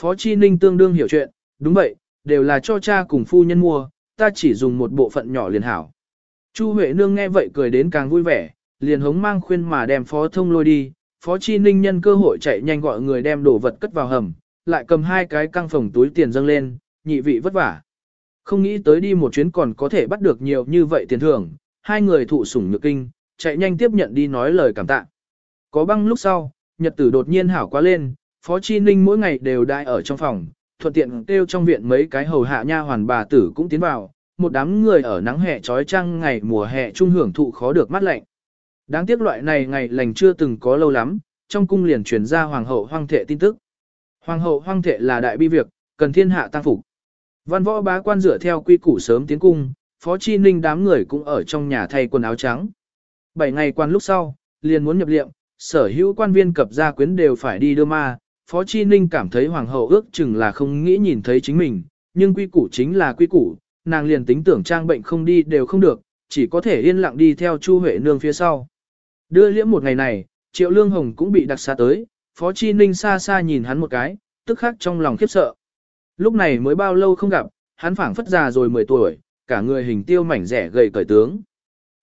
Phó Chi Ninh tương đương hiểu chuyện, đúng vậy, đều là cho cha cùng phu nhân mua, ta chỉ dùng một bộ phận nhỏ liền hảo. Chu Huệ Nương nghe vậy cười đến càng vui vẻ, liền hống mang khuyên mà đem Phó Thông lôi đi, Phó Chi Ninh nhân cơ hội chạy nhanh gọi người đem đồ vật cất vào hầm, lại cầm hai cái căng phòng túi tiền dâng lên, nhị vị vất vả. Không nghĩ tới đi một chuyến còn có thể bắt được nhiều như vậy tiền thưởng, hai người thụ sủng nhược kinh, chạy nhanh tiếp nhận đi nói lời cảm tạ. Có băng lúc sau, nhật tử đột nhiên hảo quá lên, Phó Chi Ninh mỗi ngày đều đại ở trong phòng, thuận tiện kêu trong viện mấy cái hầu hạ nha hoàn bà tử cũng tiến vào, một đám người ở nắng hè trói trăng ngày mùa hè trung hưởng thụ khó được mát lạnh. Đáng tiếc loại này ngày lành chưa từng có lâu lắm, trong cung liền truyền ra hoàng hậu hoang thệ tin tức. Hoàng hậu hoang thệ là đại bi việc, cần thiên hạ tăng phục. Văn võ bá quan dựa theo quy củ sớm tiến cung, Phó Chi Ninh đám người cũng ở trong nhà thay quần áo trắng. Bảy ngày quan lúc sau, liền muốn nhập liệm, sở hữu quan viên cập gia quyến đều phải đi đưa ma. Phó Chi Ninh cảm thấy hoàng hậu ước chừng là không nghĩ nhìn thấy chính mình, nhưng quy củ chính là quy củ, nàng liền tính tưởng trang bệnh không đi đều không được, chỉ có thể yên lặng đi theo Chu Huệ Nương phía sau. Đưa liễm một ngày này, Triệu Lương Hồng cũng bị đặc xa tới, Phó Chi Ninh xa xa nhìn hắn một cái, tức khắc trong lòng khiếp sợ. Lúc này mới bao lâu không gặp, hắn phảng phất già rồi 10 tuổi, cả người hình tiêu mảnh rẻ gầy cởi tướng.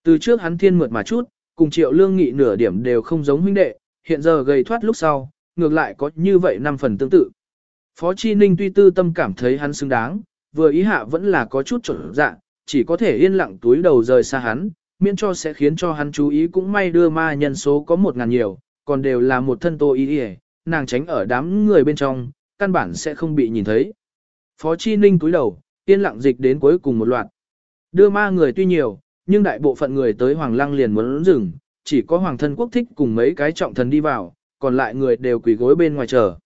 Từ trước hắn thiên mượt mà chút, cùng Triệu Lương Nghị nửa điểm đều không giống huynh đệ, hiện giờ gầy thoát lúc sau, ngược lại có như vậy năm phần tương tự. Phó Chi Ninh tuy tư tâm cảm thấy hắn xứng đáng, vừa ý hạ vẫn là có chút trở dạ, chỉ có thể yên lặng túi đầu rời xa hắn, miễn cho sẽ khiến cho hắn chú ý cũng may đưa ma nhân số có một ngàn nhiều, còn đều là một thân tô ý đi nàng tránh ở đám người bên trong, căn bản sẽ không bị nhìn thấy. Phó Chi Ninh túi đầu, yên lặng dịch đến cuối cùng một loạt. Đưa ma người tuy nhiều, nhưng đại bộ phận người tới Hoàng Lăng liền muốn dừng, chỉ có Hoàng thân quốc thích cùng mấy cái trọng thần đi vào, còn lại người đều quỳ gối bên ngoài chờ.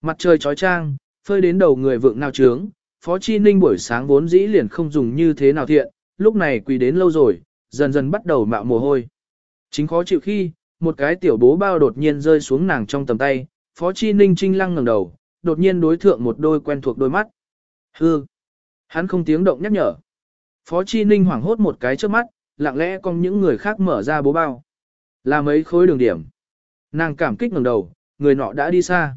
Mặt trời chói trang, phơi đến đầu người vượng nào trướng, Phó Chi Ninh buổi sáng vốn dĩ liền không dùng như thế nào thiện, lúc này quỳ đến lâu rồi, dần dần bắt đầu mạo mồ hôi. Chính khó chịu khi, một cái tiểu bố bao đột nhiên rơi xuống nàng trong tầm tay, Phó Chi Ninh trinh lăng ngẩng đầu, đột nhiên đối thượng một đôi quen thuộc đôi mắt. Hư! Hắn không tiếng động nhắc nhở. Phó Chi Ninh hoảng hốt một cái trước mắt, lặng lẽ con những người khác mở ra bố bao. Là mấy khối đường điểm. Nàng cảm kích ngẩng đầu, người nọ đã đi xa.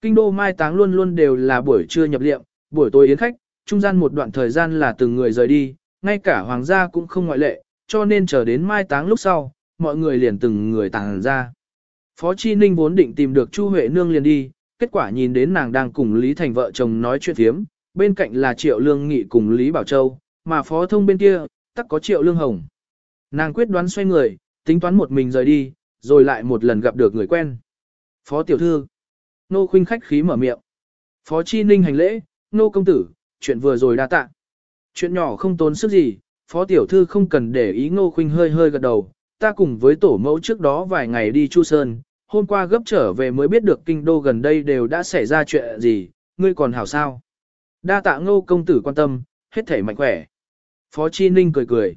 Kinh đô mai táng luôn luôn đều là buổi trưa nhập liệm, buổi tối yến khách, trung gian một đoạn thời gian là từng người rời đi, ngay cả hoàng gia cũng không ngoại lệ, cho nên chờ đến mai táng lúc sau, mọi người liền từng người tàng ra. Phó Chi Ninh vốn định tìm được Chu Huệ Nương liền đi, kết quả nhìn đến nàng đang cùng Lý Thành vợ chồng nói chuyện thiếm, bên cạnh là Triệu Lương Nghị cùng Lý Bảo Châu, mà Phó Thông bên kia, tắc có Triệu Lương Hồng. Nàng quyết đoán xoay người, tính toán một mình rời đi, rồi lại một lần gặp được người quen. Phó Tiểu Thư. Nô khuynh khách khí mở miệng. Phó Chi Ninh hành lễ, Nô Công Tử, chuyện vừa rồi đa tạ. Chuyện nhỏ không tốn sức gì, Phó Tiểu Thư không cần để ý nô Khuynh hơi hơi gật đầu, ta cùng với tổ mẫu trước đó vài ngày đi Chu Sơn, hôm qua gấp trở về mới biết được kinh đô gần đây đều đã xảy ra chuyện gì, ngươi còn hảo sao. Đa tạ Ngô Công Tử quan tâm, hết thể mạnh khỏe. Phó Chi Ninh cười cười.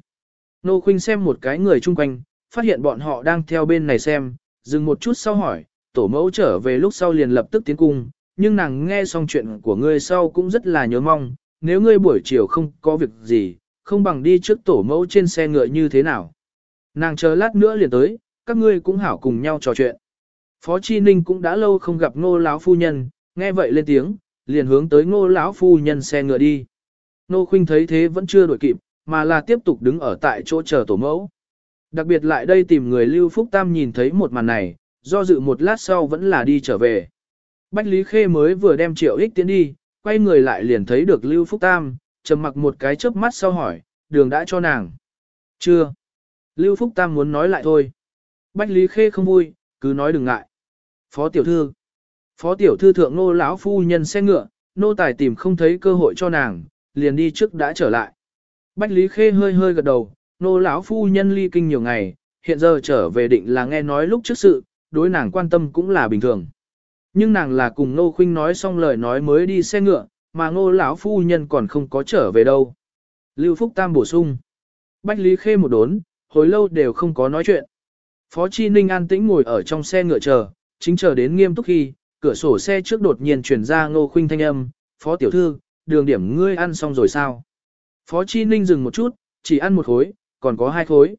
nô Khuynh xem một cái người chung quanh, phát hiện bọn họ đang theo bên này xem, dừng một chút sau hỏi, tổ mẫu trở về lúc sau liền lập tức tiến cung, nhưng nàng nghe xong chuyện của ngươi sau cũng rất là nhớ mong, nếu ngươi buổi chiều không có việc gì, không bằng đi trước tổ mẫu trên xe ngựa như thế nào. Nàng chờ lát nữa liền tới, các ngươi cũng hảo cùng nhau trò chuyện. Phó Chi Ninh cũng đã lâu không gặp ngô lão phu nhân, nghe vậy lên tiếng, liền hướng tới ngô lão phu nhân xe ngựa đi. Nô Khuynh thấy thế vẫn chưa đuổi kịp, mà là tiếp tục đứng ở tại chỗ chờ tổ mẫu. Đặc biệt lại đây tìm người Lưu Phúc Tam nhìn thấy một màn này, do dự một lát sau vẫn là đi trở về. Bách Lý Khê mới vừa đem triệu ích tiến đi, quay người lại liền thấy được Lưu Phúc Tam, trầm mặc một cái chớp mắt sau hỏi, đường đã cho nàng. Chưa. Lưu Phúc Tam muốn nói lại thôi. Bách Lý Khê không vui, cứ nói đừng ngại. Phó tiểu thư. Phó tiểu thư thượng nô lão phu nhân xe ngựa, nô tài tìm không thấy cơ hội cho nàng, liền đi trước đã trở lại. Bách Lý Khê hơi hơi gật đầu, nô lão phu nhân ly kinh nhiều ngày, hiện giờ trở về định là nghe nói lúc trước sự, đối nàng quan tâm cũng là bình thường. Nhưng nàng là cùng nô khuynh nói xong lời nói mới đi xe ngựa, mà nô lão phu nhân còn không có trở về đâu. Lưu Phúc Tam bổ sung. Bách Lý Khê một đốn, hồi lâu đều không có nói chuyện. Phó Chi Ninh an tĩnh ngồi ở trong xe ngựa chờ, chính chờ đến nghiêm túc khi, cửa sổ xe trước đột nhiên chuyển ra ngô khuynh thanh âm, Phó Tiểu Thư, đường điểm ngươi ăn xong rồi sao? Phó Chi Ninh dừng một chút, chỉ ăn một khối, còn có hai khối.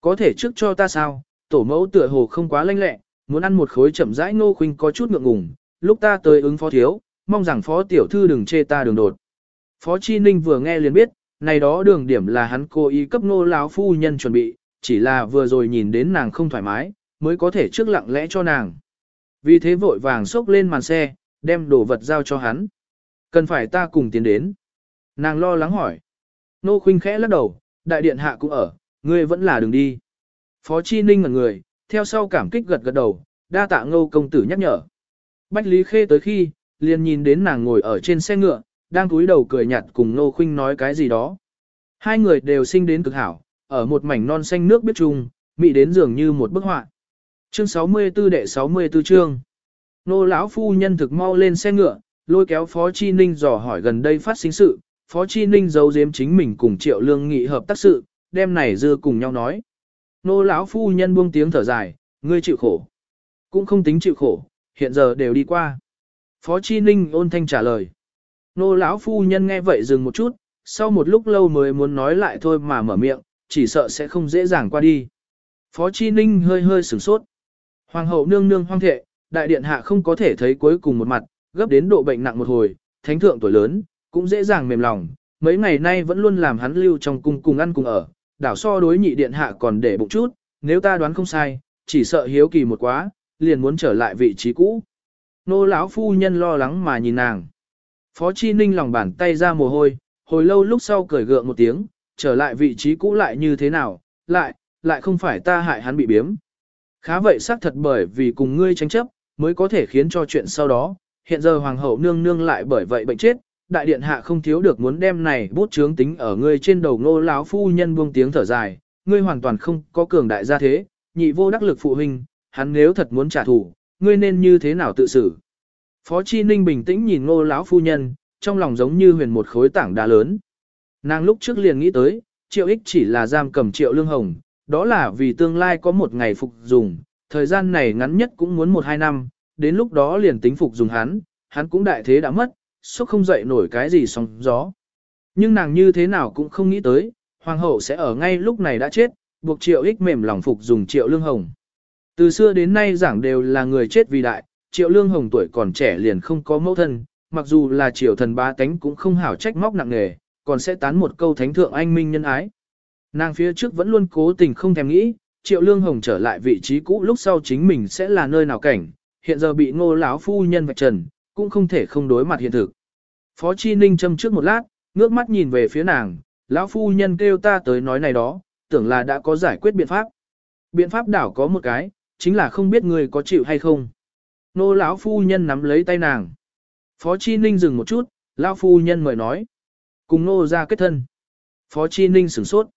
Có thể trước cho ta sao, tổ mẫu tựa hồ không quá lanh lẹ, muốn ăn một khối chậm rãi ngô khuynh có chút ngượng ngùng, lúc ta tới ứng phó thiếu, mong rằng phó tiểu thư đừng chê ta đường đột. Phó Chi Ninh vừa nghe liền biết, này đó đường điểm là hắn cố ý cấp nô lão phu nhân chuẩn bị, chỉ là vừa rồi nhìn đến nàng không thoải mái, mới có thể trước lặng lẽ cho nàng. Vì thế vội vàng xốc lên màn xe, đem đồ vật giao cho hắn. Cần phải ta cùng tiến đến. Nàng lo lắng hỏi. Nô khuynh khẽ lắc đầu, đại điện hạ cũng ở, ngươi vẫn là đường đi. Phó Chi Ninh ngẩn người, theo sau cảm kích gật gật đầu, đa tạ ngô công tử nhắc nhở. Bách Lý Khê tới khi, liền nhìn đến nàng ngồi ở trên xe ngựa, đang cúi đầu cười nhạt cùng Ngô Khuynh nói cái gì đó. Hai người đều sinh đến cực hảo, ở một mảnh non xanh nước biết chung, mị đến dường như một bức họa. Chương 64 đệ 64 chương. Nô lão phu nhân thực mau lên xe ngựa, lôi kéo Phó Chi Ninh dò hỏi gần đây phát sinh sự, Phó Chi Ninh giấu giếm chính mình cùng Triệu Lương nghị hợp tác sự, đem này dưa cùng nhau nói. Nô lão phu nhân buông tiếng thở dài, ngươi chịu khổ. Cũng không tính chịu khổ, hiện giờ đều đi qua. Phó Chi Ninh ôn thanh trả lời. Nô lão phu nhân nghe vậy dừng một chút, sau một lúc lâu mới muốn nói lại thôi mà mở miệng, chỉ sợ sẽ không dễ dàng qua đi. Phó Chi Ninh hơi hơi sửng sốt. Hoàng hậu nương nương hoang thệ, đại điện hạ không có thể thấy cuối cùng một mặt, gấp đến độ bệnh nặng một hồi, thánh thượng tuổi lớn, cũng dễ dàng mềm lòng. Mấy ngày nay vẫn luôn làm hắn lưu trong cung cùng ăn cùng ở, đảo so đối nhị điện hạ còn để bụng chút, nếu ta đoán không sai, chỉ sợ hiếu kỳ một quá, liền muốn trở lại vị trí cũ. Nô lão phu nhân lo lắng mà nhìn nàng. Phó Chi Ninh lòng bàn tay ra mồ hôi, hồi lâu lúc sau cười gượng một tiếng, trở lại vị trí cũ lại như thế nào, lại, lại không phải ta hại hắn bị biếm. Khá vậy xác thật bởi vì cùng ngươi tranh chấp, mới có thể khiến cho chuyện sau đó, hiện giờ hoàng hậu nương nương lại bởi vậy bệnh chết, đại điện hạ không thiếu được muốn đem này bút chướng tính ở ngươi trên đầu ngô lão phu nhân buông tiếng thở dài, ngươi hoàn toàn không có cường đại gia thế, nhị vô đắc lực phụ huynh, hắn nếu thật muốn trả thù, ngươi nên như thế nào tự xử. Phó Chi Ninh bình tĩnh nhìn ngô lão phu nhân, trong lòng giống như huyền một khối tảng đá lớn. Nàng lúc trước liền nghĩ tới, triệu ích chỉ là giam cầm triệu lương hồng, đó là vì tương lai có một ngày phục dùng, thời gian này ngắn nhất cũng muốn một hai năm, đến lúc đó liền tính phục dùng hắn, hắn cũng đại thế đã mất, xúc không dậy nổi cái gì sóng gió. Nhưng nàng như thế nào cũng không nghĩ tới, hoàng hậu sẽ ở ngay lúc này đã chết, buộc triệu ích mềm lòng phục dùng triệu lương hồng. Từ xưa đến nay giảng đều là người chết vì đại, triệu lương hồng tuổi còn trẻ liền không có mẫu thân, mặc dù là triệu thần ba tánh cũng không hảo trách móc nặng nề, còn sẽ tán một câu thánh thượng anh minh nhân ái. Nàng phía trước vẫn luôn cố tình không thèm nghĩ, triệu lương hồng trở lại vị trí cũ lúc sau chính mình sẽ là nơi nào cảnh, hiện giờ bị ngô lão phu nhân vạch trần, cũng không thể không đối mặt hiện thực. Phó Chi Ninh châm trước một lát, ngước mắt nhìn về phía nàng, lão phu nhân kêu ta tới nói này đó, tưởng là đã có giải quyết biện pháp. Biện pháp đảo có một cái, chính là không biết người có chịu hay không. Nô lão phu nhân nắm lấy tay nàng. Phó Chi Ninh dừng một chút, lão phu nhân mời nói. Cùng nô ra kết thân. Phó Chi Ninh sửng sốt.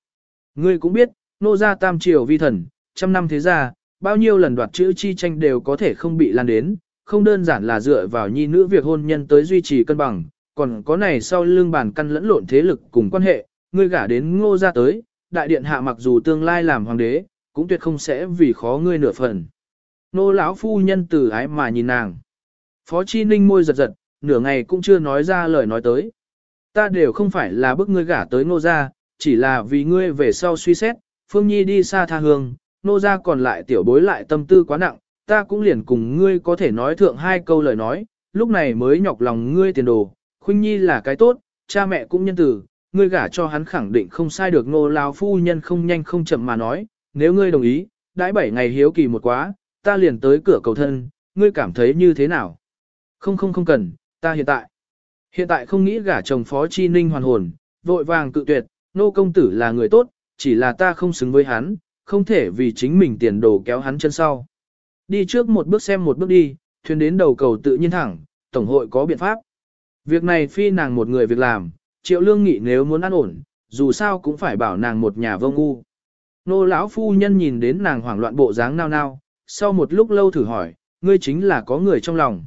Ngươi cũng biết, nô ra tam triều vi thần, trăm năm thế gia, bao nhiêu lần đoạt chữ chi tranh đều có thể không bị lan đến, không đơn giản là dựa vào nhi nữ việc hôn nhân tới duy trì cân bằng, còn có này sau lưng bàn căn lẫn lộn thế lực cùng quan hệ, ngươi gả đến ngô ra tới, đại điện hạ mặc dù tương lai làm hoàng đế, cũng tuyệt không sẽ vì khó ngươi nửa phần. Nô lão phu nhân từ ái mà nhìn nàng. Phó Chi Ninh môi giật giật, nửa ngày cũng chưa nói ra lời nói tới. Ta đều không phải là bức ngươi gả tới ngô ra, chỉ là vì ngươi về sau suy xét, Phương Nhi đi xa tha hương, nô ra còn lại tiểu bối lại tâm tư quá nặng, ta cũng liền cùng ngươi có thể nói thượng hai câu lời nói, lúc này mới nhọc lòng ngươi tiền đồ, Khuynh Nhi là cái tốt, cha mẹ cũng nhân từ, ngươi gả cho hắn khẳng định không sai được ngô lao phu nhân không nhanh không chậm mà nói, nếu ngươi đồng ý, đãi bảy ngày hiếu kỳ một quá, ta liền tới cửa cầu thân, ngươi cảm thấy như thế nào? Không không không cần, ta hiện tại. Hiện tại không nghĩ gả chồng phó chi ninh hoàn hồn, vội vàng cự tuyệt, nô công tử là người tốt, chỉ là ta không xứng với hắn, không thể vì chính mình tiền đồ kéo hắn chân sau. Đi trước một bước xem một bước đi, thuyền đến đầu cầu tự nhiên thẳng, tổng hội có biện pháp. Việc này phi nàng một người việc làm, triệu lương nghị nếu muốn an ổn, dù sao cũng phải bảo nàng một nhà vô ngu. Nô lão phu nhân nhìn đến nàng hoảng loạn bộ dáng nao nao, sau một lúc lâu thử hỏi, ngươi chính là có người trong lòng.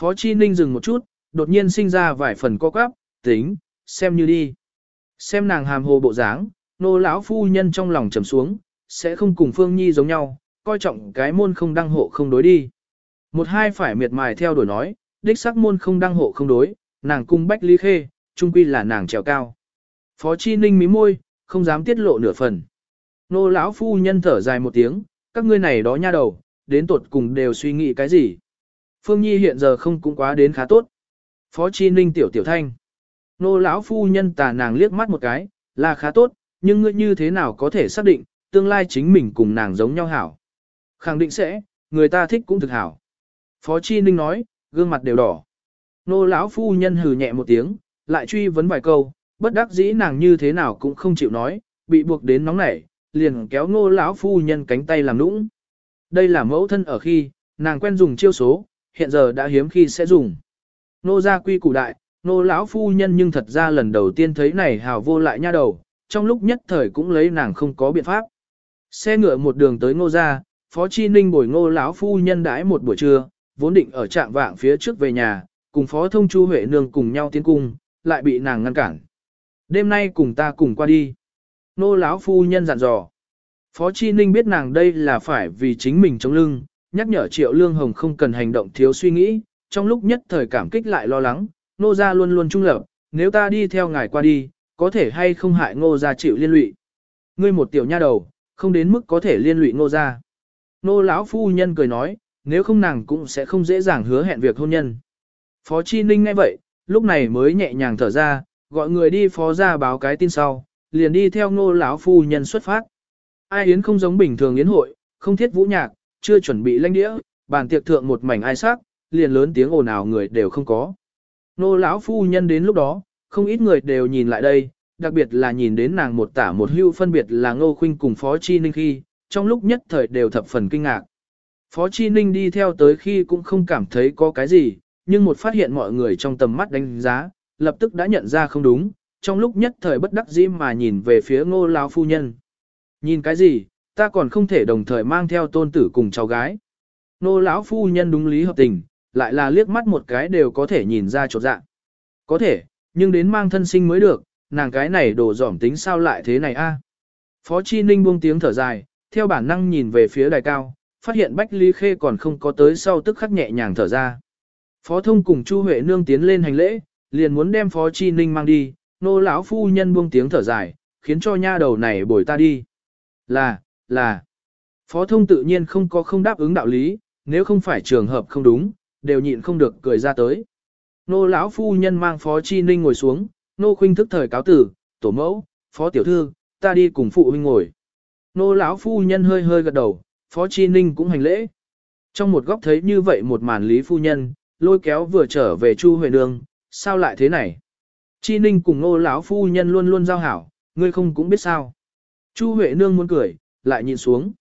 Phó Chi Ninh dừng một chút, đột nhiên sinh ra vài phần co quắp, tính, xem như đi. Xem nàng hàm hồ bộ dáng, nô lão phu nhân trong lòng trầm xuống, sẽ không cùng Phương Nhi giống nhau, coi trọng cái môn không đăng hộ không đối đi. Một hai phải miệt mài theo đuổi nói, đích xác môn không đăng hộ không đối, nàng cung bách lý khê, trung quy là nàng trèo cao. Phó Chi Ninh mí môi, không dám tiết lộ nửa phần. Nô lão phu nhân thở dài một tiếng, các ngươi này đó nha đầu, đến tột cùng đều suy nghĩ cái gì. Phương Nhi hiện giờ không cũng quá đến khá tốt. Phó Chi Ninh tiểu tiểu thanh. Nô lão phu nhân tà nàng liếc mắt một cái, là khá tốt, nhưng ngươi như thế nào có thể xác định, tương lai chính mình cùng nàng giống nhau hảo. Khẳng định sẽ, người ta thích cũng thực hảo. Phó Chi Ninh nói, gương mặt đều đỏ. Nô lão phu nhân hừ nhẹ một tiếng, lại truy vấn vài câu, bất đắc dĩ nàng như thế nào cũng không chịu nói, bị buộc đến nóng nảy, liền kéo nô lão phu nhân cánh tay làm nũng. Đây là mẫu thân ở khi, nàng quen dùng chiêu số, hiện giờ đã hiếm khi sẽ dùng. Nô gia quy củ đại, nô lão phu nhân nhưng thật ra lần đầu tiên thấy này hào vô lại nha đầu, trong lúc nhất thời cũng lấy nàng không có biện pháp. Xe ngựa một đường tới ngô gia, phó chi ninh bồi ngô lão phu nhân đãi một buổi trưa, vốn định ở trạng vạng phía trước về nhà, cùng phó thông chu huệ nương cùng nhau tiến cung, lại bị nàng ngăn cản. Đêm nay cùng ta cùng qua đi. Nô lão phu nhân dặn dò. Phó Chi Ninh biết nàng đây là phải vì chính mình chống lưng, nhắc nhở Triệu Lương Hồng không cần hành động thiếu suy nghĩ, trong lúc nhất thời cảm kích lại lo lắng, nô gia luôn luôn trung lập, nếu ta đi theo ngài qua đi, có thể hay không hại ngô gia chịu liên lụy. Ngươi một tiểu nha đầu, không đến mức có thể liên lụy ngô gia. Nô lão phu nhân cười nói, nếu không nàng cũng sẽ không dễ dàng hứa hẹn việc hôn nhân. Phó Chi Ninh nghe vậy, lúc này mới nhẹ nhàng thở ra, gọi người đi phó ra báo cái tin sau, liền đi theo nô lão phu nhân xuất phát. Ai yến không giống bình thường yến hội, không thiết vũ nhạc, chưa chuẩn bị lãnh đĩa, bàn tiệc thượng một mảnh ai sắc, liền lớn tiếng ồn ào người đều không có. Nô lão phu nhân đến lúc đó, không ít người đều nhìn lại đây, đặc biệt là nhìn đến nàng một tả một hưu phân biệt là Ngô Khuynh cùng Phó Chi Ninh khi, trong lúc nhất thời đều thập phần kinh ngạc. Phó Chi Ninh đi theo tới khi cũng không cảm thấy có cái gì, nhưng một phát hiện mọi người trong tầm mắt đánh giá, lập tức đã nhận ra không đúng, trong lúc nhất thời bất đắc dĩ mà nhìn về phía ngô lão phu nhân. Nhìn cái gì, ta còn không thể đồng thời mang theo tôn tử cùng cháu gái. Ngô lão phu nhân đúng lý hợp tình, lại là liếc mắt một cái đều có thể nhìn ra chỗ dạng. Có thể, nhưng đến mang thân sinh mới được, nàng cái này đổ dỏm tính sao lại thế này a? Phó Chi Ninh buông tiếng thở dài, theo bản năng nhìn về phía đài cao, phát hiện Bách Lý Khê còn không có tới sau tức khắc nhẹ nhàng thở ra. Phó Thông cùng Chu Huệ Nương tiến lên hành lễ, liền muốn đem Phó Chi Ninh mang đi, nô lão phu nhân buông tiếng thở dài, khiến cho nha đầu này bồi ta đi. Là, là. Phó Thông tự nhiên không có không đáp ứng đạo lý, nếu không phải trường hợp không đúng, đều nhịn không được cười ra tới. Nô lão phu nhân mang Phó Chi Ninh ngồi xuống, nô khuynh thức thời cáo tử, tổ mẫu, phó tiểu thư, ta đi cùng phụ huynh ngồi. Nô lão phu nhân hơi hơi gật đầu, Phó Chi Ninh cũng hành lễ. Trong một góc thấy như vậy một màn lý phu nhân, lôi kéo vừa trở về Chu Huệ Nương, sao lại thế này? Chi Ninh cùng nô lão phu nhân luôn luôn giao hảo, ngươi không cũng biết sao. Chu Huệ Nương muốn cười, lại nhìn xuống.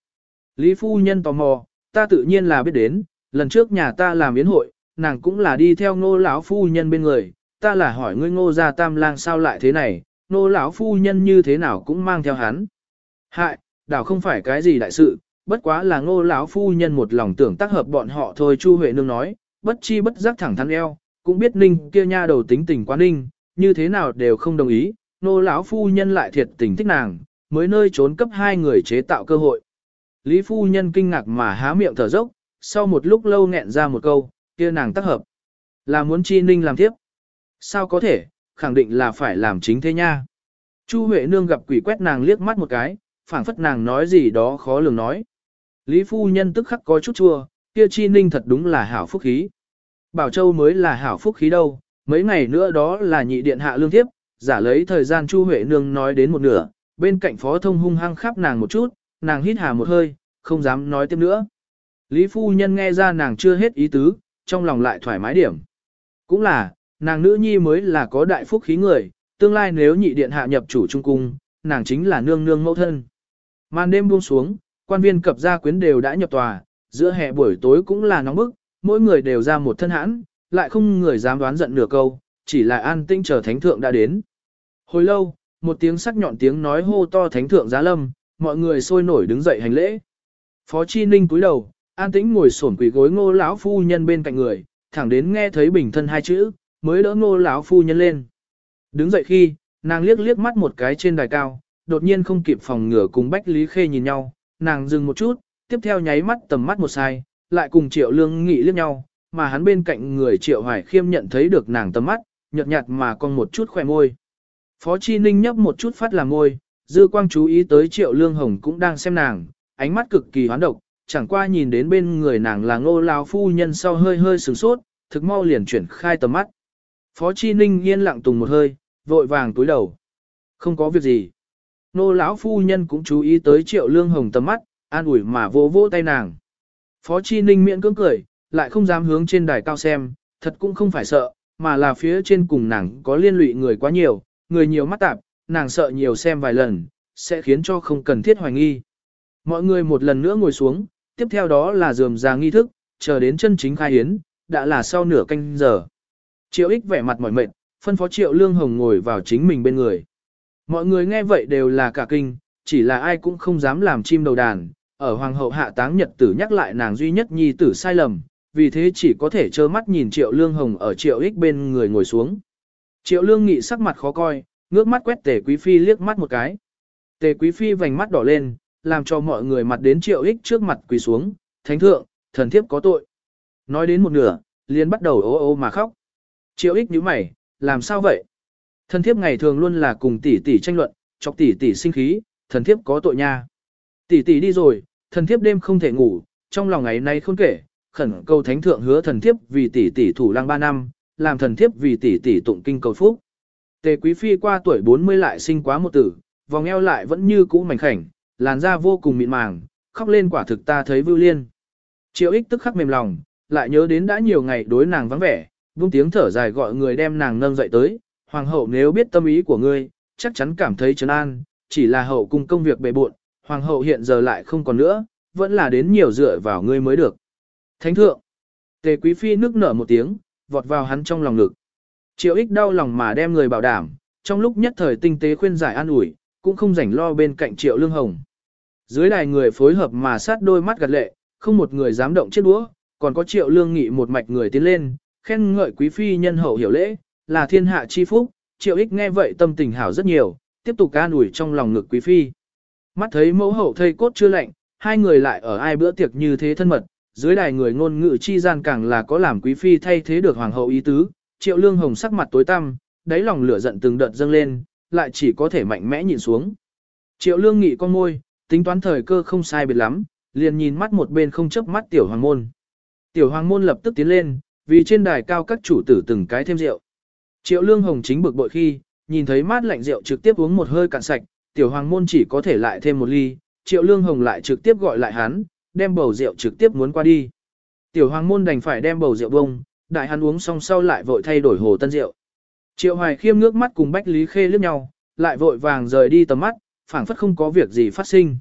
Lý phu nhân tò mò, ta tự nhiên là biết đến, lần trước nhà ta làm yến hội, nàng cũng là đi theo nô lão phu nhân bên người, ta là hỏi ngươi ngô gia tam lang sao lại thế này, nô lão phu nhân như thế nào cũng mang theo hắn. Hại, đảo không phải cái gì đại sự, bất quá là ngô lão phu nhân một lòng tưởng tác hợp bọn họ thôi Chu Huệ Nương nói, bất chi bất giác thẳng thắn eo, cũng biết ninh kia nha đầu tính tình quá ninh, như thế nào đều không đồng ý, nô lão phu nhân lại thiệt tình thích nàng, mới nơi trốn cấp hai người chế tạo cơ hội. Lý phu nhân kinh ngạc mà há miệng thở dốc, sau một lúc lâu nghẹn ra một câu, kia nàng tác hợp. Là muốn chi ninh làm tiếp. Sao có thể, khẳng định là phải làm chính thế nha. Chu Huệ Nương gặp quỷ quét nàng liếc mắt một cái, phảng phất nàng nói gì đó khó lường nói. Lý phu nhân tức khắc có chút chua, kia chi ninh thật đúng là hảo phúc khí. Bảo Châu mới là hảo phúc khí đâu, mấy ngày nữa đó là nhị điện hạ lương tiếp, giả lấy thời gian Chu Huệ Nương nói đến một nửa, bên cạnh phó thông hung hăng khắp nàng một chút, nàng hít hà một hơi, không dám nói tiếp nữa. Lý phu nhân nghe ra nàng chưa hết ý tứ, trong lòng lại thoải mái điểm. Cũng là, nàng nữ nhi mới là có đại phúc khí người, tương lai nếu nhị điện hạ nhập chủ trung cung, nàng chính là nương nương mẫu thân. Màn đêm buông xuống, quan viên cập gia quyến đều đã nhập tòa, giữa hè buổi tối cũng là nóng bức, mỗi người đều ra một thân hãn, lại không người dám đoán giận nửa câu, chỉ là an tinh chờ thánh thượng đã đến. Hồi lâu, một tiếng sắc nhọn tiếng nói hô to thánh thượng giá lâm, mọi người sôi nổi đứng dậy hành lễ. Phó Chi Ninh cúi đầu, an tĩnh ngồi xổm quỳ gối ngô lão phu nhân bên cạnh người, thẳng đến nghe thấy bình thân hai chữ, mới đỡ ngô lão phu nhân lên. Đứng dậy khi, nàng liếc liếc mắt một cái trên đài cao, đột nhiên không kịp phòng ngửa cùng Bách Lý Khê nhìn nhau, nàng dừng một chút, tiếp theo nháy mắt tầm mắt một sai, lại cùng Triệu Lương nghị liếc nhau, mà hắn bên cạnh người Triệu Hoài Khiêm nhận thấy được nàng tầm mắt, nhợt nhạt mà còn một chút khỏe môi. Phó Chi Ninh nhấp một chút phát làm môi, dư quang chú ý tới Triệu Lương Hồng cũng đang xem nàng, ánh mắt cực kỳ hoán độc, chẳng qua nhìn đến bên người nàng là ngô lao phu nhân sau hơi hơi sửng sốt, thực mau liền chuyển khai tầm mắt. Phó Chi Ninh yên lặng tùng một hơi, vội vàng túi đầu. Không có việc gì. Nô lão phu nhân cũng chú ý tới Triệu Lương Hồng tầm mắt, an ủi mà vỗ vỗ tay nàng. Phó Chi Ninh miễn cưỡng cười, lại không dám hướng trên đài cao xem, thật cũng không phải sợ, mà là phía trên cùng nàng có liên lụy người quá nhiều, người nhiều mắt tạp, nàng sợ nhiều xem vài lần, sẽ khiến cho không cần thiết hoài nghi. Mọi người một lần nữa ngồi xuống, tiếp theo đó là dườm ra nghi thức, chờ đến chân chính khai hiến, đã là sau nửa canh giờ. Triệu ích vẻ mặt mỏi mệt, phân phó triệu lương hồng ngồi vào chính mình bên người. Mọi người nghe vậy đều là cả kinh, chỉ là ai cũng không dám làm chim đầu đàn, ở hoàng hậu hạ táng nhật tử nhắc lại nàng duy nhất nhi tử sai lầm, vì thế chỉ có thể trơ mắt nhìn triệu lương hồng ở triệu ích bên người ngồi xuống. Triệu lương nghị sắc mặt khó coi, ngước mắt quét tề quý phi liếc mắt một cái. Tề quý phi vành mắt đỏ lên, làm cho mọi người mặt đến triệu ích trước mặt quỳ xuống, thánh thượng, thần thiếp có tội. Nói đến một nửa, liền bắt đầu ô ô mà khóc. Triệu ích nhíu mày, làm sao vậy? Thần thiếp ngày thường luôn là cùng tỷ tỷ tranh luận, chọc tỷ tỷ sinh khí, thần thiếp có tội nha. Tỷ tỷ đi rồi, thần thiếp đêm không thể ngủ, trong lòng ngày nay không kể, khẩn cầu thánh thượng hứa thần thiếp vì tỷ tỷ thủ lang 3 năm, làm thần thiếp vì tỷ tỷ tụng kinh cầu phúc. Tề quý phi qua tuổi 40 lại sinh quá một tử, vòng eo lại vẫn như cũ mảnh khảnh, làn da vô cùng mịn màng, khóc lên quả thực ta thấy vưu liên. Triệu ích tức khắc mềm lòng, lại nhớ đến đã nhiều ngày đối nàng vắng vẻ, vung tiếng thở dài gọi người đem nàng nâng dậy tới, hoàng hậu nếu biết tâm ý của ngươi, chắc chắn cảm thấy trấn an, chỉ là hậu cung công việc bề bộn, hoàng hậu hiện giờ lại không còn nữa, vẫn là đến nhiều dựa vào ngươi mới được. Thánh thượng, tề quý phi nước nở một tiếng, vọt vào hắn trong lòng ngực. Triệu ích đau lòng mà đem người bảo đảm, trong lúc nhất thời tinh tế khuyên giải an ủi, cũng không rảnh lo bên cạnh triệu lương hồng. Dưới đài người phối hợp mà sát đôi mắt gật lệ, không một người dám động chiếc đũa, còn có triệu lương nghị một mạch người tiến lên, khen ngợi quý phi nhân hậu hiểu lễ, là thiên hạ chi phúc, triệu ích nghe vậy tâm tình hảo rất nhiều, tiếp tục ca ủi trong lòng ngực quý phi. Mắt thấy mẫu hậu thây cốt chưa lạnh, hai người lại ở ai bữa tiệc như thế thân mật, dưới đài người ngôn ngữ chi gian càng là có làm quý phi thay thế được hoàng hậu ý tứ, triệu lương hồng sắc mặt tối tăm, đáy lòng lửa giận từng đợt dâng lên, lại chỉ có thể mạnh mẽ nhìn xuống. Triệu lương nghị con môi, tính toán thời cơ không sai biệt lắm, liền nhìn mắt một bên không chớp mắt tiểu hoàng môn. Tiểu hoàng môn lập tức tiến lên, vì trên đài cao các chủ tử từng cái thêm rượu. Triệu lương hồng chính bực bội khi, nhìn thấy mát lạnh rượu trực tiếp uống một hơi cạn sạch, tiểu hoàng môn chỉ có thể lại thêm một ly, triệu lương hồng lại trực tiếp gọi lại hắn, đem bầu rượu trực tiếp muốn qua đi. Tiểu hoàng môn đành phải đem bầu rượu bông, đại hắn uống xong sau lại vội thay đổi hồ tân rượu. Triệu hoài khiêm nước mắt cùng Bách Lý Khê liếc nhau, lại vội vàng rời đi tầm mắt, phảng phất không có việc gì phát sinh.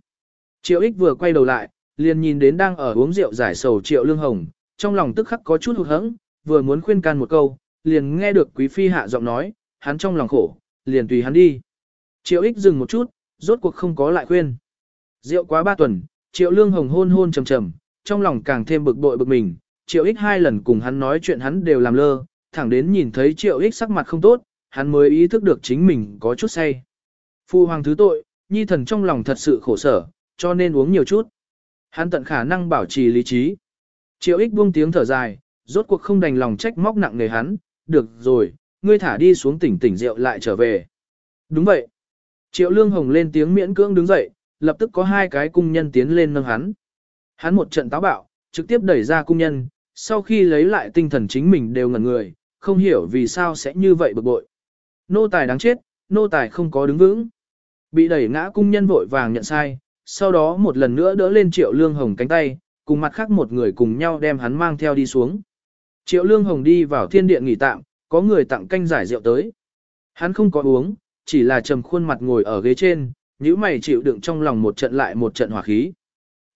Triệu ích vừa quay đầu lại, liền nhìn đến đang ở uống rượu giải sầu triệu lương hồng, trong lòng tức khắc có chút hụt hẫng, vừa muốn khuyên can một câu, liền nghe được quý phi hạ giọng nói, hắn trong lòng khổ, liền tùy hắn đi. Triệu ích dừng một chút, rốt cuộc không có lại khuyên. Rượu quá ba tuần, triệu lương hồng hôn hôn trầm trầm, trong lòng càng thêm bực bội bực mình, triệu ích hai lần cùng hắn nói chuyện hắn đều làm lơ, thẳng đến nhìn thấy triệu ích sắc mặt không tốt, hắn mới ý thức được chính mình có chút say. Phu hoàng thứ tội, nhi thần trong lòng thật sự khổ sở, cho nên uống nhiều chút. Hắn tận khả năng bảo trì lý trí. Triệu ích buông tiếng thở dài, rốt cuộc không đành lòng trách móc nặng nề hắn, được rồi, ngươi thả đi xuống tỉnh tỉnh rượu lại trở về. Đúng vậy. Triệu lương hồng lên tiếng miễn cưỡng đứng dậy, lập tức có hai cái cung nhân tiến lên nâng hắn. Hắn một trận táo bạo, trực tiếp đẩy ra cung nhân, sau khi lấy lại tinh thần chính mình đều ngẩn người, không hiểu vì sao sẽ như vậy bực bội. Nô tài đáng chết, nô tài không có đứng vững. Bị đẩy ngã cung nhân vội vàng nhận sai, sau đó một lần nữa đỡ lên triệu lương hồng cánh tay, cùng mặt khác một người cùng nhau đem hắn mang theo đi xuống. Triệu lương hồng đi vào thiên điện nghỉ tạm, có người tặng canh giải rượu tới. Hắn không có uống, chỉ là trầm khuôn mặt ngồi ở ghế trên, nhíu mày chịu đựng trong lòng một trận lại một trận hỏa khí.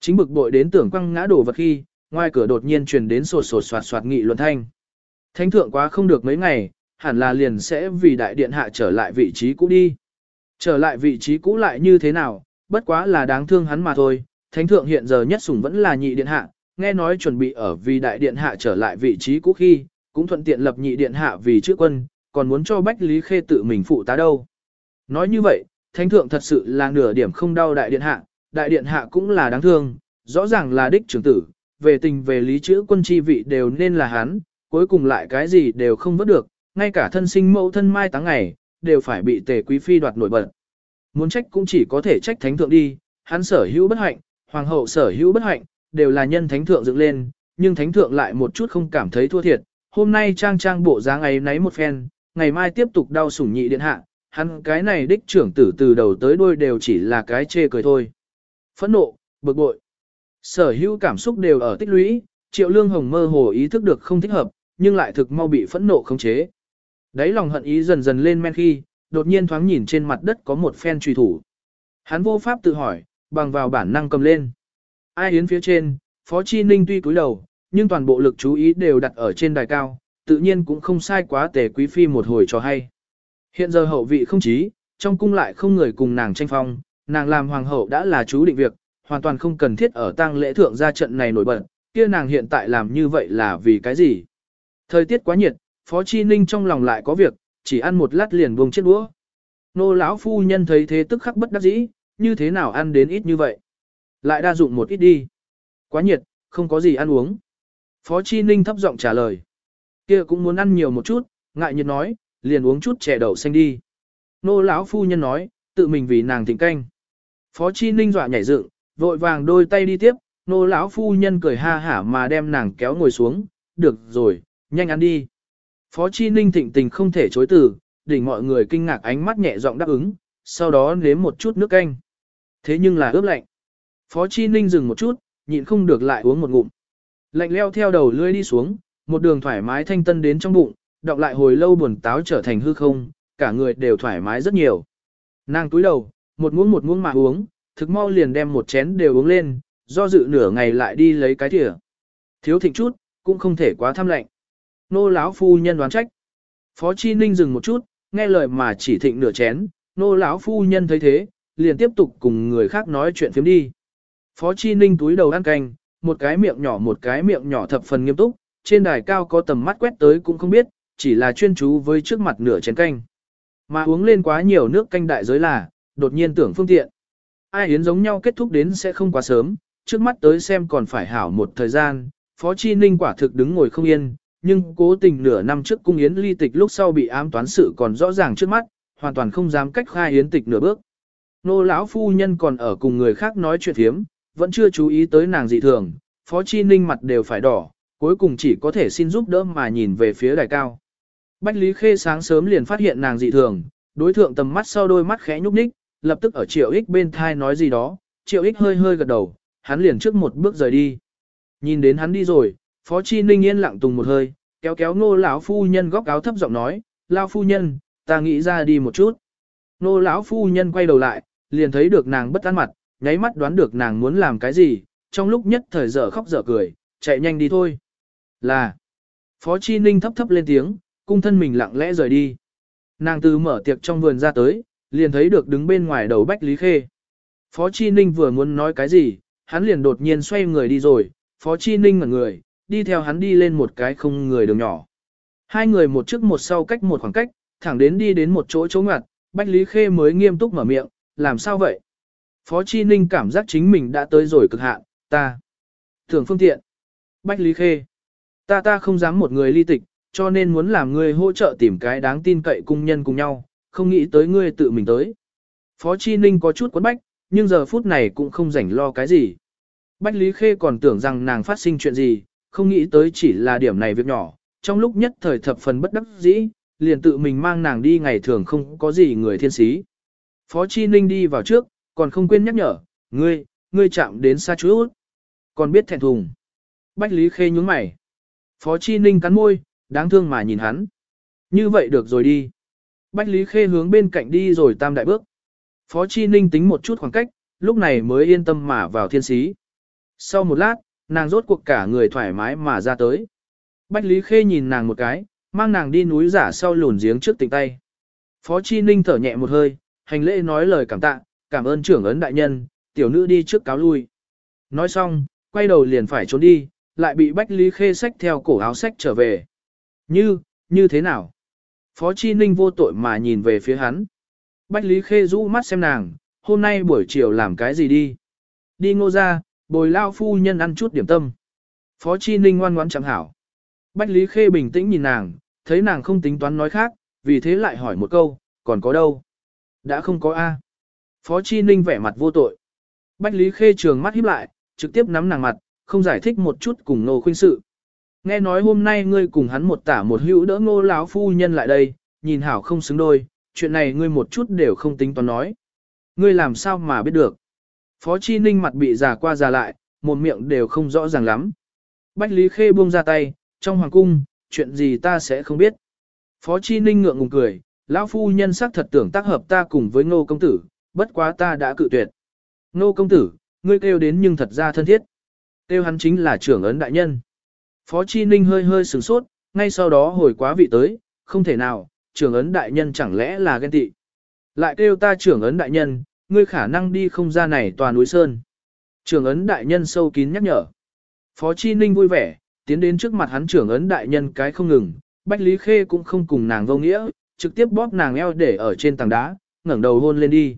Chính bực bội đến tưởng quăng ngã đổ vật khi, ngoài cửa đột nhiên truyền đến sột sột soạt soạt nghị luận thanh. Thánh thượng quá không được mấy ngày, hẳn là liền sẽ vì đại điện hạ trở lại vị trí cũ đi. Trở lại vị trí cũ lại như thế nào, bất quá là đáng thương hắn mà thôi. Thánh thượng hiện giờ nhất sủng vẫn là nhị điện hạ, nghe nói chuẩn bị ở vì đại điện hạ trở lại vị trí cũ khi, cũng thuận tiện lập nhị điện hạ vì trước quân, còn muốn cho Bách Lý Khê tự mình phụ tá đâu. Nói như vậy, thánh thượng thật sự là nửa điểm không đau đại điện hạ, đại điện hạ cũng là đáng thương, rõ ràng là đích trưởng tử, về tình về lý chữ quân chi vị đều nên là hắn, cuối cùng lại cái gì đều không vớt được, ngay cả thân sinh mẫu thân mai táng ngày, đều phải bị tề quý phi đoạt nổi bật. Muốn trách cũng chỉ có thể trách thánh thượng đi, hắn sở hữu bất hạnh, hoàng hậu sở hữu bất hạnh, đều là nhân thánh thượng dựng lên, nhưng thánh thượng lại một chút không cảm thấy thua thiệt, hôm nay trang trang bộ dáng ấy nấy một phen, ngày mai tiếp tục đau sủng nhị điện hạ, hắn cái này đích trưởng tử từ đầu tới đuôi đều chỉ là cái chê cười thôi. Phẫn nộ, bực bội, sở hữu cảm xúc đều ở tích lũy, triệu lương hồng mơ hồ ý thức được không thích hợp, nhưng lại thực mau bị phẫn nộ khống chế. Đấy lòng hận ý dần dần lên men khi, đột nhiên thoáng nhìn trên mặt đất có một phen truy thủ. Hắn vô pháp tự hỏi, bằng vào bản năng cầm lên. Ai yến phía trên, Phó Chi Ninh tuy cúi đầu, nhưng toàn bộ lực chú ý đều đặt ở trên đài cao, tự nhiên cũng không sai quá tề quý phi một hồi cho hay. Hiện giờ hậu vị không chí, trong cung lại không người cùng nàng tranh phong, nàng làm hoàng hậu đã là chú định việc, hoàn toàn không cần thiết ở tang lễ thượng ra trận này nổi bật, kia nàng hiện tại làm như vậy là vì cái gì? Thời tiết quá nhiệt, Phó Chi Ninh trong lòng lại có việc, chỉ ăn một lát liền buông chiếc đũa. Nô lão phu nhân thấy thế tức khắc bất đắc dĩ, như thế nào ăn đến ít như vậy? Lại đa dụng một ít đi. Quá nhiệt, không có gì ăn uống. Phó Chi Ninh thấp giọng trả lời. Kia cũng muốn ăn nhiều một chút, ngại nhiệt nói, liền uống chút chè đậu xanh đi. Nô lão phu nhân nói, tự mình vì nàng thỉnh canh. Phó Chi Ninh dọa nhảy dựng, vội vàng đôi tay đi tiếp, nô lão phu nhân cười ha hả mà đem nàng kéo ngồi xuống, được rồi, nhanh ăn đi. Phó Chi Ninh thịnh tình không thể chối từ, đỉnh mọi người kinh ngạc ánh mắt nhẹ giọng đáp ứng, sau đó nếm một chút nước canh. Thế nhưng là ướp lạnh. Phó Chi Ninh dừng một chút, nhịn không được lại uống một ngụm. Lạnh leo theo đầu lưỡi đi xuống, một đường thoải mái thanh tân đến trong bụng, đọc lại hồi lâu buồn táo trở thành hư không, cả người đều thoải mái rất nhiều. Nàng túi đầu, một muỗng một muỗng mà uống, thực mau liền đem một chén đều uống lên, do dự nửa ngày lại đi lấy cái thìa. Thiếu thịnh chút, cũng không thể quá tham lạnh. Nô lão phu nhân đoán trách. Phó Chi Ninh dừng một chút, nghe lời mà chỉ thịnh nửa chén, nô lão phu nhân thấy thế, liền tiếp tục cùng người khác nói chuyện phiếm đi. Phó Chi Ninh túi đầu ăn canh, một cái miệng nhỏ một cái miệng nhỏ thập phần nghiêm túc, trên đài cao có tầm mắt quét tới cũng không biết, chỉ là chuyên chú với trước mặt nửa chén canh. Mà uống lên quá nhiều nước canh đại giới là, đột nhiên tưởng phương tiện. Ai yến giống nhau kết thúc đến sẽ không quá sớm, trước mắt tới xem còn phải hảo một thời gian, Phó Chi Ninh quả thực đứng ngồi không yên, nhưng cố tình nửa năm trước cung yến ly tịch lúc sau bị ám toán sự còn rõ ràng trước mắt, hoàn toàn không dám cách khai yến tịch nửa bước. Nô lão phu nhân còn ở cùng người khác nói chuyện thiếm, vẫn chưa chú ý tới nàng dị thường, Phó Chi Ninh mặt đều phải đỏ, cuối cùng chỉ có thể xin giúp đỡ mà nhìn về phía đài cao. Bách Lý Khê sáng sớm liền phát hiện nàng dị thường, đối thượng tầm mắt sau đôi mắt khẽ nhúc nhích, lập tức ở Triệu Ích bên thai nói gì đó, Triệu Ích hơi hơi gật đầu, hắn liền trước một bước rời đi. Nhìn đến hắn đi rồi, Phó Chi Ninh yên lặng tùng một hơi, kéo kéo Ngô lão phu nhân góc áo thấp giọng nói, "Lão phu nhân, ta nghĩ ra đi một chút." Ngô lão phu nhân quay đầu lại, liền thấy được nàng bất an mặt, nháy mắt đoán được nàng muốn làm cái gì, trong lúc nhất thời dở khóc dở cười, chạy nhanh đi thôi. Là. Phó Chi Ninh thấp thấp lên tiếng, cung thân mình lặng lẽ rời đi. Nàng từ mở tiệc trong vườn ra tới, liền thấy được đứng bên ngoài đầu Bách Lý Khê. Phó Chi Ninh vừa muốn nói cái gì, hắn liền đột nhiên xoay người đi rồi, Phó Chi Ninh ngẩn người, đi theo hắn đi lên một cái không người đường nhỏ. Hai người một trước một sau cách một khoảng cách, thẳng đến đi đến một chỗ chỗ ngoặt, Bách Lý Khê mới nghiêm túc mở miệng, làm sao vậy? Phó Chi Ninh cảm giác chính mình đã tới rồi cực hạn, ta. Thường phương tiện. Bách Lý Khê. Ta ta không dám một người ly tịch, cho nên muốn làm ngươi hỗ trợ tìm cái đáng tin cậy cung nhân cùng nhau, không nghĩ tới ngươi tự mình tới. Phó Chi Ninh có chút quấn bách, nhưng giờ phút này cũng không rảnh lo cái gì. Bách Lý Khê còn tưởng rằng nàng phát sinh chuyện gì, không nghĩ tới chỉ là điểm này việc nhỏ, trong lúc nhất thời thập phần bất đắc dĩ, liền tự mình mang nàng đi ngày thường không có gì người thiên sĩ. Phó Chi Ninh đi vào trước, còn không quên nhắc nhở, ngươi, ngươi chạm đến xa chút. Còn biết thẹn thùng. Bách Lý Khê nhúng mày. Phó Chi Ninh cắn môi, đáng thương mà nhìn hắn. Như vậy được rồi đi. Bách Lý Khê hướng bên cạnh đi rồi tam đại bước. Phó Chi Ninh tính một chút khoảng cách, lúc này mới yên tâm mà vào thiên sĩ. Sau một lát, nàng rốt cuộc cả người thoải mái mà ra tới. Bách Lý Khê nhìn nàng một cái, mang nàng đi núi giả sau lùn giếng trước tỉnh tay. Phó Chi Ninh thở nhẹ một hơi, hành lễ nói lời cảm tạ, cảm ơn trưởng ấn đại nhân, tiểu nữ đi trước cáo lui. Nói xong, quay đầu liền phải trốn đi, lại bị Bách Lý Khê sách theo cổ áo sách trở về. Như, như thế nào? Phó Chi Ninh vô tội mà nhìn về phía hắn. Bách Lý Khê rũ mắt xem nàng, hôm nay buổi chiều làm cái gì đi? Đi ngô ra, bồi lao phu nhân ăn chút điểm tâm. Phó Chi Ninh ngoan ngoãn chẳng hảo. Bách Lý Khê bình tĩnh nhìn nàng, thấy nàng không tính toán nói khác, vì thế lại hỏi một câu, còn có đâu? Đã không có A. Phó Chi Ninh vẻ mặt vô tội. Bách Lý Khê trường mắt híp lại, trực tiếp nắm nàng mặt, không giải thích một chút cùng nô khuynh sự. nghe nói hôm nay ngươi cùng hắn một tả một hữu đỡ ngô lão phu nhân lại đây, nhìn hảo không xứng đôi, chuyện này ngươi một chút đều không tính toán nói. Ngươi làm sao mà biết được. Phó Chi Ninh mặt bị già qua già lại, một miệng đều không rõ ràng lắm. Bách Lý Khê buông ra tay, trong hoàng cung, chuyện gì ta sẽ không biết. Phó Chi Ninh ngượng ngùng cười, lão phu nhân sắc thật tưởng tác hợp ta cùng với ngô công tử, bất quá ta đã cự tuyệt. nô công tử, ngươi kêu đến nhưng thật ra thân thiết. Kêu hắn chính là trưởng ấn đại nhân. Phó Chi Ninh hơi hơi sửng sốt, ngay sau đó hồi quá vị tới, không thể nào, trưởng ấn đại nhân chẳng lẽ là ghen tị. Lại kêu ta trưởng ấn đại nhân, ngươi khả năng đi không ra này toàn núi sơn. Trưởng ấn đại nhân sâu kín nhắc nhở. Phó Chi Ninh vui vẻ, tiến đến trước mặt hắn trưởng ấn đại nhân cái không ngừng, Bách Lý Khê cũng không cùng nàng vô nghĩa, trực tiếp bóp nàng eo để ở trên tảng đá, ngẩng đầu hôn lên đi.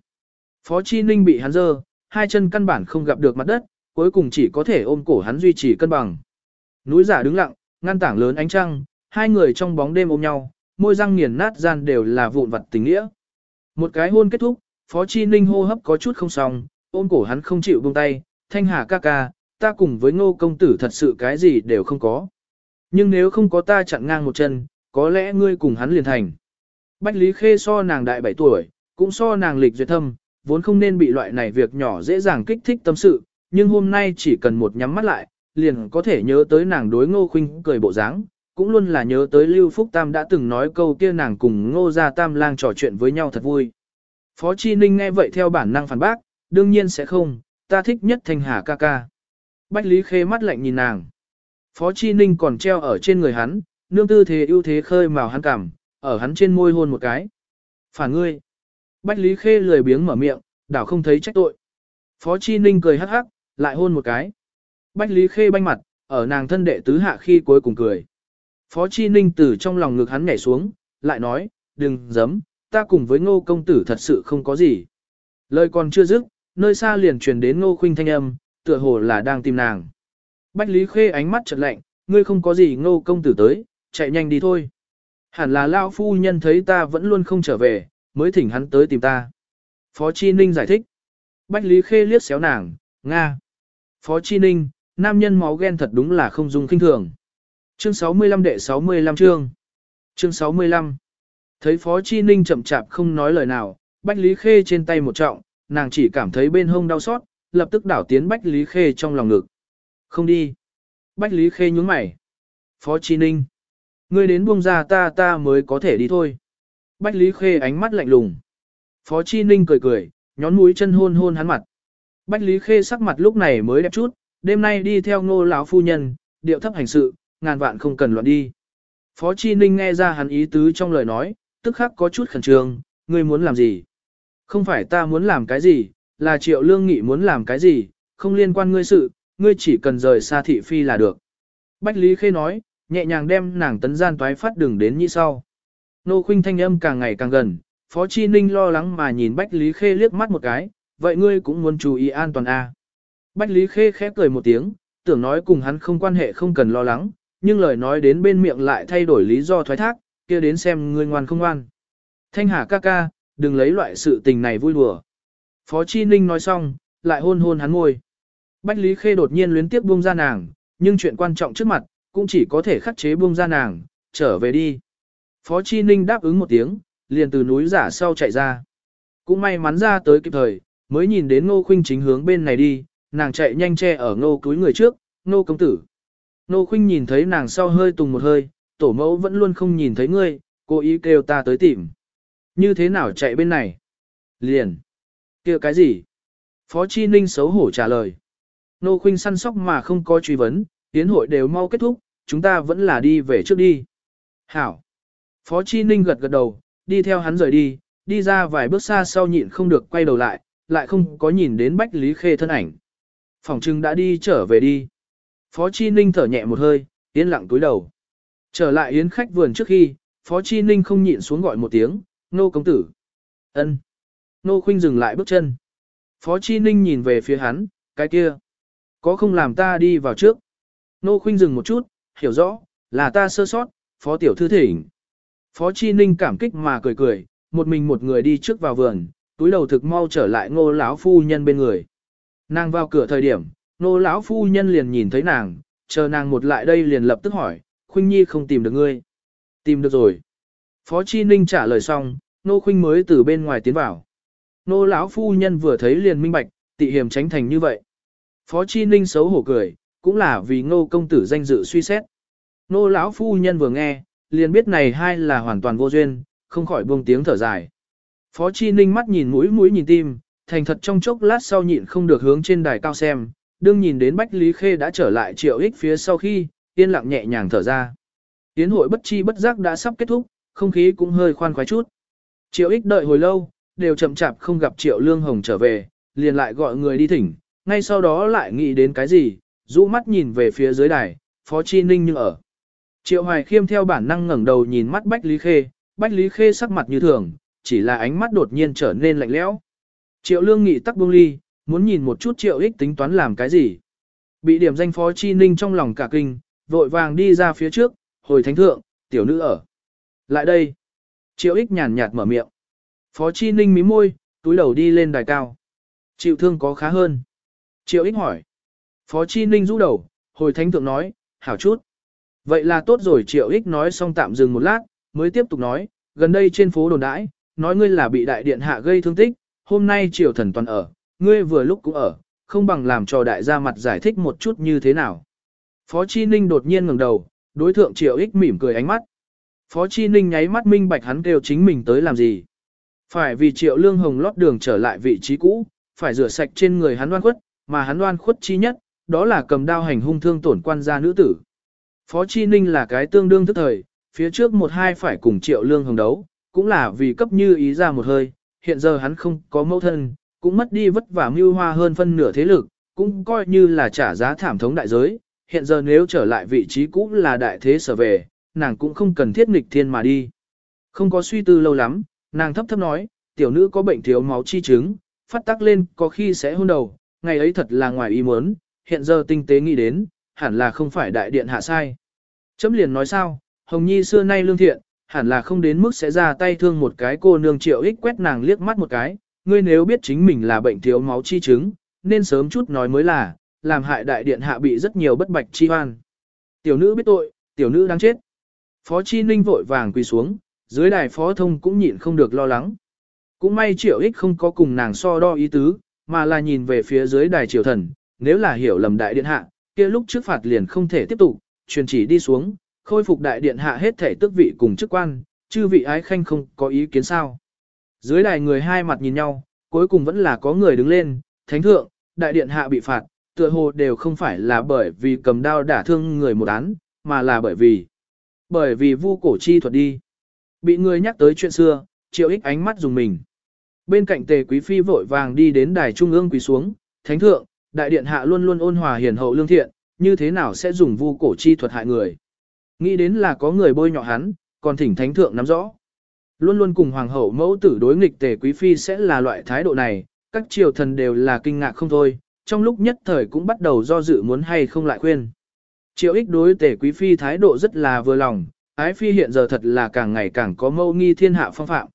Phó Chi Ninh bị hắn dơ, hai chân căn bản không gặp được mặt đất, cuối cùng chỉ có thể ôm cổ hắn duy trì cân bằng. Núi giả đứng lặng, ngăn tảng lớn ánh trăng, hai người trong bóng đêm ôm nhau, môi răng nghiền nát gian đều là vụn vặt tình nghĩa. Một cái hôn kết thúc, Phó Chi Ninh hô hấp có chút không xong, ôm cổ hắn không chịu buông tay, thanh hà ca ca, ta cùng với ngô công tử thật sự cái gì đều không có. Nhưng nếu không có ta chặn ngang một chân, có lẽ ngươi cùng hắn liền thành. Bách Lý Khê so nàng đại 7 tuổi, cũng so nàng lịch duyệt thâm, vốn không nên bị loại này việc nhỏ dễ dàng kích thích tâm sự, nhưng hôm nay chỉ cần một nhắm mắt lại, liền có thể nhớ tới nàng đối ngô khuynh cười bộ dáng, cũng luôn là nhớ tới Lưu Phúc Tam đã từng nói câu kia nàng cùng ngô gia tam lang trò chuyện với nhau thật vui. Phó Chi Ninh nghe vậy theo bản năng phản bác, đương nhiên sẽ không, ta thích nhất thanh hà ca ca. Bách Lý Khê mắt lạnh nhìn nàng. Phó Chi Ninh còn treo ở trên người hắn, nương tư thế ưu thế khơi màu hắn cảm, ở hắn trên môi hôn một cái. Phản ngươi. Bách Lý Khê lười biếng mở miệng, đảo không thấy trách tội. Phó Chi Ninh cười hắc hắc, lại hôn một cái. Bách Lý Khê banh mặt, ở nàng thân đệ tứ hạ khi cuối cùng cười. Phó Chi Ninh từ trong lòng ngực hắn nhảy xuống, lại nói, đừng giấm, ta cùng với ngô công tử thật sự không có gì. Lời còn chưa dứt, nơi xa liền truyền đến ngô khuynh thanh âm, tựa hồ là đang tìm nàng. Bách Lý Khê ánh mắt chợt lạnh, ngươi không có gì ngô công tử tới, chạy nhanh đi thôi. Hẳn là Lao phu nhân thấy ta vẫn luôn không trở về, mới thỉnh hắn tới tìm ta. Phó Chi Ninh giải thích. Bách Lý Khê liếc xéo nàng, Nga. Phó Chi Ninh, nam nhân máu ghen thật đúng là không dùng kinh thường. Chương 65 đệ 65 chương. Chương 65. Thấy Phó Chi Ninh chậm chạp không nói lời nào, Bách Lý Khê trên tay một trọng, nàng chỉ cảm thấy bên hông đau xót, lập tức đảo tiến Bách Lý Khê trong lòng ngực. Không đi. Bách Lý Khê nhúng mày. Phó Chi Ninh. Ngươi đến buông ra ta ta mới có thể đi thôi. Bách Lý Khê ánh mắt lạnh lùng. Phó Chi Ninh cười cười, nhón mũi chân hôn hôn hắn mặt. Bách Lý Khê sắc mặt lúc này mới đẹp chút, đêm nay đi theo ngô lão phu nhân, điệu thấp hành sự, ngàn vạn không cần loạn đi. Phó Chi Ninh nghe ra hắn ý tứ trong lời nói, tức khắc có chút khẩn trương, ngươi muốn làm gì? Không phải ta muốn làm cái gì, là triệu lương nghị muốn làm cái gì, không liên quan ngươi sự, ngươi chỉ cần rời xa thị phi là được. Bách Lý Khê nói, nhẹ nhàng đem nàng tấn gian toái phát đường đến như sau. Nô khuynh thanh âm càng ngày càng gần, Phó Chi Ninh lo lắng mà nhìn Bách Lý Khê liếc mắt một cái, vậy ngươi cũng muốn chú ý an toàn a. À. Bách Lý Khê khẽ cười một tiếng, tưởng nói cùng hắn không quan hệ không cần lo lắng, nhưng lời nói đến bên miệng lại thay đổi lý do thoái thác, kia đến xem ngươi ngoan không ngoan. Thanh Hà ca ca, đừng lấy loại sự tình này vui đùa. Phó Chi Ninh nói xong, lại hôn hôn hắn môi. Bách Lý Khê đột nhiên luyến tiếp buông ra nàng, nhưng chuyện quan trọng trước mặt, cũng chỉ có thể khắc chế buông ra nàng, trở về đi. Phó Chi Ninh đáp ứng một tiếng, liền từ núi giả sau chạy ra. Cũng may mắn ra tới kịp thời, mới nhìn đến Ngô Khuynh chính hướng bên này đi, nàng chạy nhanh che ở Ngô túi người trước, Ngô công tử. Ngô Khuynh nhìn thấy nàng sau hơi tùng một hơi, tổ mẫu vẫn luôn không nhìn thấy ngươi, cố ý kêu ta tới tìm. Như thế nào chạy bên này? Liền. kia cái gì? Phó Chi Ninh xấu hổ trả lời. Ngô Khuynh săn sóc mà không có truy vấn, tiến hội đều mau kết thúc, chúng ta vẫn là đi về trước đi. Hảo. Phó Chi Ninh gật gật đầu, đi theo hắn rời đi, đi ra vài bước xa sau nhịn không được quay đầu lại, lại không có nhìn đến Bách Lý Khê thân ảnh. Phòng trưng đã đi trở về đi. Phó Chi Ninh thở nhẹ một hơi, yên lặng túi đầu. Trở lại yến khách vườn trước khi, Phó Chi Ninh không nhịn xuống gọi một tiếng, nô công tử. ân Nô khuynh dừng lại bước chân. Phó Chi Ninh nhìn về phía hắn, cái kia. Có không làm ta đi vào trước? Nô khuynh dừng một chút, hiểu rõ, là ta sơ sót, Phó Tiểu Thư thỉnh. Phó Chi Ninh cảm kích mà cười cười, một mình một người đi trước vào vườn, túi đầu thực mau trở lại ngô lão phu nhân bên người. Nàng vào cửa thời điểm, ngô lão phu nhân liền nhìn thấy nàng, chờ nàng một lại đây liền lập tức hỏi, Khuynh Nhi không tìm được ngươi. Tìm được rồi. Phó Chi Ninh trả lời xong, Nô Khuynh mới từ bên ngoài tiến vào. Nô lão phu nhân vừa thấy liền minh bạch, tị hiểm tránh thành như vậy. Phó Chi Ninh xấu hổ cười, cũng là vì Ngô công tử danh dự suy xét. Nô lão phu nhân vừa nghe, liền biết này hai là hoàn toàn vô duyên, không khỏi buông tiếng thở dài. Phó Chi Ninh mắt nhìn mũi mũi nhìn tim, thành thật trong chốc lát sau nhịn không được hướng trên đài cao xem, đương nhìn đến Bách Lý Khê đã trở lại triệu ích phía sau khi, yên lặng nhẹ nhàng thở ra. Tiến hội bất chi bất giác đã sắp kết thúc, không khí cũng hơi khoan khoái chút. Triệu ích đợi hồi lâu, đều chậm chạp không gặp Triệu Lương Hồng trở về, liền lại gọi người đi thỉnh, ngay sau đó lại nghĩ đến cái gì, rũ mắt nhìn về phía dưới đài, Phó Chi Ninh như ở. Triệu Hoài Khiêm theo bản năng ngẩng đầu nhìn mắt Bách Lý Khê, Bách Lý Khê sắc mặt như thường, chỉ là ánh mắt đột nhiên trở nên lạnh lẽo. Triệu Lương Nghị tắc buông ly, muốn nhìn một chút Triệu Ích tính toán làm cái gì. Bị điểm danh Phó Chi Ninh trong lòng cả kinh, vội vàng đi ra phía trước, hồi thánh thượng, tiểu nữ ở. Lại đây. Triệu Ích nhàn nhạt mở miệng. Phó Chi Ninh mí môi, túi đầu đi lên đài cao. Chịu thương có khá hơn. Triệu Ích hỏi. Phó Chi Ninh rũ đầu, hồi thánh thượng nói, hảo chút. Vậy là tốt rồi Triệu Ích nói xong tạm dừng một lát, mới tiếp tục nói, gần đây trên phố đồn đãi, nói ngươi là bị đại điện hạ gây thương tích, hôm nay triều thần toàn ở, ngươi vừa lúc cũng ở, không bằng làm cho đại gia mặt giải thích một chút như thế nào. Phó Chi Ninh đột nhiên ngẩng đầu, đối thượng Triệu Ích mỉm cười ánh mắt. Phó Chi Ninh nháy mắt minh bạch hắn kêu chính mình tới làm gì. Phải vì Triệu Lương Hồng lót đường trở lại vị trí cũ, phải rửa sạch trên người hắn đoan khuất, mà hắn đoan khuất chi nhất, đó là cầm đao hành hung thương tổn quan gia nữ tử. Phó Chi Ninh là cái tương đương thức thời, phía trước một hai phải cùng Triệu Lương Hồng đấu, cũng là vì cấp như ý ra một hơi, hiện giờ hắn không có mẫu thân, cũng mất đi vất vả mưu hoa hơn phân nửa thế lực, cũng coi như là trả giá thảm thống đại giới, hiện giờ nếu trở lại vị trí cũ là đại thế sở về, nàng cũng không cần thiết nghịch thiên mà đi. Không có suy tư lâu lắm, nàng thấp thấp nói, tiểu nữ có bệnh thiếu máu chi chứng, phát tác lên có khi sẽ hôn đầu, ngày ấy thật là ngoài ý muốn, hiện giờ tinh tế nghĩ đến, hẳn là không phải đại điện hạ sai. Chấm liền nói sao, Hồng Nhi xưa nay lương thiện, hẳn là không đến mức sẽ ra tay thương một cái cô nương triệu ích quét nàng liếc mắt một cái, ngươi nếu biết chính mình là bệnh thiếu máu chi chứng, nên sớm chút nói mới là, làm hại đại điện hạ bị rất nhiều bất bạch chi hoan. Tiểu nữ biết tội, tiểu nữ đáng chết. Phó Chi Ninh vội vàng quỳ xuống, dưới đài phó thông cũng nhịn không được lo lắng. Cũng may triệu ích không có cùng nàng so đo ý tứ, mà là nhìn về phía dưới đài triều thần, nếu là hiểu lầm đại điện hạ, kia lúc trước phạt liền không thể tiếp tục, truyền chỉ đi xuống, khôi phục đại điện hạ hết thể tước vị cùng chức quan, chư vị ái khanh không có ý kiến sao. Dưới đài người hai mặt nhìn nhau, cuối cùng vẫn là có người đứng lên, thánh thượng, đại điện hạ bị phạt, tựa hồ đều không phải là bởi vì cầm đao đả thương người một án, mà là bởi vì bởi vì vu cổ chi thuật đi. Bị người nhắc tới chuyện xưa, triệu ích ánh mắt dùng mình. Bên cạnh tề quý phi vội vàng đi đến đài trung ương quỳ xuống, thánh thượng, đại điện hạ luôn luôn ôn hòa hiền hậu lương thiện, như thế nào sẽ dùng vu cổ chi thuật hại người. Nghĩ đến là có người bôi nhọ hắn, còn thỉnh thánh thượng nắm rõ. Luôn luôn cùng hoàng hậu mẫu tử đối nghịch tề quý phi sẽ là loại thái độ này, các triều thần đều là kinh ngạc không thôi, trong lúc nhất thời cũng bắt đầu do dự muốn hay không lại khuyên. Triệu ích đối tề quý phi thái độ rất là vừa lòng, ái phi hiện giờ thật là càng ngày càng có mâu nghi thiên hạ phong phạm.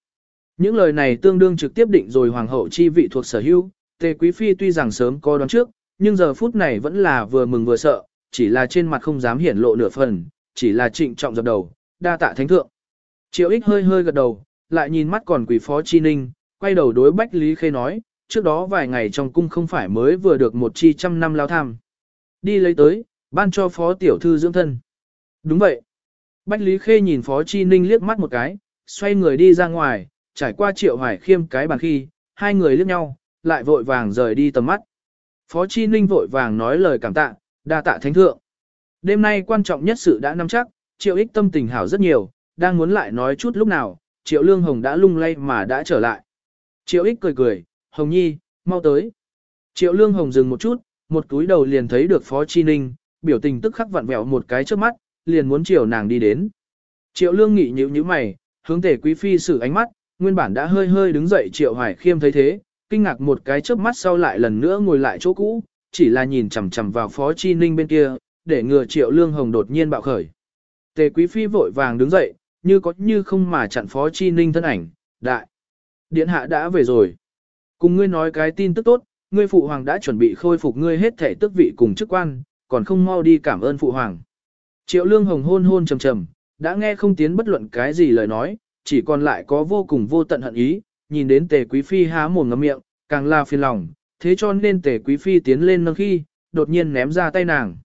Những lời này tương đương trực tiếp định rồi hoàng hậu chi vị thuộc sở hữu, tề quý phi tuy rằng sớm có đoán trước, nhưng giờ phút này vẫn là vừa mừng vừa sợ, chỉ là trên mặt không dám hiển lộ nửa phần, chỉ là trịnh trọng dập đầu, đa tạ thánh thượng. Triệu ích hơi hơi gật đầu, lại nhìn mắt còn quỷ phó chi ninh, quay đầu đối Bách Lý Khê nói, trước đó vài ngày trong cung không phải mới vừa được một chi trăm năm lao tham. Đi lấy tới, ban cho phó tiểu thư dưỡng thân. Đúng vậy. Bách Lý Khê nhìn phó chi ninh liếc mắt một cái, xoay người đi ra ngoài, trải qua triệu hoài khiêm cái bàn khi, hai người liếc nhau, lại vội vàng rời đi tầm mắt. Phó chi ninh vội vàng nói lời cảm tạ, đa tạ thánh thượng. Đêm nay quan trọng nhất sự đã nắm chắc, triệu ích tâm tình hảo rất nhiều, đang muốn lại nói chút lúc nào, triệu lương hồng đã lung lay mà đã trở lại. Triệu ích cười cười, hồng nhi, mau tới. Triệu lương hồng dừng một chút, một túi đầu liền thấy được phó chi ninh, biểu tình tức khắc vặn vẹo một cái trước mắt, liền muốn chiều nàng đi đến. Triệu lương nghị nhíu nhíu mày, hướng thể quý phi sử ánh mắt, nguyên bản đã hơi hơi đứng dậy triệu hoài khiêm thấy thế, kinh ngạc một cái chớp mắt sau lại lần nữa ngồi lại chỗ cũ, chỉ là nhìn chằm chằm vào phó chi ninh bên kia, để ngừa triệu lương hồng đột nhiên bạo khởi. Tề quý phi vội vàng đứng dậy, như có như không mà chặn phó chi ninh thân ảnh, đại. Điện hạ đã về rồi. Cùng ngươi nói cái tin tức tốt, ngươi phụ hoàng đã chuẩn bị khôi phục ngươi hết thể tước vị cùng chức quan, còn không mau đi cảm ơn phụ hoàng. Triệu lương hồng hôn hôn trầm trầm, đã nghe không tiến bất luận cái gì lời nói, chỉ còn lại có vô cùng vô tận hận ý, nhìn đến tề quý phi há mồm ngậm miệng, càng là phiền lòng, thế cho nên tề quý phi tiến lên nâng khi, đột nhiên ném ra tay nàng.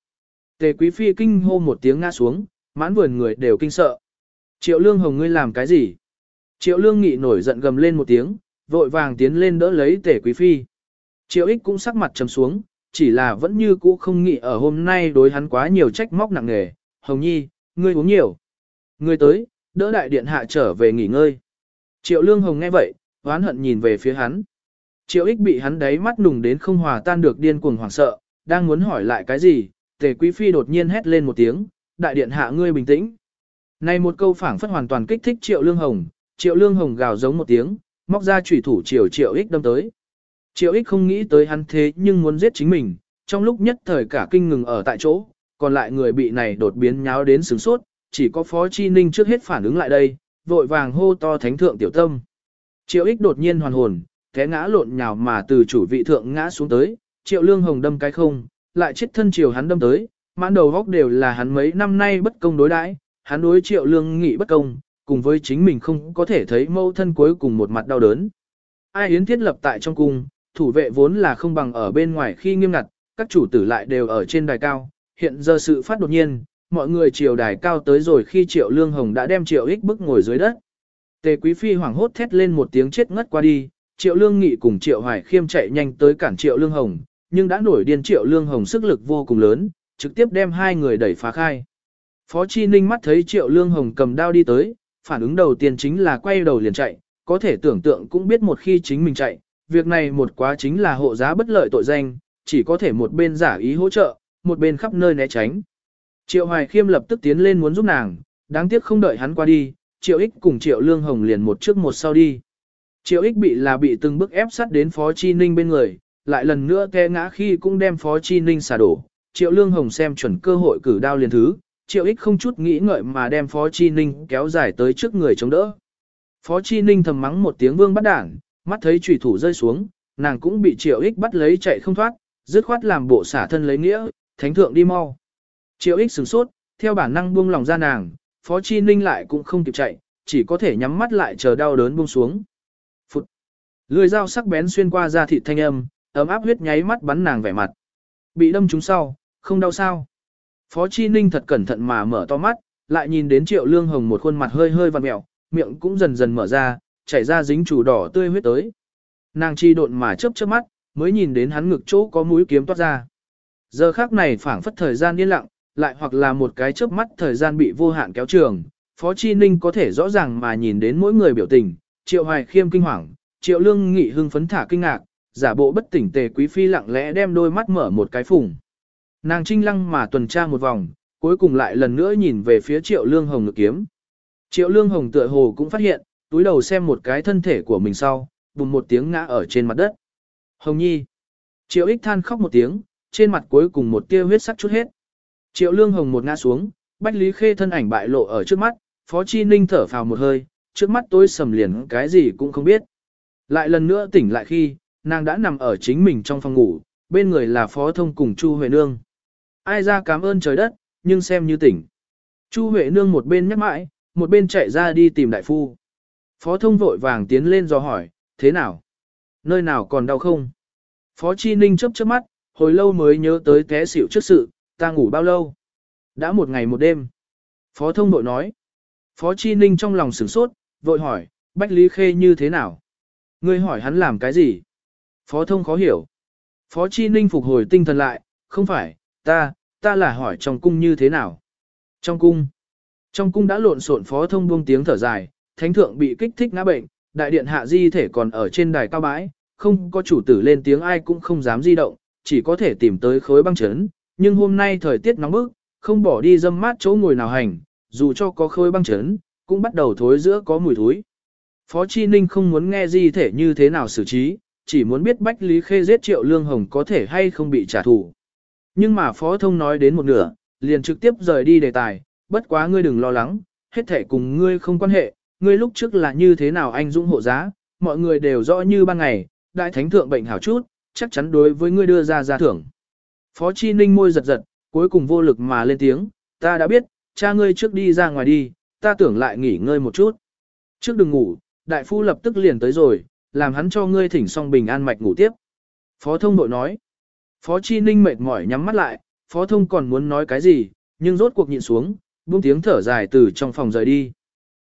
Tề quý phi kinh hô một tiếng ngã xuống, mãn vườn người đều kinh sợ. Triệu lương hồng ngươi làm cái gì? Triệu lương nghị nổi giận gầm lên một tiếng, vội vàng tiến lên đỡ lấy tề quý phi. Triệu ích cũng sắc mặt trầm xuống, chỉ là vẫn như cũ không nghĩ ở hôm nay đối hắn quá nhiều trách móc nặng nề. Hồng nhi, ngươi uống nhiều. Ngươi tới, đỡ đại điện hạ trở về nghỉ ngơi. Triệu lương hồng nghe vậy, oán hận nhìn về phía hắn. Triệu ích bị hắn đáy mắt nùng đến không hòa tan được điên cuồng hoảng sợ, đang muốn hỏi lại cái gì, tề quý phi đột nhiên hét lên một tiếng, đại điện hạ ngươi bình tĩnh. Này một câu phảng phất hoàn toàn kích thích triệu lương hồng, triệu lương hồng gào giống một tiếng, móc ra chủy thủ triệu triệu ích đâm tới. Triệu ích không nghĩ tới hắn thế nhưng muốn giết chính mình, trong lúc nhất thời cả kinh ngừng ở tại chỗ, còn lại người bị này đột biến nháo đến sướng sốt, chỉ có Phó Chi Ninh trước hết phản ứng lại đây, vội vàng hô to thánh thượng tiểu tâm. Triệu ích đột nhiên hoàn hồn, té ngã lộn nhào mà từ chủ vị thượng ngã xuống tới, triệu lương hồng đâm cái không, lại chết thân chiều hắn đâm tới, mãn đầu góc đều là hắn mấy năm nay bất công đối đãi, hắn đối triệu lương nghị bất công, cùng với chính mình không có thể thấy mâu thân cuối cùng một mặt đau đớn. Ai yến thiết lập tại trong cung, thủ vệ vốn là không bằng ở bên ngoài khi nghiêm ngặt, các chủ tử lại đều ở trên đài cao, hiện giờ sự phát đột nhiên, mọi người chiều đài cao tới rồi khi triệu lương hồng đã đem triệu ích bức ngồi dưới đất. Tề quý phi hoảng hốt thét lên một tiếng chết ngất qua đi, triệu lương nghị cùng triệu hoài khiêm chạy nhanh tới cản triệu lương hồng, nhưng đã nổi điên triệu lương hồng sức lực vô cùng lớn, trực tiếp đem hai người đẩy phá khai. Phó Chi Ninh mắt thấy triệu lương hồng cầm đao đi tới, phản ứng đầu tiên chính là quay đầu liền chạy, có thể tưởng tượng cũng biết một khi chính mình chạy, việc này một quá chính là hộ giá bất lợi tội danh, chỉ có thể một bên giả ý hỗ trợ, một bên khắp nơi né tránh. Triệu Hoài Khiêm lập tức tiến lên muốn giúp nàng, đáng tiếc không đợi hắn qua đi, Triệu Ích cùng Triệu Lương Hồng liền một trước một sau đi. Triệu Ích bị là bị từng bước ép sát đến Phó Chi Ninh bên người, lại lần nữa té ngã khi cũng đem Phó Chi Ninh xả đổ. Triệu Lương Hồng xem chuẩn cơ hội cử đao liền thứ, Triệu Ích không chút nghĩ ngợi mà đem Phó Chi Ninh kéo dài tới trước người chống đỡ. Phó Chi Ninh thầm mắng một tiếng vương bắt đảng, mắt thấy trùy thủ rơi xuống, nàng cũng bị Triệu Ích bắt lấy chạy không thoát, dứt khoát làm bộ xả thân lấy nghĩa, thánh thượng đi mau. Triệu Ích sửng sốt, theo bản năng buông lòng ra nàng, Phó Chi Ninh lại cũng không kịp chạy, chỉ có thể nhắm mắt lại chờ đau đớn buông xuống. Phụt. Lưỡi dao sắc bén xuyên qua da thịt thanh âm, ấm áp huyết nháy mắt bắn nàng vẻ mặt. Bị đâm trúng sau, không đau sao? Phó Chi Ninh thật cẩn thận mà mở to mắt, lại nhìn đến Triệu Lương Hồng một khuôn mặt hơi hơi vặn mèo, miệng cũng dần dần mở ra, chảy ra dính chủ đỏ tươi huyết tới. Nàng chi độn mà chớp chớp mắt, mới nhìn đến hắn ngực chỗ có mũi kiếm toát ra. Giờ khắc này phảng phất thời gian yên lặng, lại hoặc là một cái chớp mắt thời gian bị vô hạn kéo trường, Phó Chi Ninh có thể rõ ràng mà nhìn đến mỗi người biểu tình, Triệu Hoài Khiêm kinh hoàng, Triệu Lương Nghị hưng phấn thả kinh ngạc, giả bộ bất tỉnh tề quý phi lặng lẽ đem đôi mắt mở một cái phùng. Nàng trinh lăng mà tuần tra một vòng, cuối cùng lại lần nữa nhìn về phía Triệu Lương Hồng ngực kiếm. Triệu Lương Hồng tựa hồ cũng phát hiện, túi đầu xem một cái thân thể của mình sau, bùng một tiếng ngã ở trên mặt đất. Hồng Nhi. Triệu ích than khóc một tiếng, trên mặt cuối cùng một tia huyết sắc chút hết. Triệu Lương Hồng một ngã xuống, Bách Lý Khê thân ảnh bại lộ ở trước mắt, Phó Chi Ninh thở phào một hơi, trước mắt tôi sầm liền cái gì cũng không biết. Lại lần nữa tỉnh lại khi, nàng đã nằm ở chính mình trong phòng ngủ, bên người là Phó Thông cùng Chu Huệ Nương. Ai ra cảm ơn trời đất, nhưng xem như tỉnh. Chu Huệ Nương một bên nhắc mãi, một bên chạy ra đi tìm đại phu. Phó Thông vội vàng tiến lên do hỏi, thế nào? Nơi nào còn đau không? Phó Chi Ninh chớp chớp mắt, hồi lâu mới nhớ tới té xỉu trước sự, ta ngủ bao lâu? Đã một ngày một đêm. Phó Thông vội nói. Phó Chi Ninh trong lòng sửng sốt, vội hỏi, Bách Lý Khê như thế nào? Ngươi hỏi hắn làm cái gì? Phó Thông khó hiểu. Phó Chi Ninh phục hồi tinh thần lại, không phải, ta, ta là hỏi trong cung như thế nào? Trong cung. Trong cung đã lộn xộn Phó Thông buông tiếng thở dài, thánh thượng bị kích thích ngã bệnh, đại điện hạ di thể còn ở trên đài cao bãi, không có chủ tử lên tiếng ai cũng không dám di động, chỉ có thể tìm tới khối băng chấn, nhưng hôm nay thời tiết nóng bức, không bỏ đi dâm mát chỗ ngồi nào hành, dù cho có khơi băng chấn, cũng bắt đầu thối giữa có mùi thối. Phó Chi Ninh không muốn nghe di thể như thế nào xử trí, chỉ muốn biết Bách Lý Khê giết Triệu Lương Hồng có thể hay không bị trả thù. Nhưng mà Phó Thông nói đến một nửa, liền trực tiếp rời đi đề tài, bất quá ngươi đừng lo lắng, hết thể cùng ngươi không quan hệ, ngươi lúc trước là như thế nào anh dũng hộ giá, mọi người đều rõ như ban ngày, đại thánh thượng bệnh hảo chút, chắc chắn đối với ngươi đưa ra ra thưởng. Phó Chi Ninh môi giật giật, cuối cùng vô lực mà lên tiếng, ta đã biết, cha ngươi trước đi ra ngoài đi, ta tưởng lại nghỉ ngơi một chút. Trước đừng ngủ, đại phu lập tức liền tới rồi, làm hắn cho ngươi thỉnh xong bình an mạch ngủ tiếp. Phó thông đội nói, Phó Chi Ninh mệt mỏi nhắm mắt lại, Phó thông còn muốn nói cái gì, nhưng rốt cuộc nhịn xuống, buông tiếng thở dài từ trong phòng rời đi.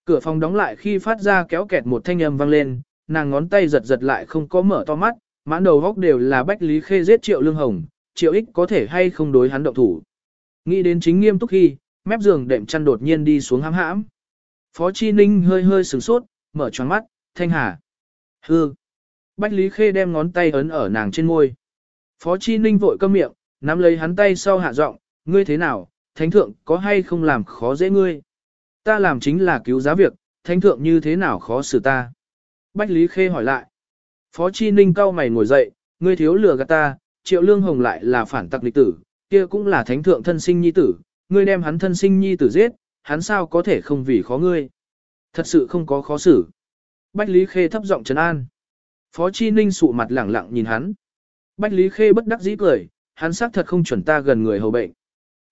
Cửa phòng đóng lại khi phát ra kéo kẹt một thanh âm vang lên, nàng ngón tay giật giật lại không có mở to mắt, mãn đầu góc đều là Bách Lý Khê giết Triệu Lương Hồng, Triệu Ích có thể hay không đối hắn động thủ. Nghĩ đến chính nghiêm túc khi, mép giường đệm chăn đột nhiên đi xuống hãm hãm. Phó Chi Ninh hơi hơi sửng sốt, mở choáng mắt, thanh hà. Hư. Bách Lý Khê đem ngón tay ấn ở nàng trên môi. Phó Chi Ninh vội câm miệng, nắm lấy hắn tay sau hạ giọng, ngươi thế nào, thánh thượng có hay không làm khó dễ ngươi. Ta làm chính là cứu giá việc, thánh thượng như thế nào khó xử ta. Bách Lý Khê hỏi lại. Phó Chi Ninh cau mày ngồi dậy, ngươi thiếu lừa gạt ta, triệu lương hồng lại là phản tặc lịch tử, kia cũng là thánh thượng thân sinh nhi tử, ngươi đem hắn thân sinh nhi tử giết, hắn sao có thể không vì khó ngươi. Thật sự không có khó xử. Bách Lý Khê thấp giọng trấn an. Phó Chi Ninh sụ mặt lẳng lặng nhìn hắn. Bách Lý Khê bất đắc dĩ cười, hắn xác thật không chuẩn ta gần người hầu bệnh.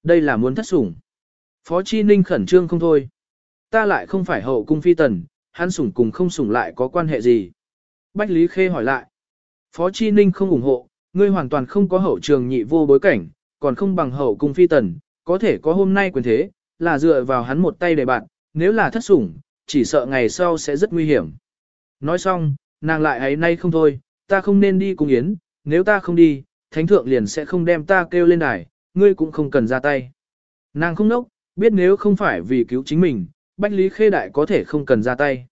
Đây là muốn thất sủng. Phó Chi Ninh khẩn trương không thôi. Ta lại không phải hậu cung phi tần, hắn sủng cùng không sủng lại có quan hệ gì. Bách Lý Khê hỏi lại. Phó Chi Ninh không ủng hộ, ngươi hoàn toàn không có hậu trường nhị vô bối cảnh, còn không bằng hậu cung phi tần, có thể có hôm nay quyền thế, là dựa vào hắn một tay để bạn, nếu là thất sủng, chỉ sợ ngày sau sẽ rất nguy hiểm. Nói xong, nàng lại ấy nay không thôi, ta không nên đi cùng yến, nếu ta không đi, thánh thượng liền sẽ không đem ta kêu lên đài, ngươi cũng không cần ra tay. Nàng không nốc, biết nếu không phải vì cứu chính mình, Bách Lý Khê Đại có thể không cần ra tay.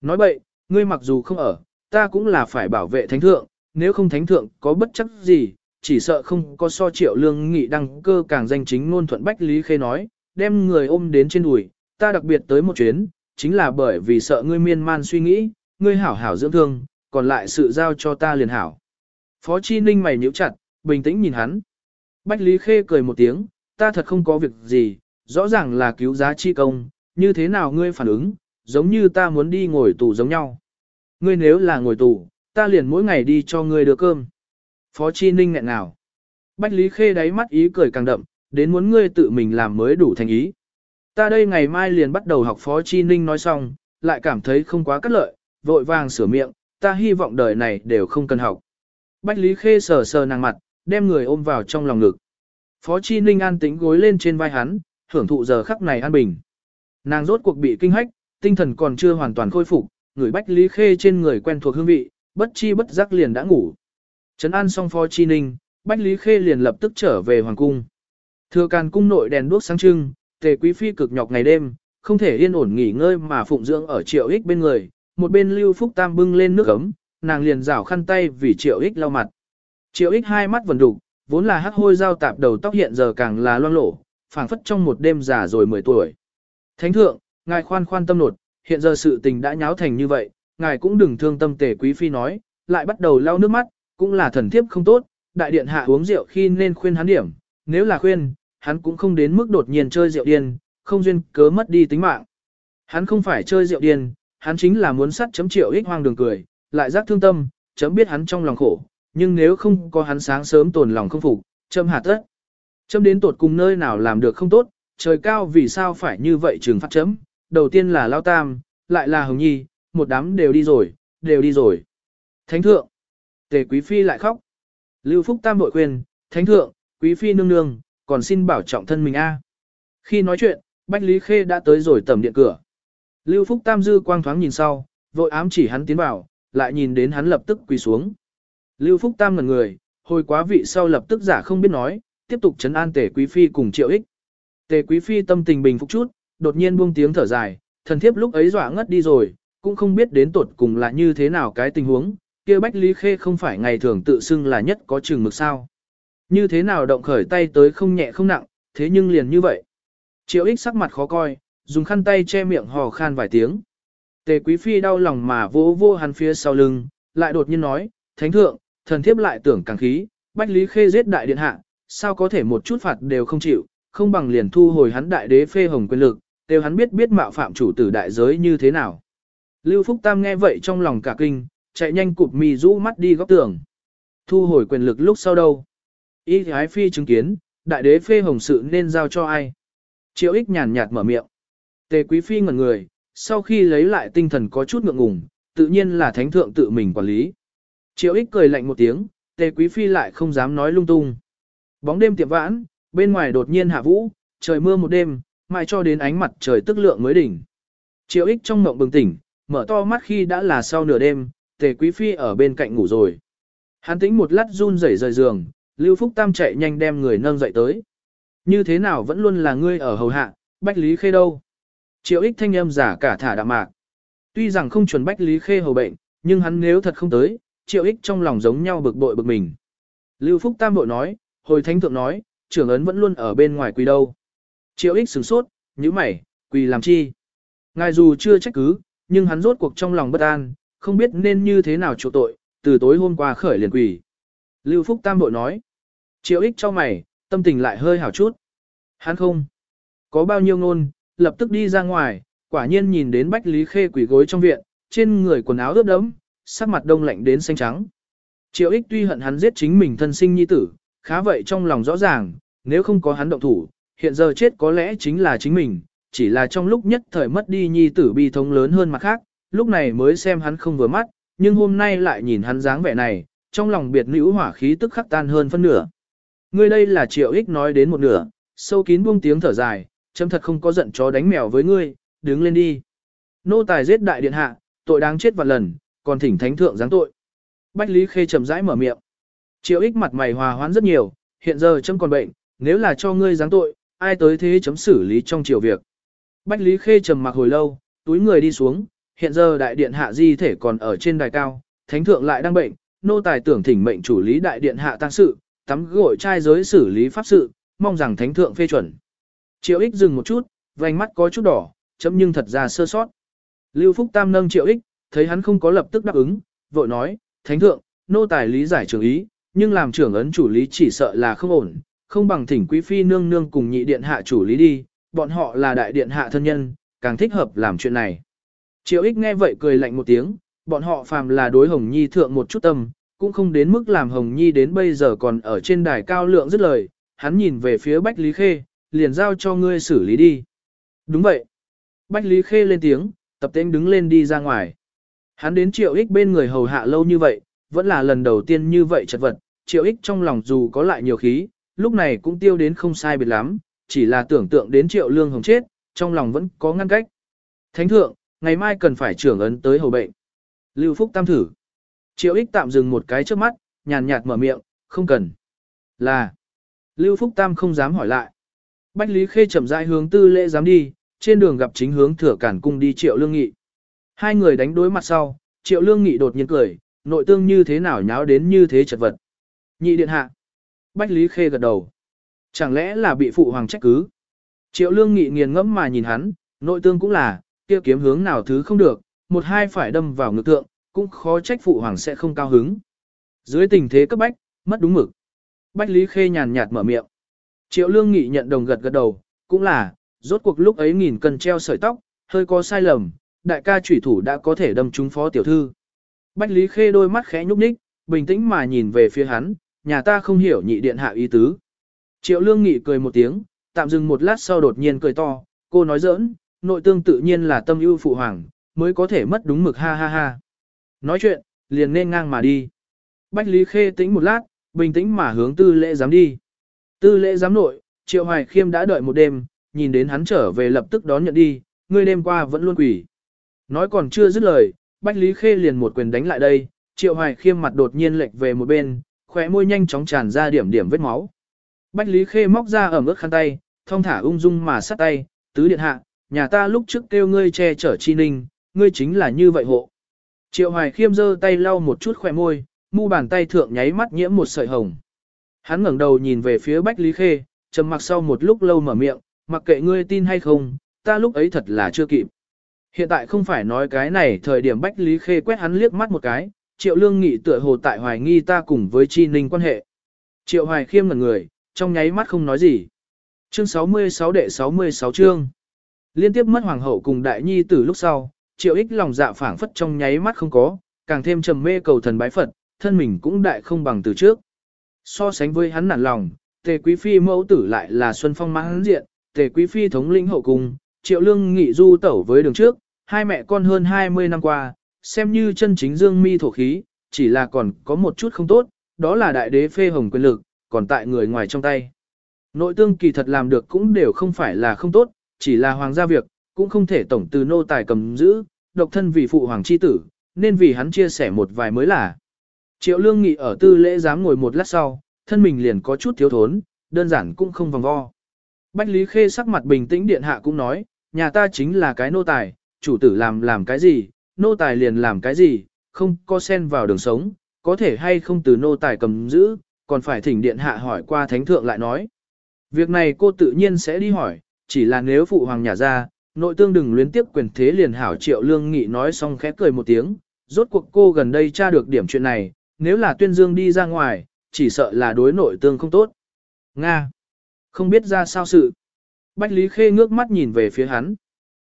Nói vậy, ngươi mặc dù không ở, ta cũng là phải bảo vệ thánh thượng, nếu không thánh thượng có bất chấp gì, chỉ sợ không có so triệu lương nghị đăng cơ càng danh chính ngôn thuận Bách Lý Khê nói, đem người ôm đến trên đùi, ta đặc biệt tới một chuyến, chính là bởi vì sợ ngươi miên man suy nghĩ, ngươi hảo hảo dưỡng thương, còn lại sự giao cho ta liền hảo. Phó Chi Ninh mày nhíu chặt, bình tĩnh nhìn hắn. Bách Lý Khê cười một tiếng, ta thật không có việc gì, rõ ràng là cứu giá chi công, như thế nào ngươi phản ứng, giống như ta muốn đi ngồi tù giống nhau. Ngươi nếu là ngồi tù, ta liền mỗi ngày đi cho ngươi đưa cơm. Phó Chi Ninh nghẹn nào. Bách Lý Khê đáy mắt ý cười càng đậm, đến muốn ngươi tự mình làm mới đủ thành ý. Ta đây ngày mai liền bắt đầu học Phó Chi Ninh nói xong, lại cảm thấy không quá cắt lợi, vội vàng sửa miệng, ta hy vọng đời này đều không cần học. Bách Lý Khê sờ sờ nàng mặt, đem người ôm vào trong lòng ngực. Phó Chi Ninh an tĩnh gối lên trên vai hắn, hưởng thụ giờ khắc này an bình. Nàng rốt cuộc bị kinh hách, tinh thần còn chưa hoàn toàn khôi phục, người Bách Lý Khê trên người quen thuộc hương vị, bất chi bất giác liền đã ngủ. Trấn an xong Phó Chi Ninh, Bách Lý Khê liền lập tức trở về hoàng cung. Thừa càn cung nội đèn đuốc sáng trưng, tề quý phi cực nhọc ngày đêm, không thể yên ổn nghỉ ngơi mà phụng dưỡng ở triệu ích bên người, một bên lưu phúc tam bưng lên nước ấm, nàng liền rảo khăn tay vì triệu ích lau mặt. Triệu ích hai mắt vần đục, vốn là hắc hôi dao tạp đầu tóc hiện giờ càng là loang lổ, phảng phất trong một đêm già rồi 10 tuổi. Thánh thượng, ngài khoan khoan tâm nột, hiện giờ sự tình đã nháo thành như vậy, ngài cũng đừng thương tâm tề quý phi nói, lại bắt đầu lau nước mắt, cũng là thần thiếp không tốt, đại điện hạ uống rượu khi nên khuyên hắn điểm, nếu là khuyên, hắn cũng không đến mức đột nhiên chơi rượu điên, không duyên cớ mất đi tính mạng. Hắn không phải chơi rượu điên, hắn chính là muốn sắt chấm triệu ích hoang đường cười, lại giác thương tâm, chấm biết hắn trong lòng khổ, nhưng nếu không có hắn sáng sớm tồn lòng không phục, chấm hạt tất. Chấm đến tột cùng nơi nào làm được không tốt, trời cao vì sao phải như vậy trừng phát chấm. Đầu tiên là Lao Tam, lại là Hồng Nhi, một đám đều đi rồi, đều đi rồi. Thánh thượng, tề quý phi lại khóc. Lưu Phúc Tam bội quyền, thánh thượng, quý phi nương nương, còn xin bảo trọng thân mình a. Khi nói chuyện, Bách Lý Khê đã tới rồi tầm điện cửa. Lưu Phúc Tam dư quang thoáng nhìn sau, vội ám chỉ hắn tiến vào, lại nhìn đến hắn lập tức quỳ xuống. Lưu Phúc Tam ngẩn người, hồi quá vị sau lập tức giả không biết nói, tiếp tục chấn an tề quý phi cùng triệu ích. Tề quý phi tâm tình bình phục chút, đột nhiên buông tiếng thở dài, thần thiếp lúc ấy dọa ngất đi rồi, cũng không biết đến tột cùng là như thế nào cái tình huống, kia Bách Lý Khê không phải ngày thường tự xưng là nhất có chừng mực sao. Như thế nào động khởi tay tới không nhẹ không nặng, thế nhưng liền như vậy. Triệu ích sắc mặt khó coi, dùng khăn tay che miệng hò khan vài tiếng. Tề quý phi đau lòng mà vỗ vô hắn phía sau lưng, lại đột nhiên nói, thánh thượng, thần thiếp lại tưởng càng khí, Bách Lý Khê giết đại điện hạ, sao có thể một chút phạt đều không chịu, không bằng liền thu hồi hắn đại đế phê hồng quyền lực, đều hắn biết biết mạo phạm chủ tử đại giới như thế nào. Lưu Phúc Tam nghe vậy trong lòng cả kinh, chạy nhanh cụp mì rũ mắt đi góc tường. Thu hồi quyền lực lúc sau đâu. Y thái Phi chứng kiến, đại đế phê hồng sự nên giao cho ai? Triệu ích nhàn nhạt mở miệng. Tề quý phi ngẩn người, sau khi lấy lại tinh thần có chút ngượng ngùng, tự nhiên là thánh thượng tự mình quản lý. Triệu ích cười lạnh một tiếng, tề quý phi lại không dám nói lung tung. Bóng đêm tiệm vãn, bên ngoài đột nhiên hạ vũ, trời mưa một đêm, mãi cho đến ánh mặt trời tức lượng mới đỉnh. Triệu ích trong mộng bừng tỉnh, mở to mắt khi đã là sau nửa đêm, tề quý phi ở bên cạnh ngủ rồi. Hắn tính một lát run rẩy rời giường, Lưu Phúc Tam chạy nhanh đem người nâng dậy tới. Như thế nào vẫn luôn là ngươi ở hầu hạ, Bách Lý Khê đâu? Triệu ích thanh âm giả cả thả đạm mạc. Tuy rằng không chuẩn Bách Lý Khê hầu bệnh, nhưng hắn nếu thật không tới, triệu ích trong lòng giống nhau bực bội bực mình. Lưu Phúc Tam bội nói, hồi thánh thượng nói, trưởng ấn vẫn luôn ở bên ngoài quỳ đâu. Triệu ích sửng sốt, như mày, quỳ làm chi? Ngài dù chưa trách cứ, nhưng hắn rốt cuộc trong lòng bất an, không biết nên như thế nào chỗ tội, từ tối hôm qua khởi liền quỷ. Lưu Phúc Tam bội nói, triệu ích cho mày, tâm tình lại hơi hảo chút. Hắn không, có bao nhiêu ngôn, lập tức đi ra ngoài, quả nhiên nhìn đến Bách Lý Khê quỷ gối trong viện, trên người quần áo ướt đẫm, sắc mặt đông lạnh đến xanh trắng. Triệu ích tuy hận hắn giết chính mình thân sinh nhi tử, khá vậy trong lòng rõ ràng, nếu không có hắn động thủ, hiện giờ chết có lẽ chính là chính mình, chỉ là trong lúc nhất thời mất đi nhi tử bi thống lớn hơn mặt khác, lúc này mới xem hắn không vừa mắt, nhưng hôm nay lại nhìn hắn dáng vẻ này, trong lòng biệt nữ hỏa khí tức khắc tan hơn phân nửa. Người đây là triệu ích nói đến một nửa, sâu kín buông tiếng thở dài, chấm thật không có giận chó đánh mèo với ngươi, đứng lên đi. Nô tài giết đại điện hạ, tội đáng chết vạn lần, còn thỉnh thánh thượng giáng tội. Bách Lý Khê chậm rãi mở miệng. Triệu ích mặt mày hòa hoãn rất nhiều, hiện giờ chấm còn bệnh, nếu là cho ngươi giáng tội, ai tới thế chấm xử lý trong triều việc. Bách Lý Khê trầm mặc hồi lâu, túi người đi xuống, hiện giờ đại điện hạ di thể còn ở trên đài cao, thánh thượng lại đang bệnh, nô tài tưởng thỉnh mệnh chủ lý đại điện hạ tăng sự, tắm gội trai giới xử lý pháp sự, mong rằng thánh thượng phê chuẩn. Triệu ích dừng một chút, vành mắt có chút đỏ, chấm nhưng thật ra sơ sót. Lưu Phúc Tam nâng triệu ích, thấy hắn không có lập tức đáp ứng, vội nói, Thánh thượng, nô tài lý giải trưởng ý, nhưng làm trưởng ấn chủ lý chỉ sợ là không ổn, không bằng thỉnh quý phi nương nương cùng nhị điện hạ chủ lý đi, bọn họ là đại điện hạ thân nhân, càng thích hợp làm chuyện này. Triệu ích nghe vậy cười lạnh một tiếng, bọn họ phàm là đối Hồng Nhi thượng một chút tâm, cũng không đến mức làm Hồng Nhi đến bây giờ còn ở trên đài cao lượng dứt lời, hắn nhìn về phía Bách Lý Khê, liền giao cho ngươi xử lý đi. Đúng vậy. Bách Lý Khê lên tiếng, tập tên đứng lên đi ra ngoài. Hắn đến triệu ích bên người hầu hạ lâu như vậy, vẫn là lần đầu tiên như vậy chật vật, triệu ích trong lòng dù có lại nhiều khí, lúc này cũng tiêu đến không sai biệt lắm, chỉ là tưởng tượng đến triệu lương hồng chết, trong lòng vẫn có ngăn cách. Thánh thượng, ngày mai cần phải trưởng ấn tới hầu bệnh. Lưu Phúc Tam thử. Triệu ích tạm dừng một cái trước mắt, nhàn nhạt mở miệng, không cần. Là. Lưu Phúc Tam không dám hỏi lại. Bách Lý Khê chậm rãi hướng tư lễ dám đi, trên đường gặp chính hướng thừa cản cung đi triệu lương nghị. Hai người đánh đối mặt sau, triệu lương nghị đột nhiên cười, nội tương như thế nào nháo đến như thế chật vật. Nhị điện hạ. Bách Lý Khê gật đầu. Chẳng lẽ là bị phụ hoàng trách cứ? Triệu lương nghị nghiền ngẫm mà nhìn hắn, nội tương cũng là, kia kiếm hướng nào thứ không được, một hai phải đâm vào ngực tượng, cũng khó trách phụ hoàng sẽ không cao hứng. Dưới tình thế cấp bách, mất đúng mực. Bách Lý Khê nhàn nhạt mở miệng. Triệu lương nghị nhận đồng gật gật đầu, cũng là, rốt cuộc lúc ấy nghìn cân treo sợi tóc, hơi có sai lầm, đại ca chủy thủ đã có thể đâm trúng phó tiểu thư. Bách Lý Khê đôi mắt khẽ nhúc nhích, bình tĩnh mà nhìn về phía hắn, nhà ta không hiểu nhị điện hạ ý tứ. Triệu Lương Nghị cười một tiếng, tạm dừng một lát sau đột nhiên cười to, cô nói giỡn, nội tương tự nhiên là tâm ưu phụ hoàng, mới có thể mất đúng mực ha ha ha. Nói chuyện, liền nên ngang mà đi. Bách Lý Khê tĩnh một lát, bình tĩnh mà hướng tư lễ dám đi. Tư lễ giám nội, Triệu Hoài Khiêm đã đợi một đêm, nhìn đến hắn trở về lập tức đón nhận đi, ngươi đêm qua vẫn luôn quỷ. Nói còn chưa dứt lời, Bách Lý Khê liền một quyền đánh lại đây, Triệu Hoài Khiêm mặt đột nhiên lệch về một bên, khóe môi nhanh chóng tràn ra điểm điểm vết máu. Bách Lý Khê móc ra ẩm ướt khăn tay, thong thả ung dung mà sát tay, tứ điện hạ, nhà ta lúc trước kêu ngươi che chở chi ninh, ngươi chính là như vậy hộ. Triệu Hoài Khiêm giơ tay lau một chút khóe môi, mu bàn tay thượng nháy mắt nhiễm một sợi hồng. Hắn ngẩng đầu nhìn về phía Bách Lý Khê, trầm mặc sau một lúc lâu mở miệng, mặc kệ ngươi tin hay không, ta lúc ấy thật là chưa kịp. Hiện tại không phải nói cái này thời điểm Bách Lý Khê quét hắn liếc mắt một cái, Triệu Lương Nghị tựa hồ tại hoài nghi ta cùng với Chi Ninh quan hệ. Triệu Hoài khiêm ngẩn người, trong nháy mắt không nói gì. Chương 66 đệ 66 chương. Liên tiếp mất hoàng hậu cùng đại nhi tử lúc sau, Triệu Ích lòng dạ phảng phất trong nháy mắt không có, càng thêm trầm mê cầu thần bái Phật, thân mình cũng đại không bằng từ trước. So sánh với hắn nản lòng, tề quý phi mẫu tử lại là Xuân Phong mãn diện, tề quý phi thống lĩnh hậu cung, triệu lương nghị du tẩu với đường trước, hai mẹ con hơn 20 năm qua, xem như chân chính dương mi thổ khí, chỉ là còn có một chút không tốt, đó là đại đế phê hồng quyền lực, còn tại người ngoài trong tay. Nội tương kỳ thật làm được cũng đều không phải là không tốt, chỉ là hoàng gia việc, cũng không thể tổng từ nô tài cầm giữ, độc thân vì phụ hoàng chi tử, nên vì hắn chia sẻ một vài mới là. Triệu lương nghị ở tư lễ dám ngồi một lát sau, thân mình liền có chút thiếu thốn, đơn giản cũng không vòng vo. Bách Lý Khê sắc mặt bình tĩnh điện hạ cũng nói, nhà ta chính là cái nô tài, chủ tử làm làm cái gì, nô tài liền làm cái gì, không có sen vào đường sống, có thể hay không từ nô tài cầm giữ, còn phải thỉnh điện hạ hỏi qua thánh thượng lại nói. Việc này cô tự nhiên sẽ đi hỏi, chỉ là nếu phụ hoàng nhà ra, nội tương đừng luyến tiếp quyền thế liền hảo triệu lương nghị nói xong khẽ cười một tiếng, rốt cuộc cô gần đây tra được điểm chuyện này, nếu là tuyên dương đi ra ngoài, chỉ sợ là đối nội tương không tốt. Nga. Không biết ra sao sự. Bách Lý Khê ngước mắt nhìn về phía hắn.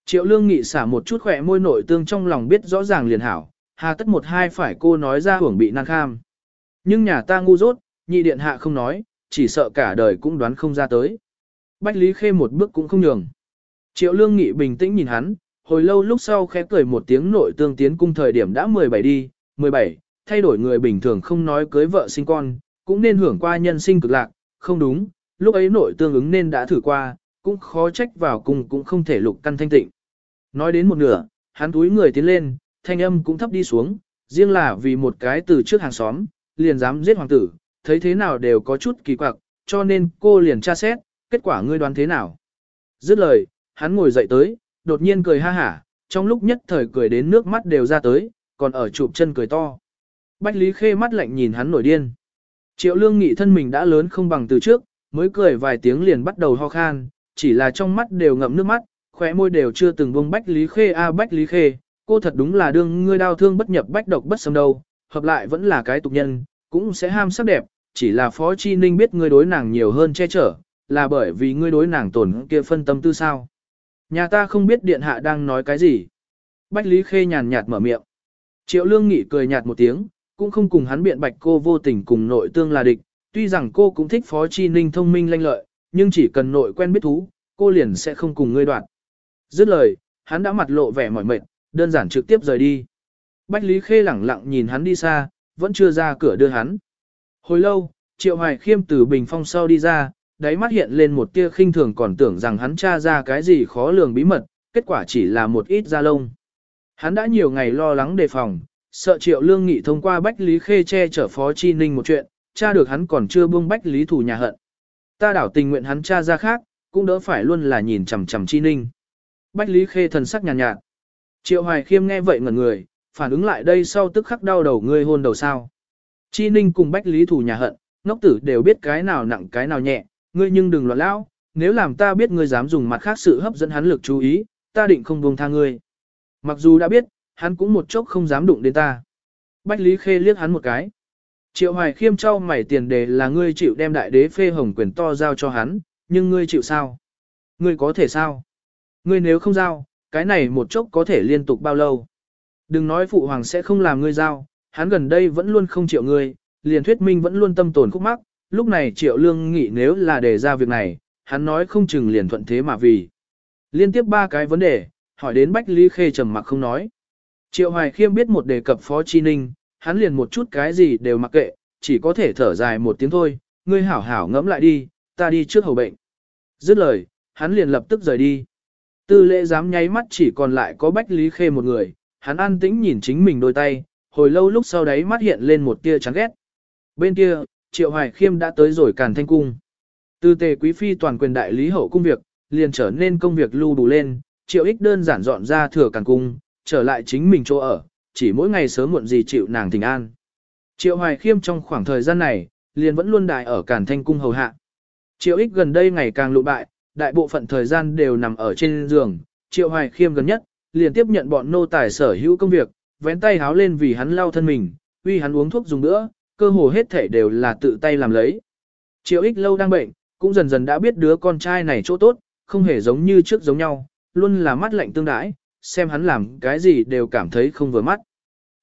Triệu lương nghị xả một chút khỏe môi nội tương trong lòng biết rõ ràng liền hảo, hà tất một hai phải cô nói ra hưởng bị nan kham. Nhưng nhà ta ngu dốt, nhị điện hạ không nói, chỉ sợ cả đời cũng đoán không ra tới. Bách Lý Khê một bước cũng không nhường. Triệu lương nghị bình tĩnh nhìn hắn, hồi lâu lúc sau khẽ cười một tiếng nội tương tiến cung thời điểm đã 17 đi, 17, thay đổi người bình thường không nói cưới vợ sinh con, cũng nên hưởng qua nhân sinh cực lạc, không đúng, lúc ấy nội tương ứng nên đã thử qua, cũng khó trách vào cùng cũng không thể lục căn thanh tịnh. Nói đến một nửa, hắn túi người tiến lên, thanh âm cũng thấp đi xuống, riêng là vì một cái từ trước hàng xóm, liền dám giết hoàng tử, thấy thế nào đều có chút kỳ quặc, cho nên cô liền tra xét, kết quả ngươi đoán thế nào. Dứt lời, hắn ngồi dậy tới, đột nhiên cười ha hả, trong lúc nhất thời cười đến nước mắt đều ra tới, còn ở chụp chân cười to. Bách Lý Khê mắt lạnh nhìn hắn nổi điên. Triệu lương nghị thân mình đã lớn không bằng từ trước, mới cười vài tiếng liền bắt đầu ho khan, chỉ là trong mắt đều ngậm nước mắt, khóe môi đều chưa từng buông Bách Lý Khê a Bách Lý Khê, cô thật đúng là đương ngươi đau thương bất nhập bách độc bất xâm đâu, hợp lại vẫn là cái tục nhân, cũng sẽ ham sắc đẹp, chỉ là Phó Chi Ninh biết ngươi đối nàng nhiều hơn che chở, là bởi vì ngươi đối nàng tổn kia phân tâm tư sao. Nhà ta không biết điện hạ đang nói cái gì. Bách Lý Khê nhàn nhạt mở miệng. Triệu Lương Nghị cười nhạt một tiếng, cũng không cùng hắn biện bạch cô vô tình cùng nội tương là địch, tuy rằng cô cũng thích Phó Chi Ninh thông minh lanh lợi, nhưng chỉ cần nội quen biết thú, cô liền sẽ không cùng ngươi đoạn. Dứt lời, hắn đã mặt lộ vẻ mỏi mệt, đơn giản trực tiếp rời đi. Bách Lý Khê lẳng lặng nhìn hắn đi xa, vẫn chưa ra cửa đưa hắn. Hồi lâu, Triệu Hoài Khiêm từ bình phong sau đi ra, đáy mắt hiện lên một tia khinh thường còn tưởng rằng hắn tra ra cái gì khó lường bí mật, kết quả chỉ là một ít da lông. Hắn đã nhiều ngày lo lắng đề phòng, sợ Triệu Lương Nghị thông qua Bách Lý Khê che chở Phó Chi Ninh một chuyện, tra được hắn còn chưa buông Bách Lý thủ nhà hận. Ta đảo tình nguyện hắn tra ra khác, cũng đỡ phải luôn là nhìn chằm chằm Chi Ninh. Bách Lý Khê thần sắc nhàn nhạt, nhạt. Triệu Hoài Khiêm nghe vậy ngẩn người, phản ứng lại đây sau tức khắc đau đầu ngươi hôn đầu sao. Chi Ninh cùng Bách Lý thủ nhà hận, ngốc tử đều biết cái nào nặng cái nào nhẹ, ngươi nhưng đừng loạn lão, nếu làm ta biết ngươi dám dùng mặt khác sự hấp dẫn hắn lực chú ý, ta định không buông tha ngươi. Mặc dù đã biết, hắn cũng một chốc không dám đụng đến ta. Bách Lý Khê liếc hắn một cái. Triệu Hoài Khiêm trao mày tiền đề là ngươi chịu đem đại đế phê hồng quyền to giao cho hắn, nhưng ngươi chịu sao? Ngươi có thể sao? Ngươi nếu không giao, cái này một chốc có thể liên tục bao lâu? Đừng nói phụ hoàng sẽ không làm ngươi giao, hắn gần đây vẫn luôn không chịu ngươi, liền thuyết minh vẫn luôn tâm tồn khúc mắc, lúc này triệu lương nghĩ nếu là đề ra việc này, hắn nói không chừng liền thuận thế mà vì. Liên tiếp ba cái vấn đề, hỏi đến Bách Lý Khê trầm mặc không nói. Triệu Hoài Khiêm biết một đề cập Phó Chi Ninh, hắn liền một chút cái gì đều mặc kệ, chỉ có thể thở dài một tiếng thôi, ngươi hảo hảo ngẫm lại đi, ta đi trước hầu bệnh. Dứt lời, hắn liền lập tức rời đi. Tư lễ dám nháy mắt chỉ còn lại có Bách Lý Khê một người, hắn an tĩnh nhìn chính mình đôi tay, hồi lâu lúc sau đấy mắt hiện lên một tia chán ghét. Bên kia, Triệu Hoài Khiêm đã tới rồi Càn Thanh Cung. Từ tề quý phi toàn quyền đại lý hậu cung việc, liền trở nên công việc lưu đủ lên, Triệu ích đơn giản dọn ra thừa Càn Cung, trở lại chính mình chỗ ở, chỉ mỗi ngày sớm muộn gì chịu nàng thỉnh an. Triệu Hoài Khiêm trong khoảng thời gian này, liền vẫn luôn đại ở Càn Thanh Cung hầu hạ. Triệu ích gần đây ngày càng lụ bại, đại bộ phận thời gian đều nằm ở trên giường, Triệu Hoài Khiêm gần nhất, liền tiếp nhận bọn nô tài sở hữu công việc, vén tay háo lên vì hắn lau thân mình, uy hắn uống thuốc dùng nữa, cơ hồ hết thể đều là tự tay làm lấy. Triệu ích lâu đang bệnh, cũng dần dần đã biết đứa con trai này chỗ tốt, không hề giống như trước giống nhau, luôn là mắt lạnh tương đãi, xem hắn làm cái gì đều cảm thấy không vừa mắt.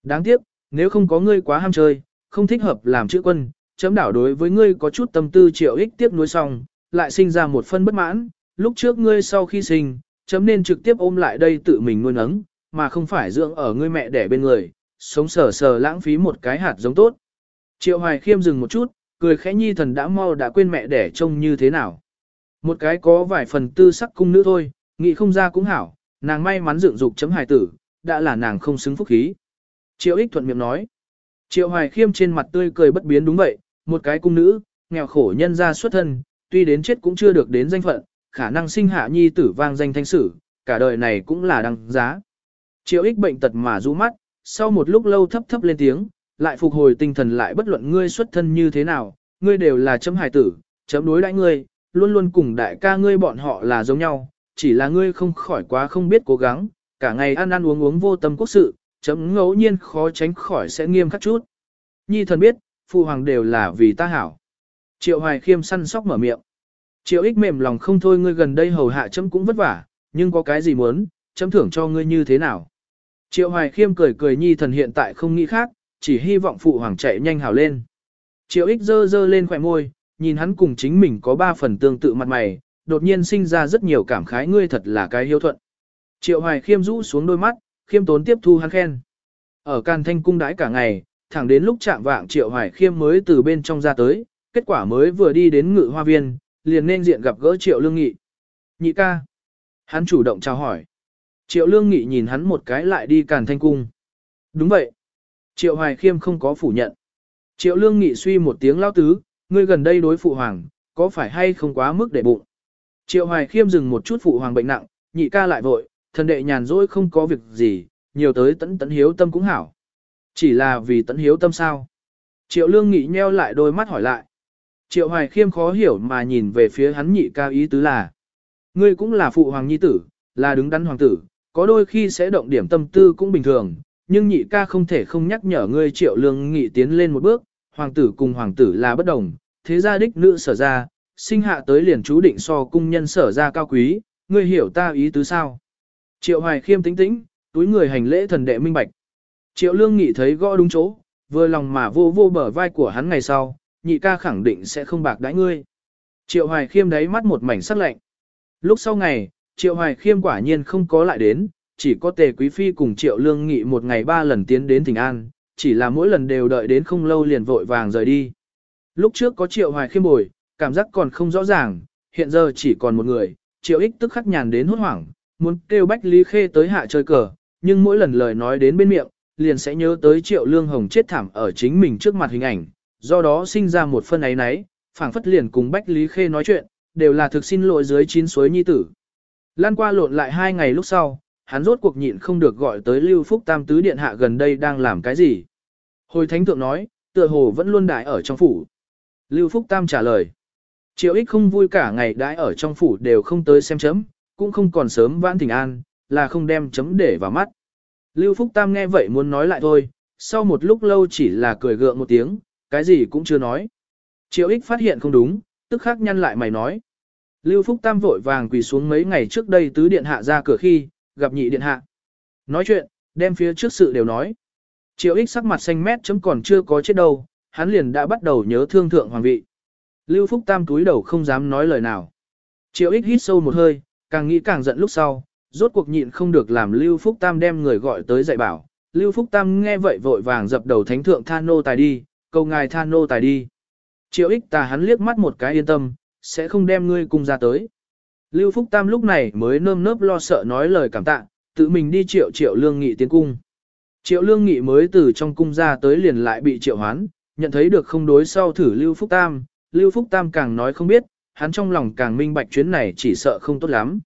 Đáng tiếc, nếu không có ngươi quá ham chơi, không thích hợp làm chữ quân, chấm đảo đối với ngươi có chút tâm tư triệu ích tiếp nuôi xong, lại sinh ra một phân bất mãn, lúc trước ngươi sau khi sinh, chấm nên trực tiếp ôm lại đây tự mình nuôi nấng, mà không phải dưỡng ở ngươi mẹ đẻ bên người, sống sờ sờ lãng phí một cái hạt giống tốt. Triệu Hoài Khiêm dừng một chút, cười khẽ nhi thần đã mau đã quên mẹ đẻ trông như thế nào. Một cái có vài phần tư sắc cung nữ thôi, nghĩ không ra cũng hảo, nàng may mắn dựng dục chấm hài tử, đã là nàng không xứng phúc khí. Triệu ích thuận miệng nói. Triệu Hoài Khiêm trên mặt tươi cười bất biến đúng vậy, một cái cung nữ, nghèo khổ nhân ra xuất thân, tuy đến chết cũng chưa được đến danh phận, khả năng sinh hạ nhi tử vang danh thanh sử, cả đời này cũng là đăng giá. Triệu ích bệnh tật mà rũ mắt, sau một lúc lâu thấp thấp lên tiếng, lại phục hồi tinh thần lại bất luận ngươi xuất thân như thế nào, ngươi đều là chấm hải tử, chấm đối đãi ngươi, luôn luôn cùng đại ca ngươi bọn họ là giống nhau, chỉ là ngươi không khỏi quá không biết cố gắng, cả ngày ăn ăn uống uống vô tâm quốc sự, chấm ngẫu nhiên khó tránh khỏi sẽ nghiêm khắc chút. Nhi thần biết, phụ hoàng đều là vì ta hảo. Triệu hoài khiêm săn sóc mở miệng. Triệu ích mềm lòng không thôi ngươi gần đây hầu hạ chấm cũng vất vả, nhưng có cái gì muốn, chấm thưởng cho ngươi như thế nào. Triệu hoài khiêm cười cười nhi thần hiện tại không nghĩ khác, chỉ hy vọng phụ hoàng chạy nhanh hảo lên. Triệu ích dơ dơ lên khỏe môi, nhìn hắn cùng chính mình có ba phần tương tự mặt mày, đột nhiên sinh ra rất nhiều cảm khái ngươi thật là cái hiếu thuận. Triệu hoài khiêm rũ xuống đôi mắt, khiêm tốn tiếp thu hắn khen. Ở can thanh cung đãi cả ngày, thẳng đến lúc chạm vạng triệu hoài khiêm mới từ bên trong ra tới, kết quả mới vừa đi đến ngự hoa viên, liền nên diện gặp gỡ triệu lương nghị. Nhị ca. Hắn chủ động chào hỏi. Triệu lương nghị nhìn hắn một cái lại đi càn thanh cung. Đúng vậy. Triệu hoài khiêm không có phủ nhận. Triệu lương nghị suy một tiếng lao tứ, ngươi gần đây đối phụ hoàng, có phải hay không quá mức để bụng. Triệu hoài khiêm dừng một chút phụ hoàng bệnh nặng, nhị ca lại vội, thần đệ nhàn rỗi không có việc gì, nhiều tới tấn tấn hiếu tâm cũng hảo. Chỉ là vì tấn hiếu tâm sao. Triệu lương nghị nheo lại đôi mắt hỏi lại. Triệu hoài khiêm khó hiểu mà nhìn về phía hắn nhị ca ý tứ là. Ngươi cũng là phụ hoàng nhi tử, là đứng đắn hoàng tử, có đôi khi sẽ động điểm tâm tư cũng bình thường, nhưng nhị ca không thể không nhắc nhở ngươi triệu lương nghị tiến lên một bước, hoàng tử cùng hoàng tử là bất đồng, thế gia đích nữ sở ra, sinh hạ tới liền chú định so cung nhân sở ra cao quý, ngươi hiểu ta ý tứ sao. Triệu hoài khiêm tính tĩnh, túi người hành lễ thần đệ minh bạch. Triệu lương nghị thấy gõ đúng chỗ, vừa lòng mà vô vô bờ vai của hắn ngày sau, nhị ca khẳng định sẽ không bạc đãi ngươi. Triệu hoài khiêm đáy mắt một mảnh sắc lạnh. Lúc sau ngày, triệu hoài khiêm quả nhiên không có lại đến, chỉ có tề quý phi cùng triệu lương nghị một ngày ba lần tiến đến Thịnh an, chỉ là mỗi lần đều đợi đến không lâu liền vội vàng rời đi. Lúc trước có triệu hoài khiêm bồi, cảm giác còn không rõ ràng, hiện giờ chỉ còn một người, triệu ích tức khắc nhàn đến hốt hoảng, muốn kêu Bách Lý Khê tới hạ chơi cờ, nhưng mỗi lần lời nói đến bên miệng, liền sẽ nhớ tới triệu lương hồng chết thảm ở chính mình trước mặt hình ảnh, do đó sinh ra một phân ấy náy, phảng phất liền cùng Bách Lý Khê nói chuyện, đều là thực xin lỗi dưới chín suối nhi tử. Lan qua lộn lại hai ngày lúc sau, hắn rốt cuộc nhịn không được gọi tới Lưu Phúc Tam Tứ Điện Hạ gần đây đang làm cái gì. Hồi Thánh Thượng nói, tựa hồ vẫn luôn đại ở trong phủ. Lưu Phúc Tam trả lời. Triệu ích không vui cả ngày đãi ở trong phủ đều không tới xem chấm, cũng không còn sớm vãn thỉnh an, là không đem chấm để vào mắt. Lưu Phúc Tam nghe vậy muốn nói lại thôi, sau một lúc lâu chỉ là cười gượng một tiếng, cái gì cũng chưa nói. Triệu ích phát hiện không đúng, tức khắc nhăn lại mày nói. Lưu Phúc Tam vội vàng quỳ xuống mấy ngày trước đây tứ điện hạ ra cửa khi, gặp nhị điện hạ. Nói chuyện, đem phía trước sự đều nói. Triệu ích sắc mặt xanh mét chấm còn chưa có chết đâu, hắn liền đã bắt đầu nhớ thương thượng hoàng vị. Lưu Phúc Tam túi đầu không dám nói lời nào. Triệu ích hít sâu một hơi, càng nghĩ càng giận lúc sau, rốt cuộc nhịn không được làm Lưu Phúc Tam đem người gọi tới dạy bảo. Lưu Phúc Tam nghe vậy vội vàng dập đầu thánh thượng than nô tài đi, cầu ngài than nô tài đi. Triệu ích tà hắn liếc mắt một cái yên tâm, sẽ không đem ngươi cùng ra tới. Lưu Phúc Tam lúc này mới nơm nớp lo sợ nói lời cảm tạ, tự mình đi triệu triệu lương nghị tiến cung. Triệu lương nghị mới từ trong cung ra tới liền lại bị triệu hoán, nhận thấy được không đối sau thử Lưu Phúc Tam, Lưu Phúc Tam càng nói không biết, hắn trong lòng càng minh bạch chuyến này chỉ sợ không tốt lắm.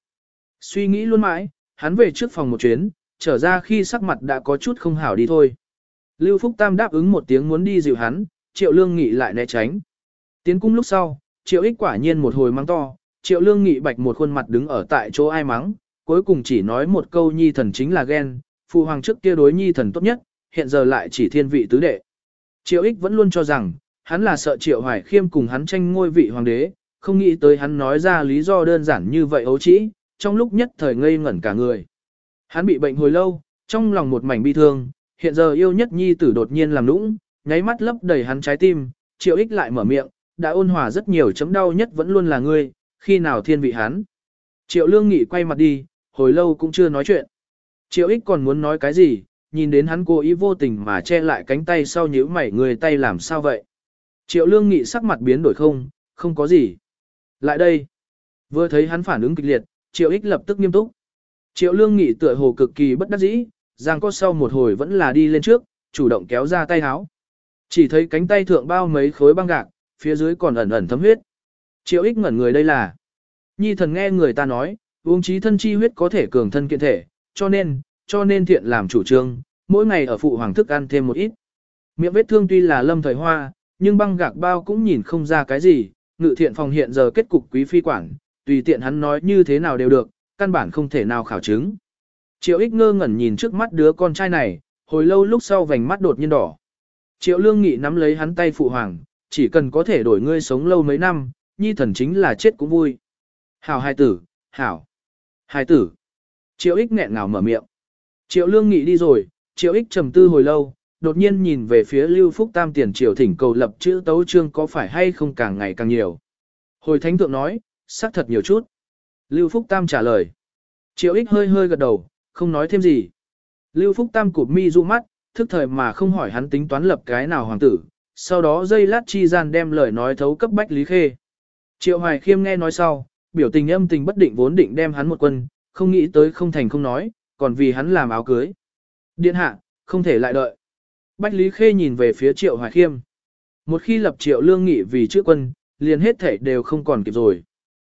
Suy nghĩ luôn mãi, hắn về trước phòng một chuyến, trở ra khi sắc mặt đã có chút không hảo đi thôi. Lưu Phúc Tam đáp ứng một tiếng muốn đi dịu hắn, Triệu Lương Nghị lại né tránh. Tiến cung lúc sau, Triệu Ích quả nhiên một hồi mắng to, Triệu Lương Nghị bạch một khuôn mặt đứng ở tại chỗ ai mắng, cuối cùng chỉ nói một câu nhi thần chính là ghen, phụ hoàng trước kia đối nhi thần tốt nhất, hiện giờ lại chỉ thiên vị tứ đệ. Triệu Ích vẫn luôn cho rằng, hắn là sợ Triệu Hoài Khiêm cùng hắn tranh ngôi vị hoàng đế, không nghĩ tới hắn nói ra lý do đơn giản như vậy ấu trĩ, trong lúc nhất thời ngây ngẩn cả người. Hắn bị bệnh hồi lâu, trong lòng một mảnh bi thương, hiện giờ yêu nhất nhi tử đột nhiên làm nũng, nháy mắt lấp đầy hắn trái tim, triệu ích lại mở miệng, đã ôn hòa rất nhiều chấm đau nhất vẫn luôn là ngươi, khi nào thiên vị hắn. Triệu lương nghị quay mặt đi, hồi lâu cũng chưa nói chuyện. Triệu ích còn muốn nói cái gì, nhìn đến hắn cố ý vô tình mà che lại cánh tay sau nhíu mày người tay làm sao vậy. Triệu lương nghị sắc mặt biến đổi không, không có gì. Lại đây. Vừa thấy hắn phản ứng kịch liệt, triệu ích lập tức nghiêm túc. Triệu lương nghị tựa hồ cực kỳ bất đắc dĩ, giang có sau một hồi vẫn là đi lên trước, chủ động kéo ra tay háo. Chỉ thấy cánh tay thượng bao mấy khối băng gạc, phía dưới còn ẩn ẩn thấm huyết. Triệu ích ngẩn người đây là. Nhi thần nghe người ta nói, uống trí thân chi huyết có thể cường thân kiện thể, cho nên, cho nên thiện làm chủ trương, mỗi ngày ở phụ hoàng thức ăn thêm một ít. Miệng vết thương tuy là lâm thời hoa, nhưng băng gạc bao cũng nhìn không ra cái gì, ngự thiện phòng hiện giờ kết cục quý phi quản, tùy tiện hắn nói như thế nào đều được, căn bản không thể nào khảo chứng. Triệu ích ngơ ngẩn nhìn trước mắt đứa con trai này, hồi lâu lúc sau vành mắt đột nhiên đỏ. Triệu lương nghị nắm lấy hắn tay phụ hoàng, chỉ cần có thể đổi ngươi sống lâu mấy năm, nhi thần chính là chết cũng vui. Hảo hài tử, hảo. Hài tử. Triệu ích nghẹn ngào mở miệng. Triệu lương nghị đi rồi, triệu ích trầm tư hồi lâu, đột nhiên nhìn về phía Lưu Phúc Tam tiền triều thỉnh cầu lập chữ tấu trương có phải hay không càng ngày càng nhiều. Hồi thánh thượng nói, xác thật nhiều chút. Lưu Phúc Tam trả lời. Triệu ích hơi hơi gật đầu, không nói thêm gì. Lưu Phúc Tam cụp mi du mắt, thức thời mà không hỏi hắn tính toán lập cái nào hoàng tử, sau đó dây lát chi gian đem lời nói thấu cấp bách Lý Khê. Triệu Hoài Khiêm nghe nói sau, biểu tình âm tình bất định vốn định đem hắn một quân, không nghĩ tới không thành không nói, còn vì hắn làm áo cưới. Điện hạ, không thể lại đợi. Bách Lý Khê nhìn về phía Triệu Hoài Khiêm. Một khi lập Triệu Lương Nghị vì chữa quân, liền hết thể đều không còn kịp rồi.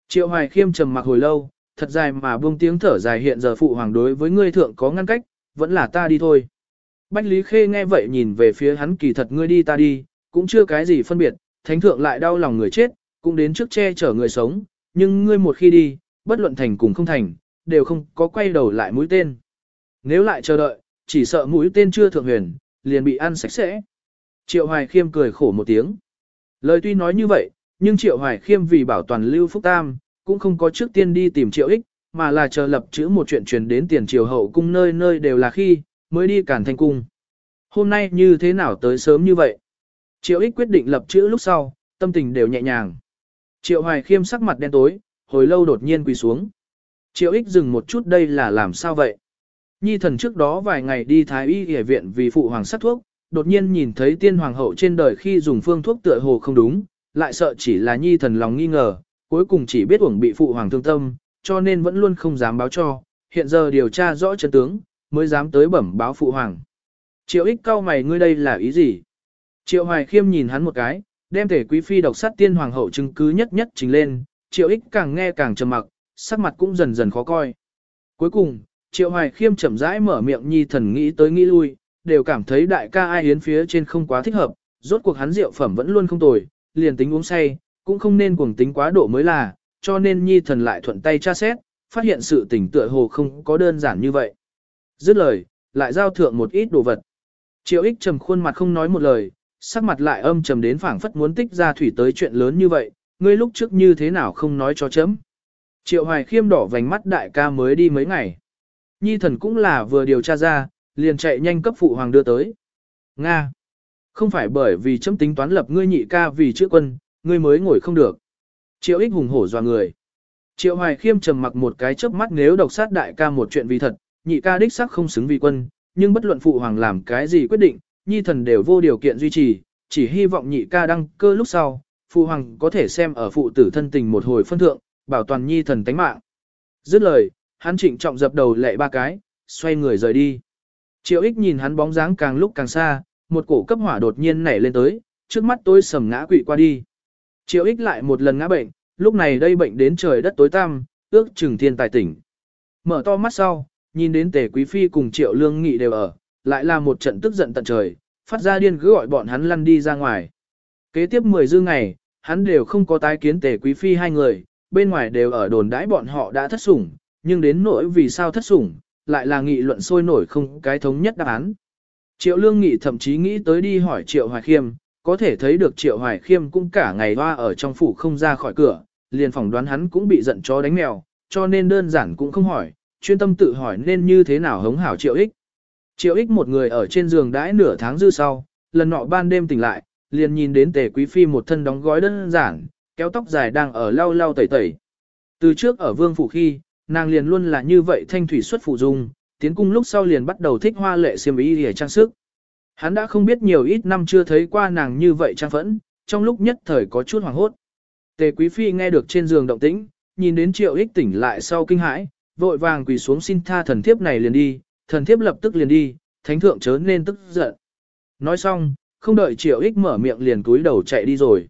Triệu Hoài Khiêm trầm mặc hồi lâu, thật dài mà buông tiếng thở dài hiện giờ phụ hoàng đối với ngươi thượng có ngăn cách, vẫn là ta đi thôi. Bách Lý Khê nghe vậy nhìn về phía hắn kỳ thật ngươi đi ta đi, cũng chưa cái gì phân biệt, thánh thượng lại đau lòng người chết, cũng đến trước che chở người sống, nhưng ngươi một khi đi, bất luận thành cùng không thành, đều không có quay đầu lại mũi tên. Nếu lại chờ đợi, chỉ sợ mũi tên chưa thượng huyền, liền bị ăn sạch sẽ. Triệu Hoài Khiêm cười khổ một tiếng. Lời tuy nói như vậy, nhưng Triệu Hoài Khiêm vì bảo toàn Lưu Phúc Tam, cũng không có trước tiên đi tìm Triệu Ích, mà là chờ lập chữ một chuyện truyền đến tiền triều hậu cung nơi nơi đều là khi, mới đi cản thành cung. Hôm nay như thế nào tới sớm như vậy? Triệu Ích quyết định lập chữ lúc sau, tâm tình đều nhẹ nhàng. Triệu Hoài Khiêm sắc mặt đen tối, hồi lâu đột nhiên quỳ xuống. Triệu Ích dừng một chút đây là làm sao vậy? Nhi thần trước đó vài ngày đi Thái Y Y viện vì phụ hoàng sắc thuốc, đột nhiên nhìn thấy tiên hoàng hậu trên đời khi dùng phương thuốc tựa hồ không đúng, lại sợ chỉ là nhi thần lòng nghi ngờ, cuối cùng chỉ biết uổng bị phụ hoàng thương tâm, cho nên vẫn luôn không dám báo cho, hiện giờ điều tra rõ chân tướng, mới dám tới bẩm báo phụ hoàng. Triệu ích cao mày ngươi đây là ý gì? Triệu hoài khiêm nhìn hắn một cái, đem thể quý phi độc sát tiên hoàng hậu chứng cứ nhất nhất trình lên, triệu ích càng nghe càng trầm mặc, sắc mặt cũng dần dần khó coi. Cuối cùng, triệu hoài khiêm chậm rãi mở miệng nhi thần nghĩ tới nghĩ lui, đều cảm thấy đại ca ai hiến phía trên không quá thích hợp, rốt cuộc hắn rượu phẩm vẫn luôn không tồi, liền tính uống say, cũng không nên cuồng tính quá độ mới là, cho nên nhi thần lại thuận tay tra xét, phát hiện sự tình tựa hồ không có đơn giản như vậy. Dứt lời, lại giao thượng một ít đồ vật. Triệu ích trầm khuôn mặt không nói một lời, sắc mặt lại âm trầm đến phảng phất muốn tích ra thủy tới chuyện lớn như vậy, ngươi lúc trước như thế nào không nói cho chấm. Triệu hoài khiêm đỏ vành mắt đại ca mới đi mấy ngày. Nhi thần cũng là vừa điều tra ra, liền chạy nhanh cấp phụ hoàng đưa tới. Nga. Không phải bởi vì chấm tính toán lập ngươi nhị ca vì chữa quân, ngươi mới ngồi không được. Triệu ích hùng hổ dò người. Triệu hoài khiêm trầm mặc một cái chớp mắt nếu độc sát đại ca một chuyện vì thật, nhị ca đích xác không xứng vì quân, nhưng bất luận phụ hoàng làm cái gì quyết định, nhi thần đều vô điều kiện duy trì, chỉ hy vọng nhị ca đăng cơ lúc sau, phụ hoàng có thể xem ở phụ tử thân tình một hồi phân thượng, bảo toàn nhi thần tánh mạng. Dứt lời, hắn trịnh trọng dập đầu lệ ba cái, xoay người rời đi. Triệu ích nhìn hắn bóng dáng càng lúc càng xa, một cổ cấp hỏa đột nhiên nảy lên tới, trước mắt tôi sầm ngã quỵ qua đi. Triệu ích lại một lần ngã bệnh, lúc này đây bệnh đến trời đất tối tăm, ước chừng thiên tài tỉnh. Mở to mắt sau, nhìn đến tề quý phi cùng triệu lương nghị đều ở, lại là một trận tức giận tận trời, phát ra điên cứ gọi bọn hắn lăn đi ra ngoài. Kế tiếp 10 dư ngày, hắn đều không có tái kiến tề quý phi hai người, bên ngoài đều ở đồn đãi bọn họ đã thất sủng, nhưng đến nỗi vì sao thất sủng, lại là nghị luận sôi nổi không cái thống nhất đáp án. Triệu Lương Nghị thậm chí nghĩ tới đi hỏi Triệu Hoài Khiêm, có thể thấy được Triệu Hoài Khiêm cũng cả ngày hoa ở trong phủ không ra khỏi cửa, liền phỏng đoán hắn cũng bị giận chó đánh mèo, cho nên đơn giản cũng không hỏi, chuyên tâm tự hỏi nên như thế nào hống hảo Triệu Ích. Triệu Ích một người ở trên giường đãi nửa tháng dư sau, lần nọ ban đêm tỉnh lại, liền nhìn đến tề quý phi một thân đóng gói đơn giản, kéo tóc dài đang ở lau lau tẩy tẩy. Từ trước ở vương phủ khi, nàng liền luôn là như vậy thanh thủy xuất phụ dung, tiến cung lúc sau liền bắt đầu thích hoa lệ xiêm y để trang sức. Hắn đã không biết nhiều ít năm chưa thấy qua nàng như vậy trang phẫn, trong lúc nhất thời có chút hoảng hốt. Tề quý phi nghe được trên giường động tĩnh, nhìn đến triệu ích tỉnh lại sau kinh hãi, vội vàng quỳ xuống xin tha thần thiếp này liền đi, thần thiếp lập tức liền đi, thánh thượng chớ nên tức giận. Nói xong, không đợi triệu ích mở miệng liền cúi đầu chạy đi rồi.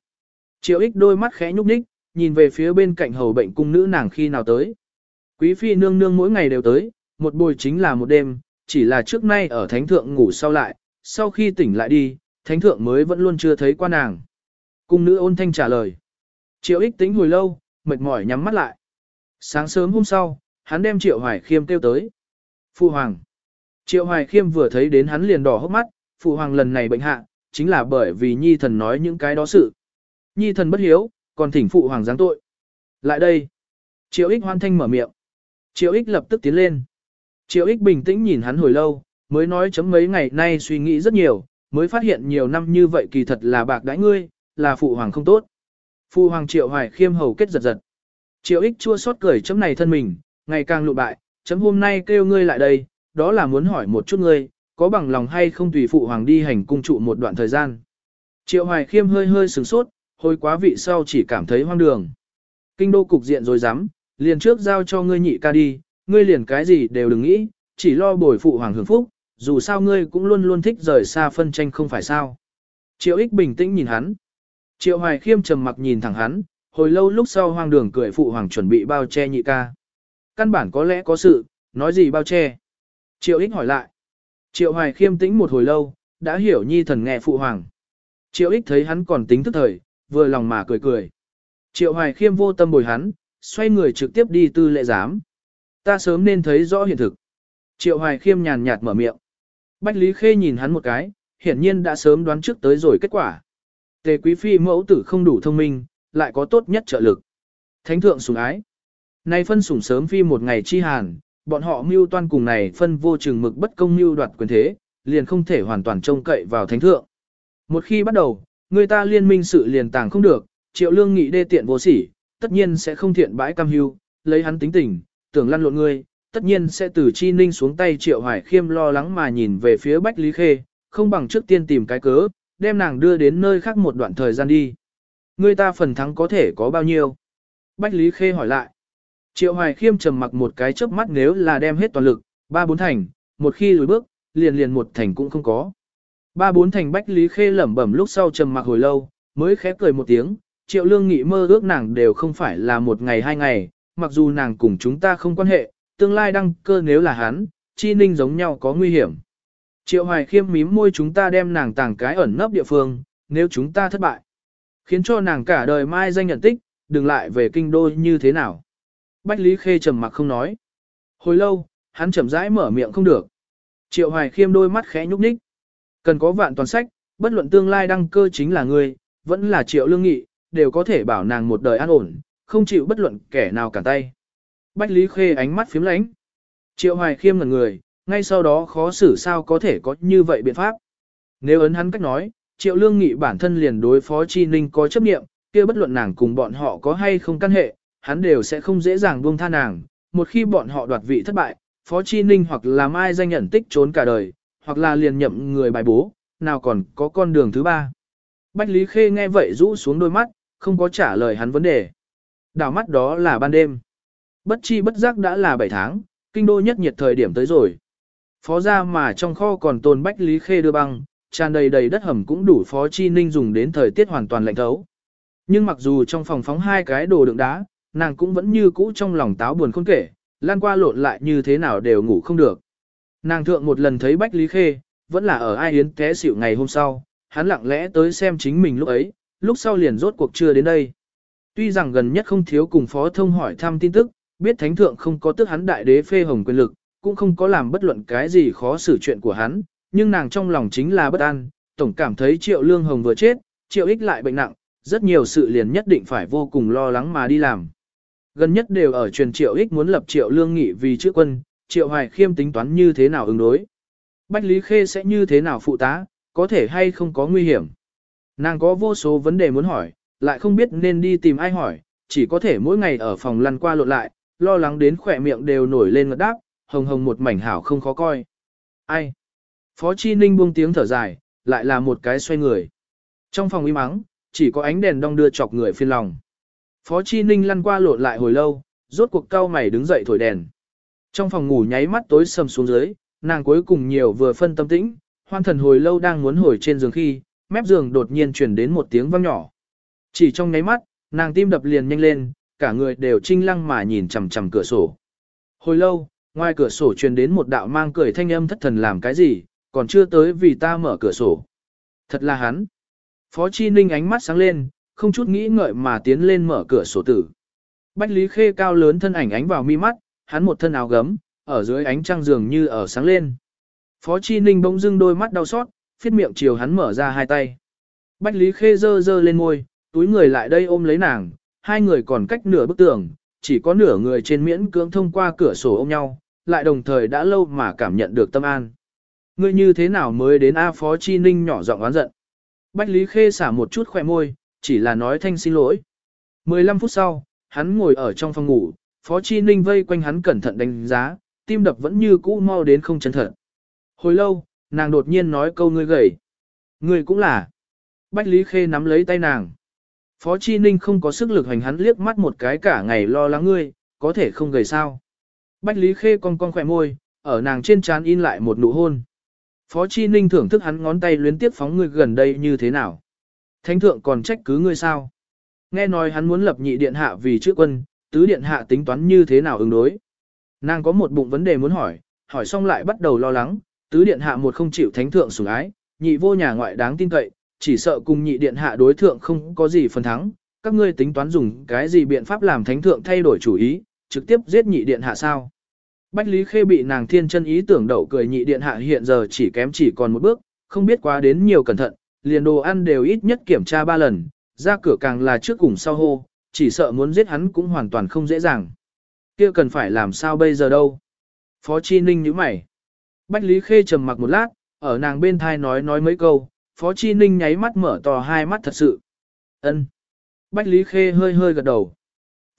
Triệu ích đôi mắt khẽ nhúc nhích, nhìn về phía bên cạnh hầu bệnh cung nữ nàng khi nào tới. Quý phi nương nương mỗi ngày đều tới, một buổi chính là một đêm, chỉ là trước nay ở thánh thượng ngủ sau lại, sau khi tỉnh lại đi, thánh thượng mới vẫn luôn chưa thấy qua nàng. Cung nữ ôn thanh trả lời. Triệu ích tính hồi lâu, mệt mỏi nhắm mắt lại. Sáng sớm hôm sau, hắn đem Triệu Hoài Khiêm kêu tới. phu hoàng. Triệu Hoài Khiêm vừa thấy đến hắn liền đỏ hốc mắt, phụ hoàng lần này bệnh hạ, chính là bởi vì nhi thần nói những cái đó sự. Nhi thần bất hiếu, còn thỉnh phụ hoàng giáng tội. Lại đây. Triệu ích hoan thanh mở miệng. Triệu ích lập tức tiến lên. Triệu ích bình tĩnh nhìn hắn hồi lâu, mới nói chấm mấy ngày nay suy nghĩ rất nhiều, mới phát hiện nhiều năm như vậy kỳ thật là bạc đãi ngươi, là phụ hoàng không tốt. Phụ hoàng triệu hoài khiêm hầu kết giật giật. Triệu ích chua xót cười chấm này thân mình, ngày càng lụ bại, chấm hôm nay kêu ngươi lại đây, đó là muốn hỏi một chút ngươi, có bằng lòng hay không tùy phụ hoàng đi hành cung trụ một đoạn thời gian. Triệu hoài khiêm hơi hơi sửng sốt, hồi quá vị sau chỉ cảm thấy hoang đường. Kinh đô cục diện rồi dám, liền trước giao cho ngươi nhị ca đi, ngươi liền cái gì đều đừng nghĩ, chỉ lo bồi phụ hoàng hưởng phúc, dù sao ngươi cũng luôn luôn thích rời xa phân tranh không phải sao. Triệu ích bình tĩnh nhìn hắn. Triệu hoài khiêm trầm mặc nhìn thẳng hắn, hồi lâu lúc sau hoang đường cười phụ hoàng chuẩn bị bao che nhị ca. Căn bản có lẽ có sự, nói gì bao che. Triệu ích hỏi lại. Triệu hoài khiêm tĩnh một hồi lâu, đã hiểu nhi thần nghe phụ hoàng. Triệu ích thấy hắn còn tính thức thời, vừa lòng mà cười cười. Triệu hoài khiêm vô tâm bồi hắn, xoay người trực tiếp đi tư lệ giám. Ta sớm nên thấy rõ hiện thực. Triệu hoài khiêm nhàn nhạt mở miệng. Bách Lý Khê nhìn hắn một cái, hiển nhiên đã sớm đoán trước tới rồi kết quả. Tề quý phi mẫu tử không đủ thông minh, lại có tốt nhất trợ lực. Thánh thượng sủng ái. Nay phân sủng sớm phi một ngày chi hàn, bọn họ mưu toan cùng này phân vô chừng mực bất công mưu đoạt quyền thế, liền không thể hoàn toàn trông cậy vào thánh thượng. Một khi bắt đầu, người ta liên minh sự liền tàng không được, triệu lương nghị đê tiện vô sỉ, tất nhiên sẽ không thiện bãi cam hưu, lấy hắn tính tình, tưởng lăn lộn ngươi, tất nhiên sẽ từ chi ninh xuống tay triệu hoài khiêm lo lắng mà nhìn về phía Bách Lý Khê, không bằng trước tiên tìm cái cớ, đem nàng đưa đến nơi khác một đoạn thời gian đi. Người ta phần thắng có thể có bao nhiêu? Bách Lý Khê hỏi lại. Triệu Hoài Khiêm trầm mặc một cái chớp mắt nếu là đem hết toàn lực, ba bốn thành, một khi lùi bước, liền liền một thành cũng không có. Ba bốn thành Bách Lý Khê lẩm bẩm lúc sau trầm mặc hồi lâu, mới khẽ cười một tiếng, Triệu Lương Nghị mơ ước nàng đều không phải là một ngày hai ngày, mặc dù nàng cùng chúng ta không quan hệ, tương lai đăng cơ nếu là hắn, chi ninh giống nhau có nguy hiểm. Triệu Hoài Khiêm mím môi chúng ta đem nàng tàng cái ẩn nấp địa phương, nếu chúng ta thất bại, khiến cho nàng cả đời mai danh nhận tích, đừng lại về kinh đô như thế nào. Bách Lý Khê trầm mặc không nói. Hồi lâu, hắn chậm rãi mở miệng không được. Triệu Hoài Khiêm đôi mắt khẽ nhúc nhích. Cần có vạn toàn sách, bất luận tương lai đăng cơ chính là người, vẫn là Triệu Lương Nghị, đều có thể bảo nàng một đời an ổn, không chịu bất luận kẻ nào cản tay. Bách Lý Khê ánh mắt phím lánh. Triệu Hoài Khiêm ngẩn người, ngay sau đó khó xử sao có thể có như vậy biện pháp. Nếu ấn hắn cách nói, Triệu Lương Nghị bản thân liền đối phó Chi Ninh có chấp nhiệm, kia bất luận nàng cùng bọn họ có hay không căn hệ, hắn đều sẽ không dễ dàng buông tha nàng. Một khi bọn họ đoạt vị thất bại, Phó Chi Ninh hoặc là mai danh nhận tích trốn cả đời, hoặc là liền nhậm người bài bố, nào còn có con đường thứ ba. Bách Lý Khê nghe vậy rũ xuống đôi mắt, không có trả lời hắn vấn đề. Đảo mắt đó là ban đêm. Bất chi bất giác đã là 7 tháng, kinh đô nhất nhiệt thời điểm tới rồi. Phó ra mà trong kho còn tồn Bách Lý Khê đưa băng, tràn đầy đầy đất hầm cũng đủ Phó Chi Ninh dùng đến thời tiết hoàn toàn lạnh thấu. Nhưng mặc dù trong phòng phóng hai cái đồ đựng đá, nàng cũng vẫn như cũ trong lòng táo buồn khôn kể, lan qua lộn lại như thế nào đều ngủ không được. Nàng thượng một lần thấy Bách Lý Khê, vẫn là ở ai yến té xỉu ngày hôm sau, hắn lặng lẽ tới xem chính mình lúc ấy, lúc sau liền rốt cuộc chưa đến đây. Tuy rằng gần nhất không thiếu cùng phó thông hỏi thăm tin tức, biết thánh thượng không có tức hắn đại đế phê hồng quyền lực, cũng không có làm bất luận cái gì khó xử chuyện của hắn, nhưng nàng trong lòng chính là bất an, tổng cảm thấy triệu lương hồng vừa chết, triệu ích lại bệnh nặng, rất nhiều sự liền nhất định phải vô cùng lo lắng mà đi làm. Gần nhất đều ở truyền triệu ích muốn lập triệu lương nghị vì chữ quân, triệu hoài khiêm tính toán như thế nào ứng đối. Bách Lý Khê sẽ như thế nào phụ tá, có thể hay không có nguy hiểm. Nàng có vô số vấn đề muốn hỏi, lại không biết nên đi tìm ai hỏi, chỉ có thể mỗi ngày ở phòng lăn qua lộn lại, lo lắng đến khỏe miệng đều nổi lên ngật đáp, hồng hồng một mảnh hảo không khó coi. Ai? Phó Chi Ninh buông tiếng thở dài, lại là một cái xoay người. Trong phòng im ắng, chỉ có ánh đèn đong đưa chọc người phiên lòng. Phó Chi Ninh lăn qua lộn lại hồi lâu, rốt cuộc cao mày đứng dậy thổi đèn. Trong phòng ngủ nháy mắt tối sầm xuống dưới, nàng cuối cùng nhiều vừa phân tâm tĩnh, hoan thần hồi lâu đang muốn hồi trên giường khi, mép giường đột nhiên truyền đến một tiếng vang nhỏ. Chỉ trong nháy mắt, nàng tim đập liền nhanh lên, cả người đều trinh lăng mà nhìn chằm chằm cửa sổ. Hồi lâu, ngoài cửa sổ truyền đến một đạo mang cười thanh âm thất thần làm cái gì, còn chưa tới vì ta mở cửa sổ. Thật là hắn. Phó Chi Ninh ánh mắt sáng lên, không chút nghĩ ngợi mà tiến lên mở cửa sổ tử. Bách Lý Khê cao lớn thân ảnh ánh vào mi mắt, hắn một thân áo gấm, ở dưới ánh trăng dường như ở sáng lên. Phó Chi Ninh bỗng dưng đôi mắt đau xót, phiết miệng chiều hắn mở ra hai tay. Bách Lý Khê dơ dơ lên môi, túi người lại đây ôm lấy nàng, hai người còn cách nửa bức tường, chỉ có nửa người trên miễn cưỡng thông qua cửa sổ ôm nhau, lại đồng thời đã lâu mà cảm nhận được tâm an. Ngươi như thế nào mới đến A Phó Chi Ninh nhỏ giọng oán giận. Bách Lý Khê xả một chút khỏe môi, chỉ là nói thanh xin lỗi. 15 phút sau, hắn ngồi ở trong phòng ngủ, Phó Chi Ninh vây quanh hắn cẩn thận đánh giá, tim đập vẫn như cũ mau đến không chân thật. Hồi lâu, nàng đột nhiên nói câu ngươi gầy. Ngươi cũng là. Bách Lý Khê nắm lấy tay nàng. Phó Chi Ninh không có sức lực hành hắn liếc mắt một cái cả ngày lo lắng ngươi, có thể không gầy sao. Bách Lý Khê cong cong khỏe môi, ở nàng trên trán in lại một nụ hôn. Phó Chi Ninh thưởng thức hắn ngón tay luyến tiếp phóng ngươi gần đây như thế nào. Thánh thượng còn trách cứ ngươi sao. Nghe nói hắn muốn lập nhị điện hạ vì chữ quân, tứ điện hạ tính toán như thế nào ứng đối. Nàng có một bụng vấn đề muốn hỏi, hỏi xong lại bắt đầu lo lắng, tứ điện hạ một không chịu thánh thượng sủng ái, nhị vô nhà ngoại đáng tin cậy, chỉ sợ cùng nhị điện hạ đối thượng không có gì phần thắng, các ngươi tính toán dùng cái gì biện pháp làm thánh thượng thay đổi chủ ý, trực tiếp giết nhị điện hạ sao. Bách Lý Khê bị nàng thiên chân ý tưởng đậu cười nhị điện hạ hiện giờ chỉ kém chỉ còn một bước, không biết quá đến nhiều cẩn thận, liền đồ ăn đều ít nhất kiểm tra ba lần, ra cửa càng là trước cùng sau hô, chỉ sợ muốn giết hắn cũng hoàn toàn không dễ dàng. kia cần phải làm sao bây giờ đâu. Phó Chi Ninh nhíu mày. Bách Lý Khê trầm mặc một lát, ở nàng bên thai nói nói mấy câu, Phó Chi Ninh nháy mắt mở to hai mắt thật sự. ân Bách Lý Khê hơi hơi gật đầu.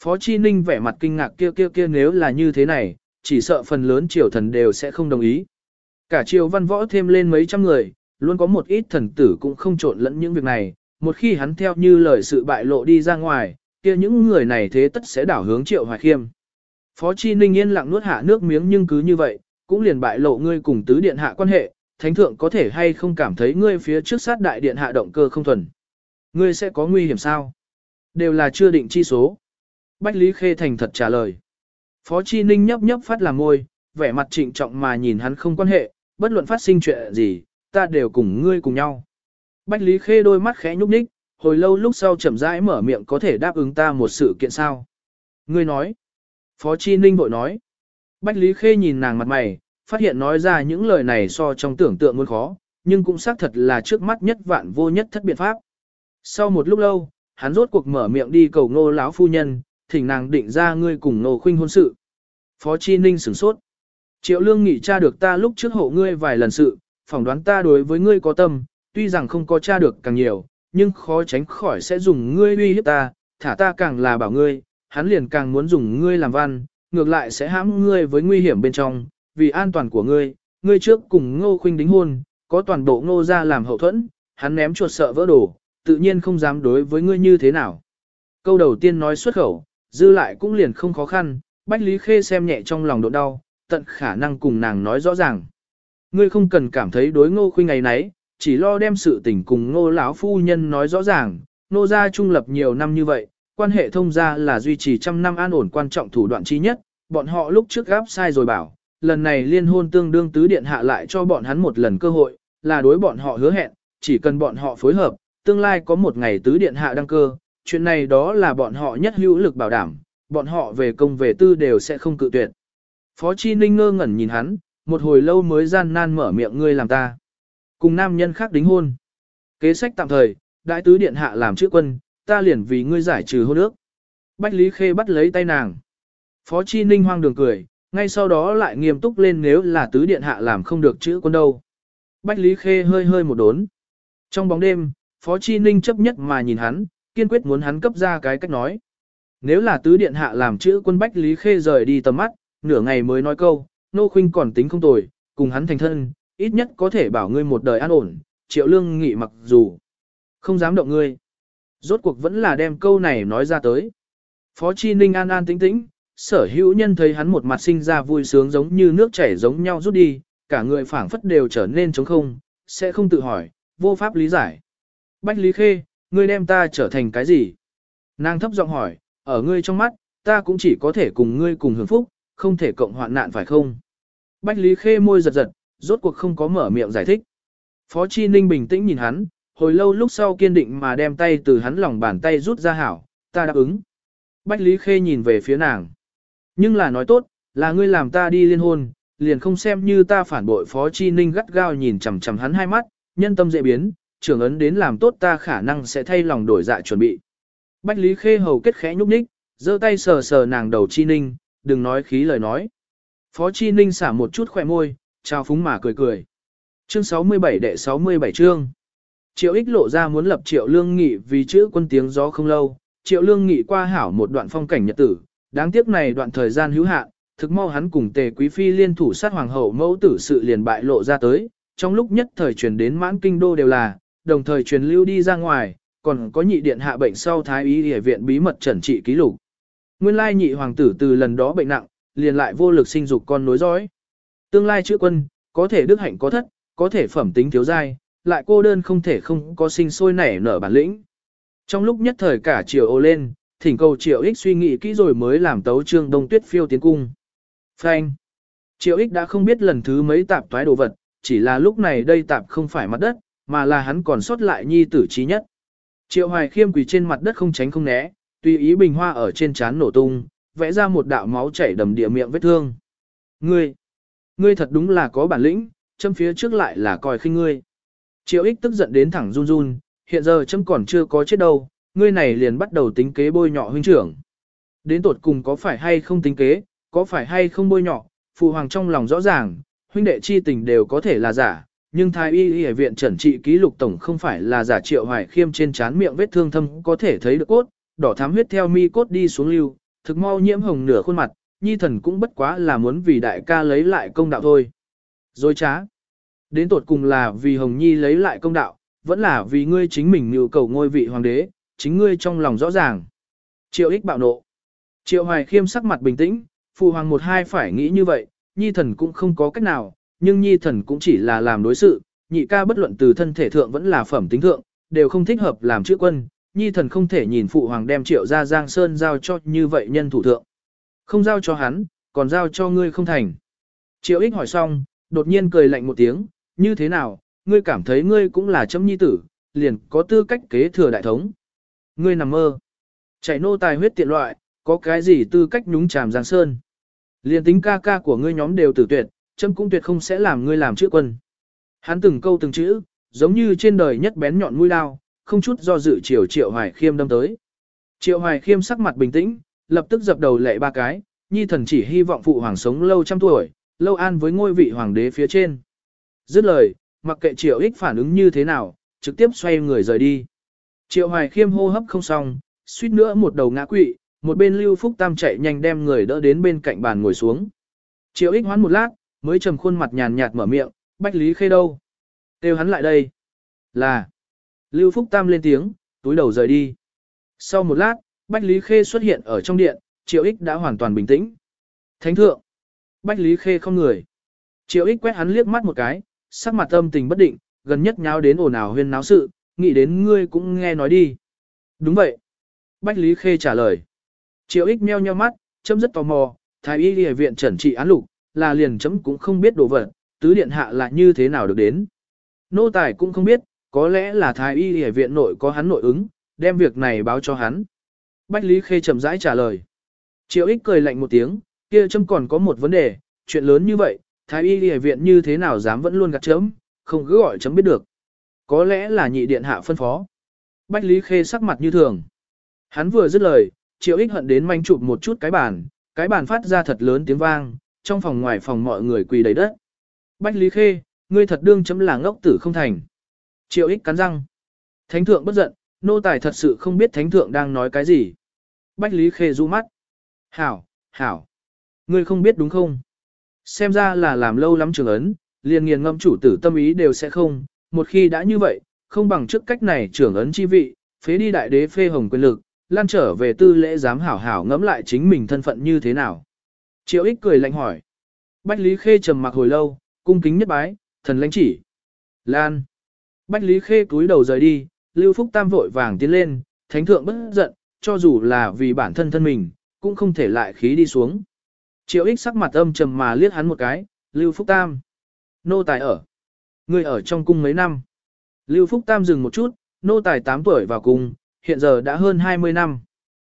Phó Chi Ninh vẻ mặt kinh ngạc kia kia kia nếu là như thế này, chỉ sợ phần lớn triều thần đều sẽ không đồng ý. Cả triều văn võ thêm lên mấy trăm người, luôn có một ít thần tử cũng không trộn lẫn những việc này, một khi hắn theo như lời sự bại lộ đi ra ngoài, kia những người này thế tất sẽ đảo hướng triệu hoài khiêm. Phó Chi Ninh yên lặng nuốt hạ nước miếng nhưng cứ như vậy, cũng liền bại lộ ngươi cùng tứ điện hạ quan hệ, thánh thượng có thể hay không cảm thấy ngươi phía trước sát đại điện hạ động cơ không thuần. Ngươi sẽ có nguy hiểm sao? Đều là chưa định chi số. Bách Lý Khê thành thật trả lời. Phó Chi Ninh nhấp nhấp phát làm môi, vẻ mặt trịnh trọng mà nhìn hắn không quan hệ, bất luận phát sinh chuyện gì, ta đều cùng ngươi cùng nhau. Bách Lý Khê đôi mắt khẽ nhúc nhích, hồi lâu lúc sau chậm rãi mở miệng có thể đáp ứng ta một sự kiện sao. Ngươi nói. Phó Chi Ninh bội nói. Bách Lý Khê nhìn nàng mặt mày, phát hiện nói ra những lời này so trong tưởng tượng muốn khó, nhưng cũng xác thật là trước mắt nhất vạn vô nhất thất biện pháp. Sau một lúc lâu, hắn rốt cuộc mở miệng đi cầu ngô lão phu nhân, thỉnh nàng định ra ngươi cùng ngô khuynh hôn sự. Phó Chi Ninh sửng sốt. Triệu lương nghị tra được ta lúc trước hộ ngươi vài lần sự, phỏng đoán ta đối với ngươi có tâm, tuy rằng không có tra được càng nhiều, nhưng khó tránh khỏi sẽ dùng ngươi uy hiếp ta, thả ta càng là bảo ngươi, hắn liền càng muốn dùng ngươi làm văn, ngược lại sẽ hãm ngươi với nguy hiểm bên trong, vì an toàn của ngươi, ngươi trước cùng ngô khuynh đính hôn, có toàn bộ ngô ra làm hậu thuẫn, hắn ném chuột sợ vỡ đồ, tự nhiên không dám đối với ngươi như thế nào. Câu đầu tiên nói xuất khẩu, dư lại cũng liền không khó khăn, Bách Lý Khê xem nhẹ trong lòng độ đau, tận khả năng cùng nàng nói rõ ràng. Ngươi không cần cảm thấy đối ngô khuynh ngày nấy, chỉ lo đem sự tình cùng ngô lão phu nhân nói rõ ràng, nô gia trung lập nhiều năm như vậy, quan hệ thông gia là duy trì trăm năm an ổn quan trọng thủ đoạn chi nhất, bọn họ lúc trước gáp sai rồi bảo, lần này liên hôn tương đương tứ điện hạ lại cho bọn hắn một lần cơ hội, là đối bọn họ hứa hẹn, chỉ cần bọn họ phối hợp, tương lai có một ngày tứ điện hạ đăng cơ, chuyện này đó là bọn họ nhất hữu lực bảo đảm, bọn họ về công về tư đều sẽ không cự tuyệt. Phó Chi Ninh ngơ ngẩn nhìn hắn, một hồi lâu mới gian nan mở miệng ngươi làm ta. Cùng nam nhân khác đính hôn. Kế sách tạm thời, đại tứ điện hạ làm chữ quân, ta liền vì ngươi giải trừ hôn ước. Bách Lý Khê bắt lấy tay nàng. Phó Chi Ninh hoang đường cười, ngay sau đó lại nghiêm túc lên nếu là tứ điện hạ làm không được chữ quân đâu. Bách Lý Khê hơi hơi một đốn. Trong bóng đêm, Phó Chi Ninh chấp nhất mà nhìn hắn, kiên quyết muốn hắn cấp ra cái cách nói. Nếu là tứ điện hạ làm chữ quân Bách Lý Khê rời đi tầm mắt, nửa ngày mới nói câu, nô khuynh còn tính không tồi, cùng hắn thành thân, ít nhất có thể bảo ngươi một đời an ổn, triệu lương nghị mặc dù không dám động ngươi. Rốt cuộc vẫn là đem câu này nói ra tới. Phó Chi Ninh an an tĩnh tĩnh, sở hữu nhân thấy hắn một mặt sinh ra vui sướng giống như nước chảy giống nhau rút đi, cả người phảng phất đều trở nên trống không, sẽ không tự hỏi, vô pháp lý giải. Bách Lý Khê, ngươi đem ta trở thành cái gì? Nàng thấp giọng hỏi, ở ngươi trong mắt, ta cũng chỉ có thể cùng ngươi cùng hưởng phúc, không thể cộng hoạn nạn phải không? Bách Lý Khê môi giật giật, rốt cuộc không có mở miệng giải thích. Phó Chi Ninh bình tĩnh nhìn hắn, hồi lâu lúc sau kiên định mà đem tay từ hắn lòng bàn tay rút ra hảo, ta đáp ứng. Bách Lý Khê nhìn về phía nàng. Nhưng là nói tốt, là ngươi làm ta đi liên hôn, liền không xem như ta phản bội Phó Chi Ninh gắt gao nhìn chằm chằm hắn hai mắt, nhân tâm dễ biến, trưởng ấn đến làm tốt ta khả năng sẽ thay lòng đổi dạ chuẩn bị. Bách Lý Khê hầu kết khẽ nhúc nhích, giơ tay sờ sờ nàng đầu Chi Ninh, đừng nói khí lời nói. Phó Chi Ninh xả một chút khỏe môi, trao phúng mà cười cười. Chương 67 đệ 67 chương. Triệu ích lộ ra muốn lập triệu lương nghị vì chữ quân tiếng gió không lâu, triệu lương nghị qua hảo một đoạn phong cảnh nhật tử, đáng tiếc này đoạn thời gian hữu hạn, thực mau hắn cùng tề quý phi liên thủ sát hoàng hậu mẫu tử sự liền bại lộ ra tới, trong lúc nhất thời truyền đến mãn kinh đô đều là, đồng thời truyền lưu đi ra ngoài, còn có nhị điện hạ bệnh sau thái y y viện bí mật trần trị ký lục. Nguyên lai nhị hoàng tử từ lần đó bệnh nặng, liền lại vô lực sinh dục con nối dõi. Tương lai chữ quân, có thể đức hạnh có thất, có thể phẩm tính thiếu giai, lại cô đơn không thể không có sinh sôi nảy nở bản lĩnh. Trong lúc nhất thời cả triều ô lên, thỉnh cầu triệu ích suy nghĩ kỹ rồi mới làm tấu trương đông tuyết phiêu tiến cung. Phanh. Triệu ích đã không biết lần thứ mấy tạp toái đồ vật, chỉ là lúc này đây tạp không phải mặt đất, mà là hắn còn sót lại nhi tử trí nhất. Triệu hoài khiêm quỳ trên mặt đất không tránh không né, tùy ý bình hoa ở trên trán nổ tung, vẽ ra một đạo máu chảy đầm địa miệng vết thương. Ngươi, ngươi thật đúng là có bản lĩnh, châm phía trước lại là coi khinh ngươi. Triệu ích tức giận đến thẳng run run, hiện giờ châm còn chưa có chết đâu, ngươi này liền bắt đầu tính kế bôi nhọ huynh trưởng. Đến tột cùng có phải hay không tính kế, có phải hay không bôi nhọ, phụ hoàng trong lòng rõ ràng, huynh đệ chi tình đều có thể là giả, nhưng thái y y viện trần trị ký lục tổng không phải là giả triệu hoài khiêm trên trán miệng vết thương thâm có thể thấy được cốt, đỏ thám huyết theo mi cốt đi xuống lưu, thực mau nhiễm hồng nửa khuôn mặt, nhi thần cũng bất quá là muốn vì đại ca lấy lại công đạo thôi. Rồi trá. Đến tột cùng là vì Hồng Nhi lấy lại công đạo, vẫn là vì ngươi chính mình nhu cầu ngôi vị hoàng đế, chính ngươi trong lòng rõ ràng. Triệu ích bạo nộ. Triệu hoài khiêm sắc mặt bình tĩnh, phụ hoàng một hai phải nghĩ như vậy, nhi thần cũng không có cách nào, nhưng nhi thần cũng chỉ là làm đối sự, nhị ca bất luận từ thân thể thượng vẫn là phẩm tính thượng, đều không thích hợp làm chữ quân, nhi thần không thể nhìn phụ hoàng đem triệu ra giang sơn giao cho như vậy nhân thủ thượng. Không giao cho hắn, còn giao cho ngươi không thành. Triệu ích hỏi xong, đột nhiên cười lạnh một tiếng, như thế nào, ngươi cảm thấy ngươi cũng là chấm nhi tử, liền có tư cách kế thừa đại thống. Ngươi nằm mơ. Chạy nô tài huyết tiện loại, có cái gì tư cách nhúng chàm giang sơn. Liền tính ca ca của ngươi nhóm đều tử tuyệt, chấm cũng tuyệt không sẽ làm ngươi làm chữ quân. Hắn từng câu từng chữ, giống như trên đời nhất bén nhọn mũi lao, không chút do dự chiều triệu hoài khiêm đâm tới. Triệu hoài khiêm sắc mặt bình tĩnh, lập tức dập đầu lệ ba cái, nhi thần chỉ hy vọng phụ hoàng sống lâu trăm tuổi, lâu an với ngôi vị hoàng đế phía trên. Dứt lời, mặc kệ triệu ích phản ứng như thế nào, trực tiếp xoay người rời đi. Triệu hoài khiêm hô hấp không xong, suýt nữa một đầu ngã quỵ, một bên lưu phúc tam chạy nhanh đem người đỡ đến bên cạnh bàn ngồi xuống. Triệu ích hoán một lát, mới trầm khuôn mặt nhàn nhạt mở miệng, bách lý khê đâu. Têu hắn lại đây. Là. Lưu phúc tam lên tiếng, túi đầu rời đi. Sau một lát, bách lý khê xuất hiện ở trong điện, triệu ích đã hoàn toàn bình tĩnh. Thánh thượng. Bách lý khê không người. Triệu ích quét hắn liếc mắt một cái, sắc mặt âm tình bất định, gần nhất nháo đến ồn ào huyên náo sự, nghĩ đến ngươi cũng nghe nói đi. Đúng vậy. Bách Lý Khê trả lời. Triệu ích meo nheo mắt, chấm rất tò mò, thái y y viện trần trị án lục, là liền chấm cũng không biết đồ vật, tứ điện hạ là như thế nào được đến. Nô tài cũng không biết, có lẽ là thái y y viện nội có hắn nội ứng, đem việc này báo cho hắn. Bách Lý Khê chậm rãi trả lời. Triệu ích cười lạnh một tiếng, kia châm còn có một vấn đề, chuyện lớn như vậy, thái y y viện như thế nào dám vẫn luôn gạt chấm, không cứ gọi chấm biết được. Có lẽ là nhị điện hạ phân phó. Bách Lý Khê sắc mặt như thường. Hắn vừa dứt lời, triệu ích hận đến manh chụp một chút cái bàn, cái bàn phát ra thật lớn tiếng vang, trong phòng ngoài phòng mọi người quỳ đầy đất. Bách Lý Khê, ngươi thật đương chấm là ngốc tử không thành. Triệu ích cắn răng. Thánh thượng bất giận, nô tài thật sự không biết thánh thượng đang nói cái gì. Bách Lý Khê du mắt. Hảo, hảo. Ngươi không biết đúng không? Xem ra là làm lâu lắm trường ấn, liền nghiền ngâm chủ tử tâm ý đều sẽ không. Một khi đã như vậy, không bằng trước cách này trưởng ấn chi vị, phế đi đại đế phê hồng quyền lực, lan trở về tư lễ dám hảo hảo ngẫm lại chính mình thân phận như thế nào. Triệu ích cười lạnh hỏi. Bách Lý Khê trầm mặc hồi lâu, cung kính nhất bái, thần lãnh chỉ. Lan. Bách Lý Khê cúi đầu rời đi, Lưu Phúc Tam vội vàng tiến lên, thánh thượng bất giận, cho dù là vì bản thân thân mình, cũng không thể lại khí đi xuống. Triệu ích sắc mặt âm trầm mà liếc hắn một cái, Lưu Phúc Tam. Nô tài ở. Người ở trong cung mấy năm. Lưu Phúc Tam dừng một chút, nô tài 8 tuổi vào cung, hiện giờ đã hơn 20 năm.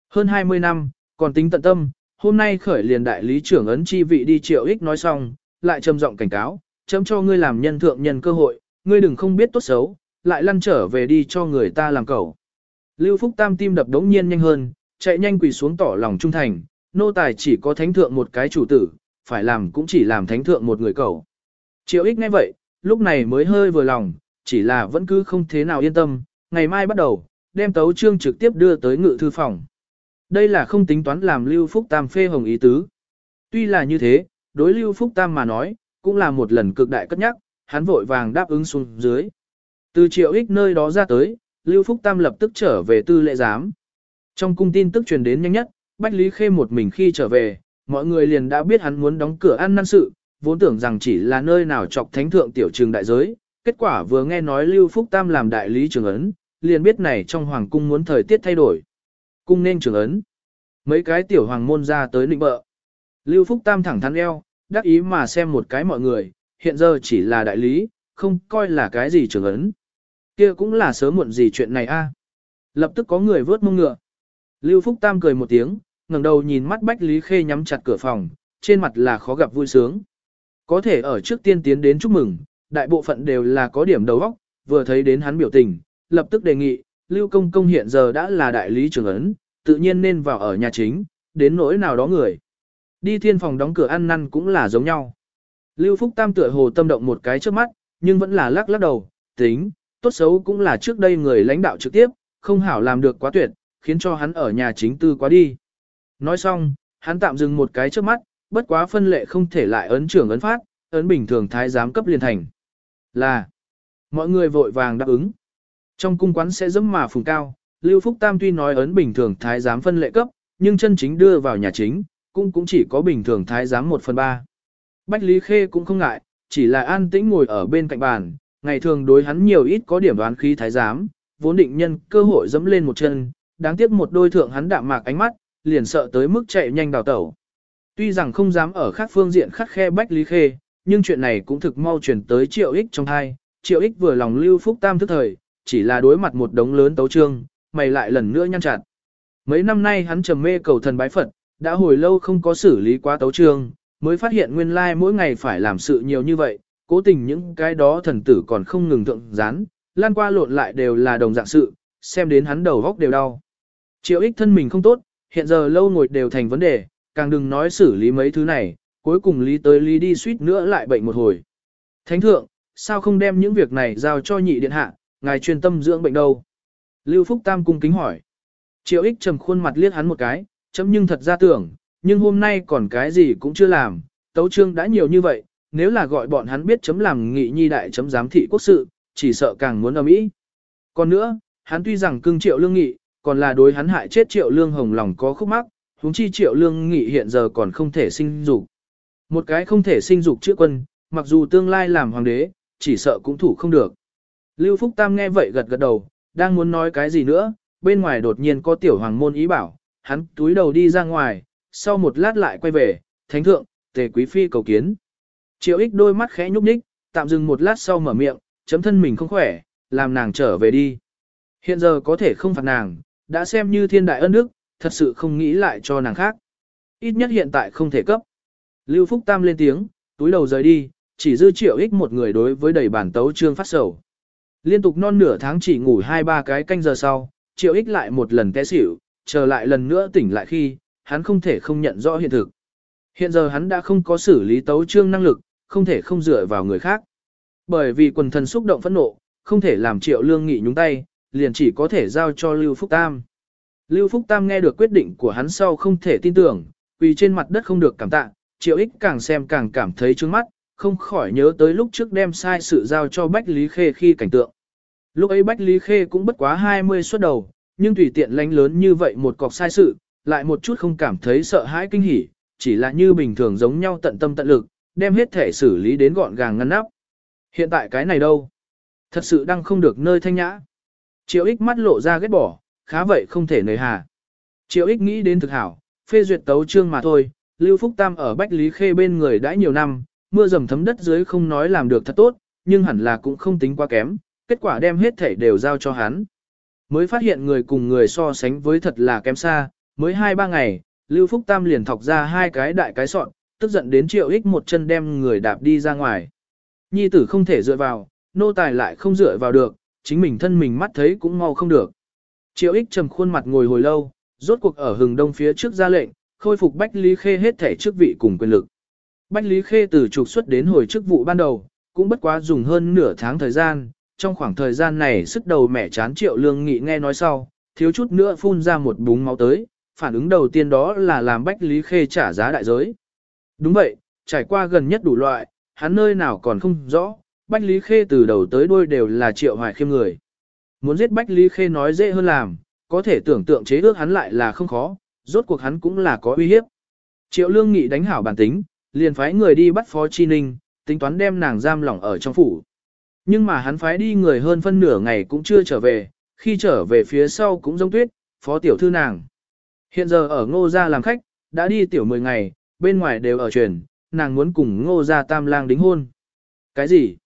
Hơn 20 năm, còn tính tận tâm, hôm nay khởi liền đại lý trưởng ấn chi vị đi triệu ích nói xong, lại trầm giọng cảnh cáo, chấm cho ngươi làm nhân thượng nhân cơ hội, ngươi đừng không biết tốt xấu, lại lăn trở về đi cho người ta làm cầu. Lưu Phúc Tam tim đập đống nhiên nhanh hơn, chạy nhanh quỳ xuống tỏ lòng trung thành, nô tài chỉ có thánh thượng một cái chủ tử, phải làm cũng chỉ làm thánh thượng một người cầu. Triệu ích ngay vậy, lúc này mới hơi vừa lòng, chỉ là vẫn cứ không thế nào yên tâm, ngày mai bắt đầu, đem tấu trương trực tiếp đưa tới ngự thư phòng. Đây là không tính toán làm Lưu Phúc Tam phê hồng ý tứ. Tuy là như thế, đối Lưu Phúc Tam mà nói, cũng là một lần cực đại cất nhắc, hắn vội vàng đáp ứng xuống dưới. Từ triệu ích nơi đó ra tới, Lưu Phúc Tam lập tức trở về tư lệ giám. Trong cung tin tức truyền đến nhanh nhất, Bách Lý Khê một mình khi trở về, mọi người liền đã biết hắn muốn đóng cửa ăn năn sự, vốn tưởng rằng chỉ là nơi nào chọc thánh thượng tiểu trường đại giới, kết quả vừa nghe nói Lưu Phúc Tam làm đại lý trường ấn, liền biết này trong hoàng cung muốn thời tiết thay đổi. Cung nên trường ấn. Mấy cái tiểu hoàng môn ra tới nịnh bợ. Lưu Phúc Tam thẳng thắn eo, đắc ý mà xem một cái mọi người, hiện giờ chỉ là đại lý, không coi là cái gì trường ấn. kia cũng là sớm muộn gì chuyện này a. Lập tức có người vớt mông ngựa. Lưu Phúc Tam cười một tiếng, ngẩng đầu nhìn mắt Bách Lý Khê nhắm chặt cửa phòng, trên mặt là khó gặp vui sướng. Có thể ở trước tiên tiến đến chúc mừng, đại bộ phận đều là có điểm đầu óc, vừa thấy đến hắn biểu tình, lập tức đề nghị, Lưu Công Công hiện giờ đã là đại lý trưởng ấn, tự nhiên nên vào ở nhà chính, đến nỗi nào đó người. Đi thiên phòng đóng cửa ăn năn cũng là giống nhau. Lưu Phúc Tam tựa hồ tâm động một cái trước mắt, nhưng vẫn là lắc lắc đầu, tính, tốt xấu cũng là trước đây người lãnh đạo trực tiếp, không hảo làm được quá tuyệt, khiến cho hắn ở nhà chính tư quá đi. Nói xong, hắn tạm dừng một cái trước mắt, bất quá phân lệ không thể lại ấn trưởng ấn phát, ấn bình thường thái giám cấp liên thành. Là, mọi người vội vàng đáp ứng. Trong cung quán sẽ dẫm mà phùng cao, Lưu Phúc Tam tuy nói ấn bình thường thái giám phân lệ cấp, nhưng chân chính đưa vào nhà chính, cũng cũng chỉ có bình thường thái giám 1 phần 3. Bách Lý Khê cũng không ngại, chỉ là an tĩnh ngồi ở bên cạnh bàn, ngày thường đối hắn nhiều ít có điểm đoán khí thái giám, vốn định nhân cơ hội dẫm lên một chân, đáng tiếc một đôi thượng hắn đạm mạc ánh mắt, liền sợ tới mức chạy nhanh đào tẩu. Tuy rằng không dám ở khác phương diện khắc khe Bách Lý Khê, nhưng chuyện này cũng thực mau chuyển tới triệu ích trong hai, triệu ích vừa lòng lưu phúc tam thức thời, chỉ là đối mặt một đống lớn tấu trương, mày lại lần nữa nhăn chặt. Mấy năm nay hắn trầm mê cầu thần bái Phật, đã hồi lâu không có xử lý quá tấu trương, mới phát hiện nguyên lai mỗi ngày phải làm sự nhiều như vậy, cố tình những cái đó thần tử còn không ngừng thượng dán, lan qua lộn lại đều là đồng dạng sự, xem đến hắn đầu góc đều đau. Triệu ích thân mình không tốt, hiện giờ lâu ngồi đều thành vấn đề, càng đừng nói xử lý mấy thứ này, cuối cùng lý tới lý đi suýt nữa lại bệnh một hồi. Thánh thượng, sao không đem những việc này giao cho nhị điện hạ, ngài chuyên tâm dưỡng bệnh đâu? Lưu Phúc Tam cung kính hỏi. Triệu ích trầm khuôn mặt liếc hắn một cái, chấm nhưng thật ra tưởng, nhưng hôm nay còn cái gì cũng chưa làm, tấu trương đã nhiều như vậy, nếu là gọi bọn hắn biết chấm làm nghị nhi đại chấm giám thị quốc sự, chỉ sợ càng muốn ầm ĩ. Còn nữa, hắn tuy rằng cưng triệu lương nghị, còn là đối hắn hại chết triệu lương hồng lòng có khúc mắc, huống chi triệu lương nghị hiện giờ còn không thể sinh dục. Một cái không thể sinh dục chữa quân, mặc dù tương lai làm hoàng đế, chỉ sợ cũng thủ không được. Lưu Phúc Tam nghe vậy gật gật đầu, đang muốn nói cái gì nữa, bên ngoài đột nhiên có tiểu hoàng môn ý bảo, hắn túi đầu đi ra ngoài, sau một lát lại quay về, thánh thượng, tề quý phi cầu kiến. Triệu ích đôi mắt khẽ nhúc nhích, tạm dừng một lát sau mở miệng, chấm thân mình không khỏe, làm nàng trở về đi. Hiện giờ có thể không phạt nàng, đã xem như thiên đại ân đức, thật sự không nghĩ lại cho nàng khác. Ít nhất hiện tại không thể cấp. Lưu Phúc Tam lên tiếng, túi đầu rời đi, chỉ dư triệu ích một người đối với đầy bản tấu trương phát sầu. Liên tục non nửa tháng chỉ ngủ hai ba cái canh giờ sau, triệu ích lại một lần té xỉu, trở lại lần nữa tỉnh lại khi, hắn không thể không nhận rõ hiện thực. Hiện giờ hắn đã không có xử lý tấu trương năng lực, không thể không dựa vào người khác. Bởi vì quần thần xúc động phẫn nộ, không thể làm triệu lương nghị nhúng tay, liền chỉ có thể giao cho Lưu Phúc Tam. Lưu Phúc Tam nghe được quyết định của hắn sau không thể tin tưởng, vì trên mặt đất không được cảm tạ, triệu ích càng xem càng cảm thấy trướng mắt, không khỏi nhớ tới lúc trước đem sai sự giao cho Bách Lý Khê khi cảnh tượng. Lúc ấy Bách Lý Khê cũng bất quá 20 xuất đầu, nhưng tùy tiện lánh lớn như vậy một cọc sai sự, lại một chút không cảm thấy sợ hãi kinh hỉ, chỉ là như bình thường giống nhau tận tâm tận lực, đem hết thể xử lý đến gọn gàng ngăn nắp. Hiện tại cái này đâu? Thật sự đang không được nơi thanh nhã. Triệu ích mắt lộ ra ghét bỏ, khá vậy không thể nời hà. Triệu ích nghĩ đến thực hảo, phê duyệt tấu trương mà thôi, Lưu Phúc Tam ở Bách Lý Khê bên người đã nhiều năm, mưa dầm thấm đất dưới không nói làm được thật tốt, nhưng hẳn là cũng không tính quá kém, kết quả đem hết thể đều giao cho hắn. Mới phát hiện người cùng người so sánh với thật là kém xa, mới 2-3 ngày, Lưu Phúc Tam liền thọc ra hai cái đại cái sọn, tức giận đến triệu ích một chân đem người đạp đi ra ngoài. Nhi tử không thể dựa vào, nô tài lại không dựa vào được, chính mình thân mình mắt thấy cũng mau không được. Triệu ích trầm khuôn mặt ngồi hồi lâu, rốt cuộc ở hừng đông phía trước ra lệnh, khôi phục Bách Lý Khê hết thể chức vị cùng quyền lực. Bách Lý Khê từ trục xuất đến hồi chức vụ ban đầu, cũng bất quá dùng hơn nửa tháng thời gian, trong khoảng thời gian này sức đầu mẻ chán triệu lương nghị nghe nói sau, thiếu chút nữa phun ra một búng máu tới, phản ứng đầu tiên đó là làm Bách Lý Khê trả giá đại giới. Đúng vậy, trải qua gần nhất đủ loại, hắn nơi nào còn không rõ, Bách Lý Khê từ đầu tới đuôi đều là triệu hoài khiêm người. Muốn giết Bách Lý Khê nói dễ hơn làm, có thể tưởng tượng chế ước hắn lại là không khó, rốt cuộc hắn cũng là có uy hiếp. Triệu Lương Nghị đánh hảo bản tính, liền phái người đi bắt Phó Chi Ninh, tính toán đem nàng giam lỏng ở trong phủ. Nhưng mà hắn phái đi người hơn phân nửa ngày cũng chưa trở về, khi trở về phía sau cũng giống tuyết, Phó Tiểu Thư nàng. Hiện giờ ở ngô gia làm khách, đã đi tiểu 10 ngày, bên ngoài đều ở truyền, nàng muốn cùng ngô gia tam lang đính hôn. Cái gì?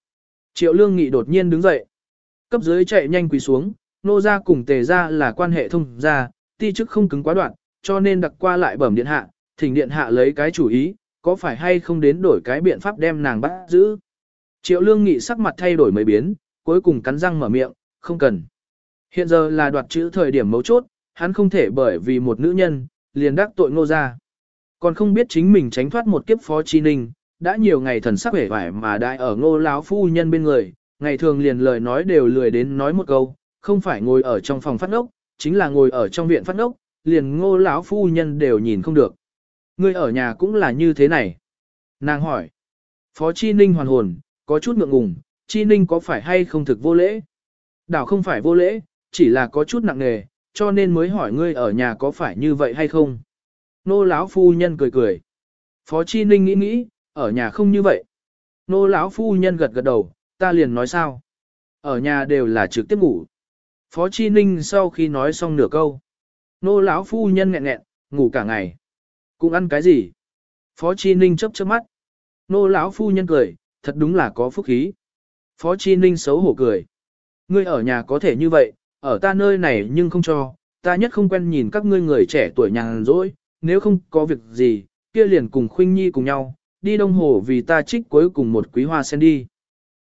Triệu Lương Nghị đột nhiên đứng dậy. Cấp dưới chạy nhanh quỳ xuống, ngô gia cùng tề gia là quan hệ thông gia, ti chức không cứng quá đoạn, cho nên đặc qua lại bẩm điện hạ, thỉnh điện hạ lấy cái chủ ý, có phải hay không đến đổi cái biện pháp đem nàng bắt giữ. Triệu Lương Nghị sắc mặt thay đổi mấy biến, cuối cùng cắn răng mở miệng, không cần. Hiện giờ là đoạt chữ thời điểm mấu chốt, hắn không thể bởi vì một nữ nhân, liền đắc tội ngô ra. Còn không biết chính mình tránh thoát một kiếp phó chi ninh, đã nhiều ngày thần sắc vẻ vải mà đại ở ngô láo phu nhân bên người, ngày thường liền lời nói đều lười đến nói một câu, không phải ngồi ở trong phòng phát ngốc, chính là ngồi ở trong viện phát ngốc, liền ngô lão phu nhân đều nhìn không được. Người ở nhà cũng là như thế này. Nàng hỏi. Phó Chi Ninh hoàn hồn, có chút ngượng ngùng, Chi Ninh có phải hay không thực vô lễ? Đảo không phải vô lễ, chỉ là có chút nặng nề, cho nên mới hỏi ngươi ở nhà có phải như vậy hay không. Nô lão phu nhân cười cười. Phó Chi Ninh nghĩ nghĩ, ở nhà không như vậy. Nô lão phu nhân gật gật đầu, ta liền nói sao. Ở nhà đều là trực tiếp ngủ. Phó Chi Ninh sau khi nói xong nửa câu. Nô lão phu nhân nghẹn nghẹn, ngủ cả ngày. Cũng ăn cái gì? Phó Chi Ninh chớp chớp mắt. Nô lão phu nhân cười, thật đúng là có phúc khí. Phó Chi Ninh xấu hổ cười. Ngươi ở nhà có thể như vậy, ở ta nơi này nhưng không cho, ta nhất không quen nhìn các ngươi người trẻ tuổi nhàn rỗi, nếu không có việc gì, kia liền cùng Khuynh Nhi cùng nhau, đi đông hồ vì ta trích cuối cùng một quý hoa sen đi.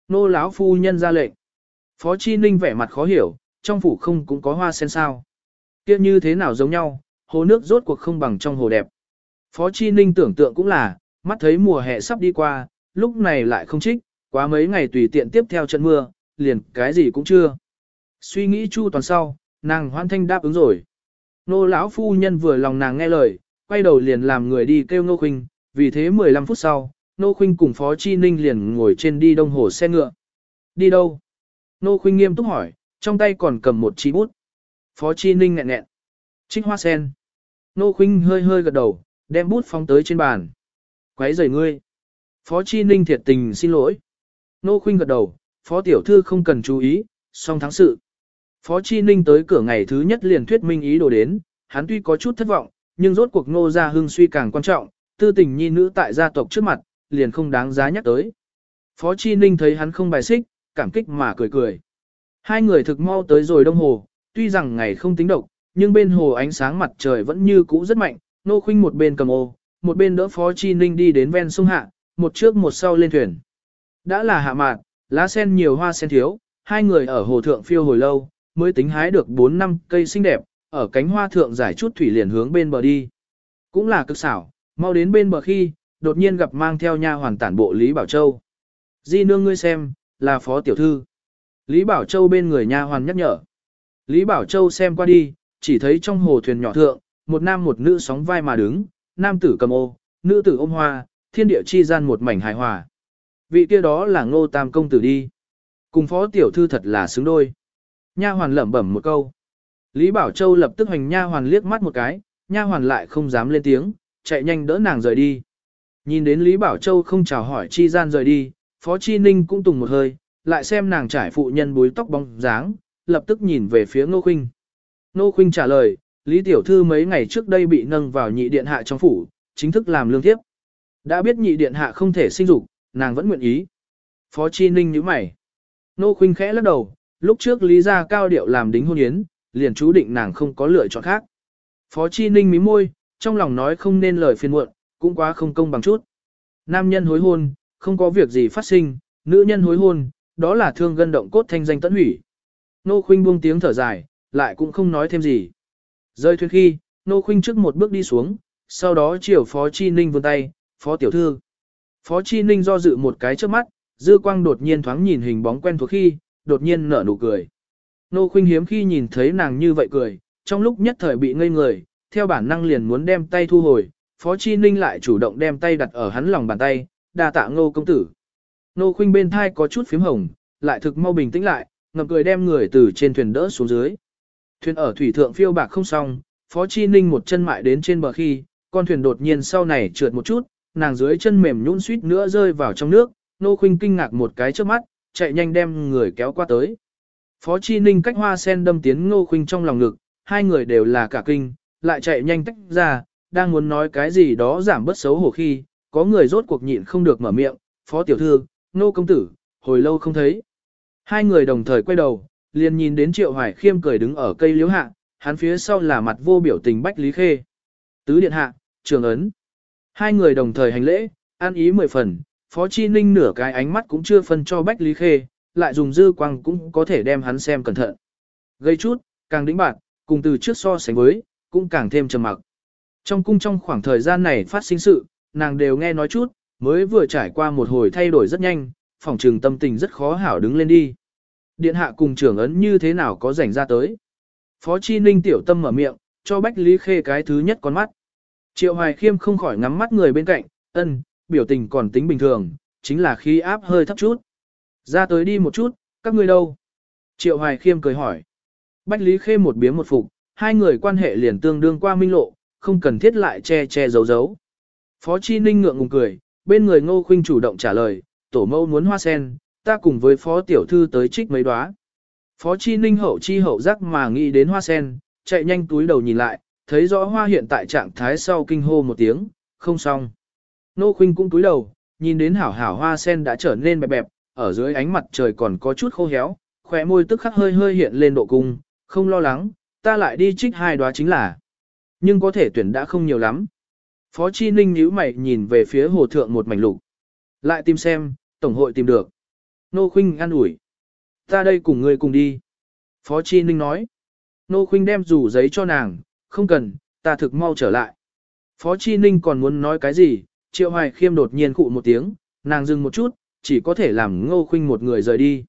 Nô lão phu nhân ra lệnh. Phó Chi Ninh vẻ mặt khó hiểu, trong phủ không cũng có hoa sen sao. Kia như thế nào giống nhau, hồ nước rốt cuộc không bằng trong hồ đẹp. Phó Chi Ninh tưởng tượng cũng là, mắt thấy mùa hè sắp đi qua, lúc này lại không trích, quá mấy ngày tùy tiện tiếp theo trận mưa, liền cái gì cũng chưa. Suy nghĩ chu toàn sau, nàng hoan thanh đáp ứng rồi. Nô lão phu nhân vừa lòng nàng nghe lời, quay đầu liền làm người đi kêu Nô Khuynh, vì thế 15 phút sau, Nô Khuynh cùng Phó Chi Ninh liền ngồi trên đi đông hồ xe ngựa. Đi đâu? Nô Khuynh nghiêm túc hỏi, trong tay còn cầm một chi bút. Phó Chi Ninh nghẹn nghẹn. Trích hoa sen. Nô Khuynh hơi hơi gật đầu, đem bút phóng tới trên bàn. Quấy rầy ngươi. Phó Chi Ninh thiệt tình xin lỗi. Nô Khuynh gật đầu, Phó Tiểu Thư không cần chú ý, song thắng sự. Phó Chi Ninh tới cửa ngày thứ nhất liền thuyết minh ý đồ đến, hắn tuy có chút thất vọng, nhưng rốt cuộc nô gia hưng suy càng quan trọng, tư tình nhi nữ tại gia tộc trước mặt, liền không đáng giá nhắc tới. Phó Chi Ninh thấy hắn không bài xích, cảm kích mà cười cười. Hai người thực mau tới rồi đông hồ, tuy rằng ngày không tính độc, nhưng bên hồ ánh sáng mặt trời vẫn như cũ rất mạnh, nô khuynh một bên cầm ô, một bên đỡ Phó Chi Ninh đi đến ven sông hạ, một trước một sau lên thuyền. Đã là hạ mạn, lá sen nhiều hoa sen thiếu, hai người ở hồ thượng phiêu hồi lâu, mới tính hái được 4 năm cây xinh đẹp, ở cánh hoa thượng giải chút thủy liền hướng bên bờ đi. Cũng là cực xảo, mau đến bên bờ khi, đột nhiên gặp mang theo nha hoàn tản bộ Lý Bảo Châu. Di nương ngươi xem, là phó tiểu thư. Lý Bảo Châu bên người nha hoàn nhắc nhở. Lý Bảo Châu xem qua đi, chỉ thấy trong hồ thuyền nhỏ thượng, một nam một nữ sóng vai mà đứng, nam tử cầm ô, nữ tử ôm hoa, thiên địa chi gian một mảnh hài hòa. Vị kia đó là ngô tam công tử đi. Cùng phó tiểu thư thật là xứng đôi. Nha hoàn lẩm bẩm một câu. Lý Bảo Châu lập tức hoành nha hoàn liếc mắt một cái, nha hoàn lại không dám lên tiếng, chạy nhanh đỡ nàng rời đi. Nhìn đến Lý Bảo Châu không chào hỏi chi gian rời đi, Phó Chi Ninh cũng tùng một hơi, lại xem nàng trải phụ nhân búi tóc bóng dáng, lập tức nhìn về phía Ngô Khuynh. Ngô Khuynh trả lời, Lý Tiểu Thư mấy ngày trước đây bị nâng vào nhị điện hạ trong phủ, chính thức làm lương thiếp. Đã biết nhị điện hạ không thể sinh dục, nàng vẫn nguyện ý. Phó Chi Ninh nhíu mày. Ngô Khuynh khẽ lắc đầu, lúc trước Lý gia cao điệu làm đính hôn yến, liền chú định nàng không có lựa chọn khác. Phó Chi Ninh mí môi, trong lòng nói không nên lời phiền muộn, cũng quá không công bằng chút. Nam nhân hối hôn, không có việc gì phát sinh, nữ nhân hối hôn, đó là thương gân động cốt thanh danh tận hủy. Nô Khuynh buông tiếng thở dài, lại cũng không nói thêm gì. Rơi thuyền khi, Nô Khuynh trước một bước đi xuống, sau đó chiều Phó Chi Ninh vươn tay, Phó Tiểu Thư. Phó Chi Ninh do dự một cái trước mắt, dư quang đột nhiên thoáng nhìn hình bóng quen thuộc khi, đột nhiên nở nụ cười. Nô Khuynh hiếm khi nhìn thấy nàng như vậy cười, trong lúc nhất thời bị ngây người, theo bản năng liền muốn đem tay thu hồi, Phó Chi Ninh lại chủ động đem tay đặt ở hắn lòng bàn tay, đà tạ ngô công tử. Nô khuynh bên thai có chút phím hồng, lại thực mau bình tĩnh lại, ngập cười đem người từ trên thuyền đỡ xuống dưới. Thuyền ở thủy thượng phiêu bạc không xong, Phó Chi Ninh một chân mại đến trên bờ khi, con thuyền đột nhiên sau này trượt một chút, nàng dưới chân mềm nhũn suýt nữa rơi vào trong nước, nô khuynh kinh ngạc một cái trước mắt, chạy nhanh đem người kéo qua tới. Phó Chi Ninh cách hoa sen đâm tiến Ngô Khuynh trong lòng ngực, hai người đều là cả kinh, lại chạy nhanh tách ra, đang muốn nói cái gì đó giảm bớt xấu hổ khi, có người rốt cuộc nhịn không được mở miệng, phó tiểu thư, nô công tử, hồi lâu không thấy. Hai người đồng thời quay đầu, liền nhìn đến triệu hoài khiêm cười đứng ở cây liễu hạ, hắn phía sau là mặt vô biểu tình bách lý khê. Tứ điện hạ, trường ấn. Hai người đồng thời hành lễ, an ý mười phần, phó chi ninh nửa cái ánh mắt cũng chưa phân cho bách lý khê, lại dùng dư quang cũng có thể đem hắn xem cẩn thận. Gây chút, càng đĩnh bạn, cùng từ trước so sánh với, cũng càng thêm trầm mặc. Trong cung trong khoảng thời gian này phát sinh sự, nàng đều nghe nói chút, mới vừa trải qua một hồi thay đổi rất nhanh, phòng trường tâm tình rất khó hảo đứng lên đi. Điện hạ cùng trưởng ấn như thế nào có rảnh ra tới. Phó Chi Ninh tiểu tâm mở miệng, cho Bách Lý Khê cái thứ nhất con mắt. Triệu Hoài Khiêm không khỏi ngắm mắt người bên cạnh, ân, biểu tình còn tính bình thường, chính là khí áp hơi thấp chút. Ra tới đi một chút, các ngươi đâu? Triệu Hoài Khiêm cười hỏi. Bách Lý Khê một biếng một phục, hai người quan hệ liền tương đương qua minh lộ, không cần thiết lại che che giấu giấu. Phó Chi Ninh ngượng ngùng cười, bên người Ngô Khuynh chủ động trả lời, tổ mẫu muốn hoa sen, ta cùng với Phó Tiểu Thư tới trích mấy đóa. Phó Chi Ninh hậu chi hậu giác mà nghĩ đến hoa sen, chạy nhanh túi đầu nhìn lại, thấy rõ hoa hiện tại trạng thái sau kinh hô một tiếng, không xong. Nô Khuynh cũng túi đầu, nhìn đến hảo hảo hoa sen đã trở nên bẹp bẹp, ở dưới ánh mặt trời còn có chút khô héo, khỏe môi tức khắc hơi hơi hiện lên độ cung, không lo lắng, ta lại đi trích hai đóa chính là. Nhưng có thể tuyển đã không nhiều lắm. Phó Chi Ninh nhíu mày nhìn về phía hồ thượng một mảnh lục. Lại tìm xem, tổng hội tìm được. Nô Khuynh an ủi. Ta đây cùng ngươi cùng đi. Phó Chi Ninh nói. Nô Khuynh đem rủ giấy cho nàng, không cần, ta thực mau trở lại. Phó Chi Ninh còn muốn nói cái gì, Triệu Hoài Khiêm đột nhiên cụ một tiếng, nàng dừng một chút, chỉ có thể làm Ngô Khuynh một người rời đi.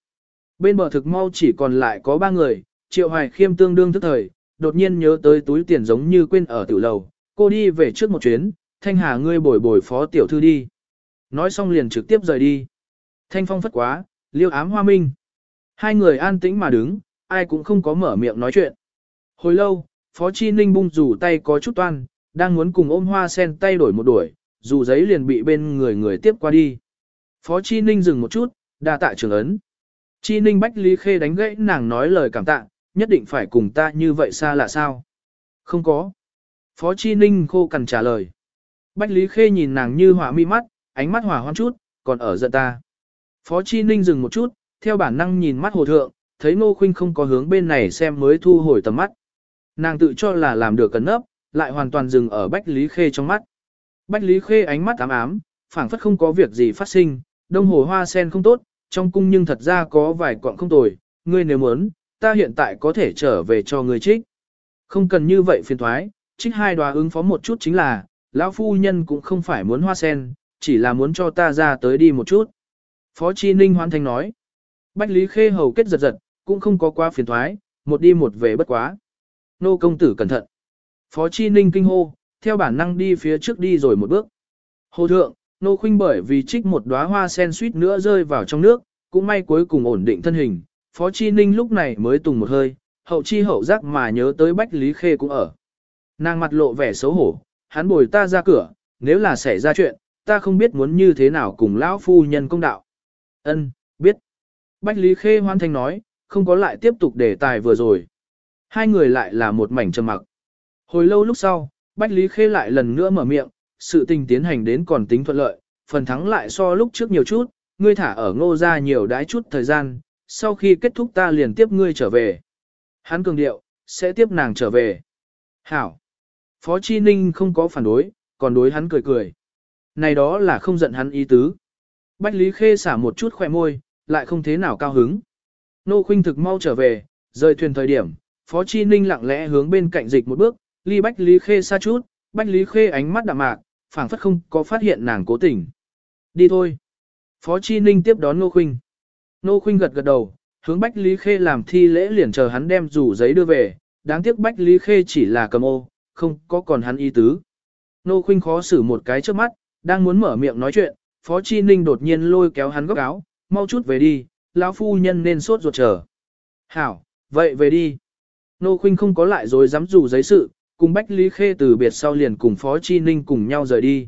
Bên bờ thực mau chỉ còn lại có ba người, Triệu Hoài Khiêm tương đương thức thời, đột nhiên nhớ tới túi tiền giống như quên ở tiểu lầu, cô đi về trước một chuyến, thanh hà ngươi bồi bồi phó tiểu thư đi. Nói xong liền trực tiếp rời đi. Thanh phong phất quá, liêu ám hoa minh. Hai người an tĩnh mà đứng, ai cũng không có mở miệng nói chuyện. Hồi lâu, phó chi ninh bung rủ tay có chút toan, đang muốn cùng ôm hoa sen tay đổi một đuổi, dù giấy liền bị bên người người tiếp qua đi. Phó chi ninh dừng một chút, đa tạ trưởng ấn. Chi ninh bách lý khê đánh gãy nàng nói lời cảm tạ, nhất định phải cùng ta như vậy xa là sao? Không có. Phó Chi Ninh khô cằn trả lời. Bách Lý Khê nhìn nàng như hỏa mi mắt, ánh mắt hỏa hoang chút, còn ở giận ta. Phó Chi Ninh dừng một chút, theo bản năng nhìn mắt hồ thượng, thấy Ngô Khuynh không có hướng bên này xem mới thu hồi tầm mắt. Nàng tự cho là làm được cẩn nấp, lại hoàn toàn dừng ở Bách Lý Khê trong mắt. Bách Lý Khê ánh mắt ám ám, phảng phất không có việc gì phát sinh, đông hồ hoa sen không tốt, trong cung nhưng thật ra có vài quặng không tồi, ngươi nếu muốn, ta hiện tại có thể trở về cho ngươi trích. Không cần như vậy phiền thoái, trích hai đoá ứng phó một chút chính là, lão phu nhân cũng không phải muốn hoa sen, chỉ là muốn cho ta ra tới đi một chút. Phó Chi Ninh hoan thành nói, Bách Lý Khê hầu kết giật giật, cũng không có quá phiền thoái, một đi một về bất quá. Nô công tử cẩn thận. Phó Chi Ninh kinh hô, theo bản năng đi phía trước đi rồi một bước. Hồ thượng, nô khinh bởi vì trích một đóa hoa sen suýt nữa rơi vào trong nước, cũng may cuối cùng ổn định thân hình. Phó Chi Ninh lúc này mới tùng một hơi, hậu chi hậu giác mà nhớ tới Bách Lý Khê cũng ở. Nàng mặt lộ vẻ xấu hổ, hắn bồi ta ra cửa, nếu là xảy ra chuyện, ta không biết muốn như thế nào cùng lão phu nhân công đạo. Ân, biết. Bách Lý Khê hoan thanh nói, không có lại tiếp tục đề tài vừa rồi. Hai người lại là một mảnh trầm mặc. Hồi lâu lúc sau, Bách Lý Khê lại lần nữa mở miệng, sự tình tiến hành đến còn tính thuận lợi, phần thắng lại so lúc trước nhiều chút, ngươi thả ở ngô ra nhiều đái chút thời gian, sau khi kết thúc ta liền tiếp ngươi trở về. Hắn cường điệu, sẽ tiếp nàng trở về. Hảo. Phó Chi Ninh không có phản đối, còn đối hắn cười cười. Này đó là không giận hắn ý tứ. Bách Lý Khê xả một chút khỏe môi, lại không thế nào cao hứng. Nô Khuynh thực mau trở về, rời thuyền thời điểm, Phó Chi Ninh lặng lẽ hướng bên cạnh dịch một bước, ly Bách Lý Khê xa chút, Bách Lý Khê ánh mắt đạm mạc, phảng phất không có phát hiện nàng cố tình. Đi thôi. Phó Chi Ninh tiếp đón Nô Khuynh. Nô Khuynh gật gật đầu, hướng Bách Lý Khê làm thi lễ liền chờ hắn đem rủ giấy đưa về, đáng tiếc Bách Lý Khê chỉ là cầm ô, không có còn hắn ý tứ. Nô Khuynh khó xử một cái trước mắt, đang muốn mở miệng nói chuyện, Phó Chi Ninh đột nhiên lôi kéo hắn góc áo, mau chút về đi, lão phu nhân nên sốt ruột chờ. Hảo, vậy về đi. Nô Khuynh không có lại rồi dám dù giấy sự, cùng Bách Lý Khê từ biệt sau liền cùng Phó Chi Ninh cùng nhau rời đi.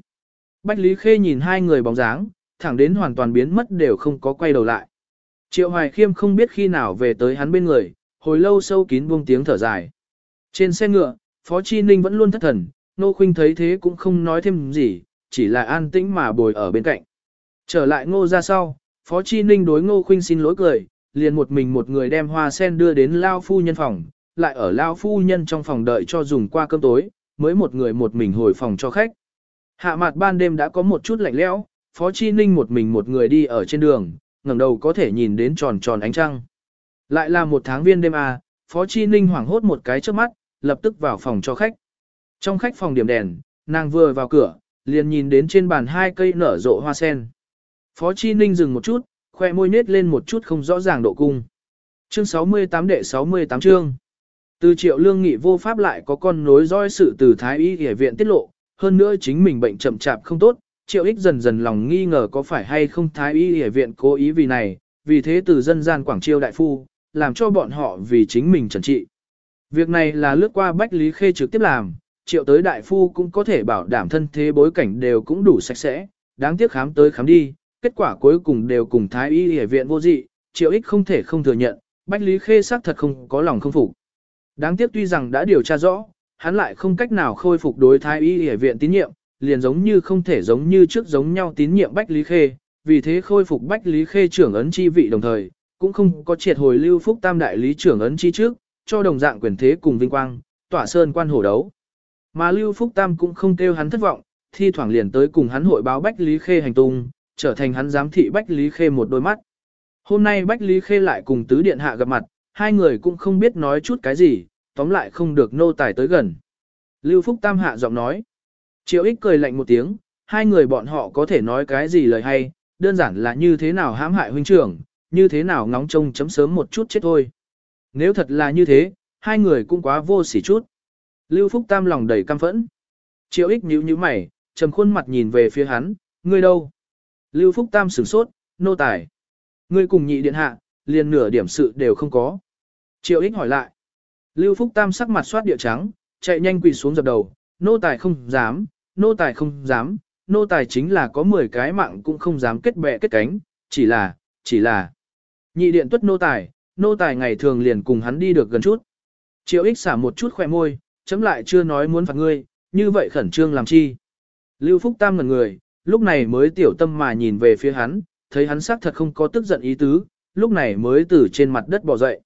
Bách Lý Khê nhìn hai người bóng dáng, thẳng đến hoàn toàn biến mất đều không có quay đầu lại. Triệu Hoài Khiêm không biết khi nào về tới hắn bên người, hồi lâu sâu kín buông tiếng thở dài. Trên xe ngựa, Phó Chi Ninh vẫn luôn thất thần, Nô Khuynh thấy thế cũng không nói thêm gì, chỉ là an tĩnh mà bồi ở bên cạnh. Trở lại ngô ra sau, Phó Chi Ninh đối ngô Khuynh xin lỗi cười, liền một mình một người đem hoa sen đưa đến Lao Phu Nhân phòng, lại ở Lao Phu Nhân trong phòng đợi cho dùng qua cơm tối, mới một người một mình hồi phòng cho khách. Hạ mặt ban đêm đã có một chút lạnh lẽo, Phó Chi Ninh một mình một người đi ở trên đường, ngẩng đầu có thể nhìn đến tròn tròn ánh trăng. Lại là một tháng viên đêm à, Phó Chi Ninh hoảng hốt một cái trước mắt, lập tức vào phòng cho khách. Trong khách phòng điểm đèn, nàng vừa vào cửa, liền nhìn đến trên bàn hai cây nở rộ hoa sen. Phó Chi Ninh dừng một chút, khoe môi nết lên một chút không rõ ràng độ cung. Chương 68 đệ 68 chương. Từ triệu lương nghị vô pháp lại có con nối dõi sự từ thái y y viện tiết lộ, hơn nữa chính mình bệnh chậm chạp không tốt, triệu ích dần dần lòng nghi ngờ có phải hay không thái y y viện cố ý vì này, vì thế từ dân gian quảng chiêu đại phu, làm cho bọn họ vì chính mình trần trị. Việc này là lướt qua Bách Lý Khê trực tiếp làm, triệu tới đại phu cũng có thể bảo đảm thân thế bối cảnh đều cũng đủ sạch sẽ, đáng tiếc khám tới khám đi, kết quả cuối cùng đều cùng thái y y viện vô dị, triệu ích không thể không thừa nhận, Bách Lý Khê xác thật không có lòng không phục. Đáng tiếc tuy rằng đã điều tra rõ, hắn lại không cách nào khôi phục đối thái y y viện tín nhiệm, liền giống như không thể giống như trước giống nhau tín nhiệm Bách Lý Khê, vì thế khôi phục Bách Lý Khê trưởng ấn chi vị đồng thời, cũng không có triệt hồi lưu phúc tam đại lý trưởng ấn chi trước, cho đồng dạng quyền thế cùng vinh quang, tỏa sơn quan hổ đấu. Mà lưu phúc tam cũng không kêu hắn thất vọng, thi thoảng liền tới cùng hắn hội báo Bách Lý Khê hành tung, trở thành hắn giám thị Bách Lý Khê một đôi mắt. Hôm nay Bách Lý Khê lại cùng tứ điện hạ gặp mặt, hai người cũng không biết nói chút cái gì, tóm lại không được nô tài tới gần. Lưu Phúc Tam hạ giọng nói. Triệu ích cười lạnh một tiếng, hai người bọn họ có thể nói cái gì lời hay, đơn giản là như thế nào hãm hại huynh trưởng, như thế nào ngóng trông chấm sớm một chút chết thôi. Nếu thật là như thế, hai người cũng quá vô sỉ chút. Lưu Phúc Tam lòng đầy căm phẫn. Triệu ích nhíu nhíu mày, trầm khuôn mặt nhìn về phía hắn, ngươi đâu? Lưu Phúc Tam sửng sốt, nô tài. Ngươi cùng nhị điện hạ, liền nửa điểm sự đều không có. Triệu ích hỏi lại. Lưu Phúc Tam sắc mặt soát địa trắng, chạy nhanh quỳ xuống dập đầu, nô tài không dám, nô tài không dám, nô tài chính là có 10 cái mạng cũng không dám kết bè kết cánh, chỉ là, chỉ là. Nhị điện tuất nô tài, nô tài ngày thường liền cùng hắn đi được gần chút. Triệu ích xả một chút khỏe môi, chấm lại chưa nói muốn phạt ngươi, như vậy khẩn trương làm chi. Lưu Phúc Tam ngần người, lúc này mới tiểu tâm mà nhìn về phía hắn, thấy hắn xác thật không có tức giận ý tứ, lúc này mới từ trên mặt đất bò dậy.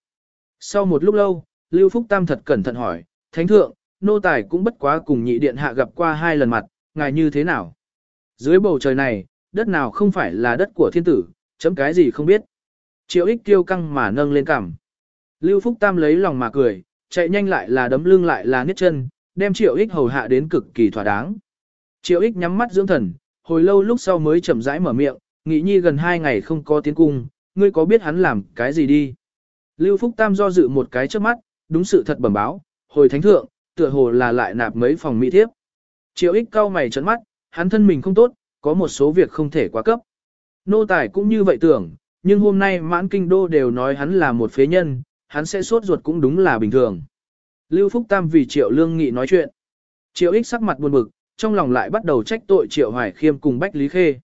Sau một lúc lâu, Lưu Phúc Tam thật cẩn thận hỏi, Thánh Thượng, nô tài cũng bất quá cùng nhị điện hạ gặp qua hai lần mặt, ngài như thế nào? Dưới bầu trời này, đất nào không phải là đất của thiên tử, chấm cái gì không biết. Triệu ích tiêu căng mà nâng lên cằm. Lưu Phúc Tam lấy lòng mà cười, chạy nhanh lại là đấm lưng lại là niết chân, đem triệu ích hầu hạ đến cực kỳ thỏa đáng. Triệu ích nhắm mắt dưỡng thần, hồi lâu lúc sau mới chậm rãi mở miệng, nghĩ nhi gần hai ngày không có tiến cung, ngươi có biết hắn làm cái gì đi? Lưu Phúc Tam do dự một cái trước mắt, đúng sự thật bẩm báo, hồi thánh thượng, tựa hồ là lại nạp mấy phòng mỹ thiếp. Triệu ích cao mày trấn mắt, hắn thân mình không tốt, có một số việc không thể quá cấp. Nô tài cũng như vậy tưởng, nhưng hôm nay mãn kinh đô đều nói hắn là một phế nhân, hắn sẽ sốt ruột cũng đúng là bình thường. Lưu Phúc Tam vì Triệu Lương Nghị nói chuyện. Triệu ích sắc mặt buồn bực, trong lòng lại bắt đầu trách tội Triệu Hoài Khiêm cùng Bách Lý Khê.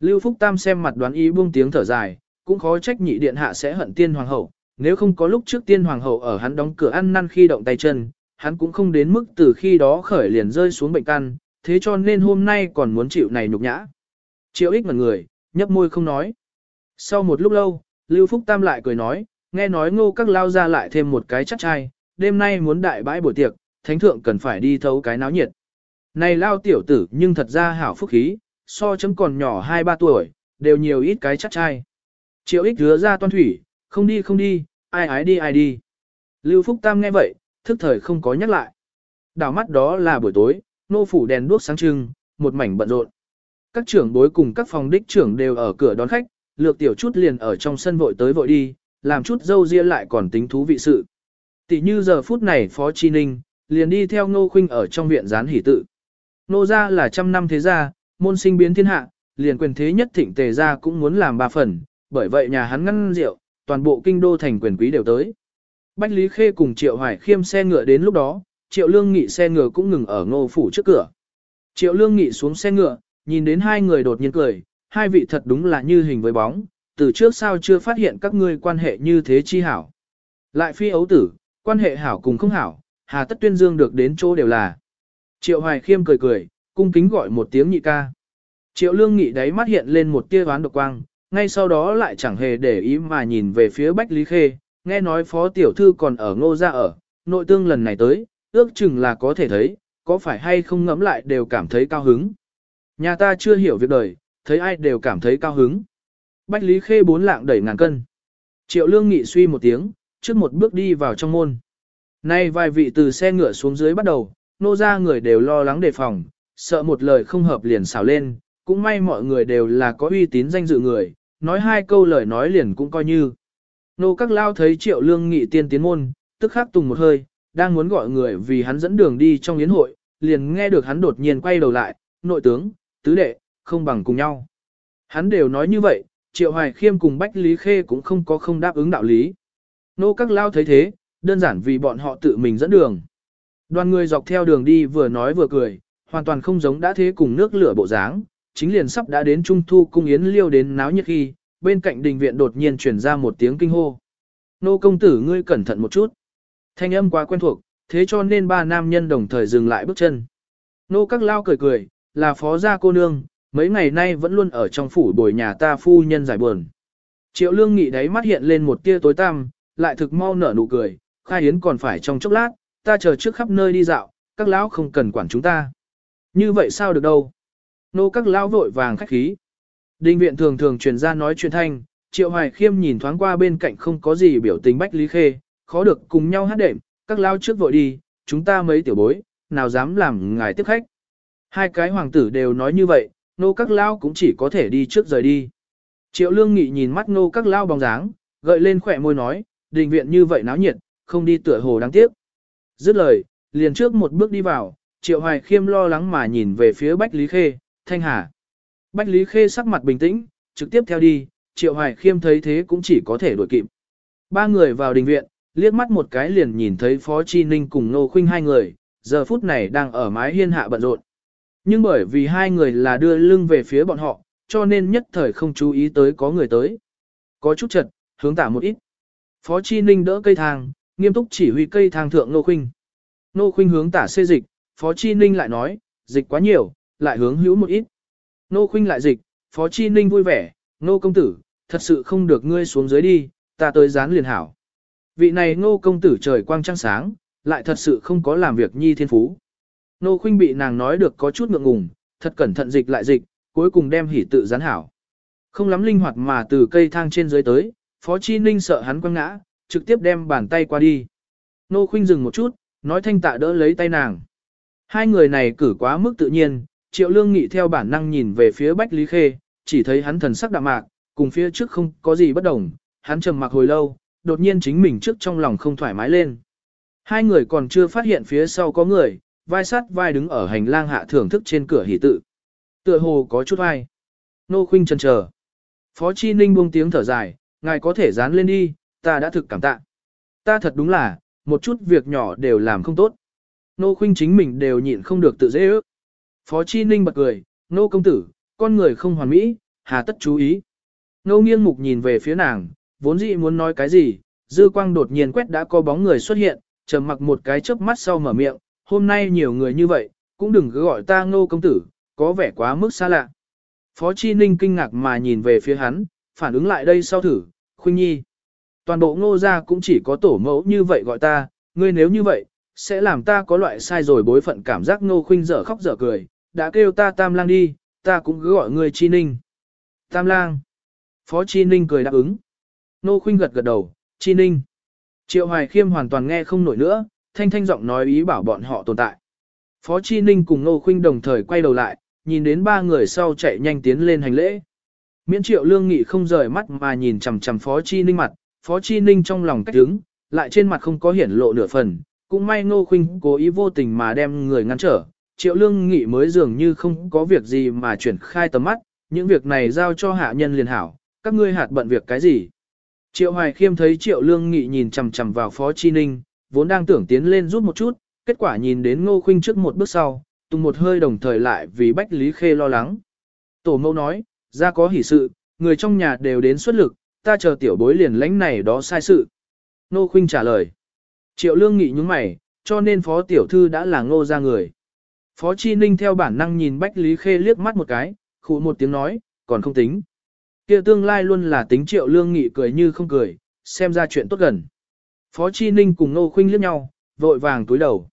Lưu Phúc Tam xem mặt đoán ý buông tiếng thở dài, cũng khó trách nhị điện hạ sẽ hận tiên hoàng hậu, nếu không có lúc trước tiên hoàng hậu ở hắn đóng cửa ăn năn khi động tay chân, hắn cũng không đến mức từ khi đó khởi liền rơi xuống bệnh căn, thế cho nên hôm nay còn muốn chịu này nhục nhã. Triệu ích ngẩn người, nhấp môi không nói. Sau một lúc lâu, Lưu Phúc Tam lại cười nói, nghe nói ngô các lao ra lại thêm một cái chắc chai, đêm nay muốn đại bãi buổi tiệc, thánh thượng cần phải đi thấu cái náo nhiệt. Này lao tiểu tử nhưng thật ra hảo phúc khí, so chấm còn nhỏ 2-3 tuổi, đều nhiều ít cái chắc chai. Triệu ích hứa ra toan thủy, không đi không đi, ai ái đi ai đi. Lưu Phúc Tam nghe vậy, thức thời không có nhắc lại. Đảo mắt đó là buổi tối, nô phủ đèn đuốc sáng trưng, một mảnh bận rộn. Các trưởng bối cùng các phòng đích trưởng đều ở cửa đón khách, lược tiểu chút liền ở trong sân vội tới vội đi, làm chút dâu ria lại còn tính thú vị sự. Tỷ như giờ phút này Phó Chi Ninh, liền đi theo Ngô Khuynh ở trong viện gián hỷ tự. Nô gia là trăm năm thế gia, môn sinh biến thiên hạ, liền quyền thế nhất thịnh tề gia cũng muốn làm ba phần, bởi vậy nhà hắn ngăn rượu, toàn bộ kinh đô thành quyền quý đều tới. Bách Lý Khê cùng Triệu Hoài khiêm xe ngựa đến lúc đó, Triệu Lương Nghị xe ngựa cũng ngừng ở ngô phủ trước cửa. Triệu Lương Nghị xuống xe ngựa, nhìn đến hai người đột nhiên cười, hai vị thật đúng là như hình với bóng, từ trước sao chưa phát hiện các ngươi quan hệ như thế chi hảo. Lại phi ấu tử, quan hệ hảo cùng không hảo, hà tất tuyên dương được đến chỗ đều là. Triệu Hoài khiêm cười cười, cung kính gọi một tiếng nhị ca. Triệu Lương Nghị đáy mắt hiện lên một tia đoán độc quang, ngay sau đó lại chẳng hề để ý mà nhìn về phía Bách Lý Khê, nghe nói phó tiểu thư còn ở ngô gia ở, nội tương lần này tới, ước chừng là có thể thấy, có phải hay không ngẫm lại đều cảm thấy cao hứng. Nhà ta chưa hiểu việc đời, thấy ai đều cảm thấy cao hứng. Bách Lý Khê bốn lạng đẩy ngàn cân. Triệu Lương Nghị suy một tiếng, trước một bước đi vào trong môn. Nay vài vị từ xe ngựa xuống dưới bắt đầu, nô ra người đều lo lắng đề phòng, sợ một lời không hợp liền xảo lên, cũng may mọi người đều là có uy tín danh dự người, nói hai câu lời nói liền cũng coi như. Nô các lao thấy triệu lương nghị tiên tiến môn, tức khắc tùng một hơi, đang muốn gọi người vì hắn dẫn đường đi trong yến hội, liền nghe được hắn đột nhiên quay đầu lại, nội tướng, tứ đệ, không bằng cùng nhau. Hắn đều nói như vậy, triệu hoài khiêm cùng Bách Lý Khê cũng không có không đáp ứng đạo lý. Nô các lao thấy thế, đơn giản vì bọn họ tự mình dẫn đường. Đoàn người dọc theo đường đi vừa nói vừa cười, hoàn toàn không giống đã thế cùng nước lửa bộ dáng, chính liền sắp đã đến trung thu cung yến liêu đến náo nhiệt khi, bên cạnh đình viện đột nhiên truyền ra một tiếng kinh hô. Nô công tử ngươi cẩn thận một chút. Thanh âm quá quen thuộc, thế cho nên ba nam nhân đồng thời dừng lại bước chân. Nô các lao cười cười, là phó gia cô nương, mấy ngày nay vẫn luôn ở trong phủ bồi nhà ta phu nhân giải buồn. Triệu lương nghị đáy mắt hiện lên một tia tối tăm, lại thực mau nở nụ cười, khai yến còn phải trong chốc lát, ta chờ trước khắp nơi đi dạo, các lão không cần quản chúng ta. Như vậy sao được đâu? Nô các lão vội vàng khách khí. Đinh viện thường thường truyền ra nói chuyện thanh, Triệu Hoài Khiêm nhìn thoáng qua bên cạnh không có gì biểu tình Bách Lý Khê, khó được cùng nhau hát đệm, các lao trước vội đi, chúng ta mấy tiểu bối, nào dám làm ngài tiếp khách. Hai cái hoàng tử đều nói như vậy, nô các lao cũng chỉ có thể đi trước rời đi. Triệu Lương Nghị nhìn mắt nô các lao bóng dáng, gợi lên khỏe môi nói, đình viện như vậy náo nhiệt, không đi tựa hồ đáng tiếc. Dứt lời, liền trước một bước đi vào, Triệu Hoài Khiêm lo lắng mà nhìn về phía Bách Lý Khê, Thanh Hà. Bách Lý Khê sắc mặt bình tĩnh, trực tiếp theo đi, Triệu Hoài Khiêm thấy thế cũng chỉ có thể đuổi kịp. Ba người vào đình viện, liếc mắt một cái liền nhìn thấy Phó Chi Ninh cùng Nô Khuynh hai người, giờ phút này đang ở mái hiên hạ bận rộn. Nhưng bởi vì hai người là đưa lưng về phía bọn họ, cho nên nhất thời không chú ý tới có người tới. Có chút chật, hướng tả một ít. Phó Chi Ninh đỡ cây thang, nghiêm túc chỉ huy cây thang thượng Nô Khuynh. Nô Khuynh hướng tả xê dịch, Phó Chi Ninh lại nói, dịch quá nhiều, lại hướng hữu một ít. Nô khuynh lại dịch, Phó Chi Ninh vui vẻ, nô công tử, thật sự không được ngươi xuống dưới đi, ta tới dán liền hảo. Vị này nô công tử trời quang trăng sáng, lại thật sự không có làm việc nhi thiên phú. Nô khuynh bị nàng nói được có chút ngượng ngùng, thật cẩn thận dịch lại dịch, cuối cùng đem hỉ tự dán hảo. Không lắm linh hoạt mà từ cây thang trên dưới tới, Phó Chi Ninh sợ hắn quăng ngã, trực tiếp đem bàn tay qua đi. Nô khuynh dừng một chút, nói thanh tạ đỡ lấy tay nàng. Hai người này cử quá mức tự nhiên, Triệu Lương Nghị theo bản năng nhìn về phía Bách Lý Khê, chỉ thấy hắn thần sắc đạm mạc, cùng phía trước không có gì bất đồng, hắn trầm mặc hồi lâu, đột nhiên chính mình trước trong lòng không thoải mái lên. Hai người còn chưa phát hiện phía sau có người, vai sát vai đứng ở hành lang hạ thưởng thức trên cửa hỷ tự. Tựa hồ có chút vai. Nô khuynh chân chờ. Phó Chi Ninh buông tiếng thở dài, ngài có thể dán lên đi, ta đã thực cảm tạ. Ta thật đúng là, một chút việc nhỏ đều làm không tốt. Nô khuynh chính mình đều nhịn không được tự dễ ước. Phó Chi Ninh bật cười, nô công tử, con người không hoàn mỹ, hà tất chú ý. Nô nghiêng mục nhìn về phía nàng, vốn dĩ muốn nói cái gì, dư quang đột nhiên quét đã có bóng người xuất hiện, trầm mặc một cái chớp mắt sau mở miệng, hôm nay nhiều người như vậy, cũng đừng cứ gọi ta ngô công tử, có vẻ quá mức xa lạ. Phó Chi Ninh kinh ngạc mà nhìn về phía hắn, phản ứng lại đây sau thử, Khuyên nhi. Toàn bộ ngô gia cũng chỉ có tổ mẫu như vậy gọi ta, ngươi nếu như vậy, sẽ làm ta có loại sai rồi bối phận cảm giác ngô khuynh dở khóc dở cười, đã kêu ta tam lang đi, ta cũng cứ gọi ngươi Chi Ninh. Tam lang. Phó Chi Ninh cười đáp ứng. Nô khuynh gật gật đầu, Chi Ninh. Triệu Hoài Khiêm hoàn toàn nghe không nổi nữa, thanh thanh giọng nói ý bảo bọn họ tồn tại. Phó Chi Ninh cùng Nô Khuynh đồng thời quay đầu lại, nhìn đến ba người sau chạy nhanh tiến lên hành lễ. Miễn Triệu Lương Nghị không rời mắt mà nhìn chằm chằm Phó Chi Ninh mặt, Phó Chi Ninh trong lòng cách đứng, lại trên mặt không có hiển lộ nửa phần, cũng may Ngô Khuynh cố ý vô tình mà đem người ngăn trở. Triệu Lương Nghị mới dường như không có việc gì mà chuyển khai tầm mắt, những việc này giao cho hạ nhân liền hảo, các ngươi hạt bận việc cái gì. Triệu Hoài Khiêm thấy Triệu Lương Nghị nhìn chằm chằm vào Phó Chi Ninh, vốn đang tưởng tiến lên rút một chút, kết quả nhìn đến Ngô Khuynh trước một bước sau, tung một hơi đồng thời lại vì Bách Lý Khê lo lắng. Tổ mẫu nói, ra có hỷ sự, người trong nhà đều đến xuất lực, ta chờ tiểu bối liền lãnh này đó sai sự. Ngô Khuynh trả lời. Triệu Lương Nghị nhúng mày, cho nên Phó Tiểu Thư đã là ngô ra người. Phó Chi Ninh theo bản năng nhìn Bách Lý Khê liếc mắt một cái, khụ một tiếng nói, còn không tính kia tương lai luôn là tính triệu lương nghị cười như không cười, xem ra chuyện tốt gần. Phó Chi Ninh cùng Nô Khuynh liếc nhau, vội vàng túi đầu.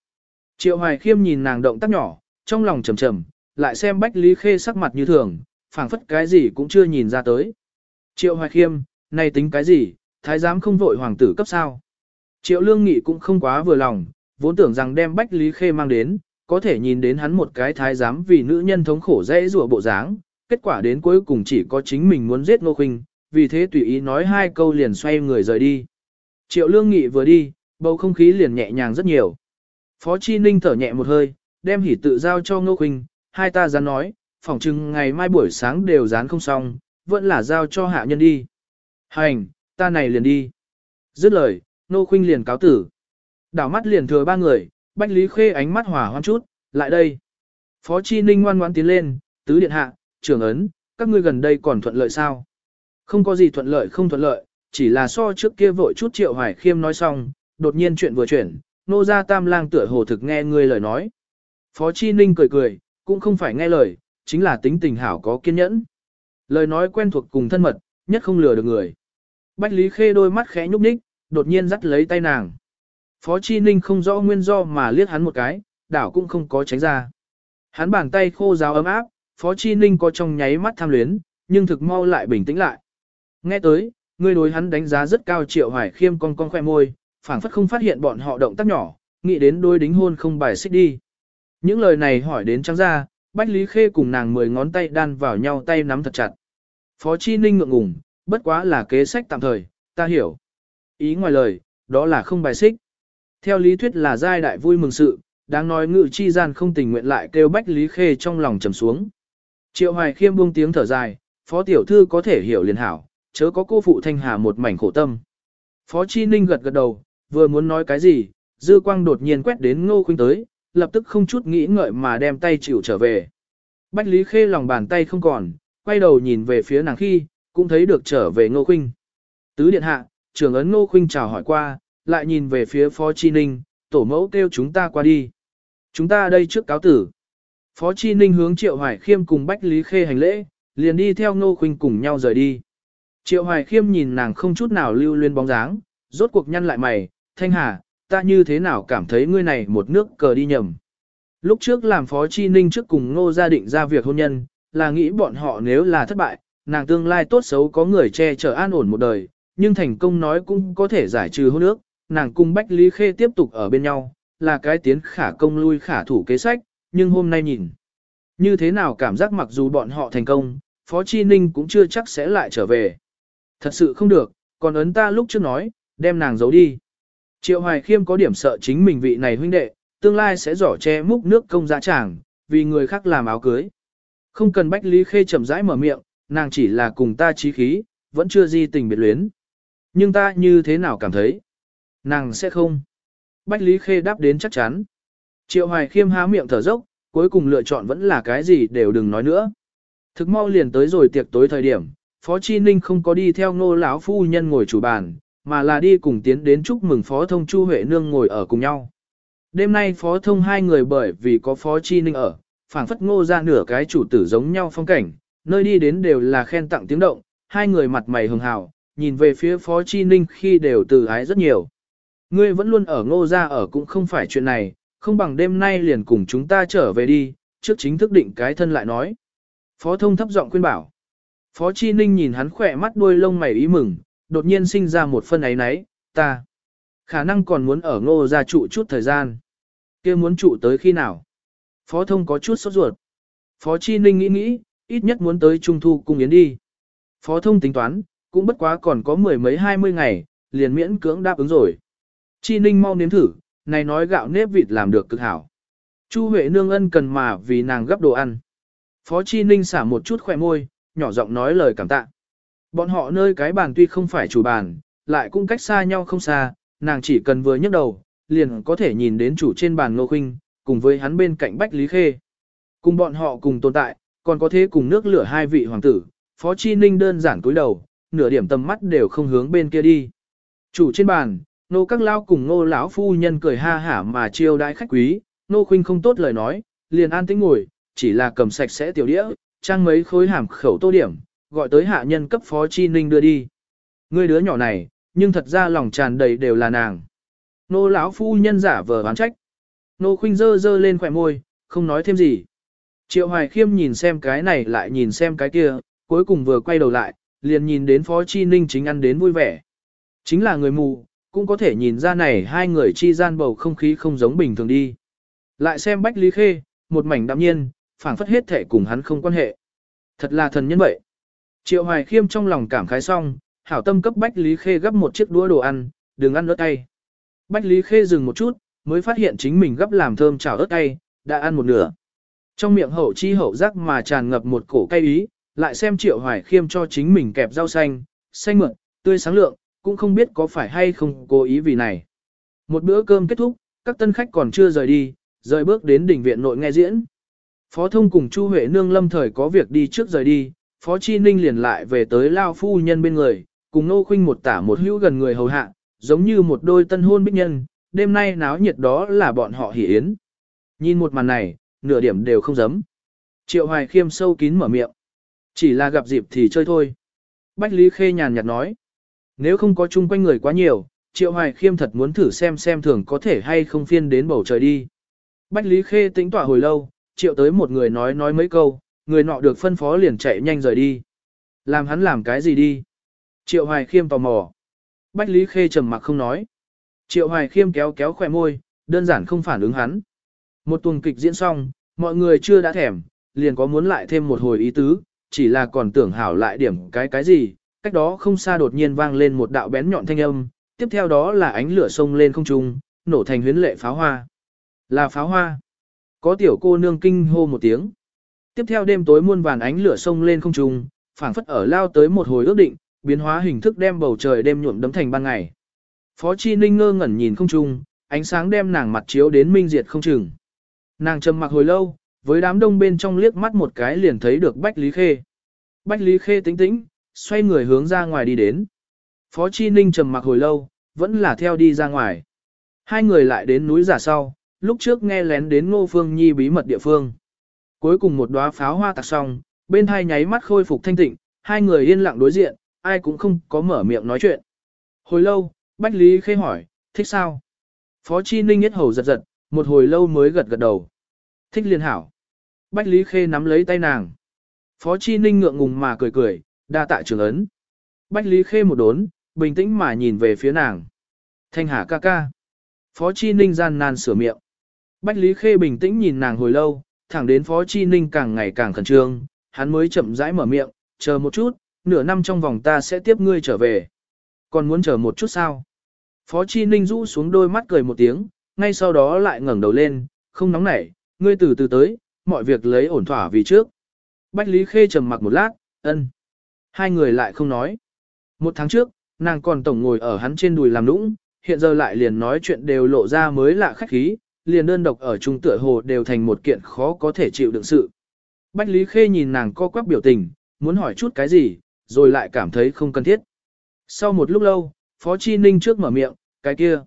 Triệu Hoài Khiêm nhìn nàng động tác nhỏ, trong lòng trầm trầm, lại xem Bách Lý Khê sắc mặt như thường, phảng phất cái gì cũng chưa nhìn ra tới. Triệu Hoài Khiêm, này tính cái gì, thái giám không vội hoàng tử cấp sao. Triệu Lương Nghị cũng không quá vừa lòng, vốn tưởng rằng đem Bách Lý Khê mang đến, có thể nhìn đến hắn một cái thái giám vì nữ nhân thống khổ dễ rủa bộ dáng, kết quả đến cuối cùng chỉ có chính mình muốn giết Ngô Khuynh, vì thế tùy ý nói hai câu liền xoay người rời đi. Triệu Lương Nghị vừa đi, bầu không khí liền nhẹ nhàng rất nhiều. Phó Chi Ninh thở nhẹ một hơi, đem hỉ tự giao cho Ngô Khuynh, hai ta dán nói, phỏng chừng ngày mai buổi sáng đều dán không xong, vẫn là giao cho hạ nhân đi. Hành, ta này liền đi. Dứt lời, Ngô Khuynh liền cáo tử. Đảo mắt liền thừa ba người, Bách Lý Khê ánh mắt hỏa hoan chút, lại đây. Phó Chi Ninh ngoan ngoãn tiến lên, tứ điện hạ, trưởng ấn, các ngươi gần đây còn thuận lợi sao? Không có gì thuận lợi không thuận lợi, chỉ là so trước kia vội chút triệu hoài khiêm nói xong, đột nhiên chuyện vừa chuyển, nô ra tam lang tựa hồ thực nghe ngươi lời nói. Phó Chi Ninh cười cười, cũng không phải nghe lời, chính là tính tình hảo có kiên nhẫn. Lời nói quen thuộc cùng thân mật, nhất không lừa được người. Bách Lý Khê đôi mắt khẽ nhúc nhích, đột nhiên dắt lấy tay nàng. Phó Chi Ninh không rõ nguyên do mà liếc hắn một cái, đảo cũng không có tránh ra. Hắn bàn tay khô ráo ấm áp, Phó Chi Ninh có trong nháy mắt tham luyến, nhưng thực mau lại bình tĩnh lại. Nghe tới, người đối hắn đánh giá rất cao triệu hoài khiêm con con khoe môi, phảng phất không phát hiện bọn họ động tác nhỏ, nghĩ đến đôi đính hôn không bài xích đi. Những lời này hỏi đến trắng ra, Bách Lý Khê cùng nàng mười ngón tay đan vào nhau tay nắm thật chặt. Phó Chi Ninh ngượng ngùng, bất quá là kế sách tạm thời, ta hiểu. Ý ngoài lời, đó là không bài xích. Theo lý thuyết là giai đại vui mừng sự, đáng nói ngự chi gian không tình nguyện lại kêu Bách Lý Khê trong lòng trầm xuống. Triệu Hoài Khiêm buông tiếng thở dài, phó tiểu thư có thể hiểu liền hảo, chớ có cô phụ thanh hà một mảnh khổ tâm. Phó Chi Ninh gật gật đầu, vừa muốn nói cái gì, dư quang đột nhiên quét đến ngô khuynh tới, lập tức không chút nghĩ ngợi mà đem tay chịu trở về. Bách Lý Khê lòng bàn tay không còn, quay đầu nhìn về phía nàng khi, cũng thấy được trở về ngô khuynh. Tứ điện hạ, trưởng ấn ngô khuynh chào hỏi qua, lại nhìn về phía Phó Chi Ninh, tổ mẫu kêu chúng ta qua đi. Chúng ta đây trước cáo tử. Phó Chi Ninh hướng Triệu Hoài Khiêm cùng Bách Lý Khê hành lễ, liền đi theo Ngô Khuynh cùng nhau rời đi. Triệu Hoài Khiêm nhìn nàng không chút nào lưu luyên bóng dáng, rốt cuộc nhăn lại mày, Thanh Hà, ta như thế nào cảm thấy ngươi này một nước cờ đi nhầm. Lúc trước làm Phó Chi Ninh trước cùng Ngô gia định ra việc hôn nhân, là nghĩ bọn họ nếu là thất bại, nàng tương lai tốt xấu có người che chở an ổn một đời, nhưng thành công nói cũng có thể giải trừ hôn ước, nàng cùng Bách Lý Khê tiếp tục ở bên nhau, là cái tiến khả công lui khả thủ kế sách, nhưng hôm nay nhìn. Như thế nào cảm giác mặc dù bọn họ thành công, Phó Chi Ninh cũng chưa chắc sẽ lại trở về. Thật sự không được, còn ấn ta lúc trước nói, đem nàng giấu đi. Triệu Hoài Khiêm có điểm sợ chính mình vị này huynh đệ, tương lai sẽ giỏ che múc nước công dã tràng, vì người khác làm áo cưới. Không cần Bách Lý Khê chậm rãi mở miệng, nàng chỉ là cùng ta trí khí, vẫn chưa di tình biệt luyến. Nhưng ta như thế nào cảm thấy? Nàng sẽ không. Bách Lý Khê đáp đến chắc chắn. Triệu Hoài Khiêm há miệng thở dốc, cuối cùng lựa chọn vẫn là cái gì đều đừng nói nữa. Thực mau liền tới rồi tiệc tối thời điểm, Phó Chi Ninh không có đi theo ngô lão phu nhân ngồi chủ bàn, mà là đi cùng tiến đến chúc mừng Phó Thông Chu Huệ Nương ngồi ở cùng nhau. Đêm nay Phó Thông hai người bởi vì có Phó Chi Ninh ở, phảng phất ngô ra nửa cái chủ tử giống nhau phong cảnh, nơi đi đến đều là khen tặng tiếng động, hai người mặt mày hường hào, nhìn về phía Phó Chi Ninh khi đều từ ái rất nhiều. Ngươi vẫn luôn ở ngô ra ở cũng không phải chuyện này, không bằng đêm nay liền cùng chúng ta trở về đi, trước chính thức định cái thân lại nói. Phó thông thấp giọng khuyên bảo. Phó Chi Ninh nhìn hắn khỏe mắt đuôi lông mày ý mừng, đột nhiên sinh ra một phân ấy nấy, ta. Khả năng còn muốn ở ngô ra trụ chút thời gian. kia muốn trụ tới khi nào? Phó thông có chút sốt ruột. Phó Chi Ninh nghĩ nghĩ, ít nhất muốn tới Trung Thu cung yến đi. Phó thông tính toán, cũng bất quá còn có mười mấy hai mươi ngày, liền miễn cưỡng đáp ứng rồi. Chi Ninh mau nếm thử, này nói gạo nếp vịt làm được cực hảo. Chu Huệ nương ân cần mà vì nàng gấp đồ ăn. Phó Chi Ninh xả một chút khỏe môi, nhỏ giọng nói lời cảm tạ. Bọn họ nơi cái bàn tuy không phải chủ bàn, lại cũng cách xa nhau không xa, nàng chỉ cần vừa nhấc đầu, liền có thể nhìn đến chủ trên bàn Ngô Khuynh, cùng với hắn bên cạnh Bách Lý Khê. Cùng bọn họ cùng tồn tại, còn có thế cùng nước lửa hai vị hoàng tử, Phó Chi Ninh đơn giản cúi đầu, nửa điểm tầm mắt đều không hướng bên kia đi. Chủ trên bàn, nô các lao cùng nô lão phu nhân cười ha hả mà chiêu đãi khách quý, nô khuynh không tốt lời nói, liền an tĩnh ngồi, chỉ là cầm sạch sẽ tiểu đĩa, trang mấy khối hàm khẩu tô điểm, gọi tới hạ nhân cấp phó chi ninh đưa đi. Người đứa nhỏ này, nhưng thật ra lòng tràn đầy đều là nàng. Nô lão phu nhân giả vờ oán trách. Nô khuynh dơ dơ lên khỏe môi, không nói thêm gì. Triệu Hoài Khiêm nhìn xem cái này lại nhìn xem cái kia, cuối cùng vừa quay đầu lại, liền nhìn đến Phó Chi Ninh chính ăn đến vui vẻ. Chính là người mù, cũng có thể nhìn ra này hai người chi gian bầu không khí không giống bình thường đi. Lại xem Bách Lý Khê, một mảnh đạm nhiên, phảng phất hết thể cùng hắn không quan hệ. Thật là thần nhân vậy. Triệu Hoài Khiêm trong lòng cảm khái xong, hảo tâm cấp Bách Lý Khê gấp một chiếc đũa đồ ăn, đừng ăn ớt tay. Bách Lý Khê dừng một chút, mới phát hiện chính mình gấp làm thơm chảo ớt tay, đã ăn một nửa. Trong miệng hậu chi hậu giác mà tràn ngập một cổ cay ý, lại xem Triệu Hoài Khiêm cho chính mình kẹp rau xanh, xanh mượn, tươi sáng lượng, cũng không biết có phải hay không cố ý vì này. Một bữa cơm kết thúc, các tân khách còn chưa rời đi, rời bước đến đỉnh viện nội nghe diễn. Phó thông cùng Chu Huệ Nương lâm thời có việc đi trước rời đi, Phó Chi Ninh liền lại về tới Lao Phu Nhân bên người, cùng Nô Khuynh một tả một hữu gần người hầu hạ, giống như một đôi tân hôn bích nhân, đêm nay náo nhiệt đó là bọn họ hỉ yến. Nhìn một màn này, nửa điểm đều không dám. Triệu Hoài Khiêm sâu kín mở miệng. Chỉ là gặp dịp thì chơi thôi. Bách Lý Khê nhàn nhạt nói. Nếu không có chung quanh người quá nhiều, Triệu Hoài Khiêm thật muốn thử xem xem thường có thể hay không phiên đến bầu trời đi. Bách Lý Khê tĩnh tỏa hồi lâu, Triệu tới một người nói nói mấy câu, người nọ được phân phó liền chạy nhanh rời đi. Làm hắn làm cái gì đi? Triệu Hoài Khiêm tò mò. Bách Lý Khê trầm mặc không nói. Triệu Hoài Khiêm kéo kéo khỏe môi, đơn giản không phản ứng hắn. Một tuần kịch diễn xong, mọi người chưa đã thèm, liền có muốn lại thêm một hồi ý tứ, chỉ là còn tưởng hảo lại điểm cái cái gì, cách đó không xa đột nhiên vang lên một đạo bén nhọn thanh âm, tiếp theo đó là ánh lửa sông lên không trung, nổ thành huyến lệ pháo hoa. Là pháo hoa. Có tiểu cô nương kinh hô một tiếng. Tiếp theo đêm tối muôn vàn ánh lửa sông lên không trung, phảng phất ở lao tới một hồi ước định, biến hóa hình thức đem bầu trời đêm nhuộm đấm thành ban ngày. Phó Chi Ninh ngơ ngẩn nhìn không trung, ánh sáng đem nàng mặt chiếu đến minh diệt không chừng. Nàng trầm mặc hồi lâu, với đám đông bên trong liếc mắt một cái liền thấy được Bách Lý Khê. Bách Lý Khê tĩnh tĩnh, xoay người hướng ra ngoài đi đến. Phó Chi Ninh trầm mặc hồi lâu, vẫn là theo đi ra ngoài. Hai người lại đến núi giả sau, lúc trước nghe lén đến Ngô Phương Nhi bí mật địa phương. Cuối cùng một đóa pháo hoa tạc xong, bên hai nháy mắt khôi phục thanh tịnh, hai người yên lặng đối diện, ai cũng không có mở miệng nói chuyện. Hồi lâu, Bách Lý Khê hỏi, thích sao? Phó Chi Ninh nhất hầu giật giật, một hồi lâu mới gật gật đầu. Thích liên hảo. Bách Lý Khê nắm lấy tay nàng. Phó Chi Ninh ngượng ngùng mà cười cười, đa tạ trường ấn. Bách Lý Khê một đốn, bình tĩnh mà nhìn về phía nàng. Thanh Hà ca ca. Phó Chi Ninh gian nan sửa miệng. Bách Lý Khê bình tĩnh nhìn nàng hồi lâu, thẳng đến Phó Chi Ninh càng ngày càng khẩn trương, hắn mới chậm rãi mở miệng, chờ một chút, nửa năm trong vòng ta sẽ tiếp ngươi trở về. Còn muốn chờ một chút sao? Phó Chi Ninh rũ xuống đôi mắt cười một tiếng, ngay sau đó lại ngẩng đầu lên, không nóng nảy, ngươi từ từ tới, mọi việc lấy ổn thỏa vì trước. Bách Lý Khê trầm mặc một lát, ân. Hai người lại không nói. Một tháng trước, nàng còn tổng ngồi ở hắn trên đùi làm nũng, hiện giờ lại liền nói chuyện đều lộ ra mới lạ khách khí, liền đơn độc ở trung tựa hồ đều thành một kiện khó có thể chịu đựng sự. Bách Lý Khê nhìn nàng co quắp biểu tình, muốn hỏi chút cái gì, rồi lại cảm thấy không cần thiết. Sau một lúc lâu, Phó Chi Ninh trước mở miệng, cái kia.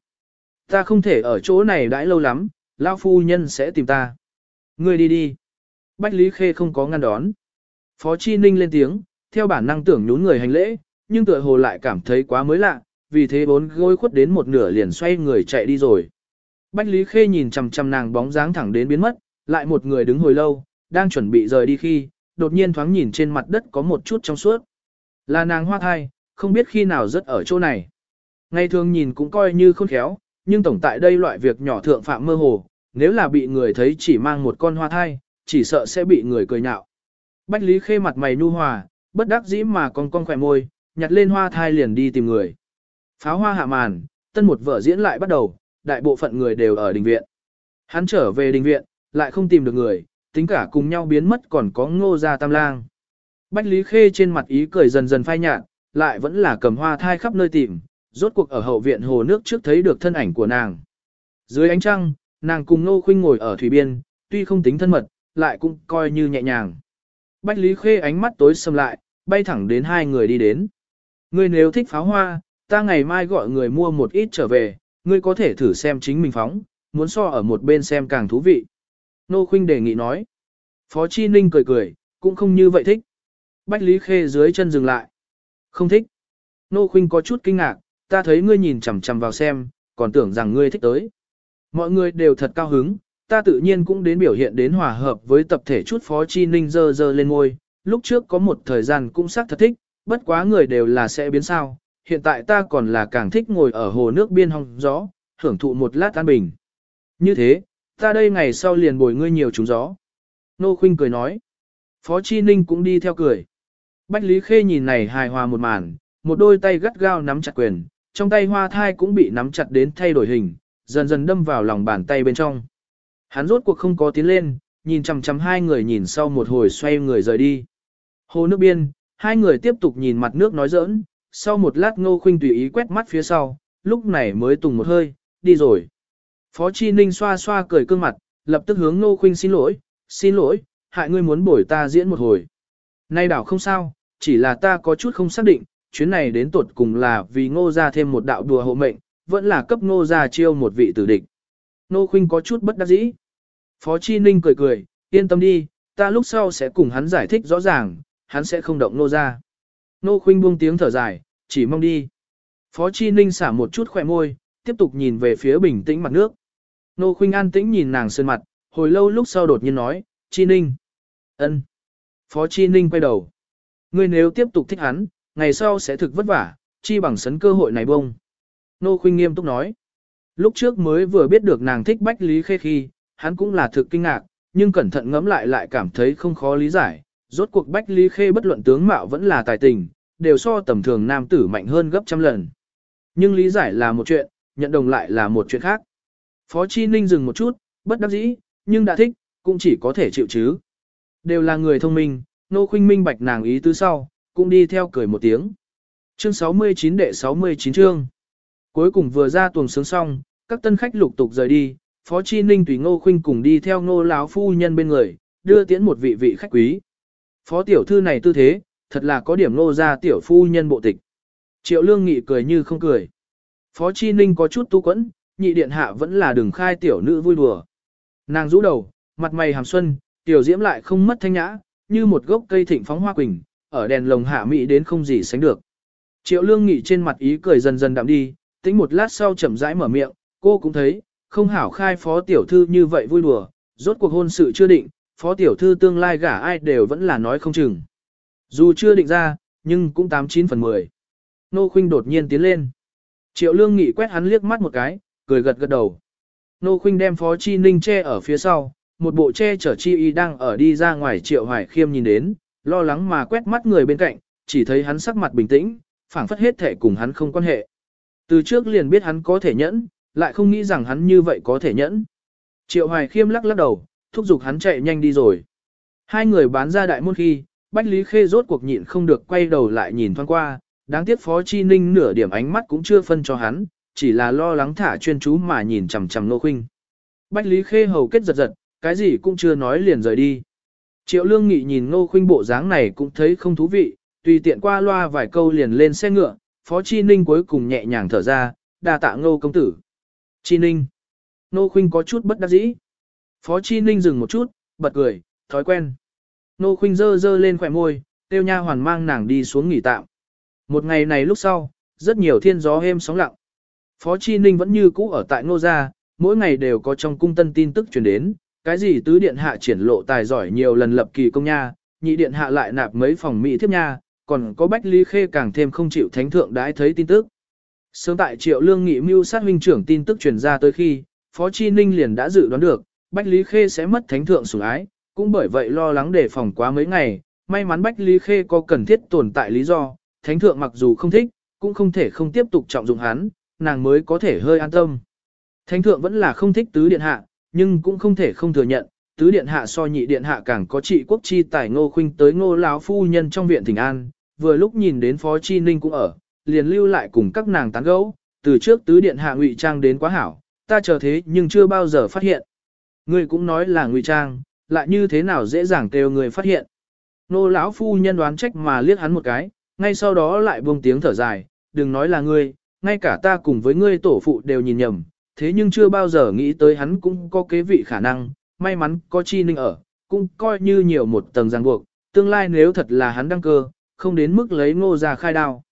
Ta không thể ở chỗ này đãi lâu lắm, Lao Phu Nhân sẽ tìm ta. Ngươi đi đi. Bách Lý Khê không có ngăn đón. Phó Chi Ninh lên tiếng, theo bản năng tưởng nhún người hành lễ, nhưng tựa hồ lại cảm thấy quá mới lạ, vì thế bốn gối khuất đến một nửa liền xoay người chạy đi rồi. Bách Lý Khê nhìn chằm chằm nàng bóng dáng thẳng đến biến mất, lại một người đứng hồi lâu, đang chuẩn bị rời đi khi, đột nhiên thoáng nhìn trên mặt đất có một chút trong suốt. Là nàng hoa thai, không biết khi nào rất ở chỗ này. Ngày thường nhìn cũng coi như khôn khéo, nhưng tổng tại đây loại việc nhỏ thượng phạm mơ hồ, nếu là bị người thấy chỉ mang một con hoa thai, chỉ sợ sẽ bị người cười nhạo. Bách Lý Khê mặt mày nu hòa, bất đắc dĩ mà con con khỏe môi, nhặt lên hoa thai liền đi tìm người. Pháo hoa hạ màn, tân một vở diễn lại bắt đầu, đại bộ phận người đều ở đình viện. Hắn trở về đình viện, lại không tìm được người, tính cả cùng nhau biến mất còn có ngô gia tam lang. Bách Lý Khê trên mặt ý cười dần dần phai nhạt, lại vẫn là cầm hoa thai khắp nơi tìm, rốt cuộc ở hậu viện hồ nước trước thấy được thân ảnh của nàng. Dưới ánh trăng, nàng cùng Ngô Khuynh ngồi ở thủy biên, tuy không tính thân mật, lại cũng coi như nhẹ nhàng. Bách Lý Khê ánh mắt tối sầm lại, bay thẳng đến hai người đi đến. Ngươi nếu thích pháo hoa, ta ngày mai gọi người mua một ít trở về, ngươi có thể thử xem chính mình phóng, muốn so ở một bên xem càng thú vị. Nô Khuynh đề nghị nói. Phó Chi Ninh cười cười, cũng không như vậy thích. Bách Lý Khê dưới chân dừng lại. Không thích. Nô Khuynh có chút kinh ngạc, ta thấy ngươi nhìn chằm chằm vào xem, còn tưởng rằng ngươi thích tới. Mọi người đều thật cao hứng, ta tự nhiên cũng đến biểu hiện đến hòa hợp với tập thể chút Phó Chi Ninh dơ dơ lên ngôi. Lúc trước có một thời gian cũng xác thật thích, bất quá người đều là sẽ biến sao. Hiện tại ta còn là càng thích ngồi ở hồ nước biên hong gió, hưởng thụ một lát an bình. Như thế, ta đây ngày sau liền bồi ngươi nhiều trúng gió. Nô Khuynh cười nói. Phó Chi Ninh cũng đi theo cười. Bách Lý Khê nhìn này hài hòa một màn, một đôi tay gắt gao nắm chặt quyền, trong tay hoa thai cũng bị nắm chặt đến thay đổi hình, dần dần đâm vào lòng bàn tay bên trong. Hắn rốt cuộc không có tiến lên, nhìn chằm chằm hai người nhìn sau một hồi xoay người rời đi. Hồ nước biên, hai người tiếp tục nhìn mặt nước nói giỡn, sau một lát ngô khuynh tùy ý quét mắt phía sau, lúc này mới tùng một hơi, đi rồi. Phó Chi Ninh xoa xoa cười cương mặt, lập tức hướng ngô khuynh xin lỗi, xin lỗi, hại ngươi muốn bổi ta diễn một hồi. Nay đảo không sao, chỉ là ta có chút không xác định, chuyến này đến tuột cùng là vì ngô ra thêm một đạo đùa hộ mệnh, vẫn là cấp ngô ra chiêu một vị tử địch. Nô khuynh có chút bất đắc dĩ. Phó Chi Ninh cười cười, yên tâm đi, ta lúc sau sẽ cùng hắn giải thích rõ ràng, hắn sẽ không động nô ra. Nô khuynh buông tiếng thở dài, chỉ mong đi. Phó Chi Ninh xả một chút khỏe môi, tiếp tục nhìn về phía bình tĩnh mặt nước. Nô khuynh an tĩnh nhìn nàng sơn mặt, hồi lâu lúc sau đột nhiên nói, Chi Ninh. ân. Phó Chi Ninh quay đầu. Ngươi nếu tiếp tục thích hắn, ngày sau sẽ thực vất vả, chi bằng sấn cơ hội này bông. Nô khuynh nghiêm túc nói. Lúc trước mới vừa biết được nàng thích Bách Lý Khê khi, hắn cũng là thực kinh ngạc, nhưng cẩn thận ngẫm lại lại cảm thấy không khó lý giải. Rốt cuộc Bách Lý Khê bất luận tướng mạo vẫn là tài tình, đều so tầm thường nam tử mạnh hơn gấp trăm lần. Nhưng lý giải là một chuyện, nhận đồng lại là một chuyện khác. Phó Chi Ninh dừng một chút, bất đắc dĩ, nhưng đã thích, cũng chỉ có thể chịu chứ. Đều là người thông minh, nô khuynh minh bạch nàng ý tứ sau, cũng đi theo cười một tiếng. Chương 69 đệ 69 chương. Cuối cùng vừa ra tuồng sướng xong, các tân khách lục tục rời đi, Phó Chi Ninh tùy Ngô Khuynh cùng đi theo Ngô lão phu nhân bên người, đưa tiễn một vị vị khách quý. Phó tiểu thư này tư thế, thật là có điểm Ngô ra tiểu phu nhân bộ tịch. Triệu Lương Nghị cười như không cười. Phó Chi Ninh có chút tu quẫn, nhị điện hạ vẫn là đừng khai tiểu nữ vui đùa. Nàng rũ đầu, mặt mày hàm xuân, tiểu diễm lại không mất thanh nhã, như một gốc cây thịnh phóng hoa quỳnh, ở đèn lồng hạ mỹ đến không gì sánh được. Triệu Lương Nghị trên mặt ý cười dần dần đậm đi, tính một lát sau chậm rãi mở miệng, cô cũng thấy, không hảo khai phó tiểu thư như vậy vui đùa, rốt cuộc hôn sự chưa định, phó tiểu thư tương lai gả ai đều vẫn là nói không chừng. Dù chưa định ra, nhưng cũng 89 phần 10. Nô Khuynh đột nhiên tiến lên. Triệu Lương Nghị quét hắn liếc mắt một cái, cười gật gật đầu. Nô Khuynh đem Phó Chi Ninh che ở phía sau, một bộ che chở chi y đang ở đi ra ngoài Triệu Hoài Khiêm nhìn đến, lo lắng mà quét mắt người bên cạnh, chỉ thấy hắn sắc mặt bình tĩnh, phảng phất hết thể cùng hắn không quan hệ. Từ trước liền biết hắn có thể nhẫn, lại không nghĩ rằng hắn như vậy có thể nhẫn. Triệu Hoài Khiêm lắc lắc đầu, thúc giục hắn chạy nhanh đi rồi. Hai người bán ra đại môn khi, Bách Lý Khê rốt cuộc nhịn không được quay đầu lại nhìn thoáng qua, đáng tiếc Phó Chi Ninh nửa điểm ánh mắt cũng chưa phân cho hắn, chỉ là lo lắng thả chuyên chú mà nhìn chằm chằm Nô Khuynh. Bách Lý Khê hầu kết giật giật, cái gì cũng chưa nói liền rời đi. Triệu Lương Nghị nhìn Nô Khuynh bộ dáng này cũng thấy không thú vị, tùy tiện qua loa vài câu liền lên xe ngựa, Phó Chi Ninh cuối cùng nhẹ nhàng thở ra, đa tạ Ngô công tử. Chi Ninh. Nô Khuynh có chút bất đắc dĩ. Phó Chi Ninh dừng một chút, bật cười, thói quen. Nô Khuynh dơ dơ lên khỏe môi, tiêu nha hoàn mang nàng đi xuống nghỉ tạm. Một ngày này lúc sau, rất nhiều thiên gió êm sóng lặng. Phó Chi Ninh vẫn như cũ ở tại Nô Gia, mỗi ngày đều có trong cung tân tin tức truyền đến, cái gì tứ điện hạ triển lộ tài giỏi nhiều lần lập kỳ công nha, nhị điện hạ lại nạp mấy phòng mỹ thiếp nha, còn có Bách Lý Khê càng thêm không chịu thánh thượng đãi thấy tin tức. Sớm tại Triệu Lương Nghị mưu sát huynh trưởng tin tức truyền ra tới khi, Phó Chi Ninh liền đã dự đoán được, Bách Lý Khê sẽ mất thánh thượng sủng ái, cũng bởi vậy lo lắng đề phòng quá mấy ngày, may mắn Bách Lý Khê có cần thiết tồn tại lý do, thánh thượng mặc dù không thích, cũng không thể không tiếp tục trọng dụng hắn, nàng mới có thể hơi an tâm. Thánh thượng vẫn là không thích tứ điện hạ, nhưng cũng không thể không thừa nhận, tứ điện hạ so nhị điện hạ càng có trị quốc chi tài ngô khuynh tới ngô lão phu nhân trong viện thỉnh an, vừa lúc nhìn đến phó chi ninh cũng ở, liền lưu lại cùng các nàng tán gẫu, từ trước tứ điện hạ ngụy trang đến quá hảo, ta chờ thế nhưng chưa bao giờ phát hiện. Ngươi cũng nói là ngụy trang, lại như thế nào dễ dàng kêu người phát hiện. Nô lão phu nhân đoán trách mà liếc hắn một cái, ngay sau đó lại buông tiếng thở dài, đừng nói là ngươi, ngay cả ta cùng với ngươi tổ phụ đều nhìn nhầm, thế nhưng chưa bao giờ nghĩ tới hắn cũng có kế vị khả năng, may mắn có chi ninh ở, cũng coi như nhiều một tầng ràng buộc, tương lai nếu thật là hắn đăng cơ, không đến mức lấy ngô ra khai đao.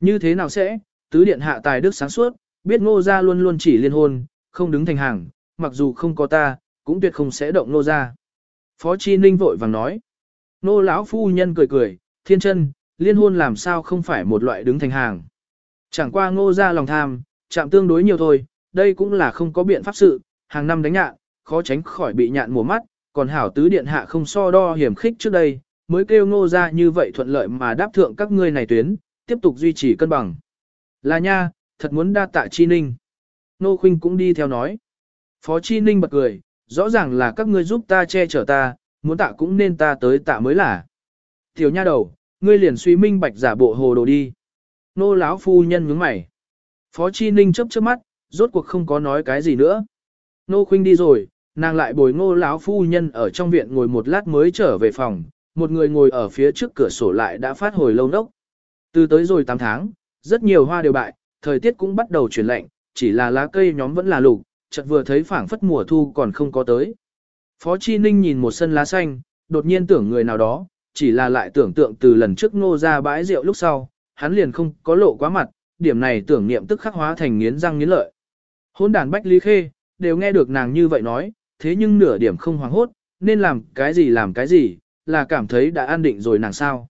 Như thế nào sẽ, tứ điện hạ tài đức sáng suốt, biết ngô Gia luôn luôn chỉ liên hôn, không đứng thành hàng, mặc dù không có ta, cũng tuyệt không sẽ động ngô Gia. Phó Chi Ninh vội vàng nói. Nô lão phu nhân cười cười, thiên chân, liên hôn làm sao không phải một loại đứng thành hàng. Chẳng qua ngô Gia lòng tham, chạm tương đối nhiều thôi, đây cũng là không có biện pháp sự, hàng năm đánh nhạn, khó tránh khỏi bị nhạn mùa mắt, còn hảo tứ điện hạ không so đo hiểm khích trước đây, mới kêu ngô ra như vậy thuận lợi mà đáp thượng các ngươi này tuyến, tiếp tục duy trì cân bằng. Là nha, thật muốn đa tạ chi ninh. Nô khuynh cũng đi theo nói. Phó chi ninh bật cười, rõ ràng là các ngươi giúp ta che chở ta, muốn tạ cũng nên ta tới tạ mới là. Tiểu nha đầu, ngươi liền suy minh bạch giả bộ hồ đồ đi. Nô lão phu nhân nhướng mày. Phó Chi Ninh chớp chớp mắt, rốt cuộc không có nói cái gì nữa. Nô khuynh đi rồi, nàng lại bồi ngô lão phu nhân ở trong viện ngồi một lát mới trở về phòng, một người ngồi ở phía trước cửa sổ lại đã phát hồi lâu nốc. Từ tới rồi 8 tháng, rất nhiều hoa đều bại, thời tiết cũng bắt đầu chuyển lạnh, chỉ là lá cây nhóm vẫn là lục, chợt vừa thấy phảng phất mùa thu còn không có tới. Phó Chi Ninh nhìn một sân lá xanh, đột nhiên tưởng người nào đó, chỉ là lại tưởng tượng từ lần trước ngô ra bãi rượu lúc sau, hắn liền không có lộ quá mặt, điểm này tưởng niệm tức khắc hóa thành nghiến răng nghiến lợi. Hôn đàn Bách Lý Khê, đều nghe được nàng như vậy nói, thế nhưng nửa điểm không hoàng hốt, nên làm cái gì làm cái gì, là cảm thấy đã an định rồi nàng sao.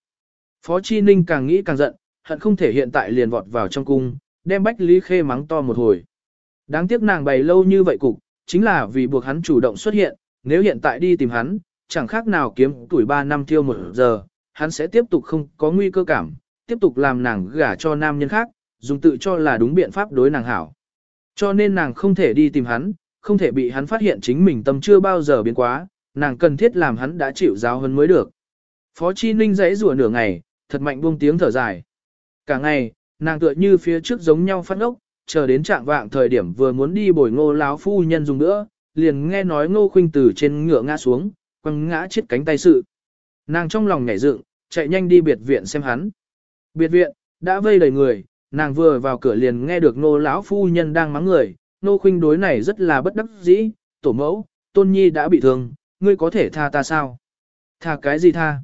Phó Chi Ninh càng nghĩ càng giận, hận không thể hiện tại liền vọt vào trong cung, đem Bách Lý Khê mắng to một hồi. Đáng tiếc nàng bày lâu như vậy cục, chính là vì buộc hắn chủ động xuất hiện, nếu hiện tại đi tìm hắn, chẳng khác nào kiếm tuổi 3 năm tiêu một giờ, hắn sẽ tiếp tục không có nguy cơ cảm, tiếp tục làm nàng gả cho nam nhân khác, dùng tự cho là đúng biện pháp đối nàng hảo. Cho nên nàng không thể đi tìm hắn, không thể bị hắn phát hiện chính mình tâm chưa bao giờ biến quá, nàng cần thiết làm hắn đã chịu giáo hơn mới được. Phó Chi Ninh dãy rủa nửa ngày, thật mạnh buông tiếng thở dài. Cả ngày, nàng tựa như phía trước giống nhau phát ốc, chờ đến trạng vạng thời điểm vừa muốn đi bồi ngô láo phu nhân dùng nữa, liền nghe nói ngô khuynh từ trên ngựa ngã xuống, quăng ngã chết cánh tay sự. Nàng trong lòng nhảy dựng, chạy nhanh đi biệt viện xem hắn. Biệt viện, đã vây đầy người, nàng vừa vào cửa liền nghe được ngô lão phu nhân đang mắng người, ngô khuynh đối này rất là bất đắc dĩ, tổ mẫu, tôn nhi đã bị thương, ngươi có thể tha ta sao? Tha cái gì tha?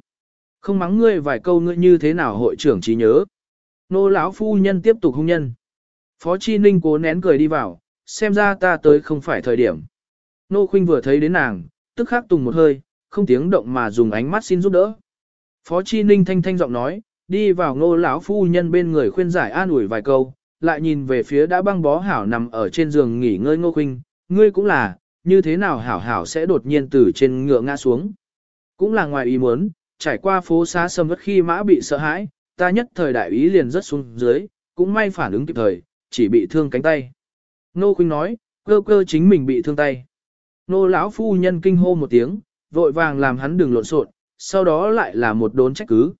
Không mắng ngươi vài câu ngươi như thế nào hội trưởng trí nhớ. Nô lão phu nhân tiếp tục hung nhân. Phó Chi Ninh cố nén cười đi vào, xem ra ta tới không phải thời điểm. Nô Khuynh vừa thấy đến nàng, tức khắc tùng một hơi, không tiếng động mà dùng ánh mắt xin giúp đỡ. Phó Chi Ninh thanh thanh giọng nói, đi vào nô lão phu nhân bên người khuyên giải an ủi vài câu, lại nhìn về phía đã băng bó hảo nằm ở trên giường nghỉ ngơi ngô khuynh, ngươi cũng là, như thế nào hảo hảo sẽ đột nhiên từ trên ngựa ngã xuống. Cũng là ngoài ý muốn, trải qua phố xá sầm vất khi mã bị sợ hãi, ta nhất thời đại ý liền rất xuống dưới, cũng may phản ứng kịp thời, chỉ bị thương cánh tay. Nô Khuynh nói, cơ cơ chính mình bị thương tay. Nô lão phu nhân kinh hô một tiếng, vội vàng làm hắn đừng lộn xộn, sau đó lại là một đốn trách cứ.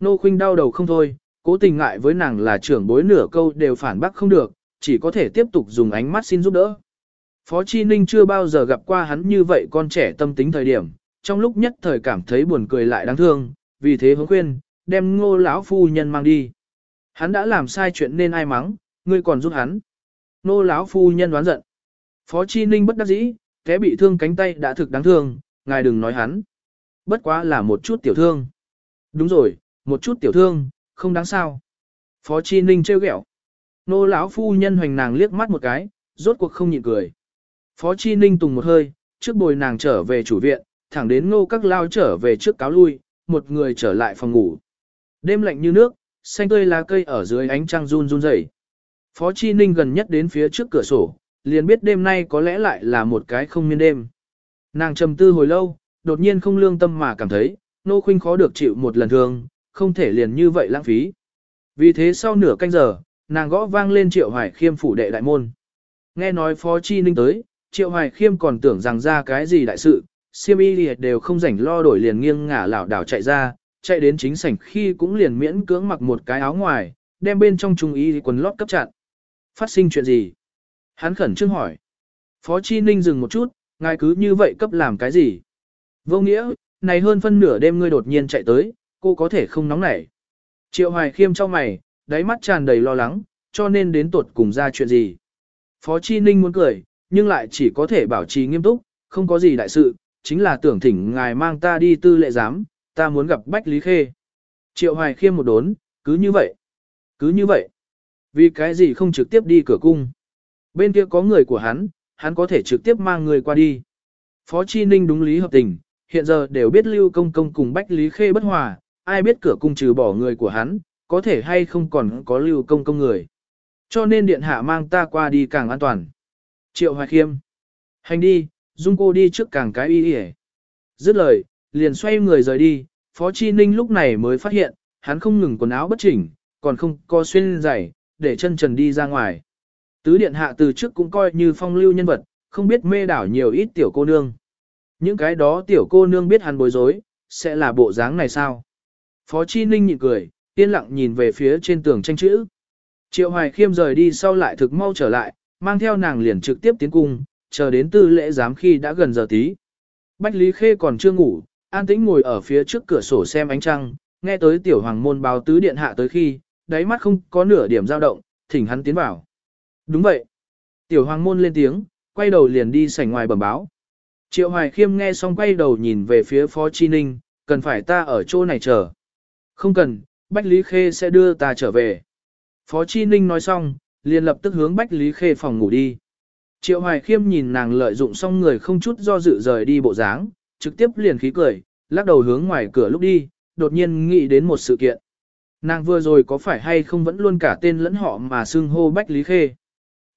Nô Khuynh đau đầu không thôi, cố tình ngại với nàng là trưởng bối nửa câu đều phản bác không được, chỉ có thể tiếp tục dùng ánh mắt xin giúp đỡ. Phó Chi Ninh chưa bao giờ gặp qua hắn như vậy con trẻ tâm tính thời điểm, trong lúc nhất thời cảm thấy buồn cười lại đáng thương, vì thế hướng khuyên, đem ngô lão phu nhân mang đi. Hắn đã làm sai chuyện nên ai mắng, ngươi còn giúp hắn. Ngô lão phu nhân đoán giận. Phó Chi Ninh bất đắc dĩ, té bị thương cánh tay đã thực đáng thương, ngài đừng nói hắn. Bất quá là một chút tiểu thương. Đúng rồi, một chút tiểu thương, không đáng sao. Phó Chi Ninh trêu ghẹo. Nô lão phu nhân hoành nàng liếc mắt một cái, rốt cuộc không nhịn cười. Phó Chi Ninh tùng một hơi, trước bồi nàng trở về chủ viện, thẳng đến ngô các lao trở về trước cáo lui, một người trở lại phòng ngủ. Đêm lạnh như nước, xanh tươi lá cây ở dưới ánh trăng run run rẩy. Phó Chi Ninh gần nhất đến phía trước cửa sổ, liền biết đêm nay có lẽ lại là một cái không miên đêm. Nàng trầm tư hồi lâu, đột nhiên không lương tâm mà cảm thấy, nô khuynh khó được chịu một lần thương, không thể liền như vậy lãng phí. Vì thế sau nửa canh giờ, nàng gõ vang lên triệu hoài khiêm phủ đệ đại môn. Nghe nói Phó Chi Ninh tới, triệu hoài khiêm còn tưởng rằng ra cái gì đại sự, siêm y đều không rảnh lo đổi liền nghiêng ngả lảo đảo chạy ra, chạy đến chính sảnh khi cũng liền miễn cưỡng mặc một cái áo ngoài, đem bên trong trung y quần lót cấp chặn. Phát sinh chuyện gì? Hắn khẩn trương hỏi. Phó Chi Ninh dừng một chút, ngài cứ như vậy cấp làm cái gì? Vô nghĩa, này hơn phân nửa đêm ngươi đột nhiên chạy tới, cô có thể không nóng nảy. Triệu Hoài Khiêm cho mày, đáy mắt tràn đầy lo lắng, cho nên đến tuột cùng ra chuyện gì. Phó Chi Ninh muốn cười, nhưng lại chỉ có thể bảo trì nghiêm túc, không có gì đại sự, chính là tưởng thỉnh ngài mang ta đi tư lệ giám, ta muốn gặp Bách Lý Khê. Triệu Hoài Khiêm một đốn, cứ như vậy, cứ như vậy. Vì cái gì không trực tiếp đi cửa cung? Bên kia có người của hắn, hắn có thể trực tiếp mang người qua đi. Phó Chi Ninh đúng lý hợp tình, hiện giờ đều biết Lưu Công Công cùng Bách Lý Khê bất hòa, ai biết cửa cung trừ bỏ người của hắn, có thể hay không còn có Lưu Công Công người. Cho nên điện hạ mang ta qua đi càng an toàn. Triệu Hoài Khiêm. Hành đi, dung cô đi trước càng cái y y Dứt lời, liền xoay người rời đi, Phó Chi Ninh lúc này mới phát hiện, hắn không ngừng quần áo bất chỉnh, còn không co xuyên giày, để chân trần đi ra ngoài. Tứ điện hạ từ trước cũng coi như phong lưu nhân vật, không biết mê đảo nhiều ít tiểu cô nương. Những cái đó tiểu cô nương biết hắn bối rối, sẽ là bộ dáng này sao? Phó Chi Ninh nhịn cười, yên lặng nhìn về phía trên tường tranh chữ. Triệu Hoài Khiêm rời đi sau lại thực mau trở lại, mang theo nàng liền trực tiếp tiến cung, chờ đến tư lễ giám khi đã gần giờ tí. Bách Lý Khê còn chưa ngủ, an tĩnh ngồi ở phía trước cửa sổ xem ánh trăng, nghe tới tiểu hoàng môn báo tứ điện hạ tới khi, đáy mắt không có nửa điểm dao động, thỉnh hắn tiến vào. Đúng vậy. Tiểu hoàng môn lên tiếng, quay đầu liền đi sảnh ngoài bẩm báo. Triệu Hoài Khiêm nghe xong quay đầu nhìn về phía Phó Chi Ninh, cần phải ta ở chỗ này chờ. Không cần, Bách Lý Khê sẽ đưa ta trở về. Phó Chi Ninh nói xong, liền lập tức hướng Bách Lý Khê phòng ngủ đi. Triệu Hoài Khiêm nhìn nàng lợi dụng xong người không chút do dự rời đi bộ dáng, trực tiếp liền khí cười, lắc đầu hướng ngoài cửa lúc đi, đột nhiên nghĩ đến một sự kiện. Nàng vừa rồi có phải hay không vẫn luôn cả tên lẫn họ mà xưng hô Bách Lý Khê.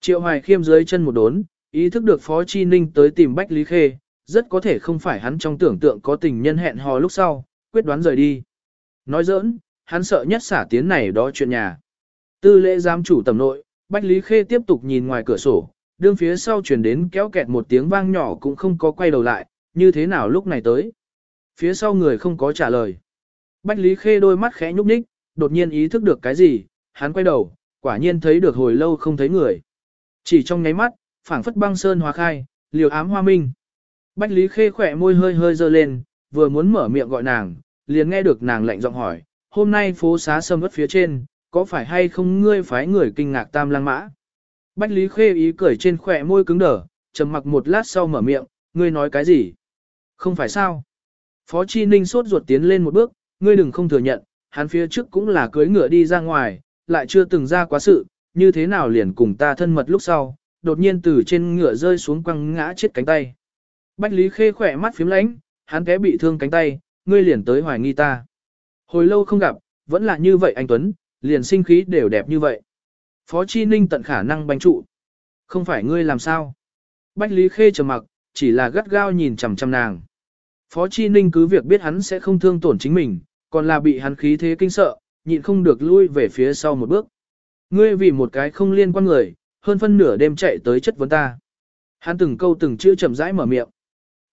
Triệu Hoài Khiêm dưới chân một đốn, ý thức được Phó Chi Ninh tới tìm Bách Lý Khê, rất có thể không phải hắn trong tưởng tượng có tình nhân hẹn hò lúc sau, quyết đoán rời đi. Nói giỡn, hắn sợ nhất xả tiến này đó chuyện nhà. Tư lễ giám chủ tầm nội, Bách Lý Khê tiếp tục nhìn ngoài cửa sổ, đương phía sau chuyển đến kéo kẹt một tiếng vang nhỏ cũng không có quay đầu lại, như thế nào lúc này tới. Phía sau người không có trả lời. Bách Lý Khê đôi mắt khẽ nhúc nhích, đột nhiên ý thức được cái gì, hắn quay đầu, quả nhiên thấy được hồi lâu không thấy người. Chỉ trong nháy mắt, phảng phất băng sơn hóa khai, liều ám hoa minh. Bách Lý Khê khỏe môi hơi hơi dơ lên, vừa muốn mở miệng gọi nàng, liền nghe được nàng lạnh giọng hỏi, hôm nay phố xá sâm vất phía trên, có phải hay không ngươi phái người kinh ngạc tam lang mã? Bách Lý Khê ý cười trên khỏe môi cứng đờ, trầm mặc một lát sau mở miệng, ngươi nói cái gì? Không phải sao? Phó Chi Ninh sốt ruột tiến lên một bước, ngươi đừng không thừa nhận, hắn phía trước cũng là cưới ngựa đi ra ngoài, lại chưa từng ra quá sự, như thế nào liền cùng ta thân mật lúc sau, đột nhiên từ trên ngựa rơi xuống quăng ngã chết cánh tay. Bách Lý Khê khỏe mắt phím lánh, hắn té bị thương cánh tay, ngươi liền tới hoài nghi ta. Hồi lâu không gặp, vẫn là như vậy anh Tuấn, liền sinh khí đều đẹp như vậy. Phó Chi Ninh tận khả năng bánh trụ. Không phải ngươi làm sao. Bách Lý Khê trầm mặc, chỉ là gắt gao nhìn chằm chằm nàng. Phó Chi Ninh cứ việc biết hắn sẽ không thương tổn chính mình, còn là bị hắn khí thế kinh sợ, nhịn không được lui về phía sau một bước. Ngươi vì một cái không liên quan người, hơn phân nửa đêm chạy tới chất vấn ta. Hắn từng câu từng chữ chậm rãi mở miệng.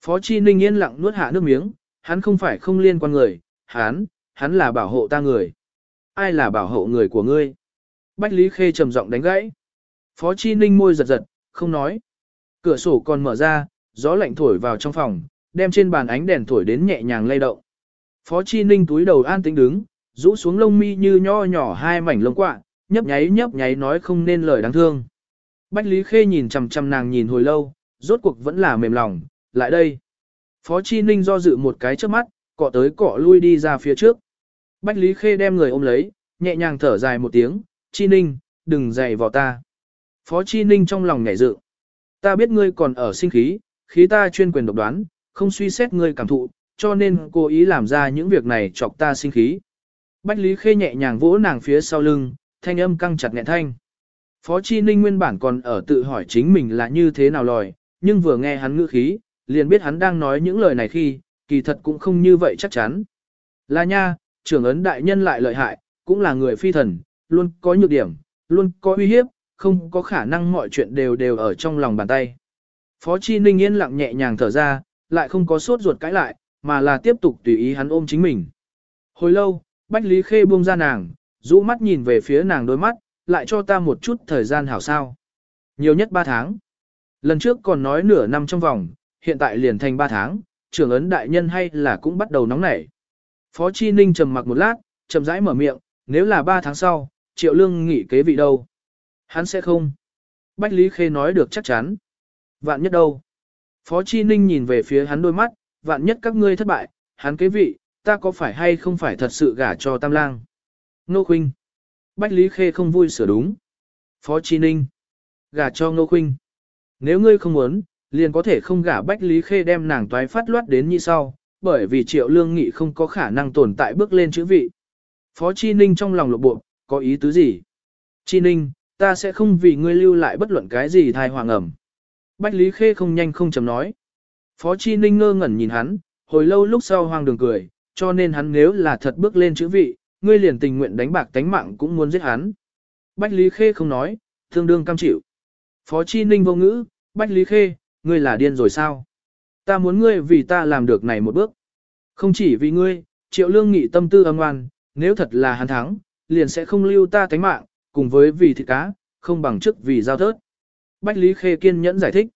Phó Chi Ninh yên lặng nuốt hạ nước miếng, hắn không phải không liên quan người, hắn, hắn là bảo hộ ta người. Ai là bảo hộ người của ngươi? Bách Lý Khê trầm giọng đánh gãy. Phó Chi Ninh môi giật giật, không nói. Cửa sổ còn mở ra, gió lạnh thổi vào trong phòng, đem trên bàn ánh đèn thổi đến nhẹ nhàng lay động. Phó Chi Ninh túi đầu an tĩnh đứng, rũ xuống lông mi như nho nhỏ hai mảnh lông quạ, nhấp nháy nhấp nháy nói không nên lời đáng thương. Bách Lý Khê nhìn chằm chằm nàng nhìn hồi lâu, rốt cuộc vẫn là mềm lòng, lại đây. Phó Chi Ninh do dự một cái trước mắt, cọ tới cọ lui đi ra phía trước. Bách Lý Khê đem người ôm lấy, nhẹ nhàng thở dài một tiếng, Chi Ninh, đừng dày vào ta. Phó Chi Ninh trong lòng nhảy dự. Ta biết ngươi còn ở sinh khí, khí ta chuyên quyền độc đoán, không suy xét ngươi cảm thụ, cho nên cố ý làm ra những việc này chọc ta sinh khí. Bách Lý Khê nhẹ nhàng vỗ nàng phía sau lưng, thanh âm căng chặt nghẹn thanh. Phó Chi Ninh nguyên bản còn ở tự hỏi chính mình là như thế nào lòi, nhưng vừa nghe hắn ngữ khí, liền biết hắn đang nói những lời này khi, kỳ thật cũng không như vậy chắc chắn. Là nha, trưởng ấn đại nhân lại lợi hại, cũng là người phi thần, luôn có nhược điểm, luôn có uy hiếp, không có khả năng mọi chuyện đều đều ở trong lòng bàn tay. Phó Chi Ninh yên lặng nhẹ nhàng thở ra, lại không có sốt ruột cãi lại, mà là tiếp tục tùy ý hắn ôm chính mình. Hồi lâu, Bách Lý Khê buông ra nàng, rũ mắt nhìn về phía nàng đôi mắt, lại cho ta một chút thời gian hảo sao. Nhiều nhất 3 tháng. Lần trước còn nói nửa năm trong vòng, hiện tại liền thành 3 tháng, trưởng ấn đại nhân hay là cũng bắt đầu nóng nảy. Phó Chi Ninh trầm mặc một lát, chậm rãi mở miệng, nếu là 3 tháng sau, triệu lương nghỉ kế vị đâu? Hắn sẽ không. Bách Lý Khê nói được chắc chắn. Vạn nhất đâu? Phó Chi Ninh nhìn về phía hắn đôi mắt, vạn nhất các ngươi thất bại, hắn kế vị, ta có phải hay không phải thật sự gả cho Tam Lang? Nô Khuynh. Bách Lý Khê không vui sửa đúng. Phó Chi Ninh. Gả cho Nô Khuynh. Nếu ngươi không muốn, liền có thể không gả Bách Lý Khê đem nàng toái phát loát đến như sau, bởi vì triệu lương nghị không có khả năng tồn tại bước lên chữ vị. Phó Chi Ninh trong lòng lộ bộ, có ý tứ gì? Chi Ninh, ta sẽ không vì ngươi lưu lại bất luận cái gì thai hoàng ẩm. Bách Lý Khê không nhanh không chậm nói. Phó Chi Ninh ngơ ngẩn nhìn hắn, hồi lâu lúc sau hoang đường cười, cho nên hắn nếu là thật bước lên chữ vị, ngươi liền tình nguyện đánh bạc tánh mạng cũng muốn giết hắn. Bách Lý Khê không nói, thương đương cam chịu. Phó Chi Ninh vô ngữ, Bách Lý Khê, ngươi là điên rồi sao? Ta muốn ngươi vì ta làm được này một bước. Không chỉ vì ngươi, triệu lương nghị tâm tư âm ngoan, nếu thật là hắn thắng, liền sẽ không lưu ta tánh mạng, cùng với vì thịt cá, không bằng chức vì giao thớt. Bách Lý Khê kiên nhẫn giải thích.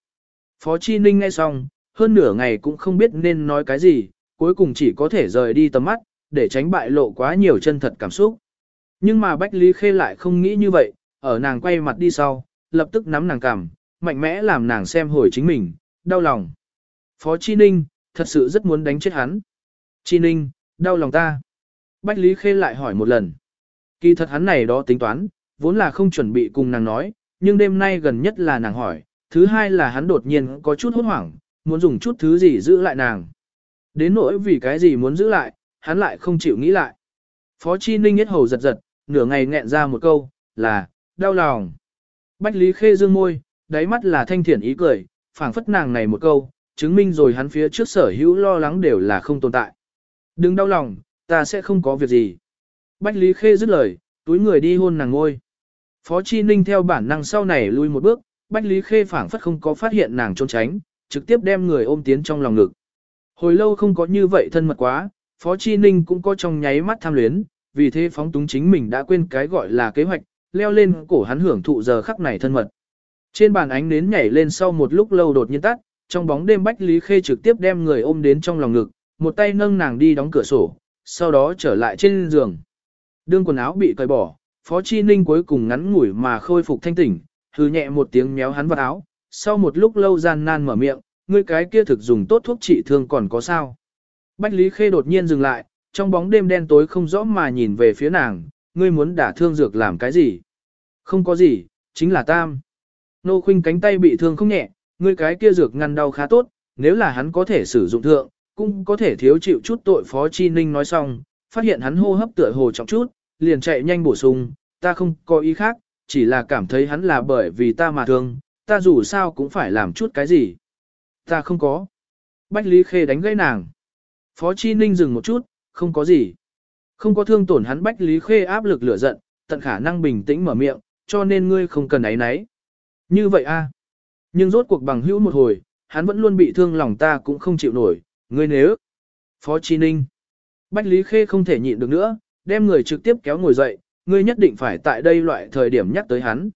Phó Chi Ninh nghe xong, hơn nửa ngày cũng không biết nên nói cái gì, cuối cùng chỉ có thể rời đi tầm mắt, để tránh bại lộ quá nhiều chân thật cảm xúc. Nhưng mà Bách Lý Khê lại không nghĩ như vậy, ở nàng quay mặt đi sau, lập tức nắm nàng cằm, mạnh mẽ làm nàng xem hồi chính mình, đau lòng. Phó Chi Ninh, thật sự rất muốn đánh chết hắn. Chi Ninh, đau lòng ta. Bách Lý Khê lại hỏi một lần. Kỳ thật hắn này đó tính toán, vốn là không chuẩn bị cùng nàng nói, nhưng đêm nay gần nhất là nàng hỏi, thứ hai là hắn đột nhiên có chút hốt hoảng, muốn dùng chút thứ gì giữ lại nàng. Đến nỗi vì cái gì muốn giữ lại, hắn lại không chịu nghĩ lại. Phó Chi Ninh nhất hầu giật giật, nửa ngày nghẹn ra một câu, là, đau lòng. Bách Lý Khê dương môi, đáy mắt là thanh thiện ý cười, phảng phất nàng này một câu, chứng minh rồi hắn phía trước sở hữu lo lắng đều là không tồn tại. Đừng đau lòng, ta sẽ không có việc gì. Bách Lý Khê dứt lời, túi người đi hôn nàng ngôi. Phó Chi Ninh theo bản năng sau này lui một bước, Bách Lý Khê phản phất không có phát hiện nàng trốn tránh, trực tiếp đem người ôm tiến trong lòng ngực. Hồi lâu không có như vậy thân mật quá, Phó Chi Ninh cũng có trong nháy mắt tham luyến, vì thế phóng túng chính mình đã quên cái gọi là kế hoạch, leo lên cổ hắn hưởng thụ giờ khắc này thân mật. Trên bàn ánh nến nhảy lên sau một lúc lâu đột nhiên tắt, trong bóng đêm Bách Lý Khê trực tiếp đem người ôm đến trong lòng ngực, một tay nâng nàng đi đóng cửa sổ, sau đó trở lại trên giường. Đương quần áo bị cởi bỏ, Phó Chi Ninh cuối cùng ngắn ngủi mà khôi phục thanh tỉnh, hừ nhẹ một tiếng méo hắn vào áo, sau một lúc lâu gian nan mở miệng, ngươi cái kia thực dùng tốt thuốc trị thương còn có sao. Bách Lý Khê đột nhiên dừng lại, trong bóng đêm đen tối không rõ mà nhìn về phía nàng, ngươi muốn đả thương dược làm cái gì? Không có gì, chính là tam. Nô khuynh cánh tay bị thương không nhẹ, ngươi cái kia dược ngăn đau khá tốt, nếu là hắn có thể sử dụng thượng, cũng có thể thiếu chịu chút tội Phó Chi Ninh nói xong, phát hiện hắn hô hấp tựa hồ trọng chút, liền chạy nhanh bổ sung, ta không có ý khác, chỉ là cảm thấy hắn là bởi vì ta mà thương, ta dù sao cũng phải làm chút cái gì. Ta không có. Bách Lý Khê đánh gãy nàng. Phó Chi Ninh dừng một chút, không có gì. Không có thương tổn hắn Bách Lý Khê áp lực lửa giận, tận khả năng bình tĩnh mở miệng, cho nên ngươi không cần ấy nấy. Như vậy a. Nhưng rốt cuộc bằng hữu một hồi, hắn vẫn luôn bị thương lòng ta cũng không chịu nổi, ngươi nếu. Phó Chi Ninh. Bách Lý Khê không thể nhịn được nữa, đem người trực tiếp kéo ngồi dậy, ngươi nhất định phải tại đây loại thời điểm nhắc tới hắn.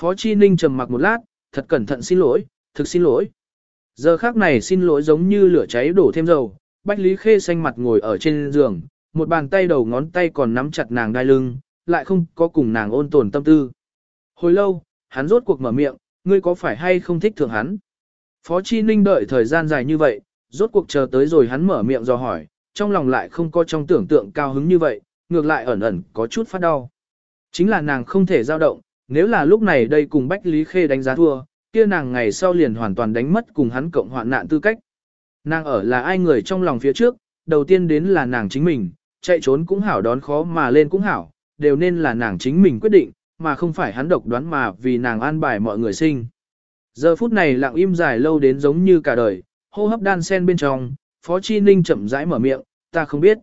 Phó Chi Ninh trầm mặc một lát, thật cẩn thận xin lỗi, thực xin lỗi. Giờ khác này xin lỗi giống như lửa cháy đổ thêm dầu, Bách Lý Khê xanh mặt ngồi ở trên giường, một bàn tay đầu ngón tay còn nắm chặt nàng đai lưng, lại không có cùng nàng ôn tồn tâm tư. Hồi lâu, hắn rốt cuộc mở miệng, ngươi có phải hay không thích thường hắn? Phó Chi Ninh đợi thời gian dài như vậy, rốt cuộc chờ tới rồi hắn mở miệng do hỏi, trong lòng lại không có trong tưởng tượng cao hứng như vậy, ngược lại ẩn ẩn có chút phát đau. Chính là nàng không thể dao động, nếu là lúc này đây cùng Bách Lý Khê đánh giá thua, kia nàng ngày sau liền hoàn toàn đánh mất cùng hắn cộng hoạn nạn tư cách. Nàng ở là ai người trong lòng phía trước, đầu tiên đến là nàng chính mình, chạy trốn cũng hảo đón khó mà lên cũng hảo, đều nên là nàng chính mình quyết định, mà không phải hắn độc đoán mà vì nàng an bài mọi người sinh. Giờ phút này lặng im dài lâu đến giống như cả đời, hô hấp đan sen bên trong, Phó Chi Ninh chậm rãi mở miệng, ta không biết.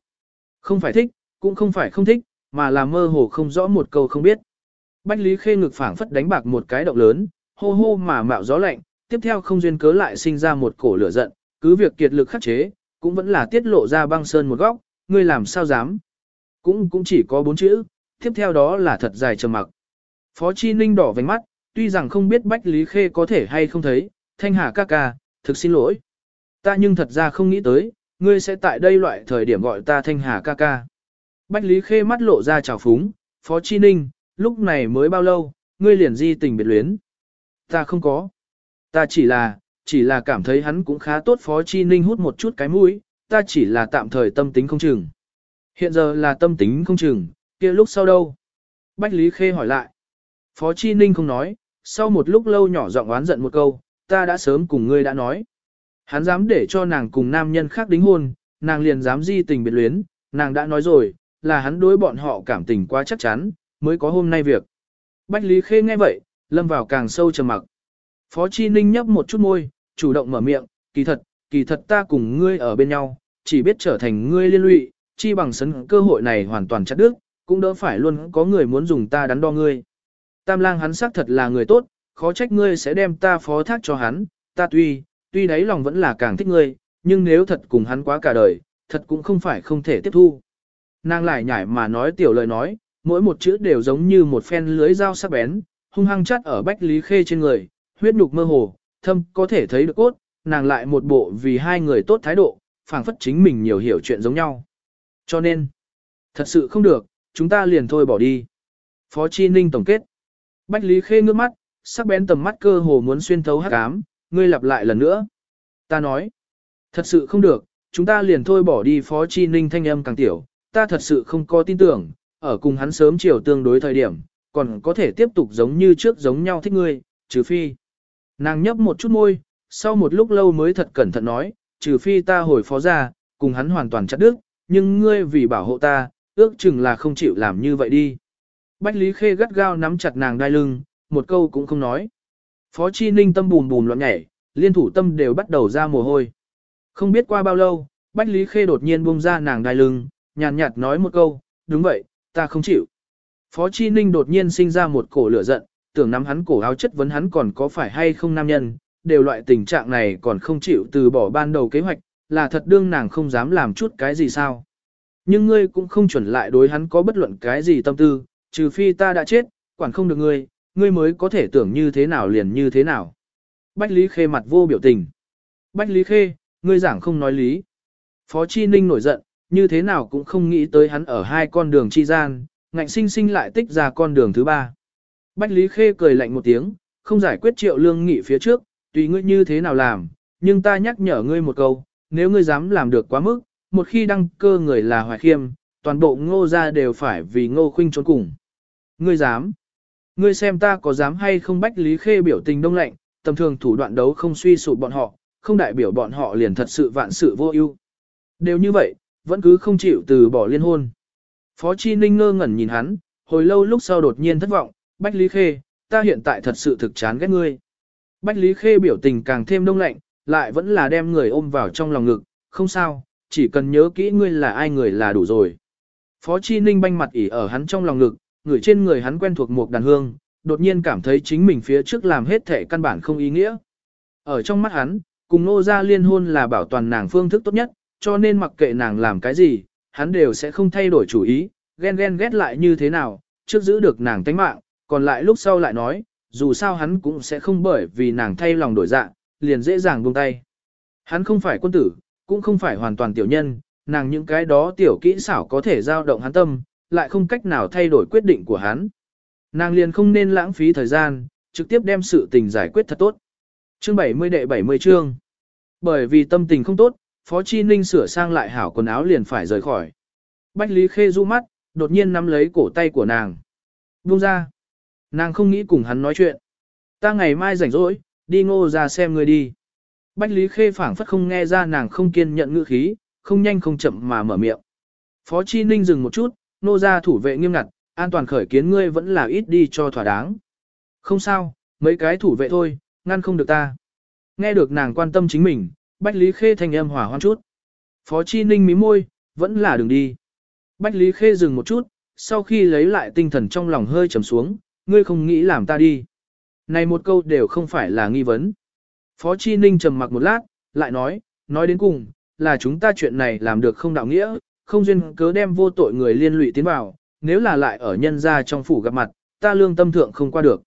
Không phải thích, cũng không phải không thích, mà là mơ hồ không rõ một câu không biết. Bách Lý Khê ngực phảng phất đánh bạc một cái động lớn, hô hô mà mạo gió lạnh, tiếp theo không duyên cớ lại sinh ra một cổ lửa giận, cứ việc kiệt lực khắc chế, cũng vẫn là tiết lộ ra băng sơn một góc, ngươi làm sao dám. Cũng cũng chỉ có bốn chữ, tiếp theo đó là thật dài trầm mặc. Phó Chi Ninh đỏ vành mắt, tuy rằng không biết Bách Lý Khê có thể hay không thấy, Thanh Hà ca ca, thực xin lỗi. Ta nhưng thật ra không nghĩ tới, ngươi sẽ tại đây loại thời điểm gọi ta Thanh Hà ca ca. Bách Lý Khê mắt lộ ra trào phúng, Phó Chi Ninh, lúc này mới bao lâu, ngươi liền di tình biệt luyến. Ta không có. Ta chỉ là, chỉ là cảm thấy hắn cũng khá tốt Phó Chi Ninh hút một chút cái mũi, ta chỉ là tạm thời tâm tính không chừng. Hiện giờ là tâm tính không chừng, kia lúc sau đâu? Bách Lý Khê hỏi lại. Phó Chi Ninh không nói, sau một lúc lâu nhỏ giọng oán giận một câu, ta đã sớm cùng ngươi đã nói. Hắn dám để cho nàng cùng nam nhân khác đính hôn, nàng liền dám di tình biệt luyến, nàng đã nói rồi, là hắn đối bọn họ cảm tình quá chắc chắn, mới có hôm nay việc. Bách Lý Khê nghe vậy, lâm vào càng sâu trầm mặc. Phó Chi Ninh nhấp một chút môi, chủ động mở miệng, kỳ thật, kỳ thật ta cùng ngươi ở bên nhau, chỉ biết trở thành ngươi liên lụy, chi bằng sấn cơ hội này hoàn toàn chặt đứt, cũng đỡ phải luôn có người muốn dùng ta đắn đo ngươi. Tam lang hắn xác thật là người tốt, khó trách ngươi sẽ đem ta phó thác cho hắn, ta tuy, tuy đáy lòng vẫn là càng thích ngươi, nhưng nếu thật cùng hắn quá cả đời, thật cũng không phải không thể tiếp thu. Nàng lại nhảy mà nói tiểu lời nói, mỗi một chữ đều giống như một phen lưới dao sắc bén, hung hăng chắt ở bách lý khê trên người, huyết nhục mơ hồ, thâm có thể thấy được cốt, nàng lại một bộ vì hai người tốt thái độ, phảng phất chính mình nhiều hiểu chuyện giống nhau. Cho nên, thật sự không được, chúng ta liền thôi bỏ đi. Phó Chi Ninh tổng kết. Bách Lý Khê ngước mắt, sắc bén tầm mắt cơ hồ muốn xuyên thấu hắc ám, ngươi lặp lại lần nữa. Ta nói, thật sự không được, chúng ta liền thôi bỏ đi Phó Chi Ninh thanh âm càng tiểu, ta thật sự không có tin tưởng, ở cùng hắn sớm chiều tương đối thời điểm, còn có thể tiếp tục giống như trước giống nhau thích ngươi, trừ phi. Nàng nhấp một chút môi, sau một lúc lâu mới thật cẩn thận nói, trừ phi ta hồi phó ra, cùng hắn hoàn toàn chặt đứt, nhưng ngươi vì bảo hộ ta, ước chừng là không chịu làm như vậy đi. Bách Lý Khê gắt gao nắm chặt nàng đai lưng, một câu cũng không nói. Phó Chi Ninh tâm bùn bùn loạn nhảy, liên thủ tâm đều bắt đầu ra mồ hôi. Không biết qua bao lâu, Bách Lý Khê đột nhiên buông ra nàng đai lưng, nhàn nhạt nói một câu, đúng vậy, ta không chịu. Phó Chi Ninh đột nhiên sinh ra một cổ lửa giận, tưởng nắm hắn cổ áo chất vấn hắn còn có phải hay không nam nhân, đều loại tình trạng này còn không chịu từ bỏ ban đầu kế hoạch, là thật đương nàng không dám làm chút cái gì sao. Nhưng ngươi cũng không chuẩn lại đối hắn có bất luận cái gì tâm tư, trừ phi ta đã chết, quản không được ngươi, ngươi mới có thể tưởng như thế nào liền như thế nào. Bách Lý Khê mặt vô biểu tình. Bách Lý Khê, ngươi giảng không nói lý. Phó Chi Ninh nổi giận, như thế nào cũng không nghĩ tới hắn ở hai con đường chi gian, ngạnh sinh sinh lại tích ra con đường thứ ba. Bách Lý Khê cười lạnh một tiếng, không giải quyết triệu lương nghị phía trước, tùy ngươi như thế nào làm, nhưng ta nhắc nhở ngươi một câu, nếu ngươi dám làm được quá mức, một khi đăng cơ người là hoài khiêm, toàn bộ ngô ra đều phải vì ngô khuynh trốn cùng. Ngươi dám? Ngươi xem ta có dám hay không bách lý khê biểu tình đông lạnh, tầm thường thủ đoạn đấu không suy sụp bọn họ, không đại biểu bọn họ liền thật sự vạn sự vô ưu. Đều như vậy, vẫn cứ không chịu từ bỏ liên hôn. Phó Chi Ninh ngơ ngẩn nhìn hắn, hồi lâu lúc sau đột nhiên thất vọng, Bách Lý Khê, ta hiện tại thật sự thực chán ghét ngươi. Bách Lý Khê biểu tình càng thêm đông lạnh, lại vẫn là đem người ôm vào trong lòng ngực, không sao, chỉ cần nhớ kỹ ngươi là ai người là đủ rồi. Phó Chi Ninh banh mặt ỉ ở hắn trong lòng ngực, người trên người hắn quen thuộc một đàn hương, đột nhiên cảm thấy chính mình phía trước làm hết thể căn bản không ý nghĩa. Ở trong mắt hắn, cùng nô ra liên hôn là bảo toàn nàng phương thức tốt nhất, cho nên mặc kệ nàng làm cái gì, hắn đều sẽ không thay đổi chủ ý, ghen ghen ghét lại như thế nào, trước giữ được nàng tánh mạng, còn lại lúc sau lại nói, dù sao hắn cũng sẽ không bởi vì nàng thay lòng đổi dạ, liền dễ dàng buông tay. Hắn không phải quân tử, cũng không phải hoàn toàn tiểu nhân, nàng những cái đó tiểu kỹ xảo có thể giao động hắn tâm, lại không cách nào thay đổi quyết định của hắn. Nàng liền không nên lãng phí thời gian, trực tiếp đem sự tình giải quyết thật tốt. Chương 70 đệ 70 chương. Bởi vì tâm tình không tốt, Phó Chi Ninh sửa sang lại hảo quần áo liền phải rời khỏi. Bách Lý Khê du mắt, đột nhiên nắm lấy cổ tay của nàng. Buông ra. Nàng không nghĩ cùng hắn nói chuyện. Ta ngày mai rảnh rỗi, đi ngô ra xem người đi. Bách Lý Khê phảng phất không nghe ra nàng không kiên nhận ngữ khí, không nhanh không chậm mà mở miệng. Phó Chi Ninh dừng một chút, nô ra thủ vệ nghiêm ngặt, an toàn khởi kiến ngươi vẫn là ít đi cho thỏa đáng. Không sao, mấy cái thủ vệ thôi, ngăn không được ta. Nghe được nàng quan tâm chính mình, Bách Lý Khê thanh âm hòa hoan chút. Phó Chi Ninh mí môi, vẫn là đừng đi. Bách Lý Khê dừng một chút, sau khi lấy lại tinh thần trong lòng hơi trầm xuống, ngươi không nghĩ làm ta đi. Này một câu đều không phải là nghi vấn. Phó Chi Ninh trầm mặc một lát, lại nói, nói đến cùng, là chúng ta chuyện này làm được không đạo nghĩa, không duyên cớ đem vô tội người liên lụy tiến vào, nếu là lại ở nhân gia trong phủ gặp mặt, ta lương tâm thượng không qua được.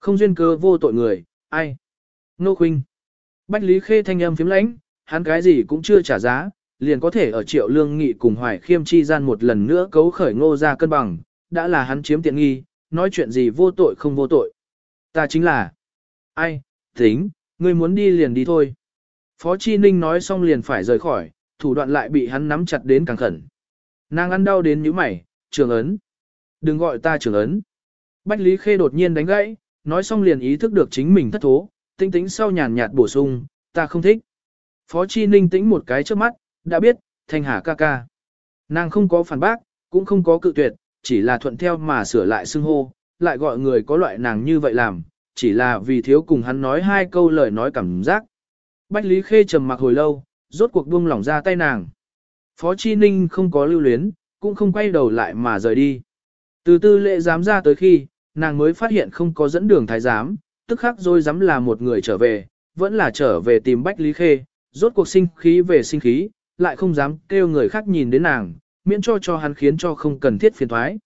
Không duyên cớ vô tội người, ai? Nô Khuynh. Bách Lý Khê thanh âm phím lãnh, hắn cái gì cũng chưa trả giá, liền có thể ở triệu lương nghị cùng hoài khiêm chi gian một lần nữa cấu khởi ngô ra cân bằng, đã là hắn chiếm tiện nghi, nói chuyện gì vô tội không vô tội. Ta chính là, ai, tính, ngươi muốn đi liền đi thôi. Phó Chi Ninh nói xong liền phải rời khỏi, thủ đoạn lại bị hắn nắm chặt đến càng khẩn. Nàng ăn đau đến như mày, trường ấn. Đừng gọi ta trường ấn. Bách Lý Khê đột nhiên đánh gãy, nói xong liền ý thức được chính mình thất thố, tinh tĩnh sau nhàn nhạt bổ sung, ta không thích. Phó Chi Ninh tĩnh một cái trước mắt, đã biết, thanh hà ca ca. Nàng không có phản bác, cũng không có cự tuyệt, chỉ là thuận theo mà sửa lại xưng hô, lại gọi người có loại nàng như vậy làm, chỉ là vì thiếu cùng hắn nói hai câu lời nói cảm giác. Bách Lý Khê trầm mặc hồi lâu, rốt cuộc buông lỏng ra tay nàng. Phó Chi Ninh không có lưu luyến, cũng không quay đầu lại mà rời đi. Từ tư lệ dám ra tới khi, nàng mới phát hiện không có dẫn đường thái giám, tức khắc rồi dám là một người trở về, vẫn là trở về tìm Bách Lý Khê, rốt cuộc sinh khí về sinh khí, lại không dám kêu người khác nhìn đến nàng, miễn cho cho hắn khiến cho không cần thiết phiền thoái.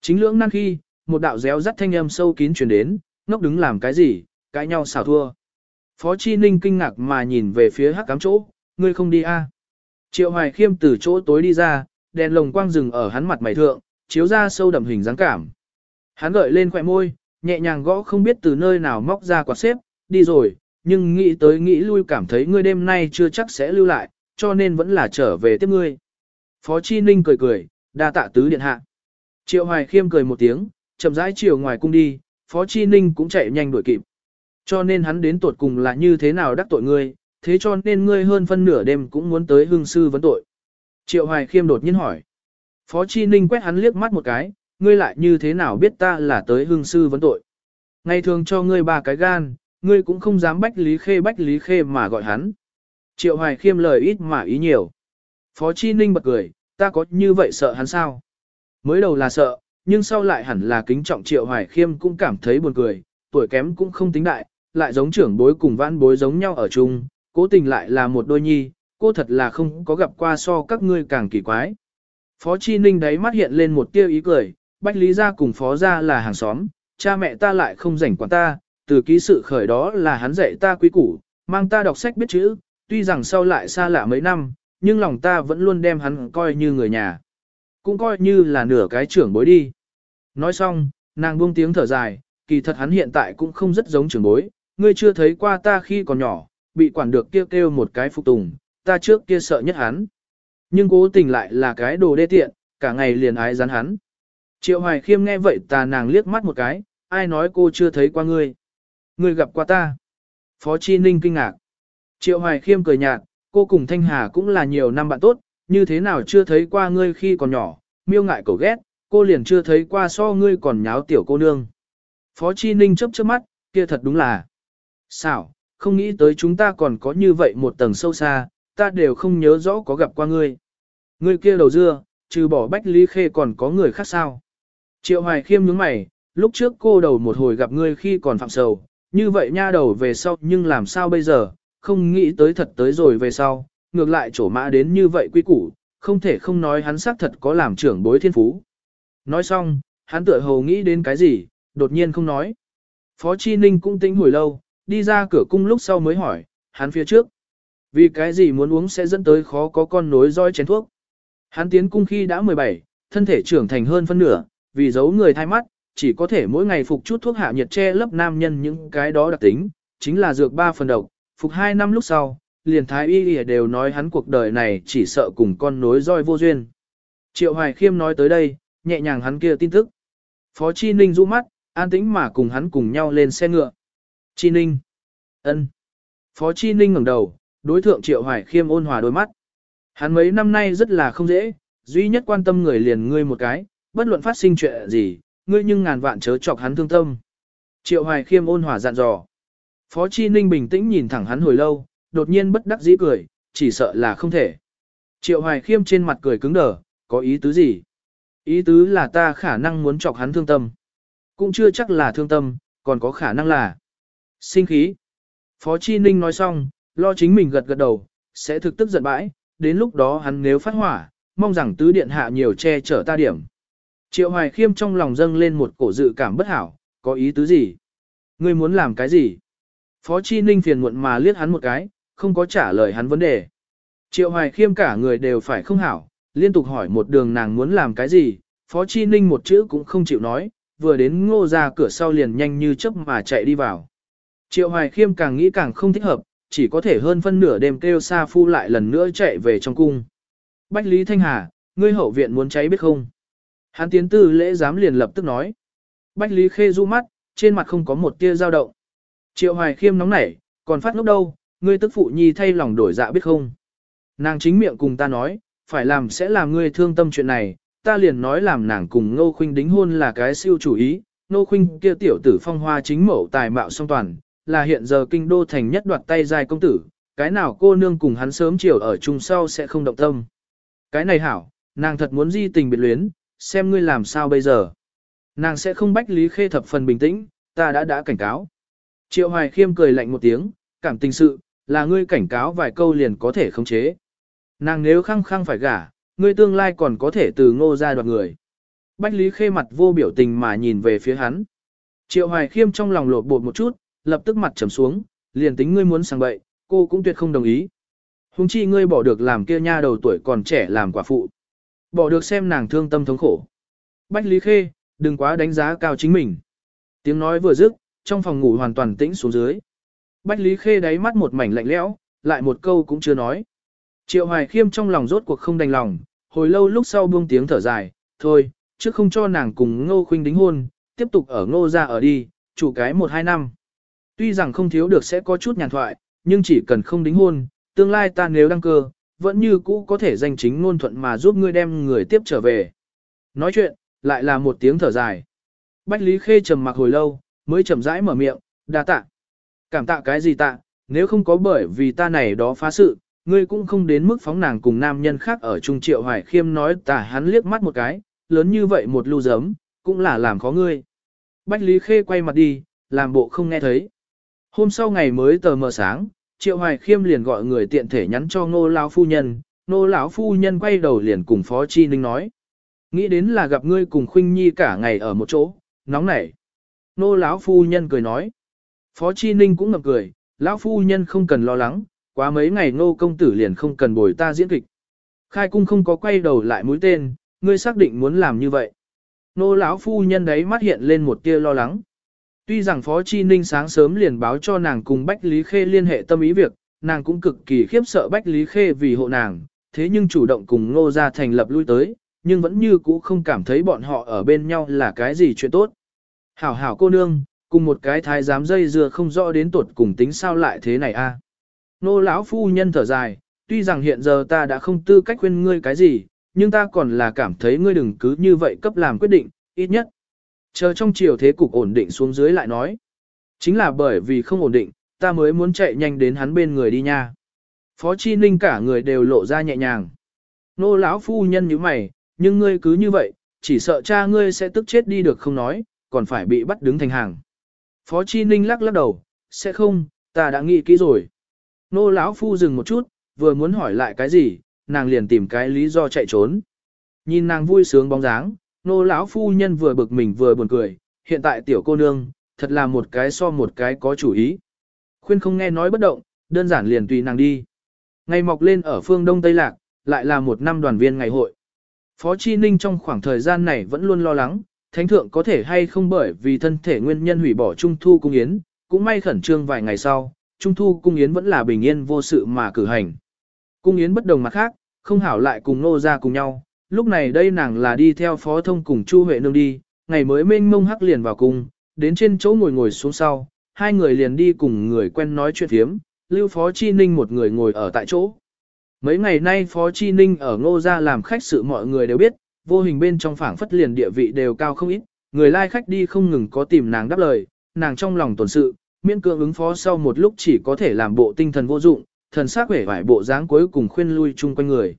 Chính lưỡng năng khi, một đạo réo rắt thanh âm sâu kín truyền đến, ngốc đứng làm cái gì, cãi nhau xào thua. Phó Chi Ninh kinh ngạc mà nhìn về phía hắc cám chỗ, ngươi không đi a? À? Triệu Hoài Khiêm từ chỗ tối đi ra, đèn lồng quang rừng ở hắn mặt mày thượng, chiếu ra sâu đậm hình dáng cảm. Hắn gợi lên khỏe môi, nhẹ nhàng gõ không biết từ nơi nào móc ra quạt xếp, đi rồi, nhưng nghĩ tới nghĩ lui cảm thấy ngươi đêm nay chưa chắc sẽ lưu lại, cho nên vẫn là trở về tiếp ngươi. Phó Chi Ninh cười cười, đa tạ tứ điện hạ. Triệu Hoài Khiêm cười một tiếng, chậm rãi chiều ngoài cung đi, Phó Chi Ninh cũng chạy nhanh đuổi kịp. Cho nên hắn đến tuột cùng là như thế nào đắc tội ngươi, thế cho nên ngươi hơn phân nửa đêm cũng muốn tới hương sư vấn tội. Triệu Hoài Khiêm đột nhiên hỏi. Phó Chi Ninh quét hắn liếc mắt một cái, ngươi lại như thế nào biết ta là tới hương sư vấn tội. Ngày thường cho ngươi ba cái gan, ngươi cũng không dám bách lý khê bách lý khê mà gọi hắn. Triệu Hoài Khiêm lời ít mà ý nhiều. Phó Chi Ninh bật cười, ta có như vậy sợ hắn sao? Mới đầu là sợ, nhưng sau lại hẳn là kính trọng Triệu Hoài Khiêm cũng cảm thấy buồn cười, tuổi kém cũng không tính đại, lại giống trưởng bối cùng vãn bối giống nhau ở chung, cố tình lại là một đôi nhi, cô thật là không có gặp qua so các ngươi càng kỳ quái. Phó Chi Ninh đấy mắt hiện lên một tia ý cười, Bách Lý gia cùng Phó gia là hàng xóm, cha mẹ ta lại không rảnh quản ta, từ ký sự khởi đó là hắn dạy ta quý củ, mang ta đọc sách biết chữ, tuy rằng sau lại xa lạ mấy năm, nhưng lòng ta vẫn luôn đem hắn coi như người nhà. Cũng coi như là nửa cái trưởng bối đi. Nói xong, nàng buông tiếng thở dài, kỳ thật hắn hiện tại cũng không rất giống trưởng bối, ngươi chưa thấy qua ta khi còn nhỏ, bị quản được kêu kêu một cái phục tùng, ta trước kia sợ nhất hắn. Nhưng cố tình lại là cái đồ đê tiện, cả ngày liền ái rắn hắn. Triệu Hoài Khiêm nghe vậy tà nàng liếc mắt một cái, ai nói cô chưa thấy qua ngươi. Ngươi gặp qua ta. Phó Chi Ninh kinh ngạc. Triệu Hoài Khiêm cười nhạt, cô cùng Thanh Hà cũng là nhiều năm bạn tốt, như thế nào chưa thấy qua ngươi khi còn nhỏ, miêu ngại cổ ghét, cô liền chưa thấy qua so ngươi còn nháo tiểu cô nương. Phó Chi Ninh chớp chớp mắt, kia thật đúng là. Xảo, không nghĩ tới chúng ta còn có như vậy một tầng sâu xa, ta đều không nhớ rõ có gặp qua ngươi. Ngươi kia đầu dưa, trừ bỏ Bách Lý Khê còn có người khác sao. Triệu Hoài Khiêm nhướng mày, lúc trước cô đầu một hồi gặp ngươi khi còn phạm sầu, như vậy nha đầu về sau nhưng làm sao bây giờ, không nghĩ tới thật tới rồi về sau, ngược lại chỗ mã đến như vậy quy củ, không thể không nói hắn xác thật có làm trưởng bối thiên phú. Nói xong, hắn tựa hồ nghĩ đến cái gì, đột nhiên không nói. Phó Chi Ninh cũng tính hồi lâu, đi ra cửa cung lúc sau mới hỏi, hắn phía trước. Vì cái gì muốn uống sẽ dẫn tới khó có con nối roi chén thuốc. Hắn tiến cung khi đã 17, thân thể trưởng thành hơn phân nửa, vì giấu người thay mắt, chỉ có thể mỗi ngày phục chút thuốc hạ nhiệt che lấp nam nhân những cái đó đặc tính, chính là dược ba phần độc, phục 2 năm lúc sau, liền thái y đều nói hắn cuộc đời này chỉ sợ cùng con nối roi vô duyên. Triệu Hoài Khiêm nói tới đây, nhẹ nhàng hắn kia tin tức. Phó Chi Ninh rũ mắt, an tĩnh mà cùng hắn cùng nhau lên xe ngựa. Chi Ninh. ân. Phó Chi Ninh ngẩng đầu, đối thượng Triệu Hoài Khiêm ôn hòa đôi mắt. Hắn mấy năm nay rất là không dễ, duy nhất quan tâm người liền ngươi một cái, bất luận phát sinh chuyện gì, ngươi nhưng ngàn vạn chớ chọc hắn thương tâm. Triệu Hoài Khiêm ôn hòa dặn dò. Phó Chi Ninh bình tĩnh nhìn thẳng hắn hồi lâu, đột nhiên bất đắc dĩ cười, chỉ sợ là không thể. Triệu Hoài Khiêm trên mặt cười cứng đờ, có ý tứ gì? Ý tứ là ta khả năng muốn chọc hắn thương tâm. Cũng chưa chắc là thương tâm, còn có khả năng là sinh khí. Phó Chi Ninh nói xong, lo chính mình gật gật đầu, sẽ thực tức giận bãi, đến lúc đó hắn nếu phát hỏa, mong rằng tứ điện hạ nhiều che chở ta điểm. Triệu Hoài Khiêm trong lòng dâng lên một cổ dự cảm bất hảo, có ý tứ gì? Ngươi muốn làm cái gì? Phó Chi Ninh phiền muộn mà liếc hắn một cái, không có trả lời hắn vấn đề. Triệu Hoài Khiêm cả người đều phải không hảo, liên tục hỏi một đường nàng muốn làm cái gì, Phó Chi Ninh một chữ cũng không chịu nói, vừa đến ngô ra cửa sau liền nhanh như chớp mà chạy đi vào. Triệu Hoài Khiêm càng nghĩ càng không thích hợp, chỉ có thể hơn phân nửa đêm kêu Sa Phu lại lần nữa chạy về trong cung. Bách Lý Thanh Hà, ngươi hậu viện muốn cháy biết không? Hắn tiến tư lễ giám liền lập tức nói. Bách Lý Khê du mắt, trên mặt không có một tia dao động. Triệu Hoài Khiêm nóng nảy, còn phát ngốc đâu, ngươi tức phụ nhi thay lòng đổi dạ biết không? Nàng chính miệng cùng ta nói, phải làm sẽ làm ngươi thương tâm chuyện này, ta liền nói làm nàng cùng Ngô Khuynh đính hôn là cái siêu chủ ý, Ngô Khuynh kia tiểu tử phong hoa chính mẫu tài mạo song toàn, là hiện giờ kinh đô thành nhất đoạt tay dài công tử, cái nào cô nương cùng hắn sớm chiều ở chung sau sẽ không động tâm. Cái này hảo, nàng thật muốn di tình biệt luyến, xem ngươi làm sao bây giờ. Nàng sẽ không bách lý khê thập phần bình tĩnh, ta đã đã cảnh cáo. Triệu Hoài Khiêm cười lạnh một tiếng, cảm tình sự, là ngươi cảnh cáo vài câu liền có thể khống chế. Nàng nếu khăng khăng phải gả, ngươi tương lai còn có thể từ ngô ra đoạt người. Bách Lý Khê mặt vô biểu tình mà nhìn về phía hắn. Triệu Hoài Khiêm trong lòng lột bột một chút, lập tức mặt trầm xuống, liền tính ngươi muốn sang bậy, cô cũng tuyệt không đồng ý. Hùng chi ngươi bỏ được làm kia nha đầu tuổi còn trẻ làm quả phụ. Bỏ được xem nàng thương tâm thống khổ. Bách Lý Khê, đừng quá đánh giá cao chính mình. Tiếng nói vừa dứt, trong phòng ngủ hoàn toàn tĩnh xuống dưới. Bách Lý Khê đáy mắt một mảnh lạnh lẽo, lại một câu cũng chưa nói. Triệu Hoài Khiêm trong lòng rốt cuộc không đành lòng, hồi lâu lúc sau buông tiếng thở dài, thôi, trước không cho nàng cùng Ngô Khuynh đính hôn, tiếp tục ở Ngô ra ở đi, chủ cái một hai năm. Tuy rằng không thiếu được sẽ có chút nhàn thoại, nhưng chỉ cần không đính hôn, tương lai ta nếu đăng cơ, vẫn như cũ có thể danh chính ngôn thuận mà giúp ngươi đem người tiếp trở về. Nói chuyện, lại là một tiếng thở dài. Bách Lý Khê trầm mặc hồi lâu, mới chậm rãi mở miệng, đa tạ. Cảm tạ cái gì tạ, nếu không có bởi vì ta này đó phá sự, ngươi cũng không đến mức phóng nàng cùng nam nhân khác ở Trung Triệu Hoài Khiêm nói tả hắn liếc mắt một cái, lớn như vậy một lưu giấm, cũng là làm khó ngươi. Bách Lý Khê quay mặt đi, làm bộ không nghe thấy. Hôm sau ngày mới tờ mờ sáng, Triệu Hoài Khiêm liền gọi người tiện thể nhắn cho Ngô lão phu nhân, Ngô lão phu nhân quay đầu liền cùng Phó Chi Ninh nói: "Nghĩ đến là gặp ngươi cùng Khuynh Nhi cả ngày ở một chỗ, nóng nảy." Ngô lão phu nhân cười nói: Phó Chi Ninh cũng ngập cười, lão phu nhân không cần lo lắng, quá mấy ngày Ngô công tử liền không cần bồi ta diễn kịch. Khai cung không có quay đầu lại mũi tên, ngươi xác định muốn làm như vậy. Nô lão phu nhân đấy mắt hiện lên một tia lo lắng. Tuy rằng Phó Chi Ninh sáng sớm liền báo cho nàng cùng Bách Lý Khê liên hệ tâm ý việc, nàng cũng cực kỳ khiếp sợ Bách Lý Khê vì hộ nàng, thế nhưng chủ động cùng Ngô gia thành lập lui tới, nhưng vẫn như cũ không cảm thấy bọn họ ở bên nhau là cái gì chuyện tốt. Hảo hảo cô nương, cùng một cái thái giám dây dưa không rõ đến tuột cùng tính sao lại thế này a. Nô lão phu nhân thở dài, tuy rằng hiện giờ ta đã không tư cách khuyên ngươi cái gì, nhưng ta còn là cảm thấy ngươi đừng cứ như vậy cấp làm quyết định, ít nhất. Chờ trong chiều thế cục ổn định xuống dưới lại nói. Chính là bởi vì không ổn định, ta mới muốn chạy nhanh đến hắn bên người đi nha. Phó Chi Ninh cả người đều lộ ra nhẹ nhàng. Nô lão phu nhân như mày, nhưng ngươi cứ như vậy, chỉ sợ cha ngươi sẽ tức chết đi được không nói, còn phải bị bắt đứng thành hàng. Phó Chi Ninh lắc lắc đầu, sẽ không, ta đã nghĩ kỹ rồi. Nô lão phu dừng một chút, vừa muốn hỏi lại cái gì, nàng liền tìm cái lý do chạy trốn. Nhìn nàng vui sướng bóng dáng, nô lão phu nhân vừa bực mình vừa buồn cười, hiện tại tiểu cô nương, thật là một cái so một cái có chủ ý. Khuyên không nghe nói bất động, đơn giản liền tùy nàng đi. Ngày mọc lên ở phương Đông Tây Lạc, lại là một năm đoàn viên ngày hội. Phó Chi Ninh trong khoảng thời gian này vẫn luôn lo lắng, thánh thượng có thể hay không bởi vì thân thể nguyên nhân hủy bỏ Trung Thu Cung Yến, cũng may khẩn trương vài ngày sau, Trung Thu Cung Yến vẫn là bình yên vô sự mà cử hành. Cung Yến bất đồng mặt khác, không hảo lại cùng nô ra cùng nhau, lúc này đây nàng là đi theo phó thông cùng Chu Huệ Nương đi, ngày mới mênh mông hắc liền vào cung, đến trên chỗ ngồi ngồi xuống sau, hai người liền đi cùng người quen nói chuyện thiếm, lưu phó chi ninh một người ngồi ở tại chỗ. Mấy ngày nay phó chi ninh ở ngô gia làm khách sự mọi người đều biết, vô hình bên trong phảng phất liền địa vị đều cao không ít, người lai khách đi không ngừng có tìm nàng đáp lời, nàng trong lòng tổn sự, miễn cưỡng ứng phó sau một lúc chỉ có thể làm bộ tinh thần vô dụng, thần sắc vẻ vải bộ dáng cuối cùng khuyên lui chung quanh người.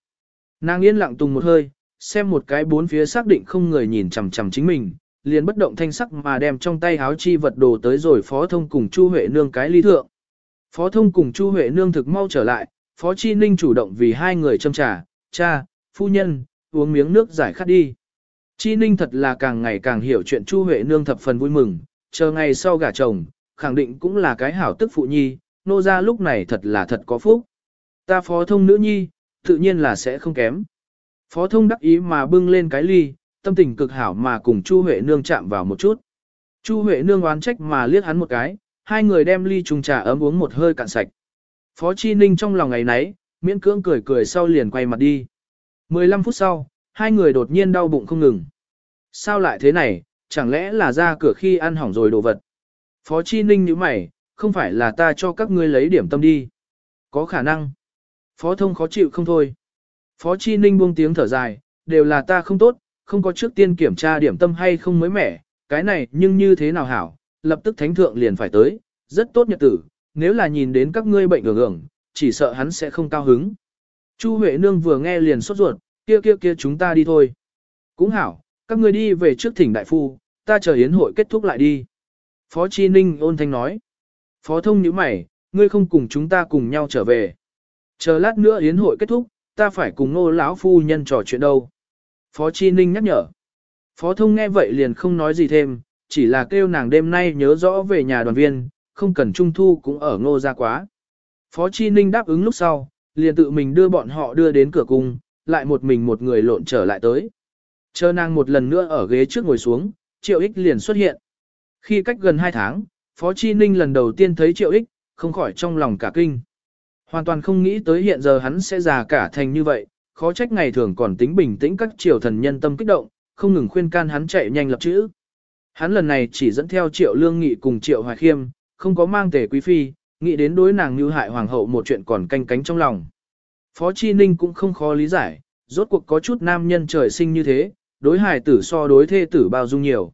Nàng yên lặng tùng một hơi, xem một cái bốn phía xác định không người nhìn chằm chằm chính mình, liền bất động thanh sắc mà đem trong tay háo chi vật đồ tới rồi phó thông cùng Chu Huệ Nương cái ly thượng. Phó thông cùng Chu Huệ Nương thực mau trở lại, phó chi ninh chủ động vì hai người châm trà, cha, phu nhân, uống miếng nước giải khát đi. Chi ninh thật là càng ngày càng hiểu chuyện Chu Huệ Nương thập phần vui mừng, chờ ngày sau gả chồng, khẳng định cũng là cái hảo tức phụ nhi, nô ra lúc này thật là thật có phúc. Ta phó thông nữ nhi, tự nhiên là sẽ không kém. Phó thông đắc ý mà bưng lên cái ly, tâm tình cực hảo mà cùng Chu Huệ Nương chạm vào một chút. Chu Huệ Nương oán trách mà liếc hắn một cái, hai người đem ly trùng trà ấm uống một hơi cạn sạch. Phó Chi Ninh trong lòng ngày nấy, miễn cưỡng cười cười sau liền quay mặt đi. 15 phút sau, hai người đột nhiên đau bụng không ngừng. Sao lại thế này, chẳng lẽ là ra cửa khi ăn hỏng rồi đồ vật. Phó Chi Ninh như mày, không phải là ta cho các ngươi lấy điểm tâm đi. Có khả năng. Phó thông khó chịu không thôi. Phó Chi Ninh buông tiếng thở dài, đều là ta không tốt, không có trước tiên kiểm tra điểm tâm hay không mới mẻ, cái này nhưng như thế nào hảo, lập tức thánh thượng liền phải tới, rất tốt nhật tử, nếu là nhìn đến các ngươi bệnh ưởng ngưỡng, chỉ sợ hắn sẽ không cao hứng. Chu Huệ Nương vừa nghe liền sốt ruột, kia kia kia chúng ta đi thôi. Cũng hảo, các ngươi đi về trước thỉnh đại phu, ta chờ yến hội kết thúc lại đi. Phó Chi Ninh ôn thanh nói. Phó thông như mày, ngươi không cùng chúng ta cùng nhau trở về. Chờ lát nữa yến hội kết thúc, ta phải cùng Ngô lão phu nhân trò chuyện đâu. Phó Chi Ninh nhắc nhở. Phó thông nghe vậy liền không nói gì thêm, chỉ là kêu nàng đêm nay nhớ rõ về nhà đoàn viên, không cần trung thu cũng ở ngô ra quá. Phó Chi Ninh đáp ứng lúc sau, liền tự mình đưa bọn họ đưa đến cửa cung, lại một mình một người lộn trở lại tới. Chờ nàng một lần nữa ở ghế trước ngồi xuống, Triệu Ích liền xuất hiện. Khi cách gần 2 tháng, Phó Chi Ninh lần đầu tiên thấy Triệu Ích, không khỏi trong lòng cả kinh. Hoàn toàn không nghĩ tới hiện giờ hắn sẽ già cả thành như vậy, khó trách ngày thường còn tính bình tĩnh các triều thần nhân tâm kích động, không ngừng khuyên can hắn chạy nhanh lập chữ. Hắn lần này chỉ dẫn theo Triệu Lương Nghị cùng Triệu Hoài Khiêm, không có mang tề quý phi, nghĩ đến đối nàng như hại hoàng hậu một chuyện còn canh cánh trong lòng. Phó Chi Ninh cũng không khó lý giải, rốt cuộc có chút nam nhân trời sinh như thế, đối hài tử so đối thê tử bao dung nhiều.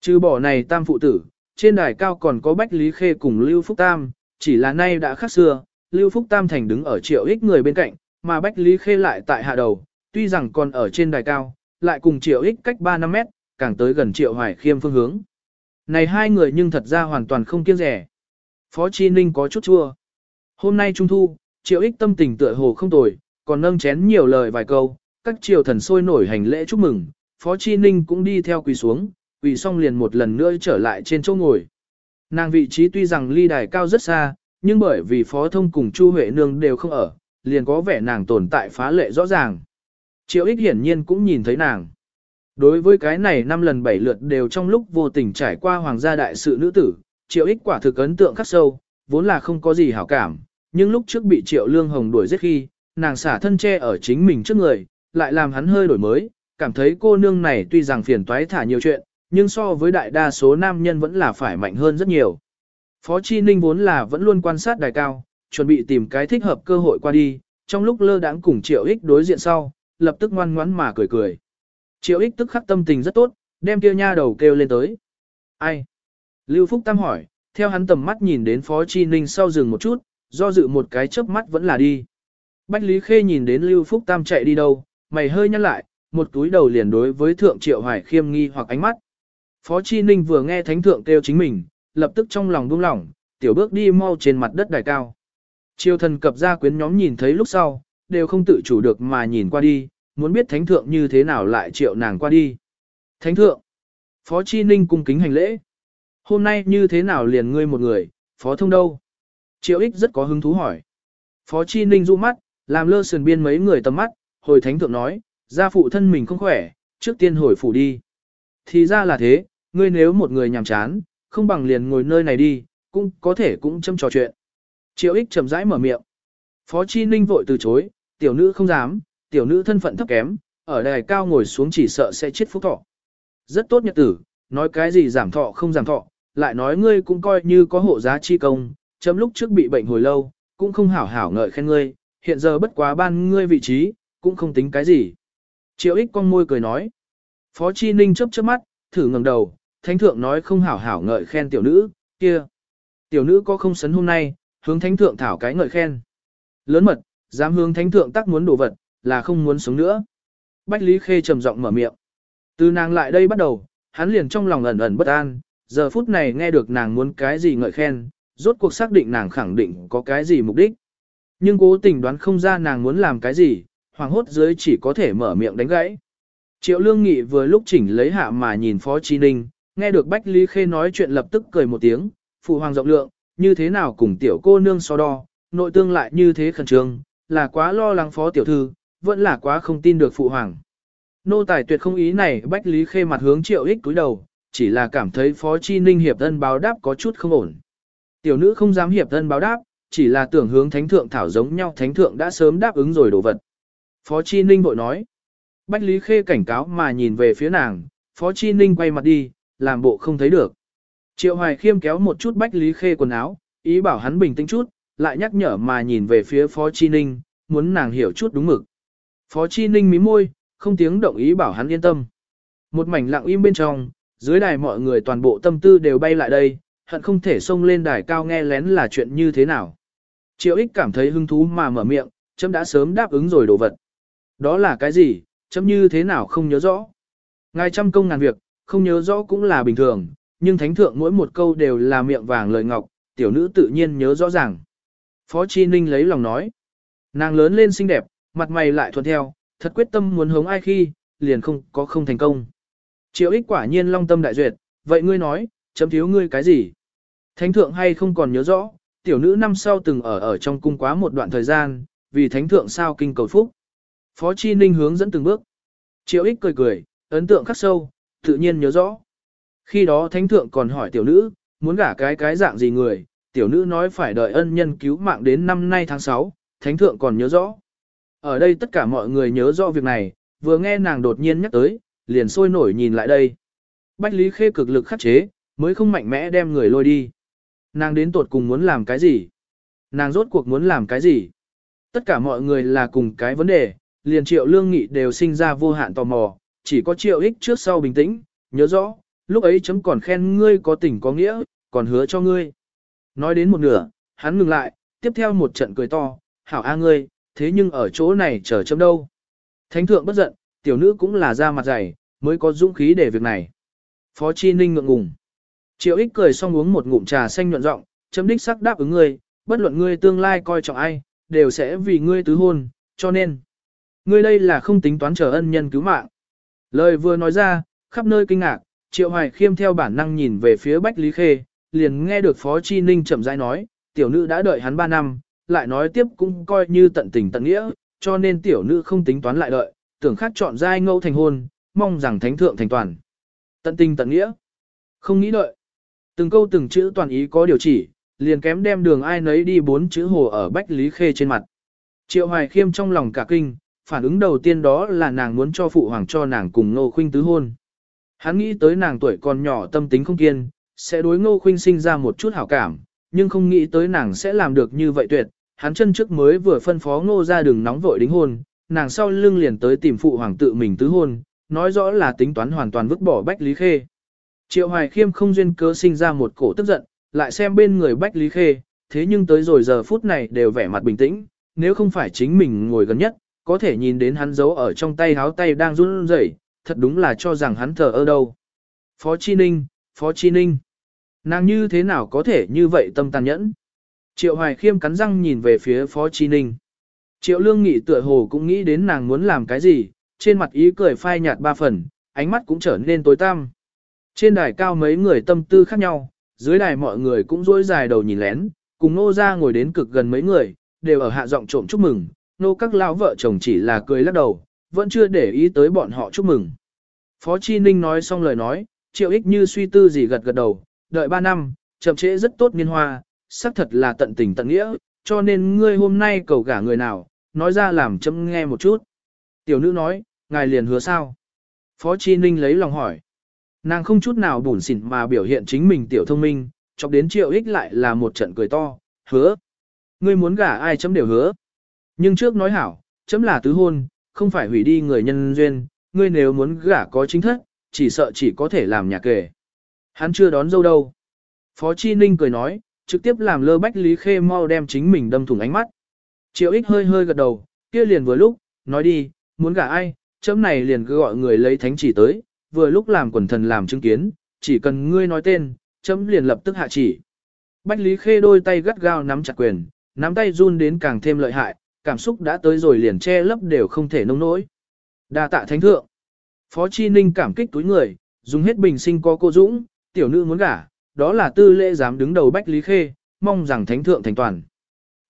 Trừ bỏ này tam phụ tử, trên đài cao còn có Bách Lý Khê cùng Lưu Phúc Tam, chỉ là nay đã khác xưa, Lưu Phúc Tam thành đứng ở triệu ích người bên cạnh, mà Bách Lý Khê lại tại hạ đầu, tuy rằng còn ở trên đài cao, lại cùng triệu ích cách 3 năm mét, càng tới gần triệu hoài khiêm phương hướng. Này hai người nhưng thật ra hoàn toàn không kiêng rẻ. Phó Chi Ninh có chút chua. Hôm nay Trung Thu, triệu ích tâm tình tựa hồ không tồi, còn nâng chén nhiều lời vài câu, các triều thần sôi nổi hành lễ chúc mừng, Phó Chi Ninh cũng đi theo quỳ xuống, quỳ xong liền một lần nữa trở lại trên chỗ ngồi. Nàng vị trí tuy rằng ly đài cao rất xa, nhưng bởi vì Phó Thông cùng Chu Huệ Nương đều không ở, liền có vẻ nàng tồn tại phá lệ rõ ràng. Triệu ích hiển nhiên cũng nhìn thấy nàng. Đối với cái này năm lần bảy lượt đều trong lúc vô tình trải qua hoàng gia đại sự nữ tử, triệu ích quả thực ấn tượng khắc sâu, vốn là không có gì hảo cảm, nhưng lúc trước bị triệu lương hồng đuổi giết khi, nàng xả thân che ở chính mình trước người, lại làm hắn hơi đổi mới, cảm thấy cô nương này tuy rằng phiền toái thả nhiều chuyện, nhưng so với đại đa số nam nhân vẫn là phải mạnh hơn rất nhiều. Phó Chi Ninh vốn là vẫn luôn quan sát đài cao, chuẩn bị tìm cái thích hợp cơ hội qua đi, trong lúc lơ đãng cùng triệu ích đối diện sau, lập tức ngoan ngoãn mà cười cười. Triệu ích tức khắc tâm tình rất tốt, đem kia nha đầu kêu lên tới. Ai? Lưu Phúc Tam hỏi, theo hắn tầm mắt nhìn đến Phó Chi Ninh sau dừng một chút, do dự một cái chớp mắt vẫn là đi. Bách Lý Khê nhìn đến Lưu Phúc Tam chạy đi đâu, mày hơi nhăn lại, một túi đầu liền đối với Thượng Triệu Hoài khiêm nghi hoặc ánh mắt. Phó Chi Ninh vừa nghe thánh thượng kêu chính mình, lập tức trong lòng buông lỏng, tiểu bước đi mau trên mặt đất đài cao. Triều thần cập gia quyến nhóm nhìn thấy lúc sau, đều không tự chủ được mà nhìn qua đi, muốn biết thánh thượng như thế nào lại triệu nàng qua đi. Thánh thượng, Phó Chi Ninh cung kính hành lễ. Hôm nay như thế nào liền ngươi một người, Phó thông đâu? Triệu ích rất có hứng thú hỏi. Phó Chi Ninh du mắt, làm lơ sườn biên mấy người tầm mắt, hồi thánh thượng nói, gia phụ thân mình không khỏe, trước tiên hồi phủ đi. Thì ra là thế, ngươi nếu một người nhàm chán, không bằng liền ngồi nơi này đi, cũng có thể cũng châm trò chuyện. Triệu ích chậm rãi mở miệng. Phó Chi Ninh vội từ chối, tiểu nữ không dám, tiểu nữ thân phận thấp kém, ở đài cao ngồi xuống chỉ sợ sẽ chết phúc thọ. Rất tốt nhật tử, nói cái gì giảm thọ không giảm thọ, lại nói ngươi cũng coi như có hộ giá chi công, chấm lúc trước bị bệnh hồi lâu, cũng không hảo hảo ngợi khen ngươi, hiện giờ bất quá ban ngươi vị trí, cũng không tính cái gì. Triệu ích con môi cười nói. Phó Chi Ninh chớp chớp mắt, thử ngẩng đầu, thánh thượng nói không hảo hảo ngợi khen tiểu nữ, kia. Tiểu nữ có không sấn hôm nay, hướng thánh thượng thảo cái ngợi khen. Lớn mật, dám hướng thánh thượng tắc muốn đổ vật, là không muốn sống nữa. Bách Lý Khê trầm giọng mở miệng. Từ nàng lại đây bắt đầu, hắn liền trong lòng ẩn ẩn bất an, giờ phút này nghe được nàng muốn cái gì ngợi khen, rốt cuộc xác định nàng khẳng định có cái gì mục đích. Nhưng cố tình đoán không ra nàng muốn làm cái gì, hoàng hốt dưới chỉ có thể mở miệng đánh gãy. Triệu Lương Nghị vừa lúc chỉnh lấy hạ mà nhìn Phó Chi Ninh, nghe được Bách Lý Khê nói chuyện lập tức cười một tiếng, phụ hoàng rộng lượng, như thế nào cùng tiểu cô nương so đo, nội tương lại như thế khẩn trương, là quá lo lắng Phó Tiểu Thư, vẫn là quá không tin được phụ hoàng. Nô tài tuyệt không ý này Bách Lý Khê mặt hướng Triệu ích túi đầu, chỉ là cảm thấy Phó Chi Ninh hiệp thân báo đáp có chút không ổn. Tiểu nữ không dám hiệp thân báo đáp, chỉ là tưởng hướng thánh thượng thảo giống nhau thánh thượng đã sớm đáp ứng rồi đồ vật. Phó Chi Ninh bội nói. Bách Lý Khê cảnh cáo mà nhìn về phía nàng, Phó Chi Ninh quay mặt đi, làm bộ không thấy được. Triệu Hoài Khiêm kéo một chút Bách Lý Khê quần áo, ý bảo hắn bình tĩnh chút, lại nhắc nhở mà nhìn về phía Phó Chi Ninh, muốn nàng hiểu chút đúng mực. Phó Chi Ninh mí môi, không tiếng động ý bảo hắn yên tâm. Một mảnh lặng im bên trong, dưới đài mọi người toàn bộ tâm tư đều bay lại đây, hận không thể xông lên đài cao nghe lén là chuyện như thế nào. Triệu ích cảm thấy hứng thú mà mở miệng, chấm đã sớm đáp ứng rồi đồ vật. Đó là cái gì, chấm như thế nào không nhớ rõ. Ngài trăm công ngàn việc, không nhớ rõ cũng là bình thường, nhưng thánh thượng mỗi một câu đều là miệng vàng lời ngọc, tiểu nữ tự nhiên nhớ rõ ràng. Phó Chi Ninh lấy lòng nói. Nàng lớn lên xinh đẹp, mặt mày lại thuận theo, thật quyết tâm muốn hống ai khi, liền không có không thành công. Triệu ích quả nhiên long tâm đại duyệt, vậy ngươi nói, chấm thiếu ngươi cái gì? Thánh thượng hay không còn nhớ rõ, tiểu nữ năm sau từng ở ở trong cung quá một đoạn thời gian, vì thánh thượng sao kinh cầu phúc. Phó Chi Ninh hướng dẫn từng bước. Triệu ích cười cười, ấn tượng khắc sâu, tự nhiên nhớ rõ. Khi đó thánh thượng còn hỏi tiểu nữ, muốn gả cái cái dạng gì người, tiểu nữ nói phải đợi ân nhân cứu mạng đến năm nay tháng 6, thánh thượng còn nhớ rõ. Ở đây tất cả mọi người nhớ rõ việc này, vừa nghe nàng đột nhiên nhắc tới, liền sôi nổi nhìn lại đây. Bách Lý Khê cực lực khắc chế, mới không mạnh mẽ đem người lôi đi. Nàng đến tột cùng muốn làm cái gì? Nàng rốt cuộc muốn làm cái gì? Tất cả mọi người là cùng cái vấn đề, liền triệu lương nghị đều sinh ra vô hạn tò mò, chỉ có triệu ích trước sau bình tĩnh, nhớ rõ, lúc ấy chấm còn khen ngươi có tình có nghĩa, còn hứa cho ngươi. Nói đến một nửa, hắn ngừng lại, tiếp theo một trận cười to, hảo a ngươi, thế nhưng ở chỗ này chờ chấm đâu. Thánh thượng bất giận, tiểu nữ cũng là ra mặt dày, mới có dũng khí để việc này. Phó Chi Ninh ngượng ngùng. Triệu ích cười xong uống một ngụm trà xanh nhuận giọng, chấm đích sắc đáp ứng ngươi, bất luận ngươi tương lai coi trọng ai, đều sẽ vì ngươi tứ hôn, cho nên. Ngươi đây là không tính toán chờ ân nhân cứu mạng. Lời vừa nói ra, khắp nơi kinh ngạc, Triệu Hoài Khiêm theo bản năng nhìn về phía Bách Lý Khê, liền nghe được Phó Chi Ninh chậm rãi nói, tiểu nữ đã đợi hắn 3 năm, lại nói tiếp cũng coi như tận tình tận nghĩa, cho nên tiểu nữ không tính toán lại đợi, tưởng khác chọn giai ngẫu thành hôn, mong rằng thánh thượng thành toàn. Tận tình tận nghĩa, không nghĩ đợi. Từng câu từng chữ toàn ý có điều chỉ, liền kém đem đường ai nấy đi bốn chữ hồ ở Bách Lý Khê trên mặt. Triệu Hoài Khiêm trong lòng cả kinh, phản ứng đầu tiên đó là nàng muốn cho phụ hoàng cho nàng cùng Ngô Khuynh tứ hôn. Hắn nghĩ tới nàng tuổi còn nhỏ tâm tính không kiên, sẽ đối Ngô Khuynh sinh ra một chút hảo cảm, nhưng không nghĩ tới nàng sẽ làm được như vậy tuyệt. Hắn chân trước mới vừa phân phó Ngô ra đường nóng vội đính hôn, nàng sau lưng liền tới tìm phụ hoàng tự mình tứ hôn, nói rõ là tính toán hoàn toàn vứt bỏ Bách Lý Khê. Triệu Hoài Khiêm không duyên cớ sinh ra một cổ tức giận, lại xem bên người Bách Lý Khê, thế nhưng tới rồi giờ phút này đều vẻ mặt bình tĩnh, nếu không phải chính mình ngồi gần nhất, có thể nhìn đến hắn giấu ở trong tay háo tay đang run rẩy, thật đúng là cho rằng hắn thờ ơ đâu. Phó Chi Ninh, Phó Chi Ninh. Nàng như thế nào có thể như vậy tâm tàn nhẫn? Triệu Hoài Khiêm cắn răng nhìn về phía Phó Chi Ninh. Triệu Lương Nghị tựa hồ cũng nghĩ đến nàng muốn làm cái gì, trên mặt ý cười phai nhạt ba phần, ánh mắt cũng trở nên tối tăm. Trên đài cao mấy người tâm tư khác nhau, dưới đài mọi người cũng dối dài đầu nhìn lén, cùng nô ra ngồi đến cực gần mấy người, đều ở hạ giọng trộm chúc mừng, nô các lão vợ chồng chỉ là cười lắc đầu, vẫn chưa để ý tới bọn họ chúc mừng. Phó Chi Ninh nói xong lời nói, triệu ích như suy tư gì gật gật đầu, đợi 3 năm, chậm trễ rất tốt niên hoa, xác thật là tận tình tận nghĩa, cho nên ngươi hôm nay cầu gả người nào, nói ra làm chấm nghe một chút. Tiểu nữ nói, ngài liền hứa sao? Phó Chi Ninh lấy lòng hỏi. Nàng không chút nào bủn xỉn mà biểu hiện chính mình tiểu thông minh, chọc đến triệu ích lại là một trận cười to, hứa. Ngươi muốn gả ai chấm đều hứa. Nhưng trước nói hảo, chấm là tứ hôn, không phải hủy đi người nhân duyên, ngươi nếu muốn gả có chính thất, chỉ sợ chỉ có thể làm nhà kể. Hắn chưa đón dâu đâu. Phó Chi Ninh cười nói, trực tiếp làm lơ bách Lý Khê mau đem chính mình đâm thủng ánh mắt. Triệu ích hơi hơi gật đầu, kia liền vừa lúc, nói đi, muốn gả ai, chấm này liền cứ gọi người lấy thánh chỉ tới, vừa lúc làm quần thần làm chứng kiến, chỉ cần ngươi nói tên, chấm liền lập tức hạ chỉ. Bách Lý Khê đôi tay gắt gao nắm chặt quyền, nắm tay run đến càng thêm lợi hại, cảm xúc đã tới rồi liền che lấp đều không thể nông nỗi. Đa tạ thánh thượng. Phó Chi Ninh cảm kích túi người, dùng hết bình sinh có cô Dũng, tiểu nữ muốn gả, đó là tư lễ dám đứng đầu Bách Lý Khê, mong rằng thánh thượng thành toàn.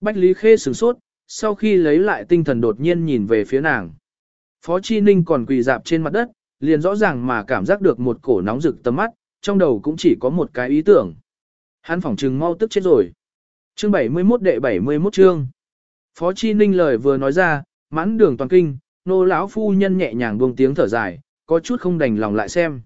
Bách Lý Khê sửng sốt, sau khi lấy lại tinh thần đột nhiên nhìn về phía nàng. Phó Chi Ninh còn quỳ dạp trên mặt đất, liền rõ ràng mà cảm giác được một cổ nóng rực tầm mắt, trong đầu cũng chỉ có một cái ý tưởng. Hắn phỏng trừng mau tức chết rồi. Chương 71 đệ 71 chương. Phó Chi Ninh lời vừa nói ra, mãn đường toàn kinh, nô lão phu nhân nhẹ nhàng buông tiếng thở dài, có chút không đành lòng lại xem.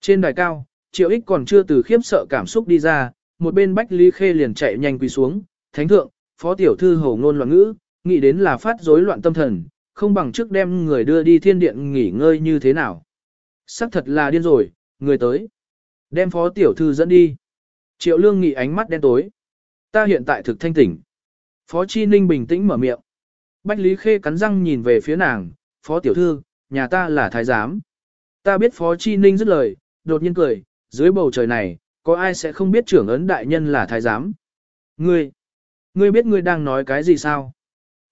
Trên đài cao, Triệu Ích còn chưa từ khiếp sợ cảm xúc đi ra, một bên Bách Lý Khê liền chạy nhanh quỳ xuống, "Thánh thượng, phó tiểu thư hổ ngôn loạn ngữ, nghĩ đến là phát rối loạn tâm thần, không bằng trước đem người đưa đi thiên điện nghỉ ngơi như thế nào?" Sắc thật là điên rồi, người tới. Đem phó tiểu thư dẫn đi. Triệu Lương Nghị ánh mắt đen tối. Ta hiện tại thực thanh tỉnh. Phó Chi Ninh bình tĩnh mở miệng. Bách Lý Khê cắn răng nhìn về phía nàng, Phó Tiểu Thư, nhà ta là thái giám. Ta biết Phó Chi Ninh dứt lời, đột nhiên cười, dưới bầu trời này, có ai sẽ không biết trưởng ấn đại nhân là thái giám. Ngươi, ngươi biết ngươi đang nói cái gì sao?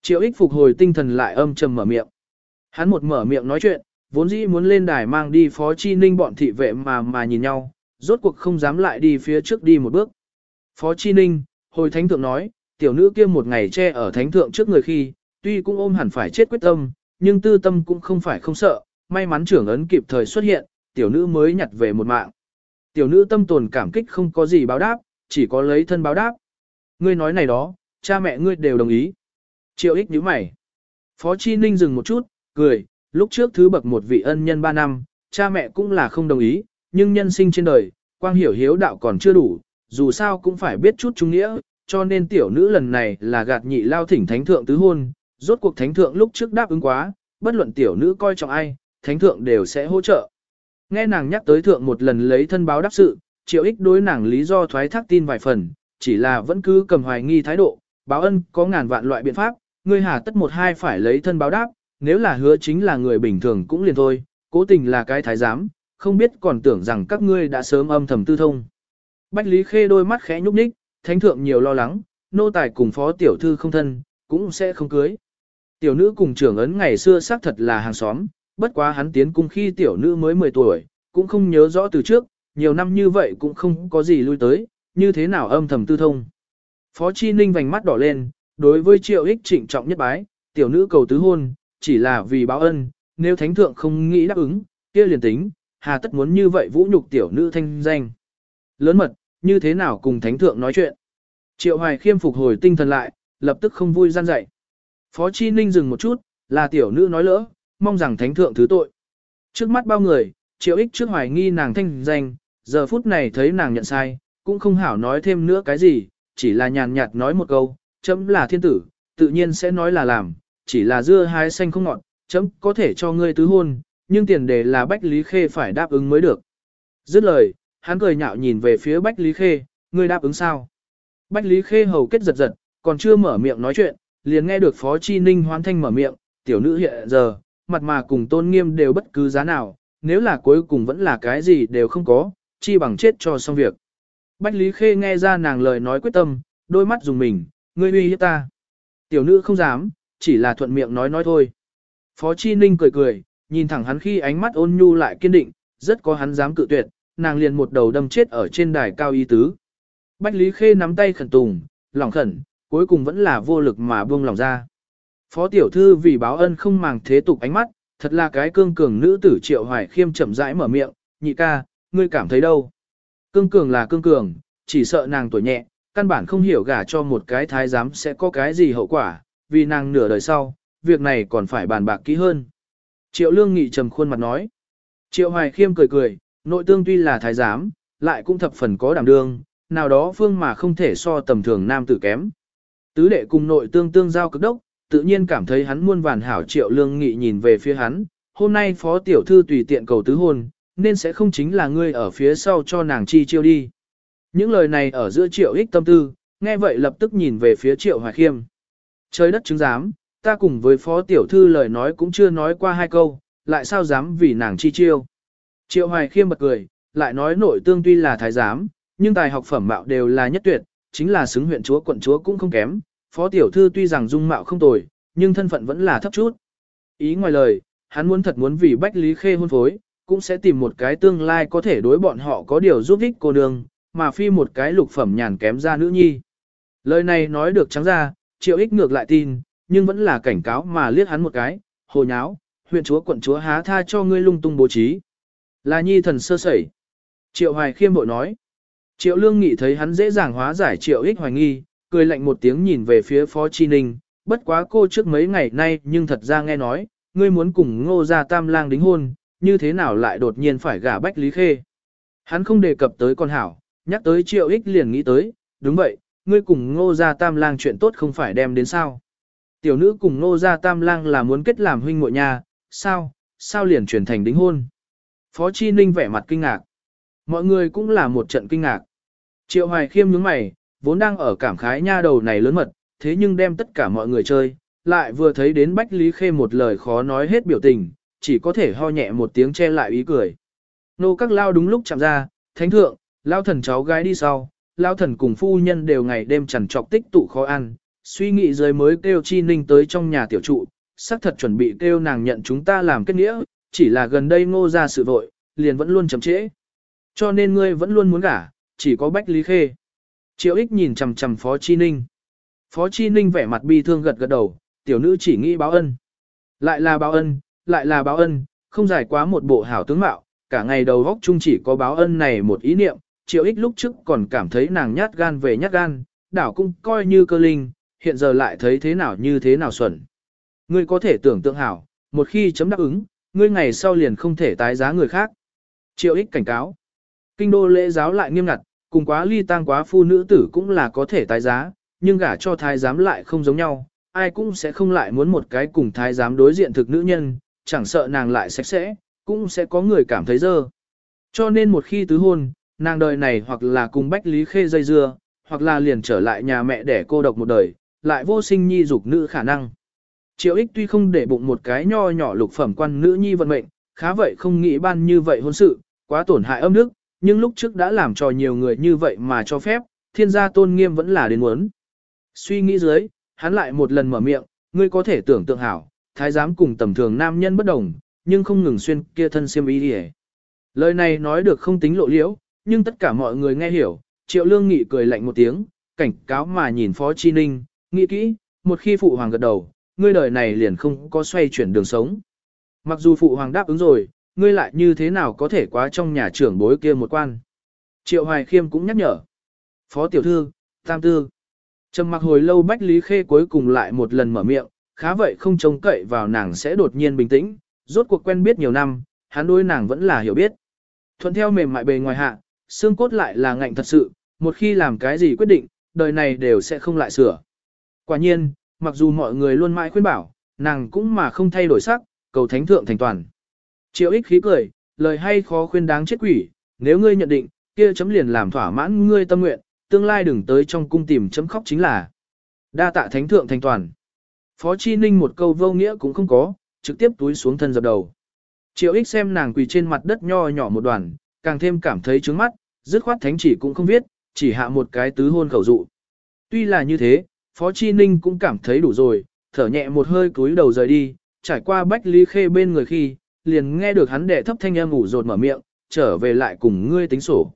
Triệu ích phục hồi tinh thần lại âm trầm mở miệng. Hắn một mở miệng nói chuyện, vốn dĩ muốn lên đài mang đi Phó Chi Ninh bọn thị vệ mà mà nhìn nhau, rốt cuộc không dám lại đi phía trước đi một bước. Phó Chi Ninh, hồi thánh thượng nói, tiểu nữ kia một ngày che ở thánh thượng trước người khi, tuy cũng ôm hẳn phải chết quyết tâm, nhưng tư tâm cũng không phải không sợ, may mắn trưởng ấn kịp thời xuất hiện, tiểu nữ mới nhặt về một mạng. Tiểu nữ tâm tồn cảm kích không có gì báo đáp, chỉ có lấy thân báo đáp. Ngươi nói này đó, cha mẹ ngươi đều đồng ý. Triệu ích nhíu mày. Phó Chi Ninh dừng một chút, cười, lúc trước thứ bậc một vị ân nhân ba năm, cha mẹ cũng là không đồng ý, nhưng nhân sinh trên đời, quang hiểu hiếu đạo còn chưa đủ, dù sao cũng phải biết chút trung nghĩa, cho nên tiểu nữ lần này là gạt nhị lao thỉnh thánh thượng tứ hôn, rốt cuộc thánh thượng lúc trước đáp ứng quá, bất luận tiểu nữ coi trọng ai, thánh thượng đều sẽ hỗ trợ. Nghe nàng nhắc tới thượng một lần lấy thân báo đáp sự, triệu ích đối nàng lý do thoái thác tin vài phần, chỉ là vẫn cứ cầm hoài nghi thái độ, báo ân có ngàn vạn loại biện pháp, ngươi hà tất một hai phải lấy thân báo đáp, nếu là hứa chính là người bình thường cũng liền thôi, cố tình là cái thái giám, không biết còn tưởng rằng các ngươi đã sớm âm thầm tư thông. Bách Lý Khê đôi mắt khẽ nhúc nhích, thánh thượng nhiều lo lắng, nô tài cùng phó tiểu thư không thân, cũng sẽ không cưới. Tiểu nữ cùng trưởng ấn ngày xưa xác thật là hàng xóm, bất quá hắn tiến cung khi tiểu nữ mới 10 tuổi, cũng không nhớ rõ từ trước, nhiều năm như vậy cũng không có gì lui tới, như thế nào âm thầm tư thông. Phó Chi Ninh vành mắt đỏ lên, đối với triệu ích trịnh trọng nhất bái, tiểu nữ cầu tứ hôn, chỉ là vì báo ân, nếu thánh thượng không nghĩ đáp ứng, kia liền tính, hà tất muốn như vậy vũ nhục tiểu nữ thanh danh. Lớn mật, như thế nào cùng thánh thượng nói chuyện. Triệu Hoài Khiêm phục hồi tinh thần lại, lập tức không vui gian dạy. Phó Chi Ninh dừng một chút, là tiểu nữ nói lỡ, mong rằng thánh thượng thứ tội. Trước mắt bao người, Triệu Ích trước hoài nghi nàng thanh danh, giờ phút này thấy nàng nhận sai, cũng không hảo nói thêm nữa cái gì, chỉ là nhàn nhạt nói một câu, chấm là thiên tử, tự nhiên sẽ nói là làm, chỉ là dưa hái xanh không ngọt, chấm có thể cho ngươi tứ hôn, nhưng tiền đề là Bách Lý Khê phải đáp ứng mới được. Dứt lời, hắn cười nhạo nhìn về phía Bách Lý Khê, ngươi đáp ứng sao? Bách Lý Khê hầu kết giật giật, còn chưa mở miệng nói chuyện, liền nghe được Phó Chi Ninh hoán thanh mở miệng, tiểu nữ hiện giờ, mặt mà cùng tôn nghiêm đều bất cứ giá nào, nếu là cuối cùng vẫn là cái gì đều không có, chi bằng chết cho xong việc. Bách Lý Khê nghe ra nàng lời nói quyết tâm, đôi mắt dùng mình, ngươi uy hiếp ta. Tiểu nữ không dám, chỉ là thuận miệng nói nói thôi. Phó Chi Ninh cười cười, nhìn thẳng hắn khi ánh mắt ôn nhu lại kiên định, rất có hắn dám cự tuyệt, nàng liền một đầu đâm chết ở trên đài cao y tứ. Bách Lý Khê nắm tay khẩn tùng, lòng khẩn, cuối cùng vẫn là vô lực mà buông lòng ra. Phó tiểu thư vì báo ân không màng thế tục ánh mắt, thật là cái cương cường nữ tử triệu hoài khiêm chậm rãi mở miệng, nhị ca, ngươi cảm thấy đâu? Cương cường là cương cường, chỉ sợ nàng tuổi nhẹ, căn bản không hiểu gả cho một cái thái giám sẽ có cái gì hậu quả, vì nàng nửa đời sau, việc này còn phải bàn bạc kỹ hơn. Triệu lương nghị trầm khuôn mặt nói. Triệu hoài khiêm cười cười, nội tương tuy là thái giám, lại cũng thập phần có đảm đương, nào đó phương mà không thể so tầm thường nam tử kém. Tứ đệ cùng nội tương tương giao cực đốc, tự nhiên cảm thấy hắn muôn vàn hảo triệu lương nghị nhìn về phía hắn, hôm nay phó tiểu thư tùy tiện cầu tứ hôn, nên sẽ không chính là ngươi ở phía sau cho nàng chi chiêu đi. Những lời này ở giữa triệu ích tâm tư, nghe vậy lập tức nhìn về phía triệu hoài khiêm. Trời đất chứng giám, ta cùng với phó tiểu thư lời nói cũng chưa nói qua hai câu, lại sao dám vì nàng chi chiêu. Triệu hoài khiêm bật cười, lại nói nội tương tuy là thái giám, nhưng tài học phẩm mạo đều là nhất tuyệt, chính là xứng huyện chúa quận chúa cũng không kém, phó tiểu thư tuy rằng dung mạo không tồi, nhưng thân phận vẫn là thấp chút. Ý ngoài lời, hắn muốn thật muốn vì Bách Lý Khê hôn phối, cũng sẽ tìm một cái tương lai có thể đối bọn họ có điều giúp ích cô nương, mà phi một cái lục phẩm nhàn kém ra nữ nhi. Lời này nói được trắng ra, triệu ích ngược lại tin, nhưng vẫn là cảnh cáo mà liếc hắn một cái, hồ nháo, huyện chúa quận chúa há tha cho ngươi lung tung bố trí. Là nhi thần sơ sẩy. Triệu hoài khiêm bội nói. Triệu lương nghị thấy hắn dễ dàng hóa giải triệu ích hoài nghi, cười lạnh một tiếng nhìn về phía phó chi ninh, bất quá cô trước mấy ngày nay nhưng thật ra nghe nói, ngươi muốn cùng ngô gia tam lang đính hôn, như thế nào lại đột nhiên phải gả bách lý khê. Hắn không đề cập tới con hảo, nhắc tới triệu ích liền nghĩ tới, đúng vậy, ngươi cùng ngô gia tam lang chuyện tốt không phải đem đến sao. Tiểu nữ cùng ngô gia tam lang là muốn kết làm huynh muội nhà, sao, sao liền chuyển thành đính hôn. Phó Chi Ninh vẻ mặt kinh ngạc. Mọi người cũng là một trận kinh ngạc. Triệu Hoài Khiêm nhướng mày, vốn đang ở cảm khái nha đầu này lớn mật, thế nhưng đem tất cả mọi người chơi, lại vừa thấy đến Bách Lý Khê một lời khó nói hết biểu tình, chỉ có thể ho nhẹ một tiếng che lại ý cười. Nô các lao đúng lúc chạm ra, thánh thượng, lao thần cháu gái đi sau, lao thần cùng phu nhân đều ngày đêm chẳng trọc tích tụ khó ăn, suy nghĩ rồi mới kêu chi ninh tới trong nhà tiểu trụ, xác thật chuẩn bị kêu nàng nhận chúng ta làm kết nghĩa, chỉ là gần đây ngô ra sự vội, liền vẫn luôn chậm trễ. Cho nên ngươi vẫn luôn muốn gả, chỉ có Bách Lý Khê. Triệu ích nhìn chằm chằm Phó Chi Ninh. Phó Chi Ninh vẻ mặt bi thương gật gật đầu, tiểu nữ chỉ nghĩ báo ân. Lại là báo ân, lại là báo ân, không giải quá một bộ hảo tướng mạo, cả ngày đầu góc chung chỉ có báo ân này một ý niệm, triệu ích lúc trước còn cảm thấy nàng nhát gan về nhát gan, đảo cũng coi như cơ linh, hiện giờ lại thấy thế nào như thế nào xuẩn. Ngươi có thể tưởng tượng hảo, một khi chấm đáp ứng, ngươi ngày sau liền không thể tái giá người khác. Triệu ích cảnh cáo. Kinh đô lễ giáo lại nghiêm ngặt, cùng quá ly tang quá phu nữ tử cũng là có thể tái giá, nhưng gả cho thái giám lại không giống nhau, ai cũng sẽ không lại muốn một cái cùng thái giám đối diện thực nữ nhân, chẳng sợ nàng lại sạch sẽ, cũng sẽ có người cảm thấy dơ. Cho nên một khi tứ hôn, nàng đời này hoặc là cùng Bách Lý Khê dây dưa, hoặc là liền trở lại nhà mẹ để cô độc một đời, lại vô sinh nhi dục nữ khả năng. Triệu ích tuy không để bụng một cái nho nhỏ lục phẩm quan nữ nhi vận mệnh, khá vậy không nghĩ ban như vậy hôn sự, quá tổn hại âm đức, nhưng lúc trước đã làm cho nhiều người như vậy mà cho phép, thiên gia tôn nghiêm vẫn là đến muốn. Suy nghĩ dưới, hắn lại một lần mở miệng, ngươi có thể tưởng tượng hảo, thái giám cùng tầm thường nam nhân bất đồng, nhưng không ngừng xuyên kia thân xiêm y đi Lời này nói được không tính lộ liễu, nhưng tất cả mọi người nghe hiểu, triệu lương nghị cười lạnh một tiếng, cảnh cáo mà nhìn phó chi ninh, nghĩ kỹ, một khi phụ hoàng gật đầu, ngươi đời này liền không có xoay chuyển đường sống. Mặc dù phụ hoàng đáp ứng rồi, ngươi lại như thế nào có thể quá trong nhà trưởng bối kia một quan. Triệu Hoài Khiêm cũng nhắc nhở. Phó tiểu thư, tam tư. Trầm mặc hồi lâu Bách Lý Khê cuối cùng lại một lần mở miệng, khá vậy không trông cậy vào nàng sẽ đột nhiên bình tĩnh, rốt cuộc quen biết nhiều năm, hắn đối nàng vẫn là hiểu biết. Thuận theo mềm mại bề ngoài hạ, xương cốt lại là ngạnh thật sự, một khi làm cái gì quyết định, đời này đều sẽ không lại sửa. Quả nhiên, mặc dù mọi người luôn mãi khuyên bảo, nàng cũng mà không thay đổi sắc, cầu thánh thượng thành toàn. Triệu ích khí cười, lời hay khó khuyên đáng chết quỷ, nếu ngươi nhận định, kia chấm liền làm thỏa mãn ngươi tâm nguyện, tương lai đừng tới trong cung tìm chấm khóc chính là. Đa tạ thánh thượng thành toàn. Phó Chi Ninh một câu vô nghĩa cũng không có, trực tiếp túi xuống thân dập đầu. Triệu ích xem nàng quỳ trên mặt đất nho nhỏ một đoàn, càng thêm cảm thấy trướng mắt, dứt khoát thánh chỉ cũng không viết, chỉ hạ một cái tứ hôn khẩu dụ. Tuy là như thế, Phó Chi Ninh cũng cảm thấy đủ rồi, thở nhẹ một hơi cúi đầu rời đi, trải qua bách lý khê bên người khi, liền nghe được hắn đệ thấp thanh âm ngủ rột mở miệng, trở về lại cùng ngươi tính sổ.